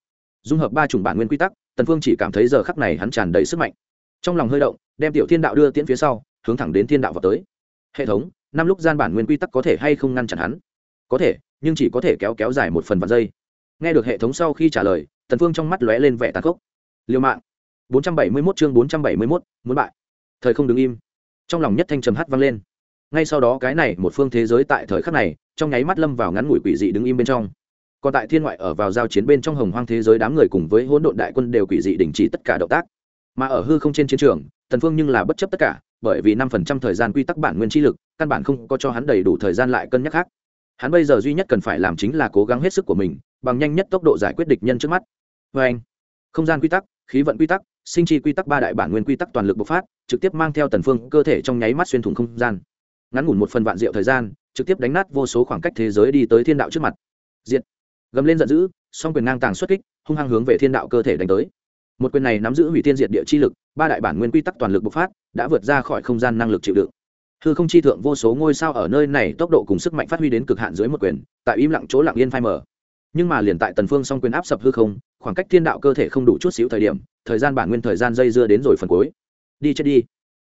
dung hợp ba chủng bản nguyên quy tắc, tần phương chỉ cảm thấy giờ khắc này hắn tràn đầy sức mạnh. Trong lòng hơi động, đem tiểu thiên đạo đưa tiễn phía sau, hướng thẳng đến thiên đạo vào tới. Hệ thống, năm lúc gian bản nguyên quy tắc có thể hay không ngăn chặn hắn? Có thể, nhưng chỉ có thể kéo kéo dài một phần vạn giây. Nghe được hệ thống sau khi trả lời, tần phương trong mắt lóe lên vẻ tàn khốc. Liều mạng. 471 chương 471, muốn bại. Thời không đứng im. Trong lòng nhất thanh trầm hát vang lên. Ngay sau đó cái này một phương thế giới tại thời khắc này trong nháy mắt lâm vào ngắn ngủi quỷ dị đứng im bên trong. Còn tại thiên ngoại ở vào giao chiến bên trong hồng hoang thế giới đám người cùng với hỗn độn đại quân đều quỷ dị đình chỉ tất cả động tác. Mà ở hư không trên chiến trường tần phương nhưng là bất chấp tất cả bởi vì năm phần trăm thời gian quy tắc bản nguyên chi lực căn bản không có cho hắn đầy đủ thời gian lại cân nhắc khác. Hắn bây giờ duy nhất cần phải làm chính là cố gắng hết sức của mình bằng nhanh nhất tốc độ giải quyết địch nhân trước mắt. Và anh không gian quy tắc khí vận quy tắc sinh chi quy tắc ba đại bản nguyên quy tắc toàn lực bộc phát, trực tiếp mang theo tần phương cơ thể trong nháy mắt xuyên thủng không gian. Ngắn ngủn một phần vạn diệu thời gian, trực tiếp đánh nát vô số khoảng cách thế giới đi tới thiên đạo trước mặt. Diện gầm lên giận dữ, song quyền ngang tàng xuất kích, hung hăng hướng về thiên đạo cơ thể đánh tới. Một quyền này nắm giữ hủy thiên diệt địa chi lực, ba đại bản nguyên quy tắc toàn lực bộc phát, đã vượt ra khỏi không gian năng lực chịu đựng. Hư không chi thượng vô số ngôi sao ở nơi này tốc độ cùng sức mạnh phát huy đến cực hạn dưới một quyền, tại im lặng chỗ lặng yên phai mở nhưng mà liền tại tần phương song quyền áp sập hư không, khoảng cách thiên đạo cơ thể không đủ chút xíu thời điểm, thời gian bản nguyên thời gian dây dưa đến rồi phần cuối. Đi chết đi.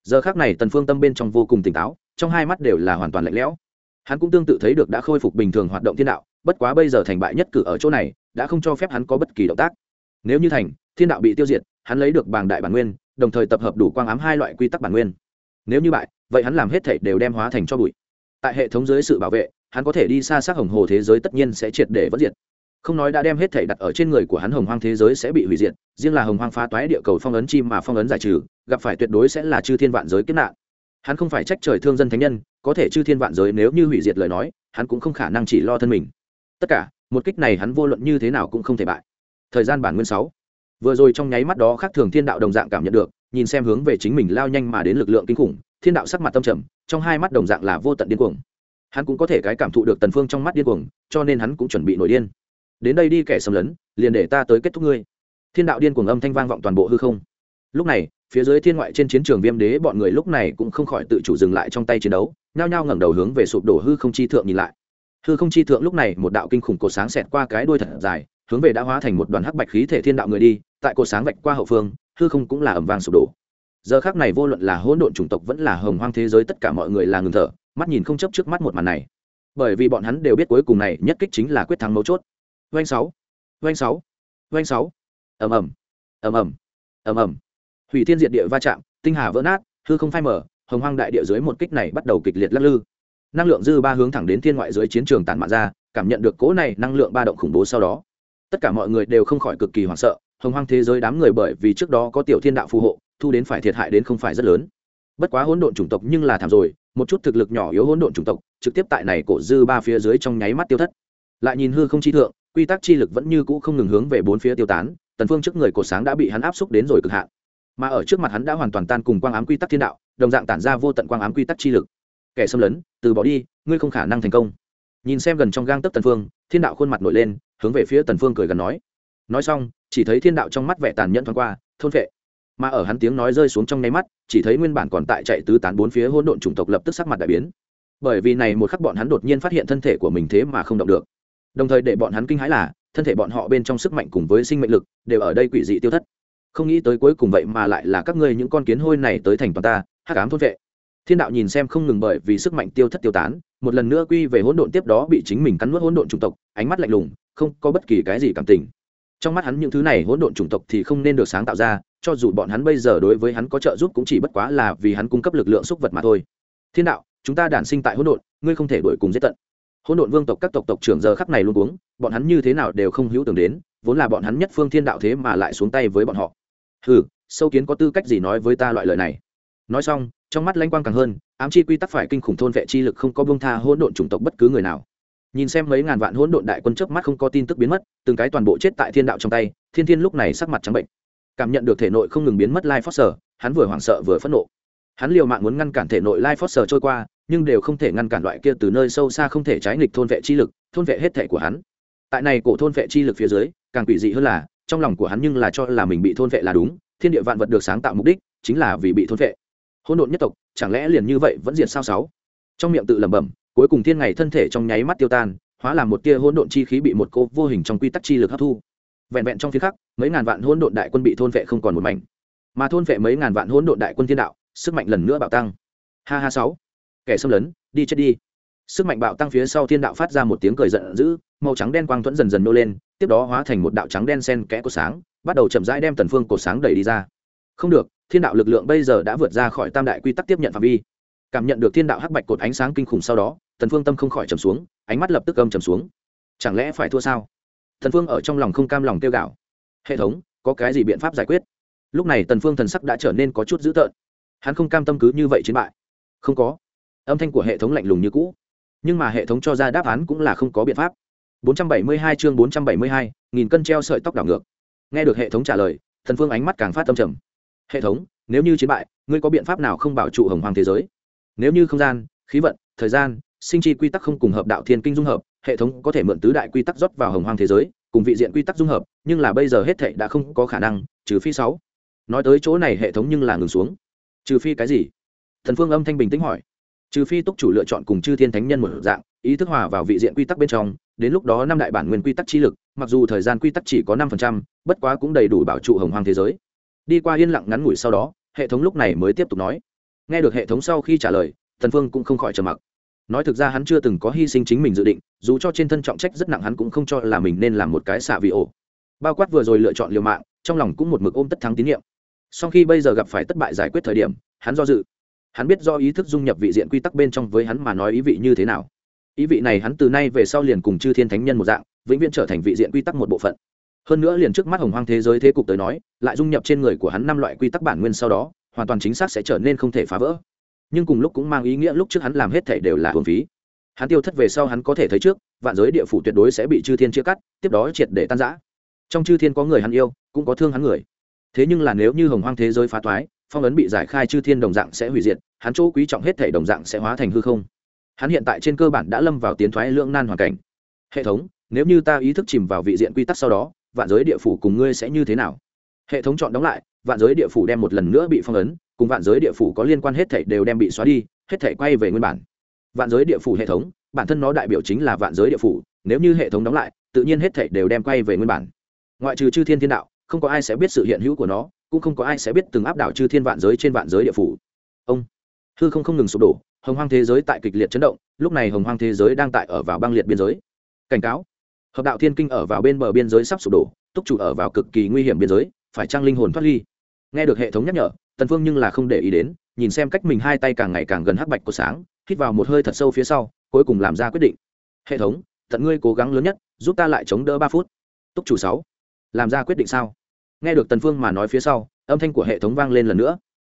Giờ khắc này tần phương tâm bên trong vô cùng tỉnh táo, trong hai mắt đều là hoàn toàn lạnh lẽo. Hắn cũng tương tự thấy được đã khôi phục bình thường hoạt động thiên đạo, bất quá bây giờ thành bại nhất cử ở chỗ này, đã không cho phép hắn có bất kỳ động tác. Nếu như thành, thiên đạo bị tiêu diệt, hắn lấy được bảng đại bản nguyên, đồng thời tập hợp đủ quang ám hai loại quy tắc bản nguyên. Nếu như bại, vậy hắn làm hết thể đều đem hóa thành cho bụi. Tại hệ thống dưới sự bảo vệ, hắn có thể đi xa xác hồng hồ thế giới tất nhiên sẽ triệt để vất diệt không nói đã đem hết thể đặt ở trên người của hắn hồng hoang thế giới sẽ bị hủy diệt, riêng là hồng hoang phá toái địa cầu phong ấn chim mà phong ấn giải trừ, gặp phải tuyệt đối sẽ là chư thiên vạn giới kết nạn. Hắn không phải trách trời thương dân thánh nhân, có thể chư thiên vạn giới nếu như hủy diệt lời nói, hắn cũng không khả năng chỉ lo thân mình. Tất cả, một kích này hắn vô luận như thế nào cũng không thể bại. Thời gian bản nguyên sáu. Vừa rồi trong nháy mắt đó khác thường thiên đạo đồng dạng cảm nhận được, nhìn xem hướng về chính mình lao nhanh mà đến lực lượng kinh khủng, thiên đạo sắc mặt tâm trầm, trong hai mắt đồng dạng là vô tận điên cuồng. Hắn cũng có thể cái cảm thụ được tần phương trong mắt điên cuồng, cho nên hắn cũng chuẩn bị nổi điên đến đây đi kẻ xâm lấn, liền để ta tới kết thúc ngươi. Thiên đạo điên cuồng âm thanh vang vọng toàn bộ hư không. Lúc này, phía dưới thiên ngoại trên chiến trường viêm đế bọn người lúc này cũng không khỏi tự chủ dừng lại trong tay chiến đấu, nhao nhao ngẩng đầu hướng về sụp đổ hư không chi thượng nhìn lại. Hư không chi thượng lúc này một đạo kinh khủng cột sáng xẹt qua cái đuôi thật dài, hướng về đã hóa thành một đoàn hắc bạch khí thể thiên đạo người đi, tại cột sáng vạch qua hậu phương, hư không cũng là ẩm vàng sụp đổ. Giờ khác này vô luận là hỗn độn chủng tộc vẫn là hồng hoang thế giới tất cả mọi người là ngừng thở, mắt nhìn không chấp trước mắt một màn này. Bởi vì bọn hắn đều biết cuối cùng này nhất kích chính là quyết thắng mấu chốt vanh sáu. Vanh sáu. Vanh sáu. Ầm ầm. Ầm ầm. Ầm ầm. Hủy thiên diệt địa va chạm, tinh hà vỡ nát, hư không phai mở hồng hoang đại địa dưới một kích này bắt đầu kịch liệt lắc lư. Năng lượng dư ba hướng thẳng đến thiên ngoại dưới chiến trường tản mạn ra, cảm nhận được cỗ này năng lượng ba động khủng bố sau đó. Tất cả mọi người đều không khỏi cực kỳ hoảng sợ, hồng hoang thế giới đám người bởi vì trước đó có tiểu thiên đạo phù hộ, thu đến phải thiệt hại đến không phải rất lớn. Bất quá hỗn độn chủng tộc nhưng là thảm rồi, một chút thực lực nhỏ yếu hỗn độn chủng tộc, trực tiếp tại này cổ dư ba phía dưới trong nháy mắt tiêu thất. Lại nhìn hư không chi thượng quy tắc chi lực vẫn như cũ không ngừng hướng về bốn phía tiêu tán, tần phương trước người cổ sáng đã bị hắn áp xúc đến rồi cực hạn. Mà ở trước mặt hắn đã hoàn toàn tan cùng quang ám quy tắc thiên đạo, đồng dạng tản ra vô tận quang ám quy tắc chi lực. Kẻ xâm lấn, từ bỏ đi, ngươi không khả năng thành công. Nhìn xem gần trong gang tấc tần phương, thiên đạo khuôn mặt nổi lên, hướng về phía tần phương cười gần nói. Nói xong, chỉ thấy thiên đạo trong mắt vẻ tàn nhẫn thoáng qua, thôn vệ mà ở hắn tiếng nói rơi xuống trong nháy mắt, chỉ thấy nguyên bản còn tại chạy tứ tán bốn phía hỗn độn chủng tộc lập tức sắc mặt đại biến. Bởi vì này một khắc bọn hắn đột nhiên phát hiện thân thể của mình thế mà không động được đồng thời để bọn hắn kinh hãi là, thân thể bọn họ bên trong sức mạnh cùng với sinh mệnh lực đều ở đây quỷ dị tiêu thất. Không nghĩ tới cuối cùng vậy mà lại là các ngươi những con kiến hôi này tới thành toàn ta, hắc ám thôn vệ. Thiên đạo nhìn xem không ngừng bởi vì sức mạnh tiêu thất tiêu tán, một lần nữa quy về hỗn độn tiếp đó bị chính mình cắn nuốt hỗn độn chủng tộc, ánh mắt lạnh lùng, không có bất kỳ cái gì cảm tình. Trong mắt hắn những thứ này hỗn độn chủng tộc thì không nên được sáng tạo ra, cho dù bọn hắn bây giờ đối với hắn có trợ giúp cũng chỉ bất quá là vì hắn cung cấp lực lượng xúc vật mà thôi. Thiên đạo, chúng ta đản sinh tại hỗn độn, ngươi không thể đuổi cùng giết tận hỗn độn vương tộc các tộc tộc trưởng giờ khắc này luôn uống bọn hắn như thế nào đều không hữu tưởng đến, vốn là bọn hắn nhất phương thiên đạo thế mà lại xuống tay với bọn họ. Hừ, sâu kiến có tư cách gì nói với ta loại lời này? Nói xong, trong mắt lãnh quang càng hơn, ám chi quy tắc phải kinh khủng thôn vệ chi lực không có bông tha hỗn độn chủng tộc bất cứ người nào. Nhìn xem mấy ngàn vạn hỗn độn đại quân trước mắt không có tin tức biến mất, từng cái toàn bộ chết tại thiên đạo trong tay, thiên thiên lúc này sắc mặt trắng bệnh. Cảm nhận được thể nội không ngừng biến mất lai phót sở, hắn vừa hoảng sợ vừa phẫn nộ. Hắn liều mạng muốn ngăn cản thể nội lai phót sở trôi qua nhưng đều không thể ngăn cản loại kia từ nơi sâu xa không thể trái nghịch thôn vệ chi lực, thôn vệ hết thể của hắn. Tại này cổ thôn vệ chi lực phía dưới, càng quỷ dị hơn là, trong lòng của hắn nhưng là cho là mình bị thôn vệ là đúng, thiên địa vạn vật được sáng tạo mục đích chính là vì bị thôn vệ. Hỗn độn nhất tộc, chẳng lẽ liền như vậy vẫn diệt sao sáu? Trong miệng tự lẩm bẩm, cuối cùng thiên ngày thân thể trong nháy mắt tiêu tan, hóa làm một tia hỗn độn chi khí bị một cô vô hình trong quy tắc chi lực hấp thu. Vẹn vẹn trong phía khác mấy ngàn vạn hỗn độn đại quân bị thôn vệ không còn một mảnh. Mà thôn vệ mấy ngàn vạn hỗn độn đại quân thiên đạo, sức mạnh lần nữa bạo tăng. Ha ha sáu kẻ xâm lấn, đi chết đi. Sức mạnh bạo tăng phía sau thiên đạo phát ra một tiếng cười giận dữ, màu trắng đen quang thuẫn dần dần nô lên, tiếp đó hóa thành một đạo trắng đen sen kẽ của sáng, bắt đầu chậm rãi đem tần phương cột sáng đẩy đi ra. Không được, thiên đạo lực lượng bây giờ đã vượt ra khỏi tam đại quy tắc tiếp nhận phạm vi. Cảm nhận được thiên đạo hắc bạch cột ánh sáng kinh khủng sau đó, tần phương tâm không khỏi trầm xuống, ánh mắt lập tức âm trầm xuống. Chẳng lẽ phải thua sao? Tần phương ở trong lòng không cam lòng tiêu gạo hệ thống, có cái gì biện pháp giải quyết? Lúc này tần phương thần sắc đã trở nên có chút dữ tợn. Hắn không cam tâm cứ như vậy chiến bại. Không có âm thanh của hệ thống lạnh lùng như cũ. Nhưng mà hệ thống cho ra đáp án cũng là không có biện pháp. 472 chương 472, nghìn cân treo sợi tóc đảo ngược. Nghe được hệ thống trả lời thần phương ánh mắt càng phát tâm trầm. Hệ thống nếu như chiến bại ngươi có biện pháp nào không bảo trụ hồng hoàng thế giới? Nếu như không gian khí vận thời gian sinh chi quy tắc không cùng hợp đạo thiên kinh dung hợp hệ thống có thể mượn tứ đại quy tắc rót vào hồng hoàng thế giới cùng vị diện quy tắc dung hợp nhưng là bây giờ hết thệ đã không có khả năng trừ phi sáu. Nói tới chỗ này hệ thống nhưng là ngừng xuống. Trừ phi cái gì? Thần phương âm thanh bình tĩnh hỏi trừ phi túc chủ lựa chọn cùng chư thiên thánh nhân một dạng, ý thức hòa vào vị diện quy tắc bên trong, đến lúc đó năm đại bản nguyên quy tắc chi lực, mặc dù thời gian quy tắc chỉ có năm phần trăm, bất quá cũng đầy đủ bảo trụ hồng hoàng thế giới. Đi qua yên lặng ngắn ngủi sau đó, hệ thống lúc này mới tiếp tục nói. Nghe được hệ thống sau khi trả lời, thần phương cũng không khỏi trầm mặc. Nói thực ra hắn chưa từng có hy sinh chính mình dự định, dù cho trên thân trọng trách rất nặng hắn cũng không cho là mình nên làm một cái xạ vị ổ. Bao quát vừa rồi lựa chọn liều mạng, trong lòng cũng một mực ôm tất thắng tín nhiệm. Sau khi bây giờ gặp phải thất bại giải quyết thời điểm, hắn do dự hắn biết do ý thức dung nhập vị diện quy tắc bên trong với hắn mà nói ý vị như thế nào. Ý vị này hắn từ nay về sau liền cùng chư thiên thánh nhân một dạng, vĩnh viễn trở thành vị diện quy tắc một bộ phận. Hơn nữa liền trước mắt hồng hoang thế giới thế cục tới nói, lại dung nhập trên người của hắn năm loại quy tắc bản nguyên sau đó, hoàn toàn chính xác sẽ trở nên không thể phá vỡ. Nhưng cùng lúc cũng mang ý nghĩa lúc trước hắn làm hết thể đều là hồn phí. Hắn tiêu thất về sau hắn có thể thấy trước, vạn giới địa phủ tuyệt đối sẽ bị chư thiên chia cắt, tiếp đó triệt để tan giã trong chư thiên có người hắn yêu, cũng có thương hắn người. Thế nhưng là nếu như hồng hoang thế giới phá toái phong ấn bị giải khai chư thiên đồng dạng sẽ hủy diệt, hắn chỗ quý trọng hết thể đồng dạng sẽ hóa thành hư không. Hắn hiện tại trên cơ bản đã lâm vào tiến thoái lưỡng nan hoàn cảnh. Hệ thống, nếu như ta ý thức chìm vào vị diện quy tắc sau đó, vạn giới địa phủ cùng ngươi sẽ như thế nào? Hệ thống chọn đóng lại, vạn giới địa phủ đem một lần nữa bị phong ấn, cùng vạn giới địa phủ có liên quan hết thảy đều đem bị xóa đi, hết thảy quay về nguyên bản. Vạn giới địa phủ hệ thống, bản thân nó đại biểu chính là vạn giới địa phủ, nếu như hệ thống đóng lại, tự nhiên hết thảy đều đem quay về nguyên bản. Ngoại trừ chư thiên thiên đạo, không có ai sẽ biết sự hiện hữu của nó cũng không có ai sẽ biết từng áp đảo chư thiên vạn giới trên vạn giới địa phủ. Ông hư không không ngừng sụp đổ, hồng hoang thế giới tại kịch liệt chấn động, lúc này hồng hoang thế giới đang tại ở vào băng liệt biên giới. Cảnh cáo, hợp đạo thiên kinh ở vào bên bờ biên giới sắp sụp đổ, túc chủ ở vào cực kỳ nguy hiểm biên giới, phải trang linh hồn thoát ly? Nghe được hệ thống nhắc nhở, tần phương nhưng là không để ý đến, nhìn xem cách mình hai tay càng ngày càng gần hắc bạch của sáng, hít vào một hơi thật sâu phía sau, cuối cùng làm ra quyết định. Hệ thống, tận ngươi cố gắng lớn nhất, giúp ta lại chống đỡ ba phút. Túc chủ sáu, làm ra quyết định sao? Nghe được tần phương mà nói phía sau, âm thanh của hệ thống vang lên lần nữa.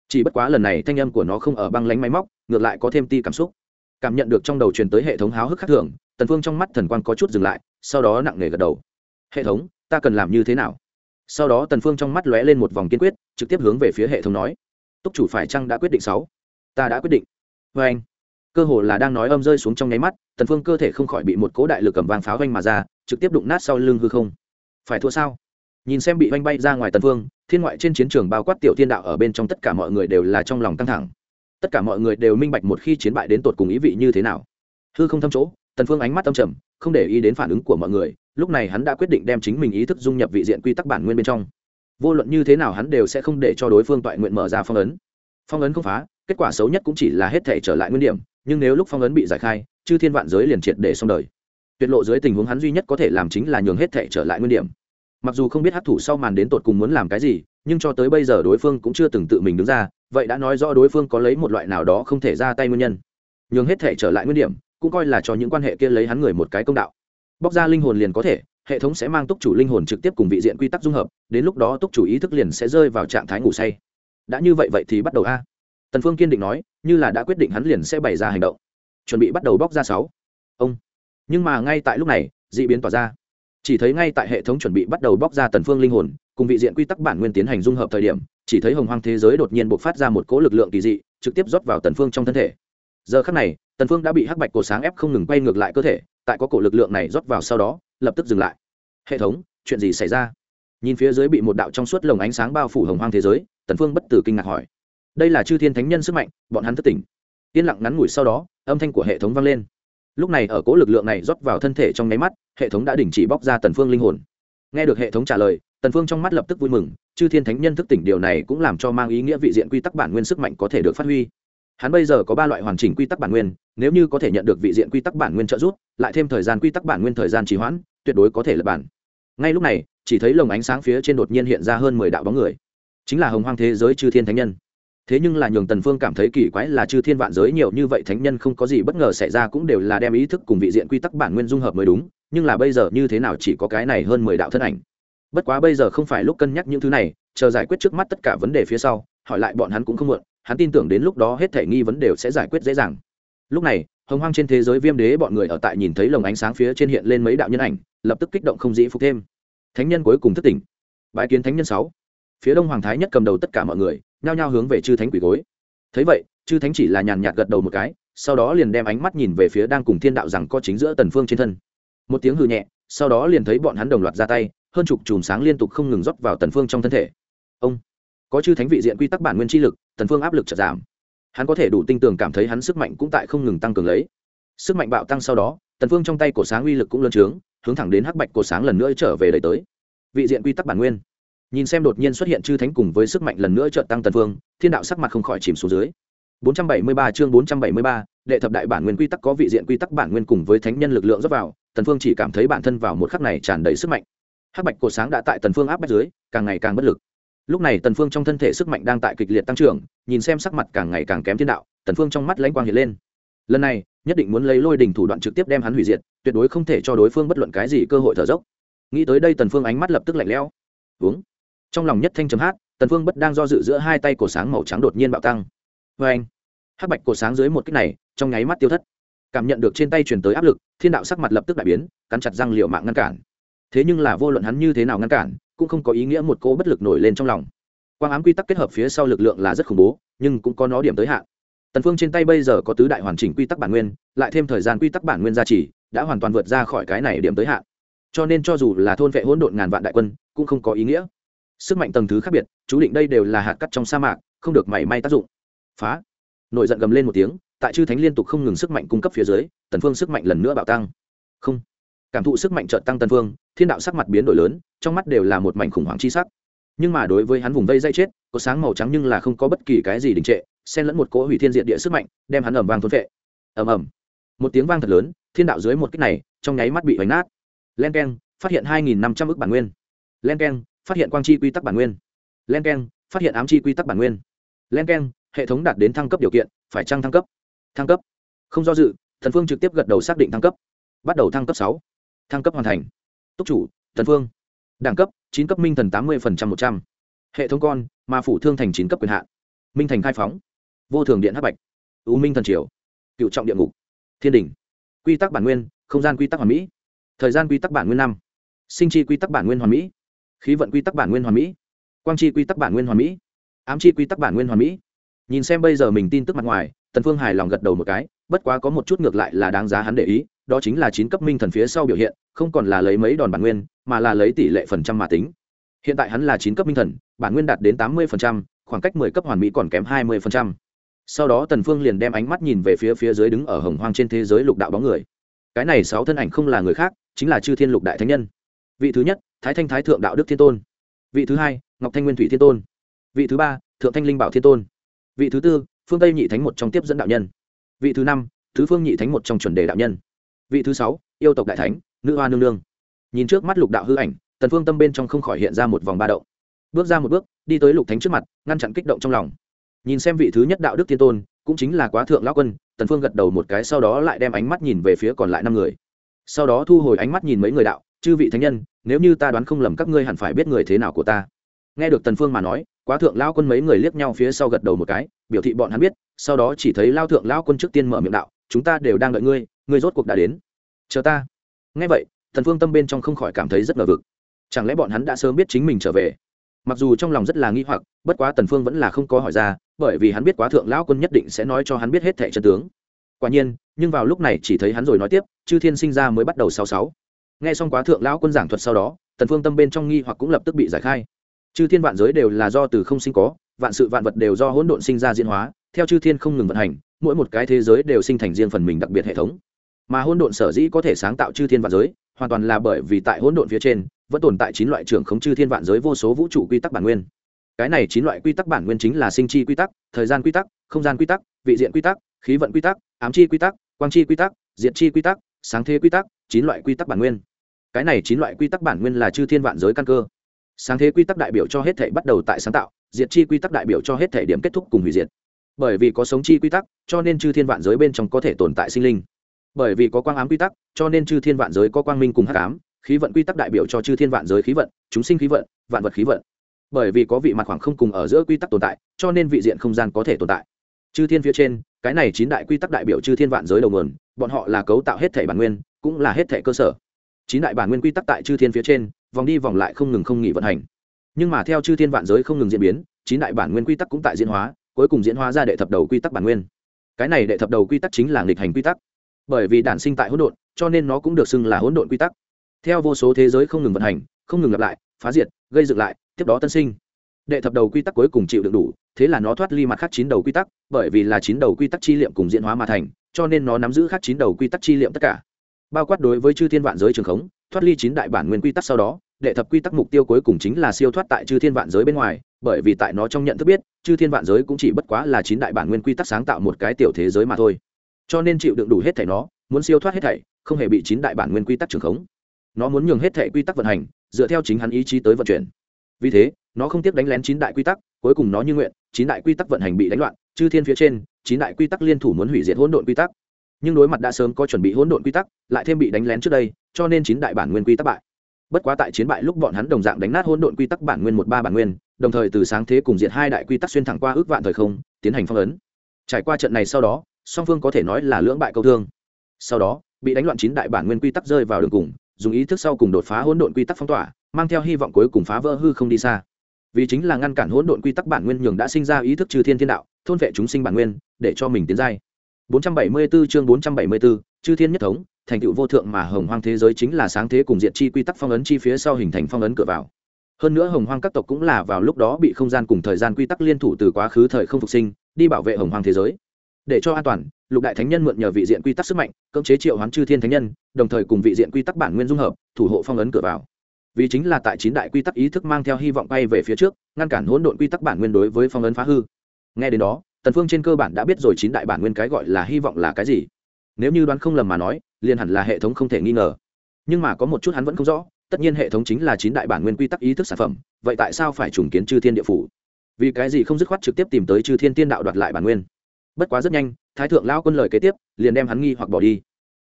Chỉ bất quá lần này thanh âm của nó không ở băng lánh máy móc, ngược lại có thêm ti cảm xúc. Cảm nhận được trong đầu truyền tới hệ thống háo hức khác thường, tần phương trong mắt thần quang có chút dừng lại, sau đó nặng nề gật đầu. Hệ thống, ta cần làm như thế nào? Sau đó tần phương trong mắt lóe lên một vòng kiên quyết, trực tiếp hướng về phía hệ thống nói. Túc chủ phải chăng đã quyết định sáu? Ta đã quyết định. Với anh. Cơ hồ là đang nói âm rơi xuống trong nháy mắt, tần phương cơ thể không khỏi bị một cố đại lực cầm vang pháo vanh mà ra, trực tiếp đụng nát sau lưng hư không. Phải thua sao? Nhìn xem bị vanh bay ra ngoài tần phương, thiên ngoại trên chiến trường bao quát tiểu thiên đạo ở bên trong tất cả mọi người đều là trong lòng căng thẳng. Tất cả mọi người đều minh bạch một khi chiến bại đến tột cùng ý vị như thế nào. Hư không thâm chỗ, tần phương ánh mắt âm trầm, không để ý đến phản ứng của mọi người, lúc này hắn đã quyết định đem chính mình ý thức dung nhập vị diện quy tắc bản nguyên bên trong. Vô luận như thế nào hắn đều sẽ không để cho đối phương toại nguyện mở ra phong ấn. Phong ấn không phá, kết quả xấu nhất cũng chỉ là hết thể trở lại nguyên điểm, nhưng nếu lúc phong ấn bị giải khai, chư thiên vạn giới liền triệt để xong đời. Tuyệt lộ dưới tình huống hắn duy nhất có thể làm chính là nhường hết thể trở lại nguyên điểm mặc dù không biết hát thủ sau màn đến tột cùng muốn làm cái gì, nhưng cho tới bây giờ đối phương cũng chưa từng tự mình đứng ra, vậy đã nói rõ đối phương có lấy một loại nào đó không thể ra tay nguyên nhân. Nhường hết thể trở lại nguyên điểm, cũng coi là cho những quan hệ kia lấy hắn người một cái công đạo. Bóc ra linh hồn liền có thể, hệ thống sẽ mang túc chủ linh hồn trực tiếp cùng vị diện quy tắc dung hợp, đến lúc đó túc chủ ý thức liền sẽ rơi vào trạng thái ngủ say. Đã như vậy vậy thì bắt đầu a. Tần phương kiên định nói, như là đã quyết định hắn liền sẽ bày ra hành động. Chuẩn bị bắt đầu bóc ra sáu. Ông. Nhưng mà ngay tại lúc này, dị biến tỏa ra chỉ thấy ngay tại hệ thống chuẩn bị bắt đầu bóc ra tần phương linh hồn, cùng vị diện quy tắc bản nguyên tiến hành dung hợp thời điểm, chỉ thấy hồng hoang thế giới đột nhiên bộc phát ra một cỗ lực lượng kỳ dị, trực tiếp rót vào tần phương trong thân thể. Giờ khắc này, tần phương đã bị hắc bạch cổ sáng ép không ngừng quay ngược lại cơ thể, tại có cổ lực lượng này rót vào sau đó, lập tức dừng lại. Hệ thống, chuyện gì xảy ra? Nhìn phía dưới bị một đạo trong suốt lồng ánh sáng bao phủ hồng hoang thế giới, tần phương bất tử kinh ngạc hỏi. Đây là chư thiên thánh nhân sức mạnh, bọn hắn thất tỉnh. Yên lặng ngắn ngủi sau đó, âm thanh của hệ thống vang lên lúc này ở cố lực lượng này rót vào thân thể trong nháy mắt, hệ thống đã đình chỉ bóc ra tần phương linh hồn. Nghe được hệ thống trả lời, tần phương trong mắt lập tức vui mừng, chư thiên thánh nhân thức tỉnh điều này cũng làm cho mang ý nghĩa vị diện quy tắc bản nguyên sức mạnh có thể được phát huy. Hắn bây giờ có ba loại hoàn chỉnh quy tắc bản nguyên, nếu như có thể nhận được vị diện quy tắc bản nguyên trợ giúp, lại thêm thời gian quy tắc bản nguyên thời gian trì hoãn, tuyệt đối có thể lập bản. Ngay lúc này, chỉ thấy lồng ánh sáng phía trên đột nhiên hiện ra hơn mười đạo bóng người. Chính là hồng hoang thế giới chư thiên thánh nhân thế nhưng là nhường tần phương cảm thấy kỳ quái là chư thiên vạn giới nhiều như vậy thánh nhân không có gì bất ngờ xảy ra cũng đều là đem ý thức cùng vị diện quy tắc bản nguyên dung hợp mới đúng, nhưng là bây giờ như thế nào chỉ có cái này hơn mười đạo thân ảnh. Bất quá bây giờ không phải lúc cân nhắc những thứ này, chờ giải quyết trước mắt tất cả vấn đề phía sau, hỏi lại bọn hắn cũng không muộn, hắn tin tưởng đến lúc đó hết thể nghi vấn đều sẽ giải quyết dễ dàng. Lúc này, hồng hoang trên thế giới viêm đế bọn người ở tại nhìn thấy lồng ánh sáng phía trên hiện lên mấy đạo nhân ảnh, lập tức kích động không dĩ phục thêm. Thánh nhân cuối cùng thất tỉnh. Bãi kiến thánh nhân sáu. Phía đông hoàng thái nhất cầm đầu tất cả mọi người nhao nhao hướng về chư thánh quỷ gối. Thấy vậy, chư thánh chỉ là nhàn nhạt gật đầu một cái, sau đó liền đem ánh mắt nhìn về phía đang cùng thiên đạo rằng có chính giữa tần phương trên thân. Một tiếng hư nhẹ, sau đó liền thấy bọn hắn đồng loạt ra tay, hơn chục chùm sáng liên tục không ngừng rót vào tần phương trong thân thể. Ông, có chư thánh vị diện quy tắc bản nguyên chi lực, tần phương áp lực chợt giảm. Hắn có thể đủ tinh tường cảm thấy hắn sức mạnh cũng tại không ngừng tăng cường lấy. Sức mạnh bạo tăng sau đó, tần phương trong tay cổ sáng uy lực cũng lớn trướng, hướng thẳng đến hắc bạch cổ sáng lần nữa trở về đẩy tới. Vị diện quy tắc bản nguyên nhìn xem đột nhiên xuất hiện chư thánh cùng với sức mạnh lần nữa trợ tăng tần vương thiên đạo sắc mặt không khỏi chìm xuống dưới. 473 chương 473, đệ thập đại bản nguyên quy tắc có vị diện quy tắc bản nguyên cùng với thánh nhân lực lượng rót vào tần phương chỉ cảm thấy bản thân vào một khắc này tràn đầy sức mạnh. Hắc bạch cổ sáng đã tại tần phương áp bách dưới càng ngày càng bất lực. Lúc này tần phương trong thân thể sức mạnh đang tại kịch liệt tăng trưởng nhìn xem sắc mặt càng ngày càng kém thiên đạo tần phương trong mắt lãnh quang hiện lên. Lần này nhất định muốn lấy lôi đỉnh thủ đoạn trực tiếp đem hắn hủy diệt tuyệt đối không thể cho đối phương bất luận cái gì cơ hội thở dốc. Nghĩ tới đây tần phương ánh mắt lập tức lạnh lẽo. Uống trong lòng nhất thanh chấm hát, tần phương bất đang do dự giữa hai tay cổ sáng màu trắng đột nhiên bạo tăng. Với anh, hắc bạch cổ sáng dưới một kích này, trong nháy mắt tiêu thất. Cảm nhận được trên tay truyền tới áp lực, thiên đạo sắc mặt lập tức đại biến, cắn chặt răng liều mạng ngăn cản. Thế nhưng là vô luận hắn như thế nào ngăn cản, cũng không có ý nghĩa một cô bất lực nổi lên trong lòng. Quang ám quy tắc kết hợp phía sau lực lượng là rất khủng bố, nhưng cũng có nó điểm tới hạn. Tần phương trên tay bây giờ có tứ đại hoàn chỉnh quy tắc bản nguyên, lại thêm thời gian quy tắc bản nguyên gia trì, đã hoàn toàn vượt ra khỏi cái này điểm tới hạn. Cho nên cho dù là thôn vệ hỗn độn ngàn vạn đại quân, cũng không có ý nghĩa sức mạnh tầng thứ khác biệt, chú định đây đều là hạt cắt trong sa mạc, không được mảy may tác dụng. Phá. Nổi giận gầm lên một tiếng, tại chư thánh liên tục không ngừng sức mạnh cung cấp phía dưới, tần phương sức mạnh lần nữa bạo tăng. Không. Cảm thụ sức mạnh chợt tăng tần phương, thiên đạo sắc mặt biến đổi lớn, trong mắt đều là một mảnh khủng hoảng chi sắc. Nhưng mà đối với hắn vùng vây dây chết, có sáng màu trắng nhưng là không có bất kỳ cái gì đình trệ, xen lẫn một cỗ hủy thiên diệt địa sức mạnh, đem hắn ầm vang thốn vệ ầm ầm. Một tiếng vang thật lớn, thiên đạo dưới một kích này, trong nháy mắt bị vành nát. Len keng, phát hiện hai nghìn năm trăm ước bản nguyên. Len keng phát hiện quang chi quy tắc bản nguyên. Len keng, phát hiện ám chi quy tắc bản nguyên. Len keng, hệ thống đạt đến thăng cấp điều kiện, phải trăng thăng cấp? Thăng cấp. Không do dự, thần phương trực tiếp gật đầu xác định thăng cấp. Bắt đầu thăng cấp sáu. Thăng cấp hoàn thành. Túc chủ, thần phương. Đẳng cấp, chín cấp minh thần tám mươi một trăm. Hệ thống con mà phủ thương thành chín cấp quyền hạn. Minh thành khai phóng. Vô thường điện hắc bạch. Ưu minh thần triều. Cựu trọng địa ngục. Thiên đình quy tắc bản nguyên, không gian quy tắc hoàn mỹ. Thời gian quy tắc bản nguyên năm. Sinh chi quy tắc bản nguyên hoàn mỹ khí vận quy tắc bản nguyên hoàn mỹ, quang chi quy tắc bản nguyên hoàn mỹ, ám chi quy tắc bản nguyên hoàn mỹ. Nhìn xem bây giờ mình tin tức mặt ngoài, tần phương hài lòng gật đầu một cái, bất quá có một chút ngược lại là đáng giá hắn để ý, đó chính là chín cấp minh thần phía sau biểu hiện, không còn là lấy mấy đòn bản nguyên, mà là lấy tỷ lệ phần trăm mà tính. Hiện tại hắn là chín cấp minh thần, bản nguyên đạt đến tám mươi phần trăm, khoảng cách mười cấp hoàn mỹ còn kém hai mươi phần trăm. Sau đó tần phương liền đem ánh mắt nhìn về phía phía dưới đứng ở hồng hoang trên thế giới lục đạo bóng người. Cái này sáu thân ảnh không là người khác, chính là chư thiên lục đại thánh nhân. Vị thứ nhất thái thanh thái thượng đạo đức thiên tôn. Vị thứ hai, ngọc thanh nguyên thủy thiên tôn. Vị thứ ba, thượng thanh linh bảo thiên tôn. Vị thứ tư, phương tây nhị thánh một trong tiếp dẫn đạo nhân. Vị thứ năm, thứ phương nhị thánh một trong chuẩn đề đạo nhân. Vị thứ sáu, yêu tộc đại thánh, nữ hoa nương nương. Nhìn trước mắt lục đạo hư ảnh, tần phương tâm bên trong không khỏi hiện ra một vòng ba động. Bước ra một bước, đi tới lục thánh trước mặt, ngăn chặn kích động trong lòng. Nhìn xem vị thứ nhất đạo đức thiên tôn, cũng chính là quá thượng lão quân, tần phương gật đầu một cái, sau đó lại đem ánh mắt nhìn về phía còn lại năm người. Sau đó thu hồi ánh mắt nhìn mấy người đạo chư vị thánh nhân, nếu như ta đoán không lầm các ngươi hẳn phải biết người thế nào của ta. Nghe được tần phương mà nói, quá thượng lão quân mấy người liếc nhau phía sau gật đầu một cái, biểu thị bọn hắn biết, sau đó chỉ thấy lao thượng lão quân trước tiên mở miệng đạo, chúng ta đều đang đợi ngươi ngươi rốt cuộc đã đến. Chờ ta. Nghe vậy, tần phương tâm bên trong không khỏi cảm thấy rất ngờ vực. Chẳng lẽ bọn hắn đã sớm biết chính mình trở về? Mặc dù trong lòng rất là nghi hoặc, bất quá tần phương vẫn là không có hỏi ra, bởi vì hắn biết quá thượng lão quân nhất định sẽ nói cho hắn biết hết thẻ chân tướng. Quả nhiên, nhưng vào lúc này chỉ thấy hắn rồi nói tiếp, chư thiên sinh ra mới bắt đầu sáu sáu nghe xong quá thượng lão quân giảng thuật sau đó, tần phương tâm bên trong nghi hoặc cũng lập tức bị giải khai. Chư thiên vạn giới đều là do từ không sinh có, vạn sự vạn vật đều do hỗn độn sinh ra diễn hóa, theo chư thiên không ngừng vận hành, mỗi một cái thế giới đều sinh thành riêng phần mình đặc biệt hệ thống. Mà hỗn độn sở dĩ có thể sáng tạo chư thiên vạn giới, hoàn toàn là bởi vì tại hỗn độn phía trên, vẫn tồn tại chín loại trưởng khống chư thiên vạn giới vô số vũ trụ quy tắc bản nguyên. Cái này chín loại quy tắc bản nguyên chính là sinh chi quy tắc, thời gian quy tắc, không gian quy tắc, vị diện quy tắc, khí vận quy tắc, ám chi quy tắc, quang chi quy tắc diện chi quy tắc, sáng thế quy tắc, chín loại quy tắc bản nguyên cái này chín loại quy tắc bản nguyên là chư thiên vạn giới căn cơ. Sáng thế quy tắc đại biểu cho hết thể bắt đầu tại sáng tạo, diệt chi quy tắc đại biểu cho hết thể điểm kết thúc cùng hủy diệt. Bởi vì có sống chi quy tắc, cho nên chư thiên vạn giới bên trong có thể tồn tại sinh linh. Bởi vì có quang ám quy tắc, cho nên chư thiên vạn giới có quang minh cùng hắc ám, khí vận quy tắc đại biểu cho chư thiên vạn giới khí vận, chúng sinh khí vận, vạn vật khí vận. Bởi vì có vị mặt khoảng không cùng ở giữa quy tắc tồn tại, cho nên vị diện không gian có thể tồn tại. Chư thiên phía trên, cái này chín đại quy tắc đại biểu chư thiên vạn giới đầu nguồn, bọn họ là cấu tạo hết thể bản nguyên, cũng là hết thể cơ sở chín đại bản nguyên quy tắc tại chư thiên phía trên, vòng đi vòng lại không ngừng không nghỉ vận hành. Nhưng mà theo chư thiên vạn giới không ngừng diễn biến, chín đại bản nguyên quy tắc cũng tại diễn hóa, cuối cùng diễn hóa ra đệ thập đầu quy tắc bản nguyên. Cái này đệ thập đầu quy tắc chính là nghịch hành quy tắc. Bởi vì đản sinh tại hỗn độn, cho nên nó cũng được xưng là hỗn độn quy tắc. Theo vô số thế giới không ngừng vận hành, không ngừng lặp lại, phá diệt, gây dựng lại, tiếp đó tân sinh. Đệ thập đầu quy tắc cuối cùng chịu đựng đủ, thế là nó thoát ly mặt khác chín đầu quy tắc, bởi vì là chín đầu quy tắc chi liệm cùng diễn hóa mà thành, cho nên nó nắm giữ khác chín đầu quy tắc chi liệm tất cả bao quát đối với chư thiên vạn giới trường khống, thoát ly chín đại bản nguyên quy tắc sau đó, đệ thập quy tắc mục tiêu cuối cùng chính là siêu thoát tại chư thiên vạn giới bên ngoài, bởi vì tại nó trong nhận thức biết, chư thiên vạn giới cũng chỉ bất quá là chín đại bản nguyên quy tắc sáng tạo một cái tiểu thế giới mà thôi. Cho nên chịu đựng đủ hết thảy nó, muốn siêu thoát hết thảy, không hề bị chín đại bản nguyên quy tắc trường khống. Nó muốn nhường hết thảy quy tắc vận hành, dựa theo chính hắn ý chí tới vận chuyển. Vì thế, nó không tiếp đánh lén chín đại quy tắc, cuối cùng nó như nguyện, chín đại quy tắc vận hành bị đánh loạn, chư thiên phía trên, chín đại quy tắc liên thủ muốn hủy diệt hỗn độn quy tắc nhưng đối mặt đã sớm có chuẩn bị hỗn độn quy tắc, lại thêm bị đánh lén trước đây, cho nên chín đại bản nguyên quy tắc bại. Bất quá tại chiến bại lúc bọn hắn đồng dạng đánh nát hỗn độn quy tắc bản nguyên một ba bản nguyên, đồng thời từ sáng thế cùng diện hai đại quy tắc xuyên thẳng qua ước vạn thời không, tiến hành phong ấn. Trải qua trận này sau đó, song phương có thể nói là lưỡng bại câu thương. Sau đó, bị đánh loạn chín đại bản nguyên quy tắc rơi vào đường cùng, dùng ý thức sau cùng đột phá hỗn độn quy tắc phong tỏa, mang theo hy vọng cuối cùng phá vỡ hư không đi xa. Vì chính là ngăn cản hỗn độn quy tắc bản nguyên nhường đã sinh ra ý thức trừ thiên thiên đạo, thôn vệ chúng sinh bản nguyên, để cho mình tiến giai. 474 chương 474, chư thiên nhất thống thành tựu vô thượng mà hồng hoang thế giới chính là sáng thế cùng diện chi quy tắc phong ấn chi phía sau hình thành phong ấn cửa vào. Hơn nữa hồng hoang các tộc cũng là vào lúc đó bị không gian cùng thời gian quy tắc liên thủ từ quá khứ thời không phục sinh đi bảo vệ hồng hoang thế giới. Để cho an toàn lục đại thánh nhân mượn nhờ vị diện quy tắc sức mạnh cưỡng chế triệu hoán chư thiên thánh nhân đồng thời cùng vị diện quy tắc bản nguyên dung hợp thủ hộ phong ấn cửa vào. Vì chính là tại chín đại quy tắc ý thức mang theo hy vọng bay về phía trước ngăn cản hỗn độn quy tắc bản nguyên đối với phong ấn phá hư. Nghe đến đó tần phương trên cơ bản đã biết rồi chín đại bản nguyên cái gọi là hy vọng là cái gì. Nếu như đoán không lầm mà nói, liền hẳn là hệ thống không thể nghi ngờ. Nhưng mà có một chút hắn vẫn không rõ, tất nhiên hệ thống chính là chín đại bản nguyên quy tắc ý thức sản phẩm, vậy tại sao phải trùng kiến chư thiên địa phủ? Vì cái gì không dứt khoát trực tiếp tìm tới chư thiên tiên đạo đoạt lại bản nguyên? Bất quá rất nhanh, thái thượng lão quân lời kế tiếp, liền đem hắn nghi hoặc bỏ đi.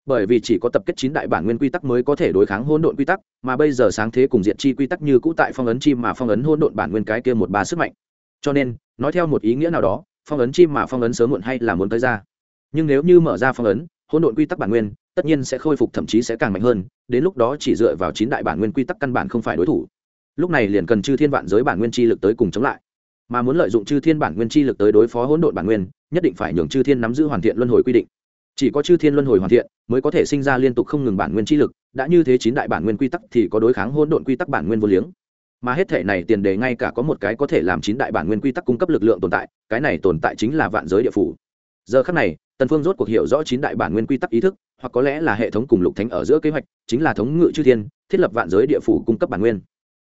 Bởi vì chỉ có tập kết chín đại bản nguyên quy tắc mới có thể đối kháng hỗn độn quy tắc, mà bây giờ sáng thế cùng diện chi quy tắc như cũ tại phong ấn chi mà phong ấn hỗn độn bản nguyên cái kia một ba sức mạnh. Cho nên, nói theo một ý nghĩa nào đó phong ấn chim mà phong ấn sớm muộn hay là muốn tới ra. Nhưng nếu như mở ra phong ấn, hỗn độn quy tắc bản nguyên, tất nhiên sẽ khôi phục, thậm chí sẽ càng mạnh hơn, đến lúc đó chỉ dựa vào chín đại bản nguyên quy tắc căn bản không phải đối thủ. Lúc này liền cần chư thiên vạn giới bản nguyên chi lực tới cùng chống lại. Mà muốn lợi dụng chư thiên bản nguyên chi lực tới đối phó hỗn độn bản nguyên, nhất định phải nhường chư thiên nắm giữ hoàn thiện luân hồi quy định. Chỉ có chư thiên luân hồi hoàn thiện, mới có thể sinh ra liên tục không ngừng bản nguyên chi lực, đã như thế chín đại bản nguyên quy tắc thì có đối kháng hỗn độn quy tắc bản nguyên vô liếng mà hết thể này tiền đề ngay cả có một cái có thể làm chín đại bản nguyên quy tắc cung cấp lực lượng tồn tại, cái này tồn tại chính là vạn giới địa phủ. Giờ khắc này, tần phương rốt cuộc hiểu rõ chín đại bản nguyên quy tắc ý thức, hoặc có lẽ là hệ thống cùng lục thánh ở giữa kế hoạch, chính là thống ngự chư thiên, thiết lập vạn giới địa phủ cung cấp bản nguyên.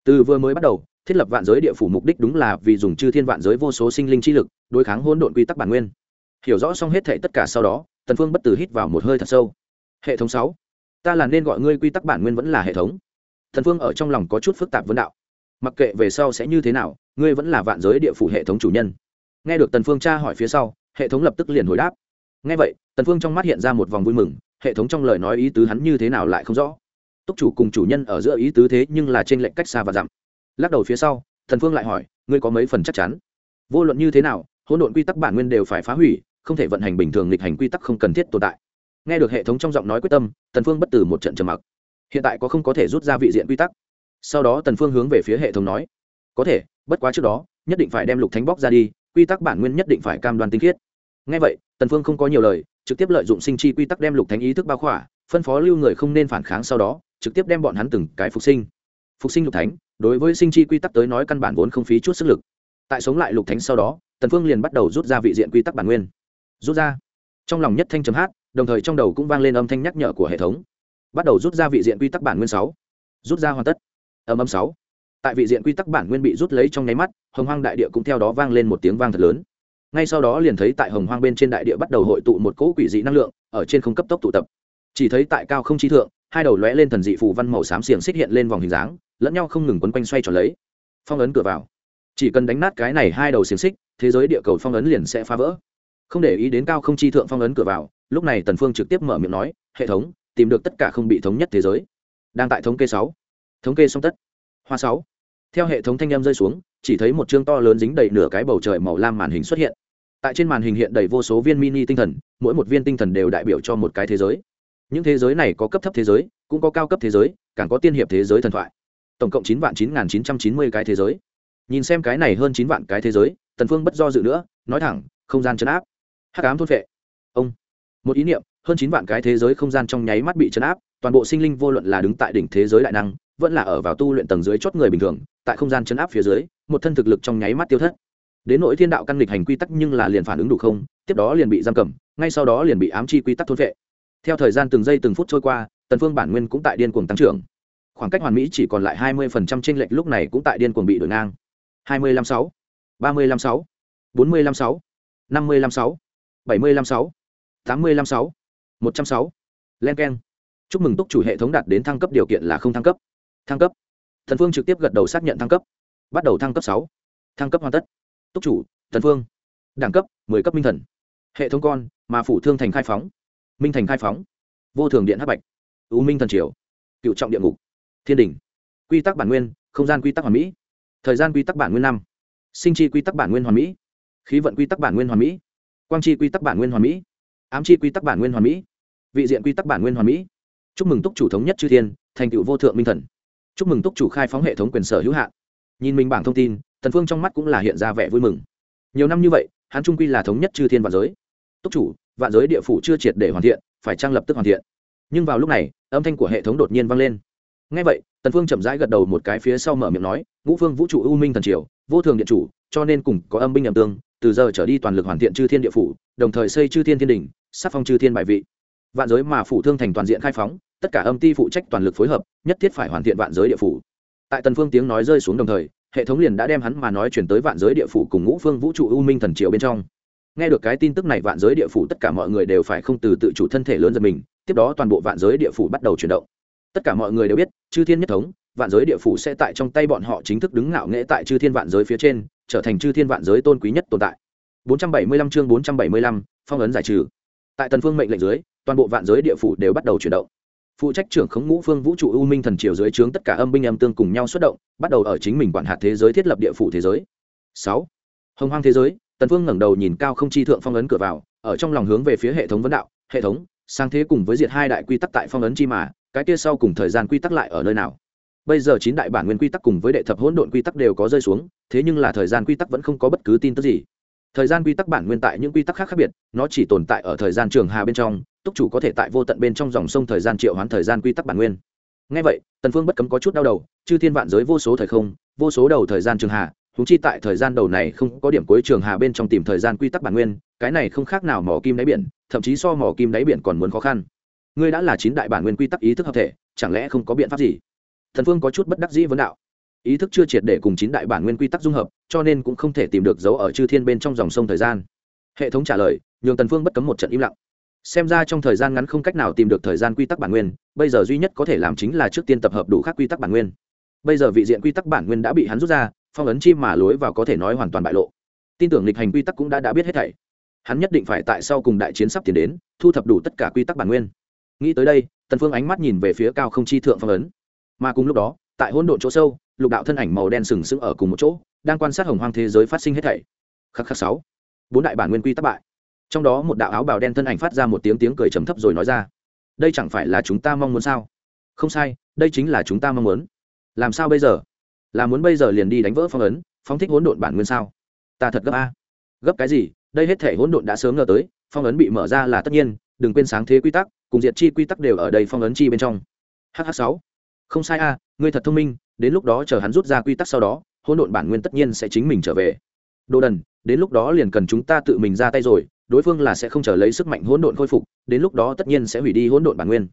Từ vừa mới bắt đầu, thiết lập vạn giới địa phủ mục đích đúng là vì dùng chư thiên vạn giới vô số sinh linh chi lực, đối kháng hỗn độn quy tắc bản nguyên. Hiểu rõ xong hết thảy tất cả sau đó, tần phương bất tử hít vào một hơi thật sâu. Hệ thống sáu, ta là nên gọi ngươi quy tắc bản nguyên vẫn là hệ thống. Tần phương ở trong lòng có chút phức tạp vấn đạo mặc kệ về sau sẽ như thế nào, ngươi vẫn là vạn giới địa phủ hệ thống chủ nhân. Nghe được tần phương tra hỏi phía sau, hệ thống lập tức liền hồi đáp. Nghe vậy, tần phương trong mắt hiện ra một vòng vui mừng, hệ thống trong lời nói ý tứ hắn như thế nào lại không rõ. Túc chủ cùng chủ nhân ở giữa ý tứ thế nhưng là trên lệnh cách xa và dặm. Lắc đầu phía sau, Tần phương lại hỏi, ngươi có mấy phần chắc chắn? Vô luận như thế nào, hỗn độn quy tắc bản nguyên đều phải phá hủy, không thể vận hành bình thường lịch hành quy tắc không cần thiết tồn tại. Nghe được hệ thống trong giọng nói quyết tâm, tần phương bất tử một trận trầm mặc. Hiện tại có không có thể rút ra vị diện quy tắc? Sau đó tần phương hướng về phía hệ thống nói, có thể, bất quá trước đó, nhất định phải đem lục thánh bóc ra đi, quy tắc bản nguyên nhất định phải cam đoan tinh khiết. Ngay vậy, tần phương không có nhiều lời, trực tiếp lợi dụng sinh chi quy tắc đem lục thánh ý thức bao khỏa, phân phó lưu người không nên phản kháng sau đó, trực tiếp đem bọn hắn từng cái phục sinh. Phục sinh lục thánh, đối với sinh chi quy tắc tới nói căn bản vốn không phí chút sức lực. Tại sống lại lục thánh sau đó, tần phương liền bắt đầu rút ra vị diện quy tắc bản nguyên. Rút ra. Trong lòng nhất thanh chấm hát, đồng thời trong đầu cũng vang lên âm thanh nhắc nhở của hệ thống. Bắt đầu rút ra vị diện quy tắc bản nguyên sáu. Rút ra hoàn tất âm âm sáu. Tại vị diện quy tắc bản nguyên bị rút lấy trong nháy mắt, hồng hoang đại địa cũng theo đó vang lên một tiếng vang thật lớn. Ngay sau đó liền thấy tại hồng hoang bên trên đại địa bắt đầu hội tụ một cỗ quỷ dị năng lượng, ở trên không cấp tốc tụ tập. Chỉ thấy tại cao không chi thượng, hai đầu lóe lên thần dị phù văn màu xám xiềng xích hiện lên vòng hình dáng, lẫn nhau không ngừng quấn quanh xoay tròn lấy. Phong ấn cửa vào. Chỉ cần đánh nát cái này hai đầu xiềng xích, thế giới địa cầu phong ấn liền sẽ phá vỡ. Không để ý đến cao không chi thượng phong ấn cửa vào, lúc này tần phương trực tiếp mở miệng nói, hệ thống, tìm được tất cả không bị thống nhất thế giới. Đang tại thống kê sáu thống kê xong tất. Hoa sáu. Theo hệ thống thanh âm rơi xuống, chỉ thấy một chương to lớn dính đầy nửa cái bầu trời màu lam màn hình xuất hiện. Tại trên màn hình hiện đầy vô số viên mini tinh thần, mỗi một viên tinh thần đều đại biểu cho một cái thế giới. Những thế giới này có cấp thấp thế giới, cũng có cao cấp thế giới, càng có tiên hiệp thế giới thần thoại. Tổng cộng chín vạn chín nghìn chín trăm chín mươi cái thế giới. Nhìn xem cái này hơn chín vạn cái thế giới, tần phương bất do dự nữa, nói thẳng, không gian chấn áp. Hắc ám thôn vệ ông. Một ý niệm, hơn chín vạn cái thế giới không gian trong nháy mắt bị chấn áp, toàn bộ sinh linh vô luận là đứng tại đỉnh thế giới đại năng vẫn là ở vào tu luyện tầng dưới chót người bình thường, tại không gian chấn áp phía dưới, một thân thực lực trong nháy mắt tiêu thất. Đến nỗi thiên đạo căn lịch hành quy tắc nhưng là liền phản ứng đủ không, tiếp đó liền bị giam cầm, ngay sau đó liền bị ám chi quy tắc thôn vệ. Theo thời gian từng giây từng phút trôi qua, tần phương bản nguyên cũng tại điên cuồng tăng trưởng. Khoảng cách hoàn mỹ chỉ còn lại hai mươi phần trăm trên lệch lúc này cũng tại điên cuồng bị đổi ngang. hai mươi lăm sáu, ba mươi lăm sáu, bốn mươi lăm sáu, năm mươi lăm sáu, bảy mươi lăm sáu, tám mươi lăm sáu, một trăm sáu. Len k chúc mừng túc chủ hệ thống đạt đến thăng cấp điều kiện là không thăng cấp thăng cấp. Thần phương trực tiếp gật đầu xác nhận thăng cấp. Bắt đầu thăng cấp sáu. Thăng cấp hoàn tất. Túc chủ, thần phương. Đẳng cấp, mười cấp minh thần. Hệ thống con, mà phủ thương thành khai phóng. Minh thành khai phóng. Vô thường điện hắc bạch. U minh thần triều. Cựu trọng địa ngục. Thiên đình quy tắc bản nguyên, không gian quy tắc hoàn mỹ. Thời gian quy tắc bản nguyên năm. Sinh chi quy tắc bản nguyên hoàn mỹ. Khí vận quy tắc bản nguyên hoàn mỹ. Quang chi quy tắc bản nguyên hoàn mỹ. Ám chi quy tắc bản nguyên hoàn mỹ. Vị diện quy tắc bản nguyên hoàn mỹ. Chúc mừng túc chủ thống nhất chư thiên, thành tựu vô thượng minh thần chúc mừng túc chủ khai phóng hệ thống quyền sở hữu hạn. Nhìn mình bảng thông tin, tần phương trong mắt cũng là hiện ra vẻ vui mừng. Nhiều năm như vậy, hắn trung quy là thống nhất chư thiên vạn giới. Túc chủ, vạn giới địa phủ chưa triệt để hoàn thiện, phải trang lập tức hoàn thiện? Nhưng vào lúc này, âm thanh của hệ thống đột nhiên vang lên. Ngay vậy, tần phương chậm rãi gật đầu một cái phía sau mở miệng nói, ngũ phương vũ trụ u minh thần triều, vô thường điện chủ, cho nên cùng có âm binh nhầm tương, từ giờ trở đi toàn lực hoàn thiện chư thiên địa phủ, đồng thời xây chư thiên thiên đỉnh sắc phong chư thiên bài vị. Vạn giới mà phủ thương thành toàn diện khai phóng tất cả âm ty phụ trách toàn lực phối hợp nhất thiết phải hoàn thiện vạn giới địa phủ. Tại tần phương tiếng nói rơi xuống đồng thời hệ thống liền đã đem hắn mà nói chuyển tới vạn giới địa phủ cùng ngũ phương vũ trụ u minh thần triều bên trong. Nghe được cái tin tức này vạn giới địa phủ tất cả mọi người đều phải không từ tự chủ thân thể lớn dần mình tiếp đó toàn bộ vạn giới địa phủ bắt đầu chuyển động. Tất cả mọi người đều biết chư thiên nhất thống vạn giới địa phủ sẽ tại trong tay bọn họ chính thức đứng ngạo nghễ tại chư thiên vạn giới phía trên trở thành chư thiên vạn giới tôn quý nhất tồn tại. 475 chương 475, phong ấn giải trừ. Tại tần phương mệnh lệnh dưới toàn bộ vạn giới địa phủ đều bắt đầu chuyển động phụ trách trưởng khống ngũ phương vũ trụ u minh thần triều dưới trướng tất cả âm binh âm tương cùng nhau xuất động, bắt đầu ở chính mình quản hạt thế giới thiết lập địa phủ thế giới. Sáu, hồng hoang thế giới, tần phương ngẩng đầu nhìn cao không chi thượng phong ấn cửa vào, ở trong lòng hướng về phía hệ thống vấn đạo, hệ thống, sang thế cùng với diệt hai đại quy tắc tại phong ấn chi mà, cái kia sau cùng thời gian quy tắc lại ở nơi nào? Bây giờ chín đại bản nguyên quy tắc cùng với đệ thập hỗn độn quy tắc đều có rơi xuống, thế nhưng là thời gian quy tắc vẫn không có bất cứ tin tức gì. Thời gian quy tắc bản nguyên tại những quy tắc khác khác biệt, nó chỉ tồn tại ở thời gian trường hà bên trong túc chủ có thể tại vô tận bên trong dòng sông thời gian triệu hoán thời gian quy tắc bản nguyên. Ngay vậy, tần phương bất cấm có chút đau đầu, chư thiên vạn giới vô số thời không, vô số đầu thời gian trường hà chúng chi tại thời gian đầu này không có điểm cuối trường hà bên trong tìm thời gian quy tắc bản nguyên, cái này không khác nào mỏ kim đáy biển, thậm chí so mỏ kim đáy biển còn muốn khó khăn. Ngươi đã là chín đại bản nguyên quy tắc ý thức hợp thể, chẳng lẽ không có biện pháp gì? Thần phương có chút bất đắc dĩ vấn đạo. Ý thức chưa triệt để cùng chín đại bản nguyên quy tắc dung hợp, cho nên cũng không thể tìm được dấu ở chư thiên bên trong dòng sông thời gian. Hệ thống trả lời, nhường tần phương bất cấm một trận im lặng xem ra trong thời gian ngắn không cách nào tìm được thời gian quy tắc bản nguyên, bây giờ duy nhất có thể làm chính là trước tiên tập hợp đủ các quy tắc bản nguyên. Bây giờ vị diện quy tắc bản nguyên đã bị hắn rút ra, phong ấn chim mà lối vào có thể nói hoàn toàn bại lộ. Tin tưởng lịch hành quy tắc cũng đã đã biết hết thảy. Hắn nhất định phải tại sau cùng đại chiến sắp tiến đến, thu thập đủ tất cả quy tắc bản nguyên. Nghĩ tới đây, tần phương ánh mắt nhìn về phía cao không chi thượng phong ấn. Mà cùng lúc đó, tại hỗn độn chỗ sâu, lục đạo thân ảnh màu đen sừng sững ở cùng một chỗ, đang quan sát hồng hoang thế giới phát sinh hết thảy. Khắc khắc sáu. Bốn đại bản nguyên quy tắc bại trong đó một đạo áo bào đen thân ảnh phát ra một tiếng tiếng cười trầm thấp rồi nói ra. Đây chẳng phải là chúng ta mong muốn sao? Không sai, đây chính là chúng ta mong muốn. Làm sao bây giờ? Là muốn bây giờ liền đi đánh vỡ phong ấn, phóng thích hỗn độn bản nguyên sao? Ta thật gấp a. Gấp cái gì? Đây hết thể hỗn độn đã sớm ngờ tới, phong ấn bị mở ra là tất nhiên, đừng quên sáng thế quy tắc, cùng diệt chi quy tắc đều ở đây phong ấn chi bên trong. Hh sáu. Không sai a, ngươi thật thông minh, đến lúc đó chờ hắn rút ra quy tắc sau đó, hỗn độn bản nguyên tất nhiên sẽ chính mình trở về. Đồ đần, đến lúc đó liền cần chúng ta tự mình ra tay rồi đối phương là sẽ không chờ lấy sức mạnh hỗn độn khôi phục, đến lúc đó tất nhiên sẽ hủy đi hỗn độn bản nguyên.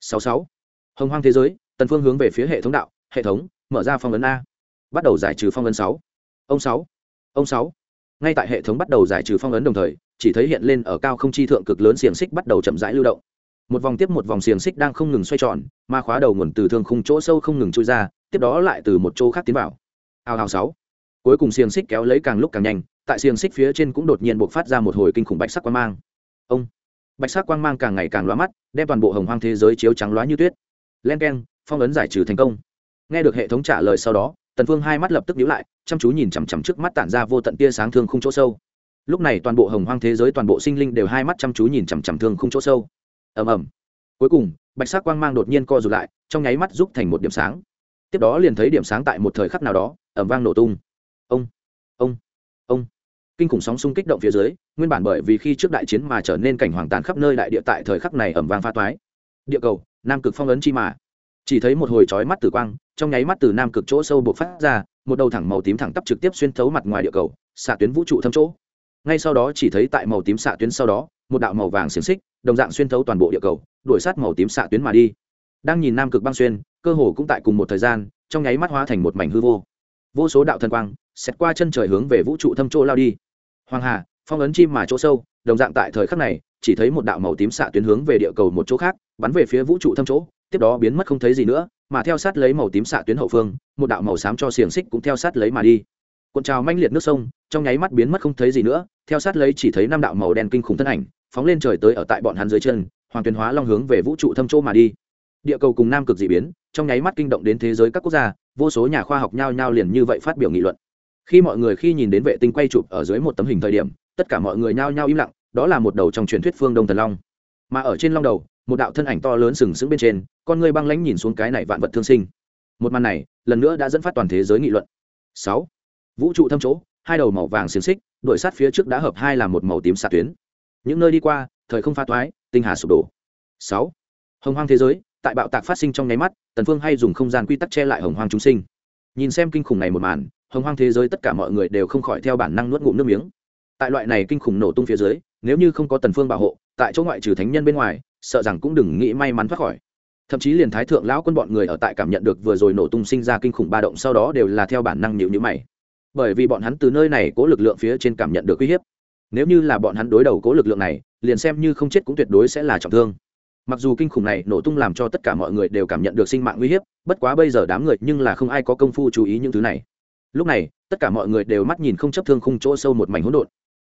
Sáu sáu. Hồng hoang thế giới, tần phương hướng về phía hệ thống đạo, hệ thống, mở ra phong ấn a. Bắt đầu giải trừ phong ấn sáu. Ông sáu. Ông sáu. Ngay tại hệ thống bắt đầu giải trừ phong ấn đồng thời, chỉ thấy hiện lên ở cao không chi thượng cực lớn xiềng xích bắt đầu chậm rãi lưu động. Một vòng tiếp một vòng xiềng xích đang không ngừng xoay tròn ma khóa đầu nguồn từ thương khung chỗ sâu không ngừng trôi ra, tiếp đó lại từ một chỗ khác tiến vào. Hào hào sáu. Cuối cùng xiềng xích kéo lấy càng lúc càng nhanh tại xiềng xích phía trên cũng đột nhiên buộc phát ra một hồi kinh khủng bạch sắc quang mang. Ông, bạch sắc quang mang càng ngày càng lóa mắt, đem toàn bộ hồng hoang thế giới chiếu trắng loá như tuyết. Len k phong ấn giải trừ thành công. Nghe được hệ thống trả lời sau đó, tần phương hai mắt lập tức nhíu lại, chăm chú nhìn chằm chằm trước mắt tản ra vô tận tia sáng thương khung chỗ sâu. Lúc này toàn bộ hồng hoang thế giới, toàn bộ sinh linh đều hai mắt chăm chú nhìn chằm chằm thương khung chỗ sâu. Ầm ầm. Cuối cùng, bạch sắc quang mang đột nhiên co rụt lại, trong nháy mắt giúp thành một điểm sáng. Tiếp đó liền thấy điểm sáng tại một thời khắc nào đó, ầm vang nổ tung. Ông ông kinh khủng sóng xung kích động phía dưới, nguyên bản bởi vì khi trước đại chiến mà trở nên cảnh hoàng tàn khắp nơi đại địa tại thời khắc này ẩm vang pha toái. Địa cầu, nam cực phong ấn chi mà. Chỉ thấy một hồi chói mắt tử quang, trong nháy mắt từ nam cực chỗ sâu buộc phát ra, một đầu thẳng màu tím thẳng tắp trực tiếp xuyên thấu mặt ngoài địa cầu, xạ tuyến vũ trụ thâm chỗ. Ngay sau đó chỉ thấy tại màu tím xạ tuyến sau đó, một đạo màu vàng xiềng xích, đồng dạng xuyên thấu toàn bộ địa cầu, đuổi sát màu tím xạ tuyến mà đi. Đang nhìn nam cực băng xuyên, cơ hồ cũng tại cùng một thời gian, trong nháy mắt hóa thành một mảnh hư vô. Vô số đạo thần quang xét qua chân trời hướng về vũ trụ thâm chỗ lao đi hoàng hà, phong ấn chim mà chỗ sâu, đồng dạng tại thời khắc này, chỉ thấy một đạo màu tím xạ tuyến hướng về địa cầu một chỗ khác, bắn về phía vũ trụ thâm chỗ, tiếp đó biến mất không thấy gì nữa, mà theo sát lấy màu tím xạ tuyến hậu phương, một đạo màu xám cho xiềng xích cũng theo sát lấy mà đi. Cuộn trào manh liệt nước sông, trong nháy mắt biến mất không thấy gì nữa, theo sát lấy chỉ thấy năm đạo màu đen kinh khủng thân ảnh, phóng lên trời tới ở tại bọn hắn dưới chân, hoàng tuyến hóa long hướng về vũ trụ thâm chỗ mà đi. Địa cầu cùng nam cực d ị biến, trong nháy mắt kinh động đến thế giới các quốc gia, vô số nhà khoa học nhao nhao liền như vậy phát biểu nghị luận khi mọi người khi nhìn đến vệ tinh quay chụp ở dưới một tấm hình thời điểm, tất cả mọi người nhao nhao im lặng, đó là một đầu trong truyền thuyết phương đông thần long. Mà ở trên long đầu, một đạo thân ảnh to lớn sừng sững bên trên, con người băng lãnh nhìn xuống cái này vạn vật thương sinh. Một màn này, lần nữa đã dẫn phát toàn thế giới nghị luận. Sáu, vũ trụ thâm chỗ, hai đầu màu vàng xiềng xích, đội sát phía trước đã hợp hai là một màu tím xạ tuyến. Những nơi đi qua, thời không pha toái, tinh hà sụp đổ. Sáu, hồng hoang thế giới, tại bạo tạc phát sinh trong nháy mắt, tần phương hay dùng không gian quy tắc che lại hồng hoang chúng sinh. Nhìn xem kinh khủng này một màn hồng hoang thế giới tất cả mọi người đều không khỏi theo bản năng nuốt ngụm nước miếng. Tại loại này kinh khủng nổ tung phía dưới, nếu như không có tần phương bảo hộ, tại chỗ ngoại trừ thánh nhân bên ngoài, sợ rằng cũng đừng nghĩ may mắn thoát khỏi. Thậm chí liền thái thượng lão quân bọn người ở tại cảm nhận được vừa rồi nổ tung sinh ra kinh khủng ba động sau đó đều là theo bản năng nhịu nhữ mày. Bởi vì bọn hắn từ nơi này cố lực lượng phía trên cảm nhận được uy hiếp. Nếu như là bọn hắn đối đầu cố lực lượng này, liền xem như không chết cũng tuyệt đối sẽ là trọng thương. Mặc dù kinh khủng này nổ tung làm cho tất cả mọi người đều cảm nhận được sinh mạng uy hiếp, bất quá bây giờ đám người nhưng là không ai có công phu chú ý những thứ này lúc này, tất cả mọi người đều mắt nhìn không chấp thương khung chỗ sâu một mảnh hỗn độn.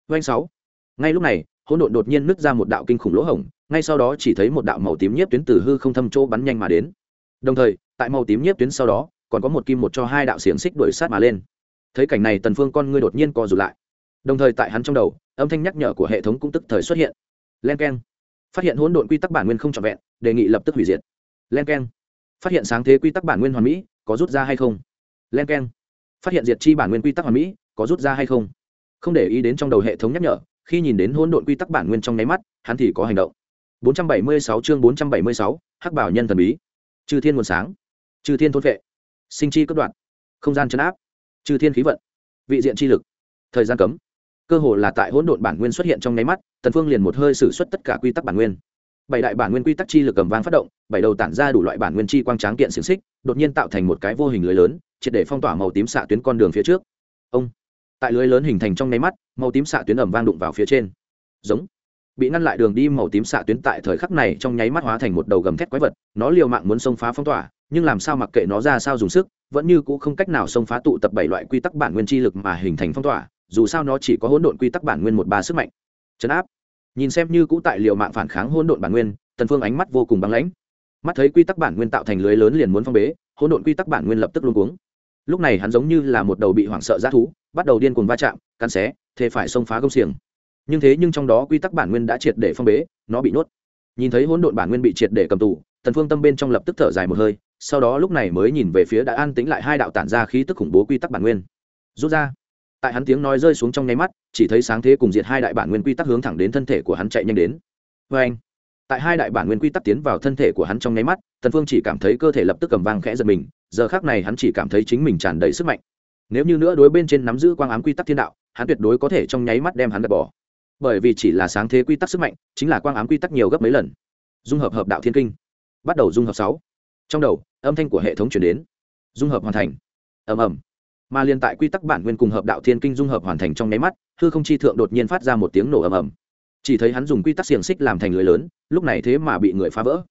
Doanh sáu. Ngay lúc này, hỗn độn đột nhiên nứt ra một đạo kinh khủng lỗ hổng, ngay sau đó chỉ thấy một đạo màu tím nhiếp tuyến từ hư không thâm chỗ bắn nhanh mà đến. Đồng thời, tại màu tím nhiếp tuyến sau đó, còn có một kim một cho hai đạo xiềng xích đuổi sát mà lên. Thấy cảnh này, tần phương con ngươi đột nhiên co rụt lại. Đồng thời tại hắn trong đầu, âm thanh nhắc nhở của hệ thống cũng tức thời xuất hiện. Len keng. Phát hiện hỗn độn quy tắc bản nguyên không trọn vẹn, đề nghị lập tức hủy diệt. Len keng. Phát hiện sáng thế quy tắc bản nguyên hoàn mỹ, có rút ra hay không? Len keng phát hiện diệt chi bản nguyên quy tắc hoàn mỹ có rút ra hay không? Không để ý đến trong đầu hệ thống nhắc nhở khi nhìn đến hỗn độn quy tắc bản nguyên trong nháy mắt hắn thì có hành động. 476 chương 476, hắc bảo nhân thần bí. Chư thiên nguồn sáng. Chư thiên thôn vệ. Sinh chi cấp đoạn. Không gian chấn áp. Chư thiên khí vận. Vị diện chi lực. Thời gian cấm. Cơ hồ là tại hỗn độn bản nguyên xuất hiện trong nháy mắt tần phương liền một hơi sử xuất tất cả quy tắc bản nguyên. Bảy đại bản nguyên quy tắc chi lực cầm vang phát động bảy đầu tản ra đủ loại bản nguyên chi quang tráng kiện xiềng xích đột nhiên tạo thành một cái vô hình lưới lớn triệt để phong tỏa màu tím xạ tuyến con đường phía trước. Ông, tại lưới lớn hình thành trong nháy mắt, màu tím xạ tuyến ẩm vang đụng vào phía trên. Giống, bị ngăn lại đường đi màu tím xạ tuyến tại thời khắc này trong nháy mắt hóa thành một đầu gầm thét quái vật, nó liều mạng muốn xông phá phong tỏa, nhưng làm sao mặc kệ nó ra sao dùng sức, vẫn như cũ không cách nào xông phá tụ tập bảy loại quy tắc bản nguyên chi lực mà hình thành phong tỏa, dù sao nó chỉ có hỗn độn quy tắc bản nguyên một ba sức mạnh. Chấn áp. Nhìn xem như cũ tại liều mạng phản kháng hỗn độn bản nguyên, tần phương ánh mắt vô cùng băng lãnh. Mắt thấy quy tắc bản nguyên tạo thành lưới lớn liền muốn phong bế, hỗn độn quy tắc bản nguyên lập tức luống cuống lúc này hắn giống như là một đầu bị hoảng sợ g thú, bắt đầu điên cuồng va chạm, cắn xé thế phải xông phá công xiềng. Nhưng thế nhưng trong đó quy tắc bản nguyên đã triệt để phong bế, nó bị nuốt. Nhìn thấy hỗn độn bản nguyên bị triệt để cầm tù, tần phương tâm bên trong lập tức thở dài một hơi, sau đó lúc này mới nhìn về phía đã an tĩnh lại hai đạo tản ra khí tức khủng bố quy tắc bản nguyên. Rút ra. Tại hắn tiếng nói rơi xuống trong nháy mắt, chỉ thấy sáng thế cùng diệt hai đại bản nguyên quy tắc hướng thẳng đến thân thể của hắn chạy nhanh đến. Vê anh, tại hai đại bản nguyên quy tắc tiến vào thân thể của hắn trong nháy mắt, tần phương chỉ cảm thấy cơ thể lập tức cầm vang khẽ giật mình giờ khác này hắn chỉ cảm thấy chính mình tràn đầy sức mạnh. Nếu như nữa đối bên trên nắm giữ quang ám quy tắc thiên đạo, hắn tuyệt đối có thể trong nháy mắt đem hắn gạt bỏ. Bởi vì chỉ là sáng thế quy tắc sức mạnh, chính là quang ám quy tắc nhiều gấp mấy lần. Dung hợp hợp đạo thiên kinh. Bắt đầu dung hợp sáu. Trong đầu, âm thanh của hệ thống chuyển đến. Dung hợp hoàn thành. Ầm ầm. Mà liên tại quy tắc bản nguyên cùng hợp đạo thiên kinh dung hợp hoàn thành trong nháy mắt, hư không chi thượng đột nhiên phát ra một tiếng nổ ầm ầm. Chỉ thấy hắn dùng quy tắc xiềng xích làm thành lưới lớn, lúc này thế mà bị người phá vỡ.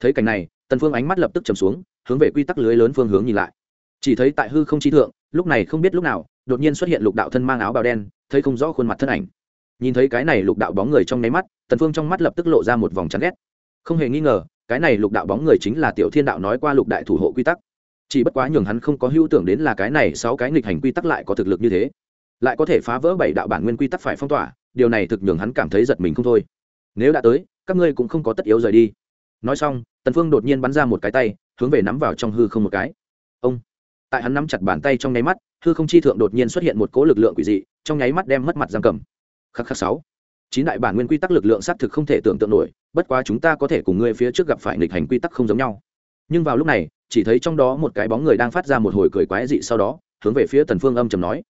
Thấy cảnh này, tần phương ánh mắt lập tức trầm xuống hướng về quy tắc lưới lớn phương hướng nhìn lại. Chỉ thấy tại hư không chi thượng, lúc này không biết lúc nào, đột nhiên xuất hiện lục đạo thân mang áo bào đen, thấy không rõ khuôn mặt thân ảnh. Nhìn thấy cái này lục đạo bóng người trong nháy mắt, tần phương trong mắt lập tức lộ ra một vòng chán ghét. Không hề nghi ngờ, cái này lục đạo bóng người chính là tiểu thiên đạo nói qua lục đại thủ hộ quy tắc. Chỉ bất quá nhường hắn không có hưu tưởng đến là cái này sáu cái nghịch hành quy tắc lại có thực lực như thế. Lại có thể phá vỡ bảy đạo bản nguyên quy tắc phải phong tỏa, điều này thực nhường hắn cảm thấy giật mình không thôi. Nếu đã tới, các ngươi cũng không có tất yếu rời đi. Nói xong, tần phương đột nhiên bắn ra một cái tay hướng về nắm vào trong hư không một cái. Ông. Tại hắn nắm chặt bàn tay trong nháy mắt, hư không chi thượng đột nhiên xuất hiện một cỗ lực lượng quỷ dị, trong nháy mắt đem mất mặt giam cầm. Khắc khắc sáu. Chín đại bản nguyên quy tắc lực lượng xác thực không thể tưởng tượng nổi, bất quá chúng ta có thể cùng ngươi phía trước gặp phải nghịch hành quy tắc không giống nhau. Nhưng vào lúc này, chỉ thấy trong đó một cái bóng người đang phát ra một hồi cười quái dị sau đó, hướng về phía tần phương âm trầm nói.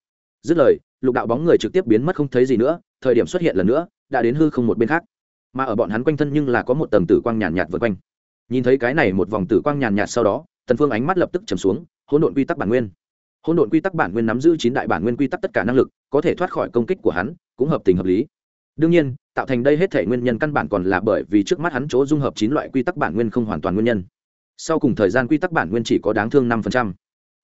Dứt lời, lục đạo bóng người trực tiếp biến mất không thấy gì nữa, thời điểm xuất hiện lần nữa, đã đến hư không một bên khác. Mà ở bọn hắn quanh thân nhưng là có một tầng tử quang nhàn nhạt vượt quanh nhìn thấy cái này một vòng tử quang nhàn nhạt sau đó, tần phương ánh mắt lập tức trầm xuống, hỗn độn quy tắc bản nguyên. Hỗn độn quy tắc bản nguyên nắm giữ chín đại bản nguyên quy tắc tất cả năng lực, có thể thoát khỏi công kích của hắn, cũng hợp tình hợp lý. Đương nhiên, tạo thành đây hết thể nguyên nhân căn bản còn là bởi vì trước mắt hắn chỗ dung hợp chín loại quy tắc bản nguyên không hoàn toàn nguyên nhân. Sau cùng thời gian quy tắc bản nguyên chỉ có đáng thương năm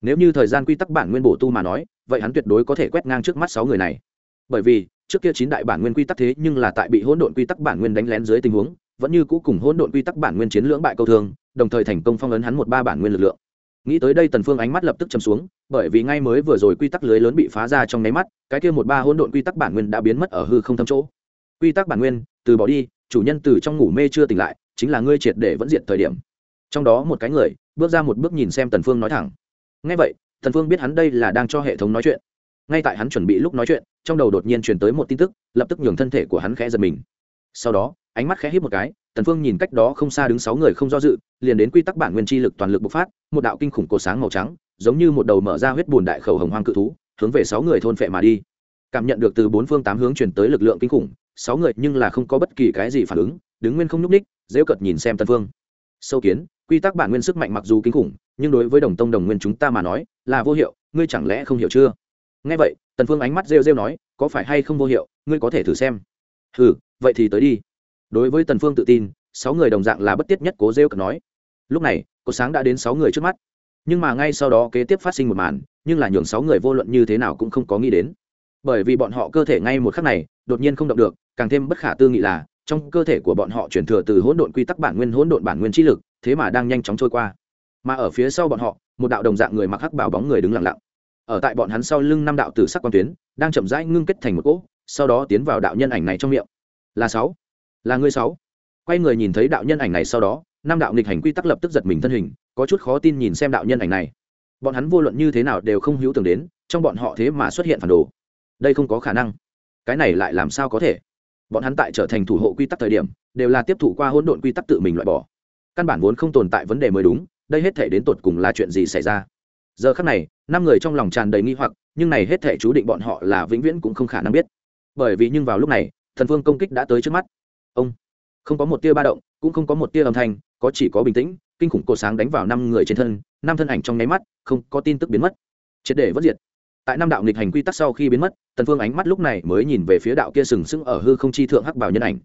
nếu như thời gian quy tắc bản nguyên bổ tu mà nói, vậy hắn tuyệt đối có thể quét ngang trước mắt sáu người này. Bởi vì, trước kia chín đại bản nguyên quy tắc thế nhưng là tại bị hỗn độn quy tắc bản nguyên đánh lén dưới tình huống vẫn như cũ cùng hỗn độn quy tắc bản nguyên chiến lưỡng bại câu thương, đồng thời thành công phong ấn hắn một ba bản nguyên lực lượng. Nghĩ tới đây tần phương ánh mắt lập tức chầm xuống, bởi vì ngay mới vừa rồi quy tắc lưới lớn bị phá ra trong nháy mắt, cái kia một ba hỗn độn quy tắc bản nguyên đã biến mất ở hư không thâm chỗ. Quy tắc bản nguyên, từ bỏ đi, chủ nhân từ trong ngủ mê chưa tỉnh lại, chính là ngươi triệt để vẫn diện thời điểm. Trong đó một cái người, bước ra một bước nhìn xem tần phương nói thẳng. Nghe vậy, tần phương biết hắn đây là đang cho hệ thống nói chuyện. Ngay tại hắn chuẩn bị lúc nói chuyện, trong đầu đột nhiên truyền tới một tin tức, lập tức nhường thân thể của hắn khẽ giật mình sau đó, ánh mắt khẽ híp một cái, tần phương nhìn cách đó không xa đứng sáu người không do dự, liền đến quy tắc bản nguyên chi lực toàn lực bộc phát, một đạo kinh khủng cổ sáng màu trắng, giống như một đầu mở ra huyết bùn đại khẩu hồng hoang cự thú, hướng về sáu người thôn phệ mà đi. Cảm nhận được từ bốn phương tám hướng truyền tới lực lượng kinh khủng, sáu người nhưng là không có bất kỳ cái gì phản ứng, đứng nguyên không nhúc ních dễ cợt nhìn xem tần phương. Sâu kiến, quy tắc bản nguyên sức mạnh mặc dù kinh khủng, nhưng đối với đồng tông đồng nguyên chúng ta mà nói, là vô hiệu, ngươi chẳng lẽ không hiểu chưa? Nghe vậy, tần phương ánh mắt rêu rêu nói, có phải hay không vô hiệu, ngươi có thể thử xem. Hừ vậy thì tới đi. Đối với tần phương tự tin, sáu người đồng dạng là bất tiết nhất cố rêu cực nói. Lúc này cột sáng đã đến sáu người trước mắt. Nhưng mà ngay sau đó kế tiếp phát sinh một màn, nhưng là nhường sáu người vô luận như thế nào cũng không có nghĩ đến. Bởi vì bọn họ cơ thể ngay một khắc này, đột nhiên không động được, càng thêm bất khả tư nghị là, trong cơ thể của bọn họ chuyển thừa từ hỗn độn quy tắc bản nguyên, hỗn độn bản nguyên trí lực, thế mà đang nhanh chóng trôi qua. Mà ở phía sau bọn họ, một đạo đồng dạng người mặc hắc bảo bóng người đứng lặng lặng. Ở tại bọn hắn sau lưng năm đạo tử sắc quan tuyến, đang chậm rãi ngưng kết thành một cỗ, sau đó tiến vào đạo nhân ảnh này trong miệng là sáu. Là ngươi sáu. Quay người nhìn thấy đạo nhân ảnh này sau đó, năm đạo nghịch hành quy tắc lập tức giật mình thân hình, có chút khó tin nhìn xem đạo nhân ảnh này. Bọn hắn vô luận như thế nào đều không hữu tưởng đến, trong bọn họ thế mà xuất hiện phản đồ. Đây không có khả năng. Cái này lại làm sao có thể? Bọn hắn tại trở thành thủ hộ quy tắc thời điểm, đều là tiếp thụ qua hỗn độn quy tắc tự mình loại bỏ. Căn bản vốn không tồn tại vấn đề mới đúng, đây hết thể đến tột cùng là chuyện gì xảy ra? Giờ khắc này, năm người trong lòng tràn đầy nghi hoặc, nhưng này hết thể chú định bọn họ là vĩnh viễn cũng không khả năng biết. Bởi vì nhưng vào lúc này thần Vương công kích đã tới trước mắt. Ông không có một tia ba động cũng không có một tia âm thanh có chỉ có bình tĩnh kinh khủng cổ sáng đánh vào năm người trên thân năm thân ảnh trong nháy mắt không có tin tức biến mất. Triệt để vất diệt. Tại năm đạo nghịch hành quy tắc sau khi biến mất tần phương ánh mắt lúc này mới nhìn về phía đạo kia sừng sững ở hư không chi thượng hắc bảo nhân ảnh.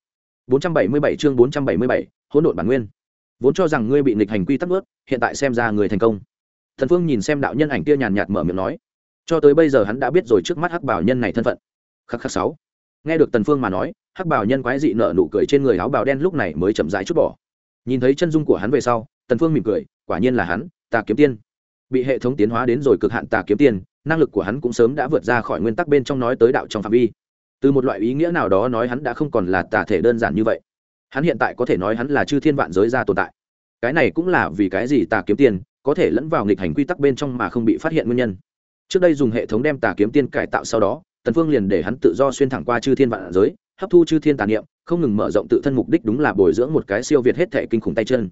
477 chương 477, hỗn độn bản nguyên. Vốn cho rằng ngươi bị nghịch hành quy tắc nuốt hiện tại xem ra người thành công. Thần phương nhìn xem đạo nhân ảnh kia nhàn nhạt mở miệng nói. Cho tới bây giờ hắn đã biết rồi trước mắt hắc bảo nhân này thân phận. Khắc khắc sáu nghe được tần phương mà nói, hắc bảo nhân quái dị nở nụ cười trên người áo bào đen lúc này mới chậm rãi chút bỏ. Nhìn thấy chân dung của hắn về sau, tần phương mỉm cười, quả nhiên là hắn, tà kiếm tiên. Bị hệ thống tiến hóa đến rồi cực hạn tà kiếm tiên, năng lực của hắn cũng sớm đã vượt ra khỏi nguyên tắc bên trong nói tới đạo trong phạm vi. Từ một loại ý nghĩa nào đó nói hắn đã không còn là tà thể đơn giản như vậy. Hắn hiện tại có thể nói hắn là chư thiên vạn giới ra tồn tại. Cái này cũng là vì cái gì tà kiếm tiên có thể lẫn vào nghịch hành quy tắc bên trong mà không bị phát hiện nguyên nhân. Trước đây dùng hệ thống đem tà kiếm tiên cải tạo sau đó tần phương liền để hắn tự do xuyên thẳng qua chư thiên vạn giới, hấp thu chư thiên tà niệm, không ngừng mở rộng tự thân mục đích đúng là bồi dưỡng một cái siêu việt hết thể kinh khủng tay chân.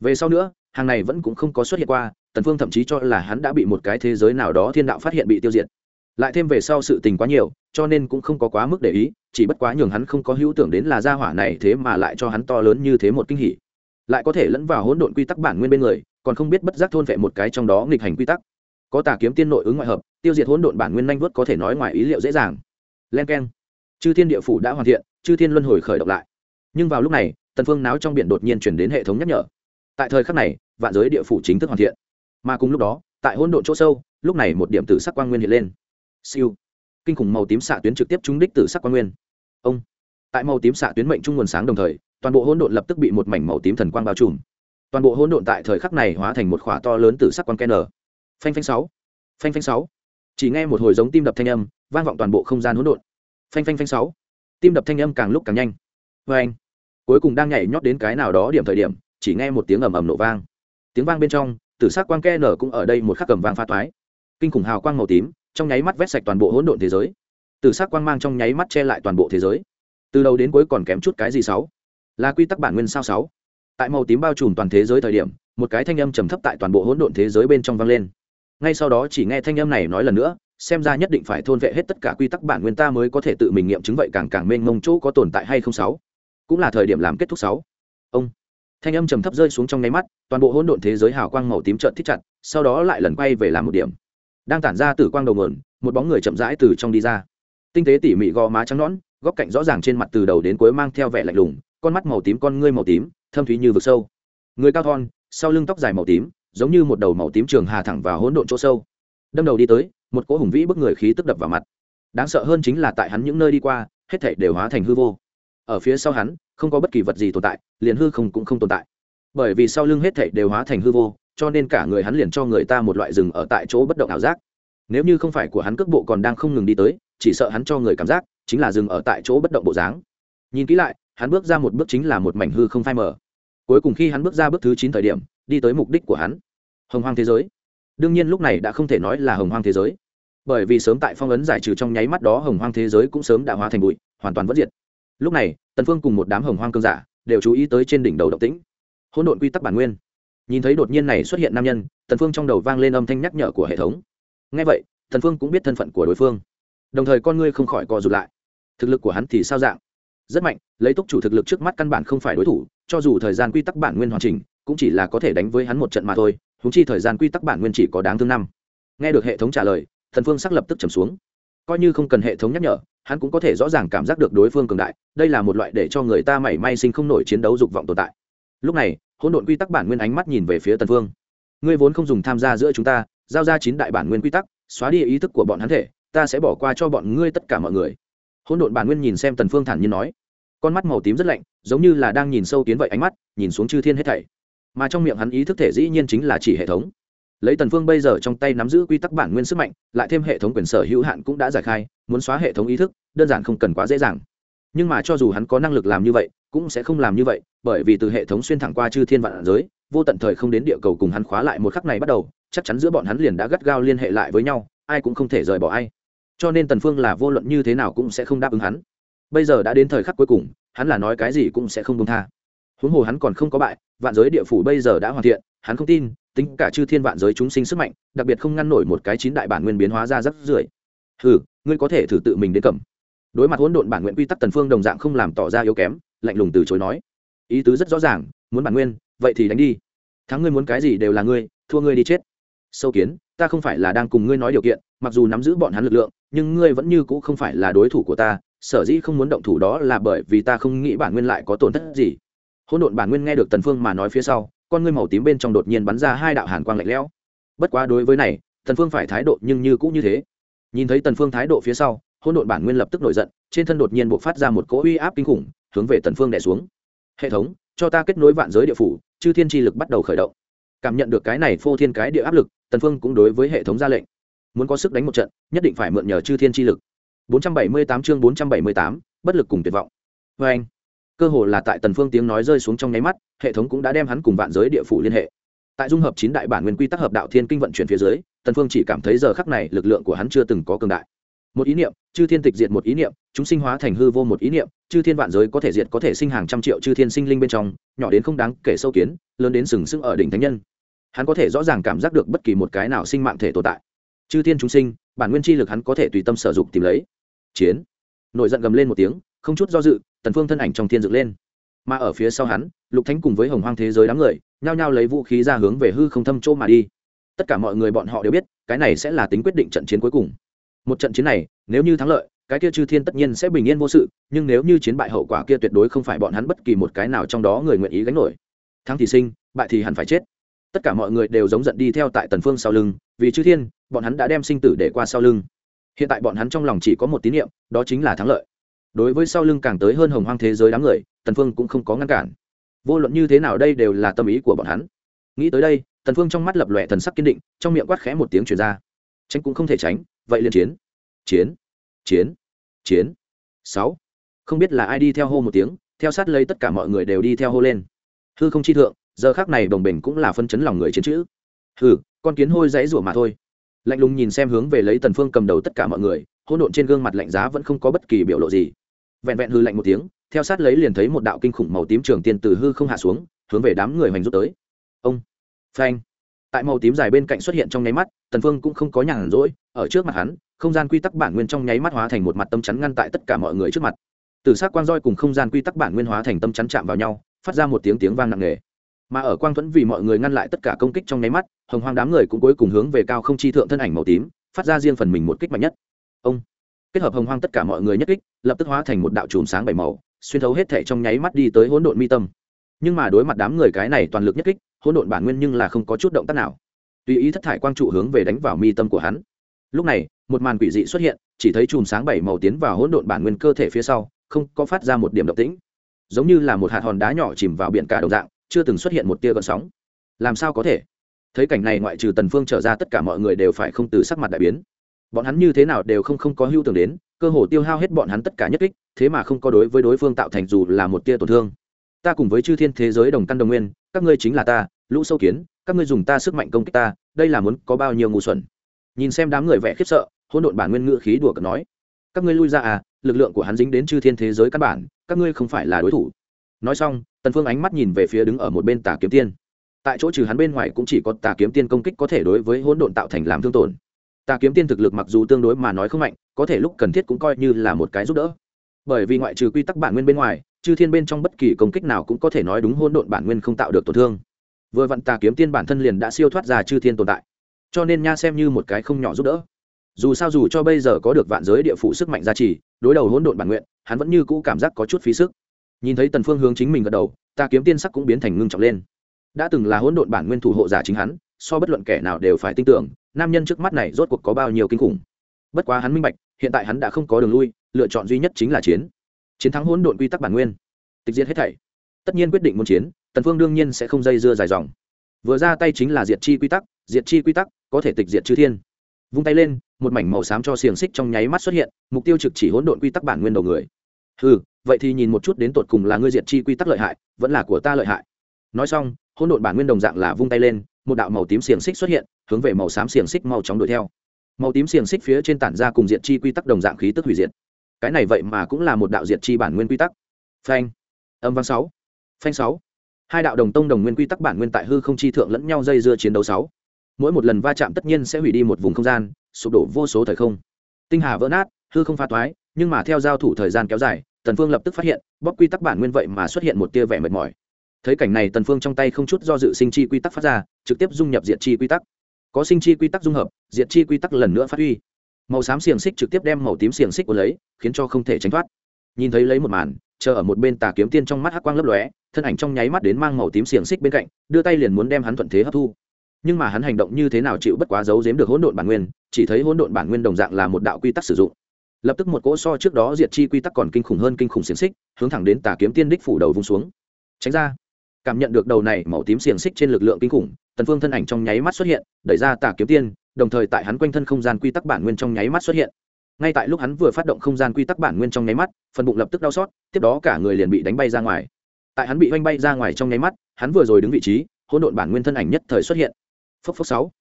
Về sau nữa, hàng này vẫn cũng không có xuất hiện qua, tần phương thậm chí cho là hắn đã bị một cái thế giới nào đó thiên đạo phát hiện bị tiêu diệt. Lại thêm về sau sự tình quá nhiều, cho nên cũng không có quá mức để ý, chỉ bất quá nhường hắn không có hữu tưởng đến là gia hỏa này thế mà lại cho hắn to lớn như thế một kinh hỉ. Lại có thể lẫn vào hỗn độn quy tắc bản nguyên bên người, còn không biết bất giác thôn vệ một cái trong đó nghịch hành quy tắc có tà kiếm tiên nội ứng ngoại hợp, tiêu diệt hỗn độn bản nguyên nhanh vớt có thể nói ngoài ý liệu dễ dàng. Len keng. Chư thiên địa phủ đã hoàn thiện, chư thiên luân hồi khởi động lại. Nhưng vào lúc này, tần phương náo trong biển đột nhiên chuyển đến hệ thống nhắc nhở. Tại thời khắc này, vạn giới địa phủ chính thức hoàn thiện. Mà cùng lúc đó, tại hỗn độn chỗ sâu, lúc này một điểm tử sắc quang nguyên hiện lên. Siêu. Kinh khủng màu tím xạ tuyến trực tiếp trúng đích tử sắc quang nguyên. Ông. Tại màu tím xạ tuyến mệnh trung nguồn sáng đồng thời, toàn bộ hỗn độn lập tức bị một mảnh màu tím thần quang bao trùm. Toàn bộ hỗn độn tại thời khắc này hóa thành một khỏa to lớn tử sắc quang ken phanh phanh sáu. Phanh phanh sáu. Chỉ nghe một hồi giống tim đập thanh âm, vang vọng toàn bộ không gian hỗn độn. Phanh phanh phanh sáu. Tim đập thanh âm càng lúc càng nhanh. Vê anh, cuối cùng đang nhảy nhót đến cái nào đó điểm thời điểm, chỉ nghe một tiếng ầm ầm nổ vang. Tiếng vang bên trong, tử sắc quang ke nở cũng ở đây một khắc cầm vang pha toái kinh khủng hào quang màu tím, trong nháy mắt vét sạch toàn bộ hỗn độn thế giới. Tử sắc quang mang trong nháy mắt che lại toàn bộ thế giới. Từ đầu đến cuối còn kém chút cái gì sáu? Là quy tắc bản nguyên sao sáu? Tại màu tím bao trùm toàn thế giới thời điểm, một cái thanh âm trầm thấp tại toàn bộ hỗn độn thế giới bên trong vang lên ngay sau đó chỉ nghe thanh âm này nói lần nữa, xem ra nhất định phải thôn vệ hết tất cả quy tắc bản nguyên ta mới có thể tự mình nghiệm chứng vậy càng càng mênh mông chỗ có tồn tại hay không sáu. Cũng là thời điểm làm kết thúc sáu. Ông. Thanh âm trầm thấp rơi xuống trong nháy mắt, toàn bộ hỗn độn thế giới hào quang màu tím trợn thích chặt, sau đó lại lần quay về làm một điểm. Đang tản ra từ quang đầu nguồn, một bóng người chậm rãi từ trong đi ra. Tinh tế tỉ mỉ gò má trắng nõn, góc cạnh rõ ràng trên mặt từ đầu đến cuối mang theo vẻ lạnh lùng, con mắt màu tím con ngươi màu tím, thâm thúy như vực sâu. Người cao thon, sau lưng tóc dài màu tím giống như một đầu màu tím trường hà thẳng vào hỗn độn chỗ sâu. Đâm đầu đi tới, một cỗ hùng vĩ bức người khí tức đập vào mặt. Đáng sợ hơn chính là tại hắn những nơi đi qua, hết thảy đều hóa thành hư vô. Ở phía sau hắn, không có bất kỳ vật gì tồn tại, liền hư không cũng không tồn tại. Bởi vì sau lưng hết thảy đều hóa thành hư vô, cho nên cả người hắn liền cho người ta một loại rừng ở tại chỗ bất động ảo giác. Nếu như không phải của hắn cước bộ còn đang không ngừng đi tới, chỉ sợ hắn cho người cảm giác chính là dừng ở tại chỗ bất động bộ dáng. Nhìn kỹ lại, hắn bước ra một bước chính là một mảnh hư không phai mờ. Cuối cùng khi hắn bước ra bước thứ chín thời điểm đi tới mục đích của hắn. Hồng hoang thế giới. Đương nhiên lúc này đã không thể nói là hồng hoang thế giới. Bởi vì sớm tại phong ấn giải trừ trong nháy mắt đó, hồng hoang thế giới cũng sớm đã hóa thành bụi, hoàn toàn vất diệt. Lúc này, tần phương cùng một đám hồng hoang cương giả đều chú ý tới trên đỉnh đầu động tĩnh. Hỗn độn quy tắc bản nguyên. Nhìn thấy đột nhiên này xuất hiện nam nhân, tần phương trong đầu vang lên âm thanh nhắc nhở của hệ thống. Nghe vậy, tần phương cũng biết thân phận của đối phương. Đồng thời con ngươi không khỏi co rụt lại. Thực lực của hắn thì sao dạng? Rất mạnh, lấy túc chủ thực lực trước mắt căn bản không phải đối thủ, cho dù thời gian quy tắc bản nguyên hoàn chỉnh cũng chỉ là có thể đánh với hắn một trận mà thôi húng chi thời gian quy tắc bản nguyên chỉ có đáng thương năm. Nghe được hệ thống trả lời, thần phương sắc lập tức trầm xuống. Coi như không cần hệ thống nhắc nhở, hắn cũng có thể rõ ràng cảm giác được đối phương cường đại, đây là một loại để cho người ta mảy may sinh không nổi chiến đấu dục vọng tồn tại. Lúc này, hỗn độn quy tắc bản nguyên ánh mắt nhìn về phía tần phương. Ngươi vốn không dùng tham gia giữa chúng ta, giao ra chín đại bản nguyên quy tắc, xóa đi ý thức của bọn hắn thể, ta sẽ bỏ qua cho bọn ngươi tất cả mọi người. Hỗn độn bản nguyên nhìn xem tần phương thản nhiên nói. Con mắt màu tím rất lạnh, giống như là đang nhìn sâu tiến vậy ánh mắt, nhìn xuống chư thiên hết thảy mà trong miệng hắn ý thức thể dĩ nhiên chính là chỉ hệ thống. Lấy tần phương bây giờ trong tay nắm giữ quy tắc bản nguyên sức mạnh, lại thêm hệ thống quyền sở hữu hạn cũng đã giải khai, muốn xóa hệ thống ý thức, đơn giản không cần quá dễ dàng. Nhưng mà cho dù hắn có năng lực làm như vậy, cũng sẽ không làm như vậy, bởi vì từ hệ thống xuyên thẳng qua chư thiên vạn giới, vô tận thời không đến địa cầu cùng hắn khóa lại một khắc này bắt đầu, chắc chắn giữa bọn hắn liền đã gắt gao liên hệ lại với nhau, ai cũng không thể rời bỏ ai. Cho nên tần phương là vô luận như thế nào cũng sẽ không đáp ứng hắn. Bây giờ đã đến thời khắc cuối cùng, hắn là nói cái gì cũng sẽ không buông tha huống hồ hắn còn không có bại, vạn giới địa phủ bây giờ đã hoàn thiện, hắn không tin, tính cả chư thiên vạn giới chúng sinh sức mạnh, đặc biệt không ngăn nổi một cái chín đại bản nguyên biến hóa ra rất rưởi. Ừ ngươi có thể thử tự mình đến cầm. Đối mặt hỗn độn bản nguyện quy tắc tần phương đồng dạng không làm tỏ ra yếu kém, lạnh lùng từ chối nói. Ý tứ rất rõ ràng, muốn bản nguyên, vậy thì đánh đi. Thắng ngươi muốn cái gì đều là ngươi, thua ngươi đi chết. Sâu kiến, ta không phải là đang cùng ngươi nói điều kiện, mặc dù nắm giữ bọn hắn lực lượng, nhưng ngươi vẫn như cũ không phải là đối thủ của ta, sở dĩ không muốn động thủ đó là bởi vì ta không nghĩ bản nguyên lại có tổn thất gì hỗn độn bản nguyên nghe được tần phương mà nói phía sau con ngươi màu tím bên trong đột nhiên bắn ra hai đạo hàn quang lạnh lẽo. Bất quá đối với này tần phương phải thái độ nhưng như cũng như thế. Nhìn thấy tần phương thái độ phía sau hỗn độn bản nguyên lập tức nổi giận trên thân đột nhiên bộc phát ra một cỗ uy áp kinh khủng hướng về tần phương đè xuống. Hệ thống cho ta kết nối vạn giới địa phủ chư thiên chi lực bắt đầu khởi động. Cảm nhận được cái này phô thiên cái địa áp lực tần phương cũng đối với hệ thống ra lệnh. Muốn có sức đánh một trận nhất định phải mượn nhờ chư thiên chi lực. 478 chương 478, bất lực cùng tuyệt vọng. Với anh cơ hồ là tại tần phương tiếng nói rơi xuống trong nháy mắt, hệ thống cũng đã đem hắn cùng vạn giới địa phủ liên hệ. Tại dung hợp chín đại bản nguyên quy tắc hợp đạo thiên kinh vận chuyển phía dưới, tần phương chỉ cảm thấy giờ khắc này lực lượng của hắn chưa từng có cường đại. Một ý niệm, chư thiên tịch diệt một ý niệm, chúng sinh hóa thành hư vô một ý niệm, chư thiên vạn giới có thể diệt có thể sinh hàng trăm triệu chư thiên sinh linh bên trong, nhỏ đến không đáng kể sâu kiến, lớn đến sừng sững ở đỉnh thánh nhân. Hắn có thể rõ ràng cảm giác được bất kỳ một cái nào sinh mạng thể tồn tại. Chư thiên chúng sinh, bản nguyên chi lực hắn có thể tùy tâm sở dụng tìm lấy. Chiến. Nổi giận gầm lên một tiếng, không chút do dự tần phương thân ảnh trong thiên dựng lên. Mà ở phía sau hắn, lục thánh cùng với hồng hoang thế giới đám người, nhao nhao lấy vũ khí ra hướng về hư không thâm chỗ mà đi. Tất cả mọi người bọn họ đều biết, cái này sẽ là tính quyết định trận chiến cuối cùng. Một trận chiến này, nếu như thắng lợi, cái kia chư thiên tất nhiên sẽ bình yên vô sự, nhưng nếu như chiến bại hậu quả kia tuyệt đối không phải bọn hắn bất kỳ một cái nào trong đó người nguyện ý gánh nổi. Thắng thì sinh, bại thì hẳn phải chết. Tất cả mọi người đều giống giận đi theo tại tần phương sau lưng, vì chư thiên, bọn hắn đã đem sinh tử để qua sau lưng. Hiện tại bọn hắn trong lòng chỉ có một tín niệm, đó chính là thắng lợi đối với sau lưng càng tới hơn hồng hoang thế giới đám người, tần phương cũng không có ngăn cản. Vô luận như thế nào đây đều là tâm ý của bọn hắn. Nghĩ tới đây, tần phương trong mắt lập lòe thần sắc kiên định, trong miệng quát khẽ một tiếng truyền ra. Tránh cũng không thể tránh, vậy liền chiến. Chiến chiến chiến. Sáu. Không biết là ai đi theo hô một tiếng, theo sát lấy tất cả mọi người đều đi theo hô lên. Hư không chi thượng, giờ khác này đồng bình cũng là phân chấn lòng người chiến chữ. Hừ, con kiến hôi dãy rủa mà thôi. Lạnh lùng nhìn xem hướng về lấy tần phương cầm đầu tất cả mọi người, hỗn độn trên gương mặt lạnh giá vẫn không có bất kỳ biểu lộ gì vẹn vẹn hư lạnh một tiếng, theo sát lấy liền thấy một đạo kinh khủng màu tím trường tiên từ hư không hạ xuống, hướng về đám người hoành rút tới. Ông! Phanh! Tại màu tím dài bên cạnh xuất hiện trong nháy mắt, tần phương cũng không có nhàn rỗi, ở trước mặt hắn, không gian quy tắc bản nguyên trong nháy mắt hóa thành một mặt tâm chắn ngăn tại tất cả mọi người trước mặt. Từ sát quang roi cùng không gian quy tắc bản nguyên hóa thành tâm chắn chạm vào nhau, phát ra một tiếng tiếng vang nặng nề. Mà ở quang thuẫn vì mọi người ngăn lại tất cả công kích trong nháy mắt, hồng hoang đám người cũng cuối cùng hướng về cao không chi thượng thân ảnh màu tím, phát ra riêng phần mình một kích mạnh nhất. Ông! Kết hợp hồng hoang tất cả mọi người nhất kích, lập tức hóa thành một đạo chùm sáng bảy màu, xuyên thấu hết thể trong nháy mắt đi tới hỗn độn mi tâm. Nhưng mà đối mặt đám người cái này toàn lực nhất kích, hỗn độn bản nguyên nhưng là không có chút động tác nào. Tùy ý thất thải quang trụ hướng về đánh vào mi tâm của hắn. Lúc này, một màn quỷ dị xuất hiện, chỉ thấy chùm sáng bảy màu tiến vào hỗn độn bản nguyên cơ thể phía sau, không có phát ra một điểm động tĩnh. Giống như là một hạt hòn đá nhỏ chìm vào biển cả đồng dạng, chưa từng xuất hiện một tia gợn sóng. Làm sao có thể? Thấy cảnh này ngoại trừ tần phương trở ra, tất cả mọi người đều phải không từ sắc mặt đại biến bọn hắn như thế nào đều không không có hưu tưởng đến, cơ hồ tiêu hao hết bọn hắn tất cả nhất kích, thế mà không có đối với đối phương tạo thành dù là một tia tổn thương. Ta cùng với chư thiên thế giới đồng căn đồng nguyên, các ngươi chính là ta, lũ sâu kiến, các ngươi dùng ta sức mạnh công kích ta, đây là muốn có bao nhiêu ngu xuẩn. Nhìn xem đám người vẻ khiếp sợ, hỗn độn bản nguyên ngữ khí đùa cợt nói, các ngươi lui ra à lực lượng của hắn dính đến chư thiên thế giới căn bản, các ngươi không phải là đối thủ. Nói xong, tần phương ánh mắt nhìn về phía đứng ở một bên tà kiếm tiên. Tại chỗ trừ hắn bên ngoài cũng chỉ có tà kiếm tiên công kích có thể đối với hỗn độn tạo thành làm thương tổn tà kiếm tiên thực lực mặc dù tương đối mà nói không mạnh, có thể lúc cần thiết cũng coi như là một cái giúp đỡ. Bởi vì ngoại trừ quy tắc bản nguyên bên ngoài, chư thiên bên trong bất kỳ công kích nào cũng có thể nói đúng hôn độn bản nguyên không tạo được tổn thương. Vừa vặn tà kiếm tiên bản thân liền đã siêu thoát ra chư thiên tồn tại. Cho nên nha xem như một cái không nhỏ giúp đỡ. Dù sao dù cho bây giờ có được vạn giới địa phủ sức mạnh gia trì, đối đầu hỗn độn bản nguyện, hắn vẫn như cũ cảm giác có chút phí sức. Nhìn thấy tần phương hướng chính mình gật đầu ta kiếm tiên sắc cũng biến thành ngưng trọng lên. Đã từng là hỗn độn bản nguyên thủ hộ giả chính hắn so bất luận kẻ nào đều phải tin tưởng, nam nhân trước mắt này rốt cuộc có bao nhiêu kinh khủng. Bất quá hắn minh bạch, hiện tại hắn đã không có đường lui, lựa chọn duy nhất chính là chiến. Chiến thắng hỗn độn quy tắc bản nguyên. Tịch diệt hết thảy. Tất nhiên quyết định muốn chiến, tần phương đương nhiên sẽ không dây dưa dài dòng. Vừa ra tay chính là diệt chi quy tắc, diệt chi quy tắc có thể tịch diệt chư thiên. Vung tay lên, một mảnh màu xám cho xiềng xích trong nháy mắt xuất hiện, mục tiêu trực chỉ hỗn độn quy tắc bản nguyên đầu người. Ừ vậy thì nhìn một chút đến tột cùng là ngươi diệt chi quy tắc lợi hại, vẫn là của ta lợi hại. Nói xong, hỗn độn bản nguyên đồng dạng là vung tay lên một đạo màu tím xiềng xích xuất hiện, hướng về màu xám xiềng xích mau chóng đuổi theo. Màu tím xiềng xích phía trên tản ra cùng diện chi quy tắc đồng dạng khí tức hủy diệt. Cái này vậy mà cũng là một đạo diệt chi bản nguyên quy tắc. Phanh. Âm văn sáu. Phanh sáu. Hai đạo đồng tông đồng nguyên quy tắc bản nguyên tại hư không chi thượng lẫn nhau dây dưa chiến đấu sáu. Mỗi một lần va chạm tất nhiên sẽ hủy đi một vùng không gian, sụp đổ vô số thời không. Tinh hà vỡ nát, hư không pha toái, nhưng mà theo giao thủ thời gian kéo dài, tần phương lập tức phát hiện bóc quy tắc bản nguyên vậy mà xuất hiện một tia vẻ mệt mỏi thấy cảnh này tần phương trong tay không chút do dự sinh chi quy tắc phát ra, trực tiếp dung nhập diệt chi quy tắc. Có sinh chi quy tắc dung hợp, diệt chi quy tắc lần nữa phát huy. Màu xám xiềng xích trực tiếp đem màu tím xiềng xích của lấy, khiến cho không thể tránh thoát. Nhìn thấy lấy một màn, chờ ở một bên tà kiếm tiên trong mắt hắc quang lấp lóe, thân ảnh trong nháy mắt đến mang màu tím xiềng xích bên cạnh, đưa tay liền muốn đem hắn thuận thế hấp thu. Nhưng mà hắn hành động như thế nào chịu bất quá giấu giếm được hỗn độn bản nguyên, chỉ thấy hỗn độn bản nguyên đồng dạng là một đạo quy tắc sử dụng. Lập tức một cỗ so trước đó diệt chi quy tắc còn kinh khủng hơn kinh khủng xiềng xích, hướng thẳng đến tà kiếm tiên đích phủ đầu vung xuống. Tránh ra cảm nhận được đầu này màu tím xiềng xích trên lực lượng kinh khủng, tần phương thân ảnh trong nháy mắt xuất hiện, đẩy ra tà kiếm tiên, đồng thời tại hắn quanh thân không gian quy tắc bản nguyên trong nháy mắt xuất hiện. Ngay tại lúc hắn vừa phát động không gian quy tắc bản nguyên trong nháy mắt, phần bụng lập tức đau xót, tiếp đó cả người liền bị đánh bay ra ngoài. Tại hắn bị oanh bay ra ngoài trong nháy mắt, hắn vừa rồi đứng vị trí, hỗn độn bản nguyên thân ảnh nhất thời xuất hiện. Phốc phốc sáu,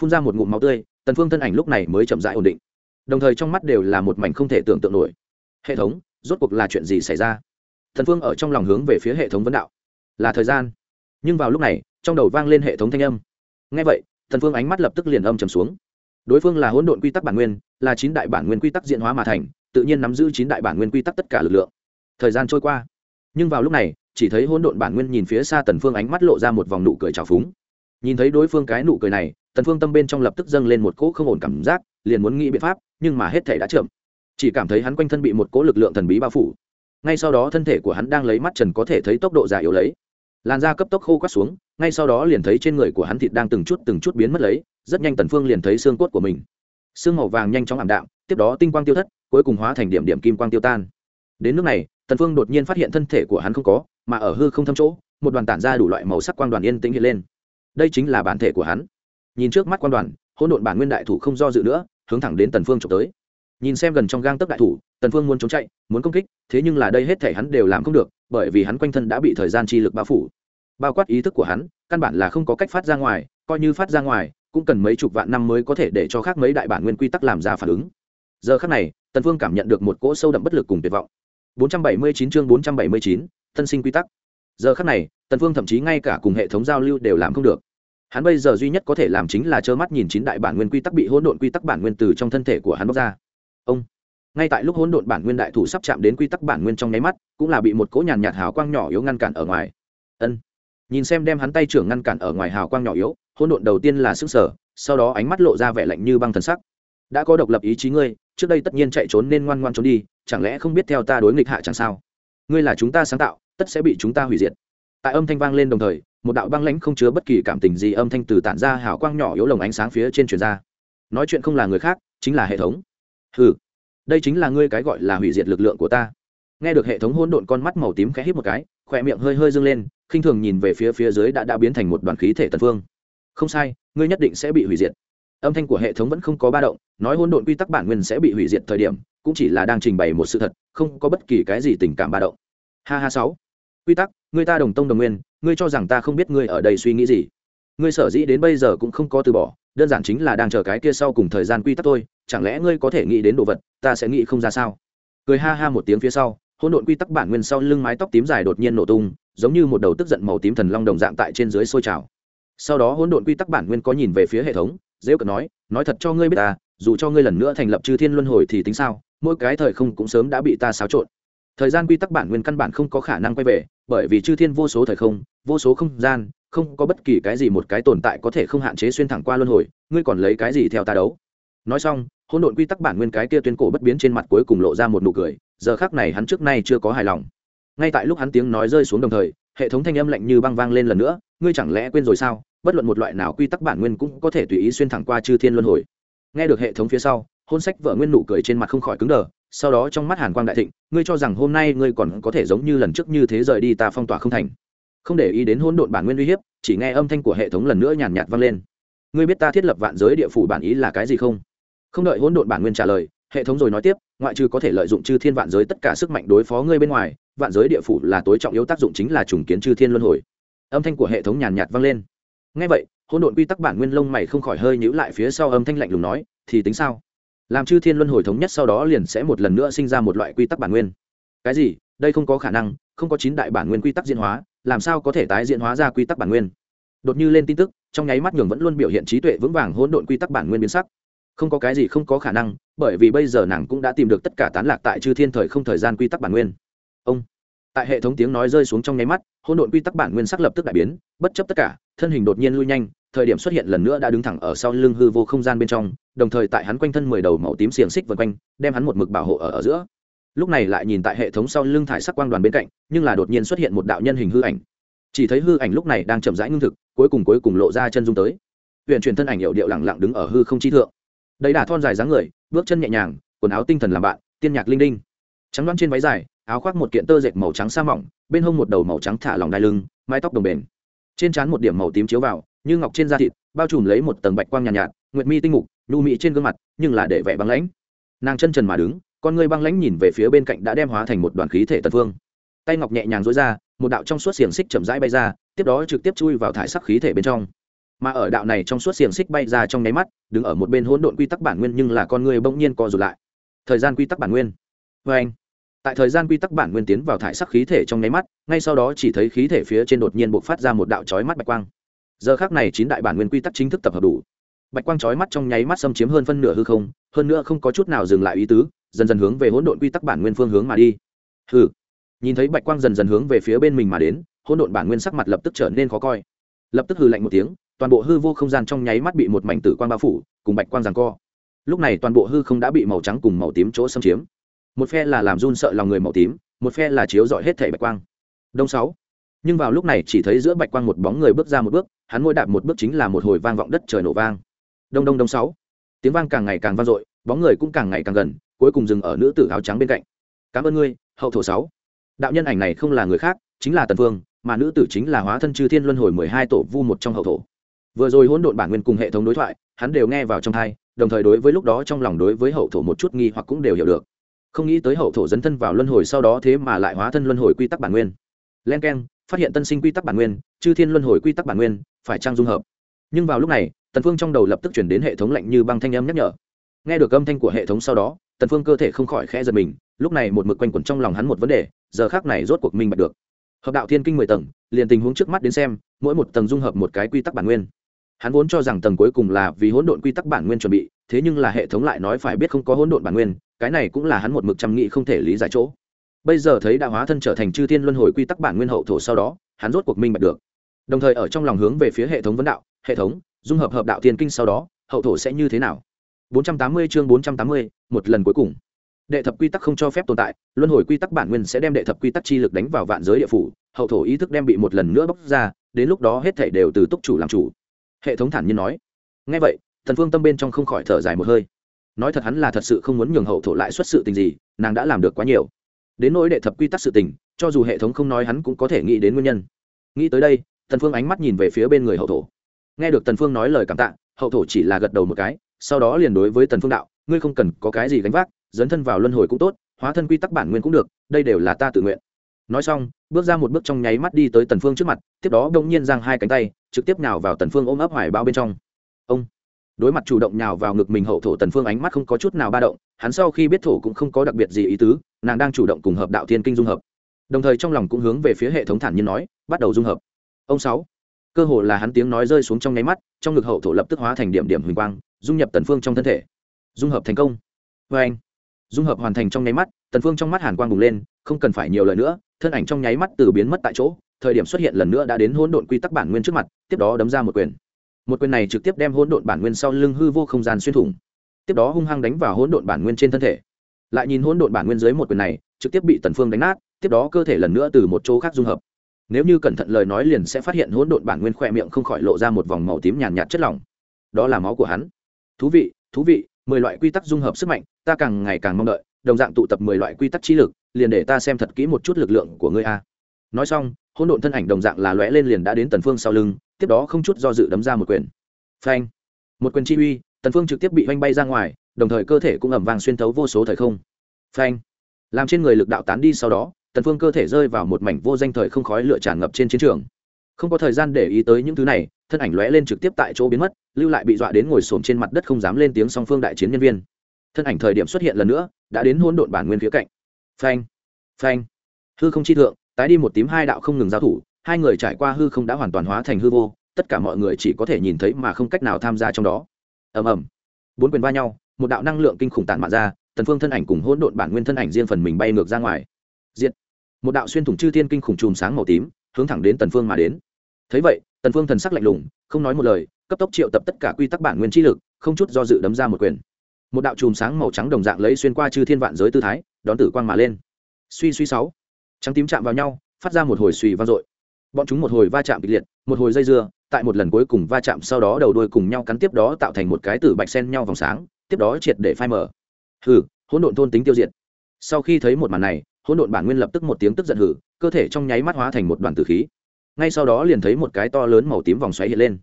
phun ra một ngụm máu tươi, tần phương thân ảnh lúc này mới chậm rãi ổn định. Đồng thời trong mắt đều là một mảnh không thể tưởng tượng nổi. Hệ thống, rốt cuộc là chuyện gì xảy ra? Thần phương ở trong lòng hướng về phía hệ thống vấn đạo là thời gian. Nhưng vào lúc này, trong đầu vang lên hệ thống thanh âm. Nghe vậy thần phương ánh mắt lập tức liền âm trầm xuống. Đối phương là hỗn độn quy tắc bản nguyên, là chín đại bản nguyên quy tắc diễn hóa mà thành, tự nhiên nắm giữ chín đại bản nguyên quy tắc tất cả lực lượng. Thời gian trôi qua. Nhưng vào lúc này, chỉ thấy hỗn độn bản nguyên nhìn phía xa tần phương ánh mắt lộ ra một vòng nụ cười trào phúng. Nhìn thấy đối phương cái nụ cười này, tần phương tâm bên trong lập tức dâng lên một cỗ không ổn cảm giác, liền muốn nghĩ biện pháp, nhưng mà hết thể đã chậm. Chỉ cảm thấy hắn quanh thân bị một cỗ lực lượng thần bí bao phủ. Ngay sau đó thân thể của hắn đang lấy mắt trần có thể thấy tốc độ già yếu lấy làn da cấp tốc khô quắt xuống, ngay sau đó liền thấy trên người của hắn thịt đang từng chút từng chút biến mất lấy, rất nhanh tần phương liền thấy xương cốt của mình. Xương màu vàng nhanh chóng ảm đạm, tiếp đó tinh quang tiêu thất, cuối cùng hóa thành điểm điểm kim quang tiêu tan. Đến nước này, tần phương đột nhiên phát hiện thân thể của hắn không có, mà ở hư không thâm chỗ, một đoàn tản ra đủ loại màu sắc quang đoàn yên tĩnh hiện lên. Đây chính là bản thể của hắn. Nhìn trước mắt quang đoàn, hỗn độn bản nguyên đại thủ không do dự nữa, hướng thẳng đến tần phương chụp tới nhìn xem gần trong gang tấc đại thủ tần phương muốn trốn chạy muốn công kích thế nhưng là đây hết thể hắn đều làm không được bởi vì hắn quanh thân đã bị thời gian chi lực bao phủ. Bao quát ý thức của hắn căn bản là không có cách phát ra ngoài coi như phát ra ngoài cũng cần mấy chục vạn năm mới có thể để cho khác mấy đại bản nguyên quy tắc làm ra phản ứng. Giờ khắc này tần phương cảm nhận được một cỗ sâu đậm bất lực cùng tuyệt vọng. 479 chương 479, thân sinh quy tắc. Giờ khắc này tần phương thậm chí ngay cả cùng hệ thống giao lưu đều làm không được. Hắn bây giờ duy nhất có thể làm chính là trơ mắt nhìn chín đại bản nguyên quy tắc bị hỗn độn quy tắc bản nguyên từ trong thân thể của hắn bóc ra ông. Ngay tại lúc hỗn độn bản nguyên đại thủ sắp chạm đến quy tắc bản nguyên trong nháy mắt, cũng là bị một cỗ nhàn nhạt hào quang nhỏ yếu ngăn cản ở ngoài. Ân. Nhìn xem đem hắn tay trưởng ngăn cản ở ngoài hào quang nhỏ yếu, hỗn độn đầu tiên là sức sở, sau đó ánh mắt lộ ra vẻ lạnh như băng thần sắc. Đã có độc lập ý chí ngươi, trước đây tất nhiên chạy trốn nên ngoan ngoan trốn đi, chẳng lẽ không biết theo ta đối nghịch hạ chẳng sao? Ngươi là chúng ta sáng tạo, tất sẽ bị chúng ta hủy diệt. Tại âm thanh vang lên đồng thời, một đạo băng lãnh không chứa bất kỳ cảm tình gì âm thanh từ tản ra hào quang nhỏ yếu lồng ánh sáng phía trên truyền ra. Nói chuyện không là người khác, chính là hệ thống hừ, đây chính là ngươi cái gọi là hủy diệt lực lượng của ta. Nghe được hệ thống hỗn độn con mắt màu tím khẽ hít một cái, khỏe miệng hơi hơi dâng lên, khinh thường nhìn về phía phía dưới đã đã biến thành một đoàn khí thể tần phương. Không sai, ngươi nhất định sẽ bị hủy diệt. Âm thanh của hệ thống vẫn không có ba động, nói hỗn độn quy tắc bản nguyên sẽ bị hủy diệt thời điểm, cũng chỉ là đang trình bày một sự thật, không có bất kỳ cái gì tình cảm ba động. Ha ha sáu. Quy tắc, ngươi ta đồng tông đồng nguyên, ngươi cho rằng ta không biết ngươi ở đây suy nghĩ gì. Ngươi sở dĩ đến bây giờ cũng không có từ bỏ đơn giản chính là đang chờ cái kia sau cùng thời gian quy tắc thôi, chẳng lẽ ngươi có thể nghĩ đến đồ vật, ta sẽ nghĩ không ra sao? Cười ha ha một tiếng phía sau, hỗn độn quy tắc bản nguyên sau lưng mái tóc tím dài đột nhiên nổ tung, giống như một đầu tức giận màu tím thần long đồng dạng tại trên dưới sôi trào. Sau đó hỗn độn quy tắc bản nguyên có nhìn về phía hệ thống dễ cận nói nói thật cho ngươi biết ta, dù cho ngươi lần nữa thành lập chư thiên luân hồi thì tính sao, mỗi cái thời không cũng sớm đã bị ta xáo trộn. Thời gian quy tắc bản nguyên căn bản không có khả năng quay về, bởi vì chư thiên vô số thời không, vô số không gian không có bất kỳ cái gì một cái tồn tại có thể không hạn chế xuyên thẳng qua luân hồi, ngươi còn lấy cái gì theo ta đấu? Nói xong, hỗn độn quy tắc bản nguyên cái kia tuyên cổ bất biến trên mặt cuối cùng lộ ra một nụ cười, giờ khác này hắn trước nay chưa có hài lòng. Ngay tại lúc hắn tiếng nói rơi xuống đồng thời, hệ thống thanh âm lạnh như băng vang lên lần nữa, ngươi chẳng lẽ quên rồi sao? Bất luận một loại nào quy tắc bản nguyên cũng có thể tùy ý xuyên thẳng qua chư thiên luân hồi. Nghe được hệ thống phía sau, hôn sách vợ nguyên nụ cười trên mặt không khỏi cứng đờ, sau đó trong mắt hàn quang đại thịnh, ngươi cho rằng hôm nay ngươi còn có thể giống như lần trước như thế rời đi ta phong tỏa không thành không để ý đến hỗn độn bản nguyên uy hiếp, chỉ nghe âm thanh của hệ thống lần nữa nhàn nhạt vang lên. Ngươi biết ta thiết lập vạn giới địa phủ bản ý là cái gì không? Không đợi hỗn độn bản nguyên trả lời, hệ thống rồi nói tiếp, ngoại trừ có thể lợi dụng chư thiên vạn giới tất cả sức mạnh đối phó ngươi bên ngoài, vạn giới địa phủ là tối trọng yếu tác dụng chính là trùng kiến chư thiên luân hồi. Âm thanh của hệ thống nhàn nhạt vang lên. Ngay vậy, hỗn độn quy tắc bản nguyên lông mày không khỏi hơi nhíu lại phía sau âm thanh lạnh lùng nói, thì tính sao? Làm chư thiên luân hồi thống nhất sau đó liền sẽ một lần nữa sinh ra một loại quy tắc bản nguyên. Cái gì? Đây không có khả năng không có chín đại bản nguyên quy tắc diễn hóa làm sao có thể tái diễn hóa ra quy tắc bản nguyên? Đột như lên tin tức trong nháy mắt nhường vẫn luôn biểu hiện trí tuệ vững vàng hỗn độn quy tắc bản nguyên biến sắc. Không có cái gì không có khả năng bởi vì bây giờ nàng cũng đã tìm được tất cả tán lạc tại chư thiên thời không thời gian quy tắc bản nguyên. Ông tại hệ thống tiếng nói rơi xuống trong nháy mắt hỗn độn quy tắc bản nguyên sắc lập tức đại biến bất chấp tất cả thân hình đột nhiên lui nhanh thời điểm xuất hiện lần nữa đã đứng thẳng ở sau lưng hư vô không gian bên trong đồng thời tại hắn quanh thân mười đầu màu tím xiềng xích vân quanh đem hắn một mực bảo hộ ở, ở giữa lúc này lại nhìn tại hệ thống sau lưng thải sắc quang đoàn bên cạnh nhưng là đột nhiên xuất hiện một đạo nhân hình hư ảnh. Chỉ thấy hư ảnh lúc này đang chậm rãi ngưng thực cuối cùng cuối cùng lộ ra chân dung tới. Huyện truyền thân ảnh hiệu điệu lẳng lặng đứng ở hư không chi thượng. Đầy đà thon dài dáng người bước chân nhẹ nhàng quần áo tinh thần làm bạn tiên nhạc linh đinh. Trắng đoán trên váy dài áo khoác một kiện tơ dệt màu trắng sa mỏng bên hông một đầu màu trắng thả lòng đai lưng mái tóc đồng bền. Trên trán một điểm màu tím chiếu vào như ngọc trên da thịt bao trùm lấy một tầng bạch quang nhàn nhạt, nhạt nguyệt mi tinh mục nhu mị trên gương mặt nhưng là để vẻ băng lãnh. Nàng chân trần mà đứng con ngươi băng lãnh nhìn về phía bên cạnh đã đem hóa thành một đoàn khí thể tần phương tay ngọc nhẹ nhàng dối ra, một đạo trong suốt xiềng xích chậm rãi bay ra, tiếp đó trực tiếp chui vào thải sắc khí thể bên trong. Mà ở đạo này trong suốt xiềng xích bay ra trong nháy mắt, đứng ở một bên hỗn độn quy tắc bản nguyên nhưng là con người bỗng nhiên co rụt lại. Thời gian quy tắc bản nguyên. Vê anh, tại thời gian quy tắc bản nguyên tiến vào thải sắc khí thể trong nháy mắt, ngay sau đó chỉ thấy khí thể phía trên đột nhiên bộc phát ra một đạo chói mắt bạch quang. Giờ khác này chín đại bản nguyên quy tắc chính thức tập hợp đủ. Bạch quang chói mắt trong nháy mắt xâm chiếm hơn phân nửa hư không, hơn nữa không có chút nào dừng lại ý tứ dần dần hướng về hỗn độn quy tắc bản nguyên phương hướng mà đi. Hừ. Nhìn thấy bạch quang dần dần hướng về phía bên mình mà đến, hỗn độn bản nguyên sắc mặt lập tức trở nên khó coi. Lập tức hừ lạnh một tiếng, toàn bộ hư vô không gian trong nháy mắt bị một mảnh tử quang bao phủ, cùng bạch quang giằng co. Lúc này toàn bộ hư không đã bị màu trắng cùng màu tím chỗ xâm chiếm. Một phe là làm run sợ lòng người màu tím, một phe là chiếu dọi hết thảy bạch quang. Đông sáu. Nhưng vào lúc này chỉ thấy giữa bạch quang một bóng người bước ra một bước, hắn môi đạp một bước chính là một hồi vang vọng đất trời nổ vang. Đông đông đông sáu. Tiếng vang càng ngày càng vang dội, bóng người cũng càng ngày càng gần cuối cùng dừng ở nữ tử áo trắng bên cạnh. Cảm ơn ngươi, hậu thổ sáu. Đạo nhân ảnh này không là người khác, chính là tần vương, mà nữ tử chính là hóa thân chư thiên luân hồi mười hai tổ vu một trong hậu thổ. Vừa rồi hỗn độn bản nguyên cùng hệ thống đối thoại, hắn đều nghe vào trong thai đồng thời đối với lúc đó trong lòng đối với hậu thổ một chút nghi hoặc cũng đều hiểu được. Không nghĩ tới hậu thổ dấn thân vào luân hồi sau đó thế mà lại hóa thân luân hồi quy tắc bản nguyên. Len k e n phát hiện tân sinh quy tắc bản nguyên, chư thiên luân hồi quy tắc bản nguyên, phải trang dung hợp? Nhưng vào lúc này, tần phương trong đầu lập tức chuyển đến hệ thống lạnh như băng thanh âm nhắc nhở nghe được âm thanh của hệ thống sau đó, tần phương cơ thể không khỏi khẽ giật mình, lúc này một mực quanh quẩn trong lòng hắn một vấn đề, giờ khác này rốt cuộc minh bạch được. Hợp đạo thiên kinh mười tầng, liền tình huống trước mắt đến xem, mỗi một tầng dung hợp một cái quy tắc bản nguyên. Hắn vốn cho rằng tầng cuối cùng là vì hỗn độn quy tắc bản nguyên chuẩn bị, thế nhưng là hệ thống lại nói phải biết không có hỗn độn bản nguyên, cái này cũng là hắn một mực trăm nghĩ không thể lý giải chỗ. Bây giờ thấy đạo hóa thân trở thành chư thiên luân hồi quy tắc bản nguyên hậu thổ sau đó, hắn rốt cuộc minh bạch được. Đồng thời ở trong lòng hướng về phía hệ thống vấn đạo, hệ thống, dung hợp hợp đạo thiên kinh sau đó, hậu thổ sẽ như thế nào? 480 chương 480, một lần cuối cùng. Đệ thập quy tắc không cho phép tồn tại luân hồi quy tắc bản nguyên sẽ đem đệ thập quy tắc chi lực đánh vào vạn giới địa phủ hậu thổ ý thức đem bị một lần nữa bóc ra đến lúc đó hết thảy đều từ túc chủ làm chủ. Hệ thống thản nhiên nói. Nghe vậy thần phương tâm bên trong không khỏi thở dài một hơi. Nói thật hắn là thật sự không muốn nhường hậu thổ lại xuất sự tình gì nàng đã làm được quá nhiều. Đến nỗi đệ thập quy tắc sự tình cho dù hệ thống không nói hắn cũng có thể nghĩ đến nguyên nhân. Nghĩ tới đây thần phương ánh mắt nhìn về phía bên người hậu thổ. Nghe được tần phương nói lời cảm tạ hậu thổ chỉ là gật đầu một cái sau đó liền đối với tần phương đạo, ngươi không cần có cái gì gánh vác, dấn thân vào luân hồi cũng tốt, hóa thân quy tắc bản nguyên cũng được, đây đều là ta tự nguyện. Nói xong, bước ra một bước trong nháy mắt đi tới tần phương trước mặt, tiếp đó đông nhiên giang hai cánh tay, trực tiếp nhào vào tần phương ôm ấp hoài bao bên trong. Ông! Đối mặt chủ động nhào vào ngực mình hậu thổ tần phương ánh mắt không có chút nào ba động, hắn sau khi biết thổ cũng không có đặc biệt gì ý tứ, nàng đang chủ động cùng hợp đạo thiên kinh dung hợp. Đồng thời trong lòng cũng hướng về phía hệ thống thản nhiên nói, bắt đầu dung hợp. Ông sáu. Cơ hồ là hắn tiếng nói rơi xuống trong nháy mắt, trong ngực hậu thổ lập tức hóa thành điểm điểm huỳnh quang dung nhập tần phương trong thân thể. Dung hợp thành công. Vê anh, dung hợp hoàn thành trong nháy mắt, tần phương trong mắt hàn quang bùng lên, không cần phải nhiều lời nữa, thân ảnh trong nháy mắt từ biến mất tại chỗ, thời điểm xuất hiện lần nữa đã đến hỗn độn quy tắc bản nguyên trước mặt, tiếp đó đấm ra một quyền. Một quyền này trực tiếp đem hỗn độn bản nguyên sau lưng hư vô không gian xuyên thủng. Tiếp đó hung hăng đánh vào hỗn độn bản nguyên trên thân thể. Lại nhìn hỗn độn bản nguyên dưới một quyền này, trực tiếp bị tần phương đánh nát, tiếp đó cơ thể lần nữa từ một chỗ khác dung hợp. Nếu như cẩn thận lời nói liền sẽ phát hiện hỗn độn bản nguyên khoe miệng không khỏi lộ ra một vòng màu tím nhàn nhạt chất lỏng. Đó là máu của hắn thú vị thú vị, mười loại quy tắc dung hợp sức mạnh, ta càng ngày càng mong đợi, đồng dạng tụ tập mười loại quy tắc trí lực, liền để ta xem thật kỹ một chút lực lượng của ngươi a. Nói xong, hỗn độn thân ảnh đồng dạng là lóe lên liền đã đến tần phương sau lưng, tiếp đó không chút do dự đấm ra một quyền. Phanh. Một quyền chi uy, tần phương trực tiếp bị vanh bay ra ngoài, đồng thời cơ thể cũng ầm vang xuyên thấu vô số thời không. Phanh. Làm trên người lực đạo tán đi sau đó, tần phương cơ thể rơi vào một mảnh vô danh thời không khói lửa tràn ngập trên chiến trường không có thời gian để ý tới những thứ này, thân ảnh lóe lên trực tiếp tại chỗ biến mất, lưu lại bị dọa đến ngồi xổm trên mặt đất không dám lên tiếng song phương đại chiến nhân viên. Thân ảnh thời điểm xuất hiện lần nữa, đã đến hỗn độn bản nguyên phía cạnh. Phanh phanh. Hư không chi thượng, tái đi một tím hai đạo không ngừng giao thủ, hai người trải qua hư không đã hoàn toàn hóa thành hư vô, tất cả mọi người chỉ có thể nhìn thấy mà không cách nào tham gia trong đó. Ầm ầm. Bốn quyền va nhau, một đạo năng lượng kinh khủng tản mạn ra, tần phương thân ảnh cùng hỗn độn bản nguyên thân ảnh riêng phần mình bay ngược ra ngoài. Diệt. Một đạo xuyên thủng chư thiên kinh khủng chùm sáng màu tím, hướng thẳng đến tần phương mà đến thấy vậy, tần phương thần sắc lạnh lùng, không nói một lời, cấp tốc triệu tập tất cả quy tắc bản nguyên chi lực, không chút do dự đấm ra một quyền. Một đạo chùm sáng màu trắng đồng dạng lấy xuyên qua chư thiên vạn giới tư thái, đón tử quang mà lên. Suy suy sáu, trắng tím chạm vào nhau, phát ra một hồi suy vang dội. Bọn chúng một hồi va chạm kịch liệt, một hồi dây dưa, tại một lần cuối cùng va chạm sau đó đầu đuôi cùng nhau cắn tiếp đó tạo thành một cái tử bạch sen nhau vòng sáng, tiếp đó triệt để phai mở hừ, hỗn độn thôn tính tiêu diệt. Sau khi thấy một màn này, hỗn độn bản nguyên lập tức một tiếng tức giận hử, cơ thể trong nháy mắt hóa thành một đoàn tử khí ngay sau đó liền thấy một cái to lớn màu tím vòng xoáy hiện lên.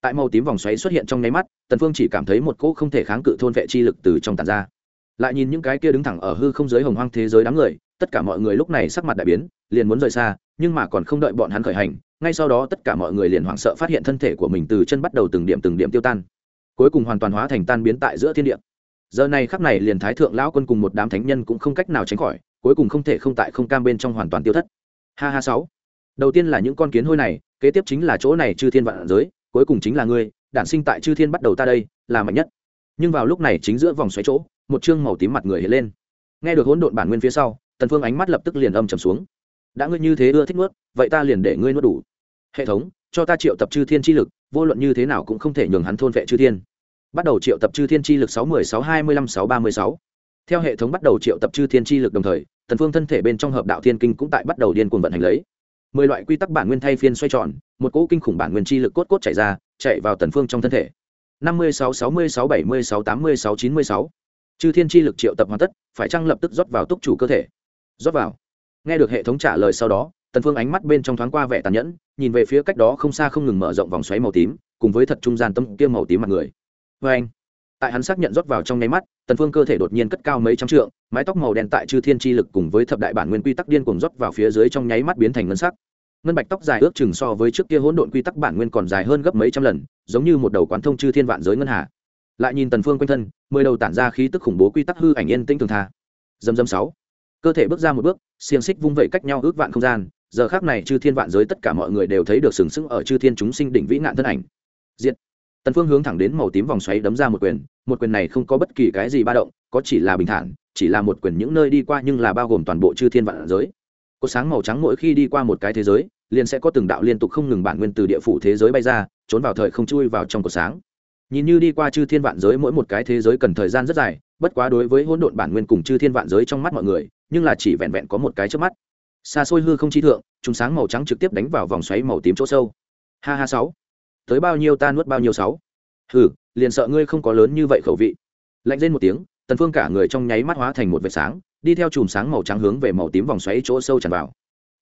Tại màu tím vòng xoáy xuất hiện trong nháy mắt, tần phương chỉ cảm thấy một cỗ không thể kháng cự thôn vệ chi lực từ trong tàn ra. Lại nhìn những cái kia đứng thẳng ở hư không giới hồng hoang thế giới đám người, tất cả mọi người lúc này sắc mặt đại biến, liền muốn rời xa, nhưng mà còn không đợi bọn hắn khởi hành, ngay sau đó tất cả mọi người liền hoảng sợ phát hiện thân thể của mình từ chân bắt đầu từng điểm từng điểm tiêu tan. Cuối cùng hoàn toàn hóa thành tan biến tại giữa thiên địa. Giờ này khắc này liền thái thượng lão quân cùng một đám thánh nhân cũng không cách nào tránh khỏi, cuối cùng không thể không tại không cam bên trong hoàn toàn tiêu thất. Ha ha sáu đầu tiên là những con kiến hôi này, kế tiếp chính là chỗ này chư thiên vạn giới, cuối cùng chính là ngươi, đản sinh tại chư thiên bắt đầu ta đây, là mạnh nhất. Nhưng vào lúc này chính giữa vòng xoáy chỗ, một chương màu tím mặt người hiện lên. Nghe được hỗn độn bản nguyên phía sau, tần phương ánh mắt lập tức liền âm trầm xuống. Đã ngươi như thế ưa thích nuốt, vậy ta liền để ngươi nuốt đủ. Hệ thống, cho ta triệu tập chư thiên chi lực, vô luận như thế nào cũng không thể nhường hắn thôn vệ chư thiên. Bắt đầu triệu tập chư thiên chi lực sáu mươi sáu hai mươi lăm sáu ba mươi sáu. Theo hệ thống bắt đầu triệu tập chư thiên chi lực đồng thời, tần phương thân thể bên trong hợp đạo thiên kinh cũng tại bắt đầu điên cuồng vận hành lấy mười loại quy tắc bản nguyên thay phiên xoay tròn, một cỗ kinh khủng bản nguyên chi lực cốt cốt chảy ra, chạy vào tần phương trong thân thể. Năm mươi sáu sáu mươi sáu, bảy mươi sáu, tám mươi sáu, chín mươi sáu. Chư thiên chi lực triệu tập hoàn tất, phải chăng lập tức rót vào túc chủ cơ thể? Rót vào. Nghe được hệ thống trả lời sau đó, tần phương ánh mắt bên trong thoáng qua vẻ tàn nhẫn, nhìn về phía cách đó không xa không ngừng mở rộng vòng xoáy màu tím, cùng với thật trung gian tâm kia màu tím mặt người. Với anh tại hắn xác nhận rót vào trong nháy mắt, tần phương cơ thể đột nhiên cất cao mấy trăm trượng, mái tóc màu đen tại chư thiên chi lực cùng với thập đại bản nguyên quy tắc điên cuồng rót vào phía dưới trong nháy mắt biến thành ngân sắc. Ngân bạch tóc dài ước chừng so với trước kia hỗn độn quy tắc bản nguyên còn dài hơn gấp mấy trăm lần, giống như một đầu quán thông chư thiên vạn giới ngân hà. Lại nhìn tần phương quanh thân, mười đầu tản ra khí tức khủng bố quy tắc hư ảnh yên tĩnh thường tha. Dầm dầm sáu. Cơ thể bước ra một bước, xiềng xích vung vẩy cách nhau ước vạn không gian, giờ khắc này chư thiên vạn giới tất cả mọi người đều thấy được sừng sững ở chư thiên chúng sinh đỉnh vĩ ngạn thân ảnh. Diện tần phương hướng thẳng đến màu tím vòng xoáy đấm ra một quyền một quyền này không có bất kỳ cái gì ba động, có chỉ là bình thản, chỉ là một quyền những nơi đi qua nhưng là bao gồm toàn bộ chư thiên vạn giới. Có sáng màu trắng mỗi khi đi qua một cái thế giới, liền sẽ có từng đạo liên tục không ngừng bản nguyên từ địa phủ thế giới bay ra, trốn vào thời không chui vào trong cột sáng. Nhìn như đi qua chư thiên vạn giới mỗi một cái thế giới cần thời gian rất dài, bất quá đối với hỗn độn bản nguyên cùng chư thiên vạn giới trong mắt mọi người, nhưng là chỉ vẹn vẹn có một cái trước mắt. Xa xôi hư không chi thượng chúng sáng màu trắng trực tiếp đánh vào vòng xoáy màu tím chỗ sâu. Ha ha sáu tới bao nhiêu ta nuốt bao nhiêu sáu. Hừ, liền sợ ngươi không có lớn như vậy khẩu vị. Lạnh lên một tiếng, tần phương cả người trong nháy mắt hóa thành một vệt sáng, đi theo chùm sáng màu trắng hướng về màu tím vòng xoáy chỗ sâu tràn vào.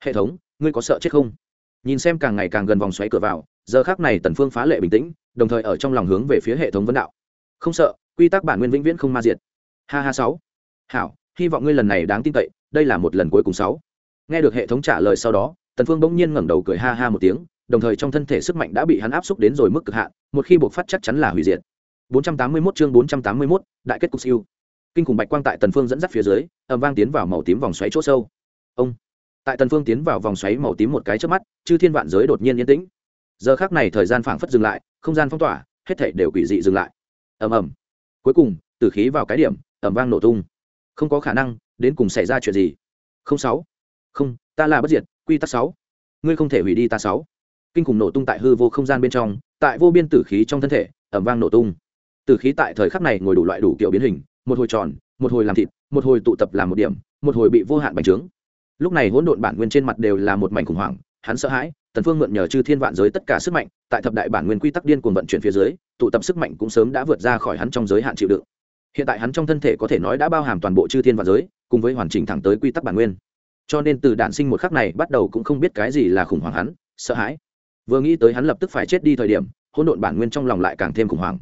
Hệ thống, ngươi có sợ chết không? Nhìn xem càng ngày càng gần vòng xoáy cửa vào, giờ khác này tần phương phá lệ bình tĩnh, đồng thời ở trong lòng hướng về phía hệ thống vấn đạo. Không sợ, quy tắc bản nguyên vĩnh viễn không ma diệt. Ha ha sáu. Hảo, hy vọng ngươi lần này đáng tin cậy, đây là một lần cuối cùng sáu. Nghe được hệ thống trả lời sau đó, tần phương bỗng nhiên ngẩng đầu cười ha ha một tiếng đồng thời trong thân thể sức mạnh đã bị hắn áp xúc đến rồi mức cực hạn một khi buộc phát chắc chắn là hủy diệt. 481 chương 481, đại kết cục siêu. Kinh khủng bạch quang tại tần phương dẫn dắt phía dưới ầm vang tiến vào màu tím vòng xoáy chỗ sâu. Ông! Tại tần phương tiến vào vòng xoáy màu tím một cái chớp mắt chư thiên vạn giới đột nhiên yên tĩnh. Giờ khắc này thời gian phảng phất dừng lại không gian phong tỏa hết thảy đều quỷ dị dừng lại. Ầm ầm. Cuối cùng tử khí vào cái điểm ầm vang nổ tung. Không có khả năng đến cùng xảy ra chuyện gì? Không sáu. Không ta là bất diệt quy tắc sáu. Ngươi không thể hủy đi ta sáu kinh khủng nổ tung tại hư vô không gian bên trong, tại vô biên tử khí trong thân thể, ầm vang nổ tung. Tử khí tại thời khắc này ngồi đủ loại đủ kiểu biến hình, một hồi tròn, một hồi làm thịt, một hồi tụ tập làm một điểm, một hồi bị vô hạn bành trướng. Lúc này hỗn độn bản nguyên trên mặt đều là một mảnh khủng hoảng, hắn sợ hãi, tần phương mượn nhờ chư thiên vạn giới tất cả sức mạnh, tại thập đại bản nguyên quy tắc điên cuồng vận chuyển phía dưới, tụ tập sức mạnh cũng sớm đã vượt ra khỏi hắn trong giới hạn chịu đựng. Hiện tại hắn trong thân thể có thể nói đã bao hàm toàn bộ chư thiên vạn giới, cùng với hoàn chỉnh thẳng tới quy tắc bản nguyên. Cho nên từ đản sinh một khắc này bắt đầu cũng không biết cái gì là khủng hoảng hắn, sợ hãi vừa nghĩ tới hắn lập tức phải chết đi thời điểm, hỗn độn bản nguyên trong lòng lại càng thêm khủng hoảng.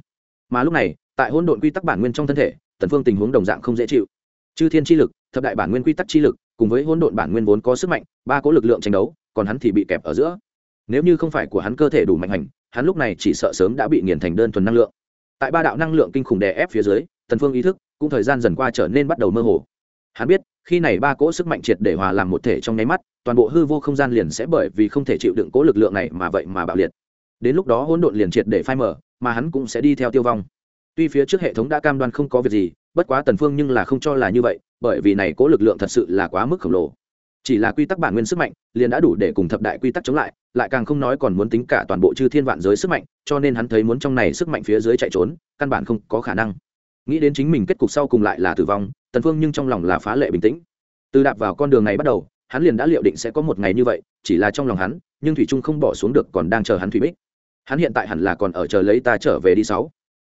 Mà lúc này, tại hỗn độn quy tắc bản nguyên trong thân thể, tần phương tình huống đồng dạng không dễ chịu. Chư thiên chi lực, thập đại bản nguyên quy tắc chi lực, cùng với hỗn độn bản nguyên vốn có sức mạnh, ba cố lực lượng tranh đấu, còn hắn thì bị kẹp ở giữa. Nếu như không phải của hắn cơ thể đủ mạnh hành, hắn lúc này chỉ sợ sớm đã bị nghiền thành đơn thuần năng lượng. Tại ba đạo năng lượng kinh khủng đè ép phía dưới, tần phương ý thức, cũng thời gian dần qua trở nên bắt đầu mơ hồ. Hắn biết khi này ba cỗ sức mạnh triệt để hòa làm một thể trong nháy mắt, toàn bộ hư vô không gian liền sẽ bởi vì không thể chịu đựng cỗ lực lượng này mà vậy mà bạo liệt. Đến lúc đó hỗn độn liền triệt để phai mở mà hắn cũng sẽ đi theo tiêu vong. Tuy phía trước hệ thống đã cam đoan không có việc gì, bất quá tần phương nhưng là không cho là như vậy, bởi vì này cỗ lực lượng thật sự là quá mức khổng lồ. Chỉ là quy tắc bản nguyên sức mạnh, liền đã đủ để cùng thập đại quy tắc chống lại lại càng không nói còn muốn tính cả toàn bộ chư thiên vạn giới sức mạnh, cho nên hắn thấy muốn trong này sức mạnh phía dưới chạy trốn, căn bản không có khả năng. Nghĩ đến chính mình kết cục sau cùng lại là tử vong tần phương nhưng trong lòng là phá lệ bình tĩnh. Từ đạp vào con đường này bắt đầu, hắn liền đã liệu định sẽ có một ngày như vậy, chỉ là trong lòng hắn, nhưng thủy trung không bỏ xuống được còn đang chờ hắn thủy bích. Hắn hiện tại hẳn là còn ở chờ lấy ta trở về đi sáu.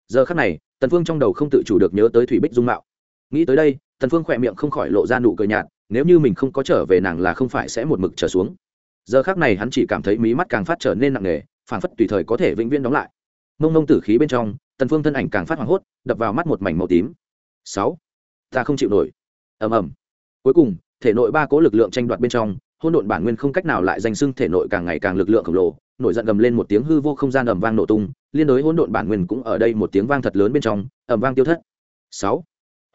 Giờ khắc này, tần phương trong đầu không tự chủ được nhớ tới thủy bích dung mạo. Nghĩ tới đây, tần phương khỏe miệng không khỏi lộ ra nụ cười nhạt, nếu như mình không có trở về nàng là không phải sẽ một mực trở xuống. Giờ khắc này hắn chỉ cảm thấy mí mắt càng phát trở nên nặng nề, phảng phất tùy thời có thể vĩnh viễn đóng lại. Mông mông tử khí bên trong, tần phương thân ảnh càng phát hoảng hốt, đập vào mắt một mảnh màu tím. Sáu ta không chịu nổi. Ầm ầm. Cuối cùng, thể nội ba cố lực lượng tranh đoạt bên trong, hỗn độn bản nguyên không cách nào lại danh xưng thể nội càng ngày càng lực lượng khổng lồ, nổi giận gầm lên một tiếng hư vô không gian ầm vang nổ tung, liên đối hỗn độn bản nguyên cũng ở đây một tiếng vang thật lớn bên trong, ầm vang tiêu thất. Sáu.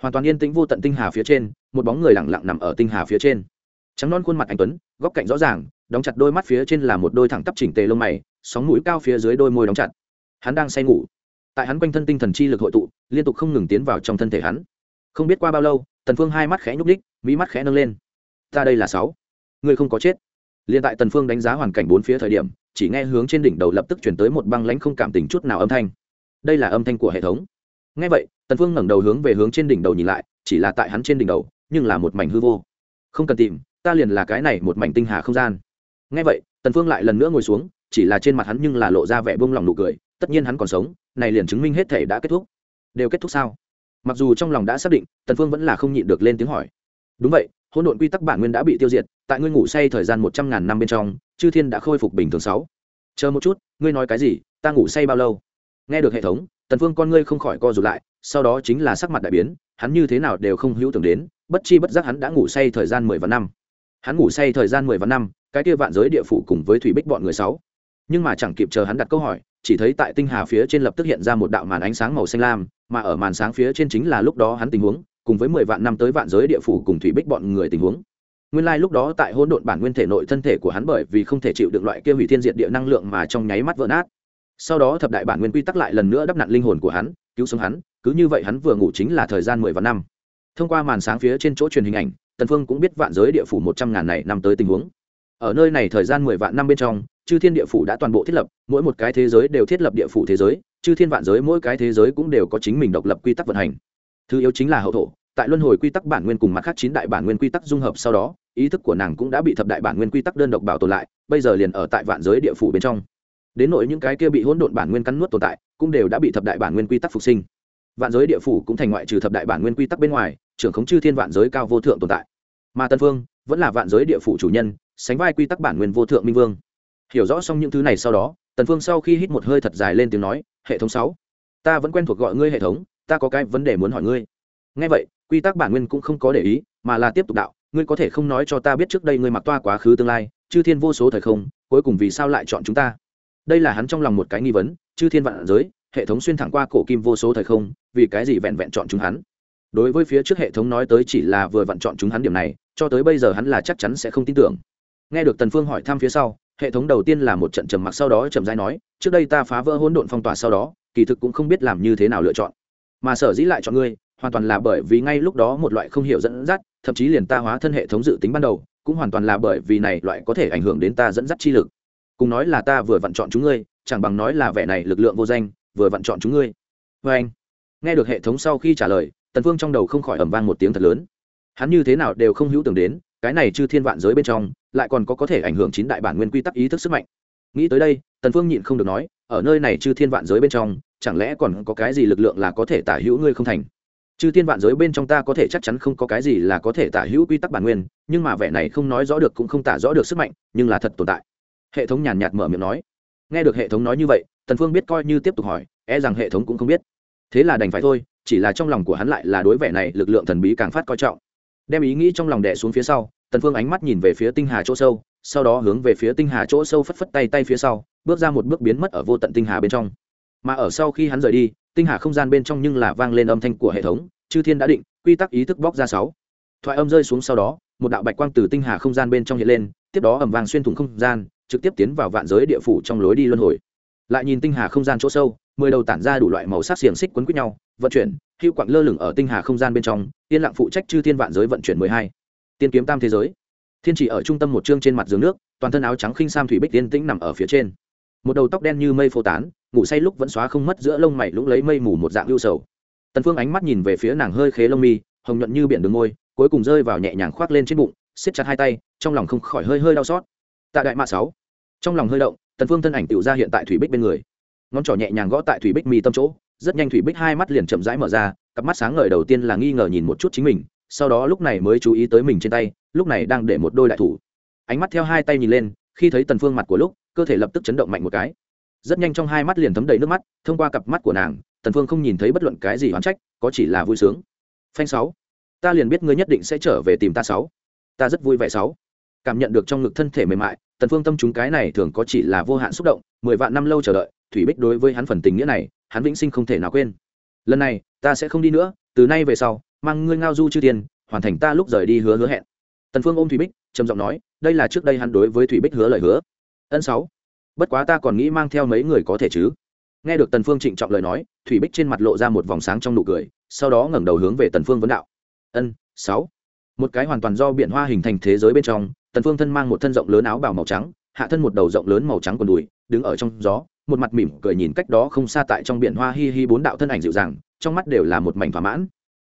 Hoàn toàn yên tĩnh vô tận tinh hà phía trên, một bóng người lặng lặng nằm ở tinh hà phía trên. Trắng non khuôn mặt anh tuấn, góc cạnh rõ ràng, đóng chặt đôi mắt phía trên là một đôi thẳng tắp chỉnh tề lông mày, sóng mũi cao phía dưới đôi môi đóng chặt. Hắn đang say ngủ. Tại hắn quanh thân tinh thần chi lực hội tụ, liên tục không ngừng tiến vào trong thân thể hắn không biết qua bao lâu, tần phương hai mắt khẽ nhúc đích mỹ mắt khẽ nâng lên. Ta đây là sáu. Người không có chết. Liền tại tần phương đánh giá hoàn cảnh bốn phía thời điểm, chỉ nghe hướng trên đỉnh đầu lập tức chuyển tới một băng lãnh không cảm tình chút nào âm thanh. Đây là âm thanh của hệ thống. Nghe vậy, tần phương ngẩng đầu hướng về hướng trên đỉnh đầu nhìn lại, chỉ là tại hắn trên đỉnh đầu, nhưng là một mảnh hư vô. Không cần tìm, ta liền là cái này một mảnh tinh hà không gian. Nghe vậy, tần phương lại lần nữa ngồi xuống, chỉ là trên mặt hắn nhưng là lộ ra vẻ buông lòng nụ cười, tất nhiên hắn còn sống, này liền chứng minh hết thể đã kết thúc. Đều kết thúc sao? Mặc dù trong lòng đã xác định, tần phương vẫn là không nhịn được lên tiếng hỏi. Đúng vậy, hỗn độn quy tắc bản nguyên đã bị tiêu diệt, tại ngươi ngủ say thời gian một trăm ngàn năm bên trong, chư thiên đã khôi phục bình thường sáu. Chờ một chút, ngươi nói cái gì, ta ngủ say bao lâu? Nghe được hệ thống, tần phương con ngươi không khỏi co rụt lại, sau đó chính là sắc mặt đại biến, hắn như thế nào đều không hữu tưởng đến, bất chi bất giác hắn đã ngủ say thời gian mười vạn năm. Hắn ngủ say thời gian mười vạn năm, cái kia vạn giới địa phủ cùng với thủy bích bọn người sáu. Nhưng mà chẳng kịp chờ hắn đặt câu hỏi chỉ thấy tại tinh hà phía trên lập tức hiện ra một đạo màn ánh sáng màu xanh lam, mà ở màn sáng phía trên chính là lúc đó hắn tình huống, cùng với mười vạn năm tới vạn giới địa phủ cùng thủy bích bọn người tình huống. Nguyên lai lúc đó tại hỗn độn bản nguyên thể nội thân thể của hắn bởi vì không thể chịu được loại kia hủy thiên diệt địa năng lượng mà trong nháy mắt vỡ nát. Sau đó thập đại bản nguyên quy tắc lại lần nữa đắp nặn linh hồn của hắn, cứu sống hắn, cứ như vậy hắn vừa ngủ chính là thời gian mười vạn năm. Thông qua màn sáng phía trên chỗ truyền hình ảnh, tần phương cũng biết vạn giới địa phủ một trăm ngàn này năm tới tình huống. Ở nơi này thời gian mười vạn năm bên trong chư thiên địa phủ đã toàn bộ thiết lập, mỗi một cái thế giới đều thiết lập địa phủ thế giới, chư thiên vạn giới mỗi cái thế giới cũng đều có chính mình độc lập quy tắc vận hành. Thứ yếu chính là hậu thổ, tại luân hồi quy tắc bản nguyên cùng mặt khác chín đại bản nguyên quy tắc dung hợp sau đó, ý thức của nàng cũng đã bị thập đại bản nguyên quy tắc đơn độc bảo tồn lại, bây giờ liền ở tại vạn giới địa phủ bên trong. Đến nội những cái kia bị hỗn độn bản nguyên cắn nuốt tồn tại, cũng đều đã bị thập đại bản nguyên quy tắc phục sinh. Vạn giới địa phủ cũng thành ngoại trừ thập đại bản nguyên quy tắc bên ngoài, trưởng khống chư thiên vạn giới cao vô thượng tồn tại. Mà tân phương vẫn là vạn giới địa phủ chủ nhân, sánh vai quy tắc bản nguyên vô thượng minh vương hiểu rõ xong những thứ này sau đó, tần phương sau khi hít một hơi thật dài lên tiếng nói, hệ thống sáu, ta vẫn quen thuộc gọi ngươi hệ thống, ta có cái vấn đề muốn hỏi ngươi. Nghe vậy, quy tắc bản nguyên cũng không có để ý, mà là tiếp tục đạo, ngươi có thể không nói cho ta biết trước đây ngươi mặc toa quá khứ tương lai, chư thiên vô số thời không, cuối cùng vì sao lại chọn chúng ta? Đây là hắn trong lòng một cái nghi vấn, chư thiên vạn giới, hệ thống xuyên thẳng qua cổ kim vô số thời không, vì cái gì vẹn vẹn chọn chúng hắn? Đối với phía trước hệ thống nói tới chỉ là vừa vặn chọn chúng hắn điểm này, cho tới bây giờ hắn là chắc chắn sẽ không tin tưởng. Nghe được tần phương hỏi thăm phía sau hệ thống đầu tiên là một trận trầm mặc sau đó trầm rãi nói, trước đây ta phá vỡ hỗn độn phong tỏa sau đó, kỳ thực cũng không biết làm như thế nào lựa chọn. Mà sở dĩ lại chọn ngươi, hoàn toàn là bởi vì ngay lúc đó một loại không hiểu dẫn dắt, thậm chí liền ta hóa thân hệ thống dự tính ban đầu, cũng hoàn toàn là bởi vì này loại có thể ảnh hưởng đến ta dẫn dắt chi lực. Cùng nói là ta vừa vặn chọn chúng ngươi, chẳng bằng nói là vẻ này lực lượng vô danh, vừa vặn chọn chúng ngươi. Vê anh, nghe được hệ thống sau khi trả lời, tần phương trong đầu không khỏi ầm vang một tiếng thật lớn. Hắn như thế nào đều không hữu tưởng đến cái này chư thiên vạn giới bên trong, lại còn có có thể ảnh hưởng chín đại bản nguyên quy tắc ý thức sức mạnh. Nghĩ tới đây, tần phương nhịn không được nói, ở nơi này chư thiên vạn giới bên trong, chẳng lẽ còn có cái gì lực lượng là có thể tả hữu ngươi không thành? Chư thiên vạn giới bên trong ta có thể chắc chắn không có cái gì là có thể tả hữu quy tắc bản nguyên, nhưng mà vẻ này không nói rõ được cũng không tả rõ được sức mạnh, nhưng là thật tồn tại. Hệ thống nhàn nhạt mở miệng nói. Nghe được hệ thống nói như vậy, tần phương biết coi như tiếp tục hỏi e rằng hệ thống cũng không biết. Thế là đành phải thôi, chỉ là trong lòng của hắn lại là đối vẻ này lực lượng thần bí càng phát coi trọng đem ý nghĩ trong lòng đè xuống phía sau, tần phương ánh mắt nhìn về phía tinh hà chỗ sâu, sau đó hướng về phía tinh hà chỗ sâu phất phất tay tay phía sau, bước ra một bước biến mất ở vô tận tinh hà bên trong. Mà ở sau khi hắn rời đi, tinh hà không gian bên trong nhưng là vang lên âm thanh của hệ thống, chư thiên đã định, quy tắc ý thức bóc ra sáu. Thoại âm rơi xuống sau đó, một đạo bạch quang từ tinh hà không gian bên trong hiện lên, tiếp đó ầm vang xuyên thủng không gian, trực tiếp tiến vào vạn giới địa phủ trong lối đi luân hồi. Lại nhìn tinh hà không gian chỗ sâu mười đầu tản ra đủ loại màu sắc xiềng xích quấn quýt nhau, vận chuyển, hữu quặng lơ lửng ở tinh hà không gian bên trong, yên lặng phụ trách chư thiên vạn giới vận chuyển mười hai. Tiên kiếm tam thế giới. Thiên chỉ ở trung tâm một chương trên mặt giường nước, toàn thân áo trắng khinh sam thủy bích tiên tĩnh nằm ở phía trên. Một đầu tóc đen như mây phô tán, ngủ say lúc vẫn xóa không mất giữa lông mày lũng lấy mây mù một dạng lưu sầu. Tần phương ánh mắt nhìn về phía nàng hơi khế lông mi, hồng nhuận như biển đường môi, cuối cùng rơi vào nhẹ nhàng khoác lên trên bụng, siết chặt hai tay, trong lòng không khỏi hơi hơi đau xót. Tạ đại mạ sáu. Trong lòng hơi động, tần phương thân ảnh tựu ra hiện tại thủy bích bên người ngón trỏ nhẹ nhàng gõ tại thủy bích mi tâm chỗ, rất nhanh thủy bích hai mắt liền chậm rãi mở ra, cặp mắt sáng ngời đầu tiên là nghi ngờ nhìn một chút chính mình, sau đó lúc này mới chú ý tới mình trên tay, lúc này đang để một đôi đại thủ. Ánh mắt theo hai tay nhìn lên, khi thấy tần phương mặt của lúc, cơ thể lập tức chấn động mạnh một cái. Rất nhanh trong hai mắt liền thấm đầy nước mắt, thông qua cặp mắt của nàng, tần phương không nhìn thấy bất luận cái gì oán trách, có chỉ là vui sướng. Phanh sáu. Ta liền biết ngươi nhất định sẽ trở về tìm ta sáu. Ta rất vui vẻ sáu. Cảm nhận được trong ngực thân thể mềm mại, tần phương tâm chúng cái này thường có chỉ là vô hạn xúc động, mười vạn năm lâu chờ đợi thủy bích đối với hắn phần tình nghĩa này, hắn vĩnh sinh không thể nào quên. Lần này, ta sẽ không đi nữa, từ nay về sau, mang ngươi ngao du chư tiền hoàn thành ta lúc rời đi hứa hứa hẹn. Tần phương ôm thủy bích, trầm giọng nói, đây là trước đây hắn đối với thủy bích hứa lời hứa. Ân sáu, bất quá ta còn nghĩ mang theo mấy người có thể chứ. Nghe được tần phương trịnh trọng lời nói, thủy bích trên mặt lộ ra một vòng sáng trong nụ cười, sau đó ngẩng đầu hướng về tần phương vấn đạo. Ân, sáu. Một cái hoàn toàn do biển hoa hình thành thế giới bên trong, tần phương thân mang một thân rộng lớn áo bào màu trắng, hạ thân một đầu rộng lớn màu trắng quần đùi, đứng ở trong gió một mặt mỉm cười nhìn cách đó không xa tại trong biển hoa hi hi bốn đạo thân ảnh dịu dàng, trong mắt đều là một mảnh thỏa mãn.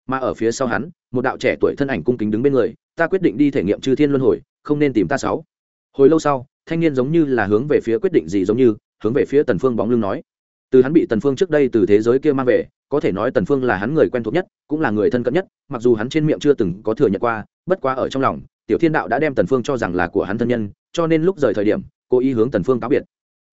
Mà ở phía sau hắn, một đạo trẻ tuổi thân ảnh cung kính đứng bên người, ta quyết định đi thể nghiệm chư thiên luân hồi, không nên tìm ta sáu. Hồi lâu sau, thanh niên giống như là hướng về phía quyết định gì giống như, hướng về phía tần phương bóng lưng nói. Từ hắn bị tần phương trước đây từ thế giới kia mang về, có thể nói tần phương là hắn người quen thuộc nhất, cũng là người thân cận nhất, mặc dù hắn trên miệng chưa từng có thừa nhận qua, bất quá ở trong lòng, tiểu thiên đạo đã đem tần phương cho rằng là của hắn thân nhân, cho nên lúc rời thời điểm, cố ý hướng tần phương cáo biệt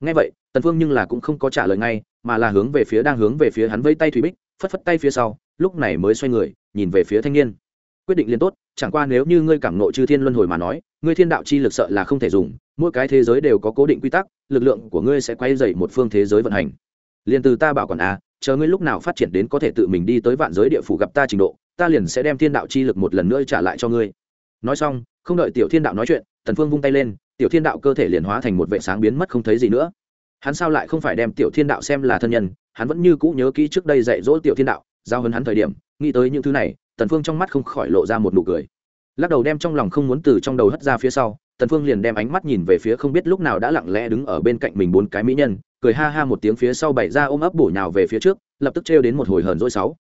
ngay vậy tần phương nhưng là cũng không có trả lời ngay mà là hướng về phía đang hướng về phía hắn vây tay thủy bích phất phất tay phía sau lúc này mới xoay người nhìn về phía thanh niên. Quyết định liền tốt chẳng qua nếu như ngươi cảm nội chư thiên luân hồi mà nói ngươi thiên đạo chi lực sợ là không thể dùng mỗi cái thế giới đều có cố định quy tắc lực lượng của ngươi sẽ quay dậy một phương thế giới vận hành. Liền từ ta bảo còn a à, chờ ngươi lúc nào phát triển đến có thể tự mình đi tới vạn giới địa phủ gặp ta trình độ ta liền sẽ đem thiên đạo chi lực một lần nữa trả lại cho ngươi. Nói xong không đợi tiểu thiên đạo nói chuyện tần phương vung tay lên tiểu thiên đạo cơ thể liền hóa thành một vệ sáng biến mất không thấy gì nữa. Hắn sao lại không phải đem tiểu thiên đạo xem là thân nhân, hắn vẫn như cũ nhớ kỹ trước đây dạy dỗ tiểu thiên đạo, giao hơn hắn thời điểm, nghĩ tới những thứ này, tần phương trong mắt không khỏi lộ ra một nụ cười. Lắc đầu đem trong lòng không muốn từ trong đầu hất ra phía sau, tần phương liền đem ánh mắt nhìn về phía không biết lúc nào đã lặng lẽ đứng ở bên cạnh mình bốn cái mỹ nhân, cười ha ha một tiếng phía sau bảy ra ôm ấp bổ nhào về phía trước, lập tức treo đến một hồi hờn dỗi sáu.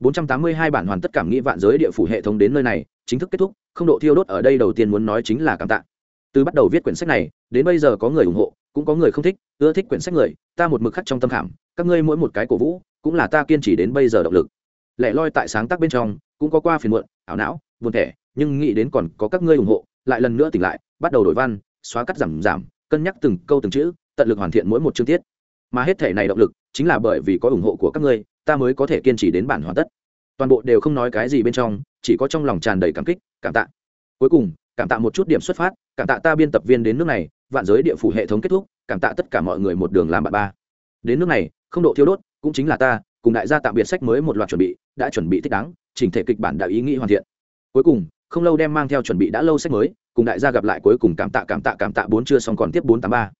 482 bản hoàn tất cảm nghĩ vạn giới địa phủ hệ thống đến nơi này, chính thức kết thúc, không độ thiêu đốt ở đây đầu tiên muốn nói chính là cảm tạ từ bắt đầu viết quyển sách này, đến bây giờ có người ủng hộ, cũng có người không thích, ưa thích quyển sách người, ta một mực khắc trong tâm khảm, các ngươi mỗi một cái cổ vũ, cũng là ta kiên trì đến bây giờ động lực. Lẽ loi tại sáng tác bên trong, cũng có qua phiền muộn, ảo não, buồn thẻ, nhưng nghĩ đến còn có các ngươi ủng hộ, lại lần nữa tỉnh lại, bắt đầu đổi văn, xóa cắt giảm giảm, cân nhắc từng câu từng chữ, tận lực hoàn thiện mỗi một chương tiết. Mà hết thể này động lực, chính là bởi vì có ủng hộ của các ngươi, ta mới có thể kiên trì đến bản hoàn tất. Toàn bộ đều không nói cái gì bên trong, chỉ có trong lòng tràn đầy cảm kích, cảm tạ. Cuối cùng, cảm tạ một chút điểm xuất phát cảm tạ ta biên tập viên đến nước này, vạn giới địa phủ hệ thống kết thúc, cảm tạ tất cả mọi người một đường làm bạn ba. Đến nước này, không độ thiếu đốt, cũng chính là ta, cùng đại gia tạm biệt sách mới một loạt chuẩn bị, đã chuẩn bị thích đáng, chỉnh thể kịch bản đã ý nghĩ hoàn thiện. Cuối cùng, không lâu đem mang theo chuẩn bị đã lâu sách mới, cùng đại gia gặp lại cuối cùng cảm tạ cảm tạ cảm tạ bốn chưa xong còn tiếp bốn tám ba.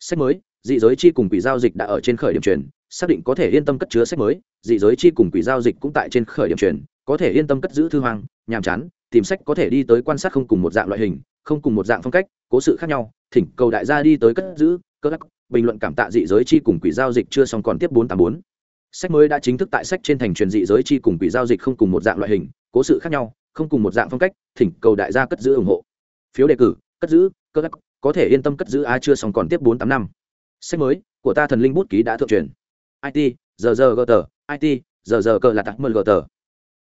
Sách mới, dị giới chi cùng quỷ giao dịch đã ở trên khởi điểm truyền, xác định có thể yên tâm cất chứa sách mới, dị giới chi cùng quỷ giao dịch cũng tại trên khởi điểm truyền, có thể yên tâm cất giữ thư hoang, nhàm chán, tìm sách có thể đi tới quan sát không cùng một dạng loại hình không cùng một dạng phong cách, cố sự khác nhau, thỉnh cầu đại gia đi tới cất giữ, cất lắc, bình luận cảm tạ dị giới chi cùng quỷ giao dịch chưa xong còn tiếp bốn tám bốn. Sách mới đã chính thức tại sách trên thành truyền dị giới chi cùng quỷ giao dịch không cùng một dạng loại hình, cố sự khác nhau, không cùng một dạng phong cách, thỉnh cầu đại gia cất giữ ủng hộ. Phiếu đề cử, cất giữ, cất lắc, có thể yên tâm cất giữ, a, chưa xong còn tiếp bốn tám năm. Sách mới của ta thần linh bút ký đã thượng truyền. It giờ giờ gờ tờ it giờ giờ cờ là tặc mờ gờ tờ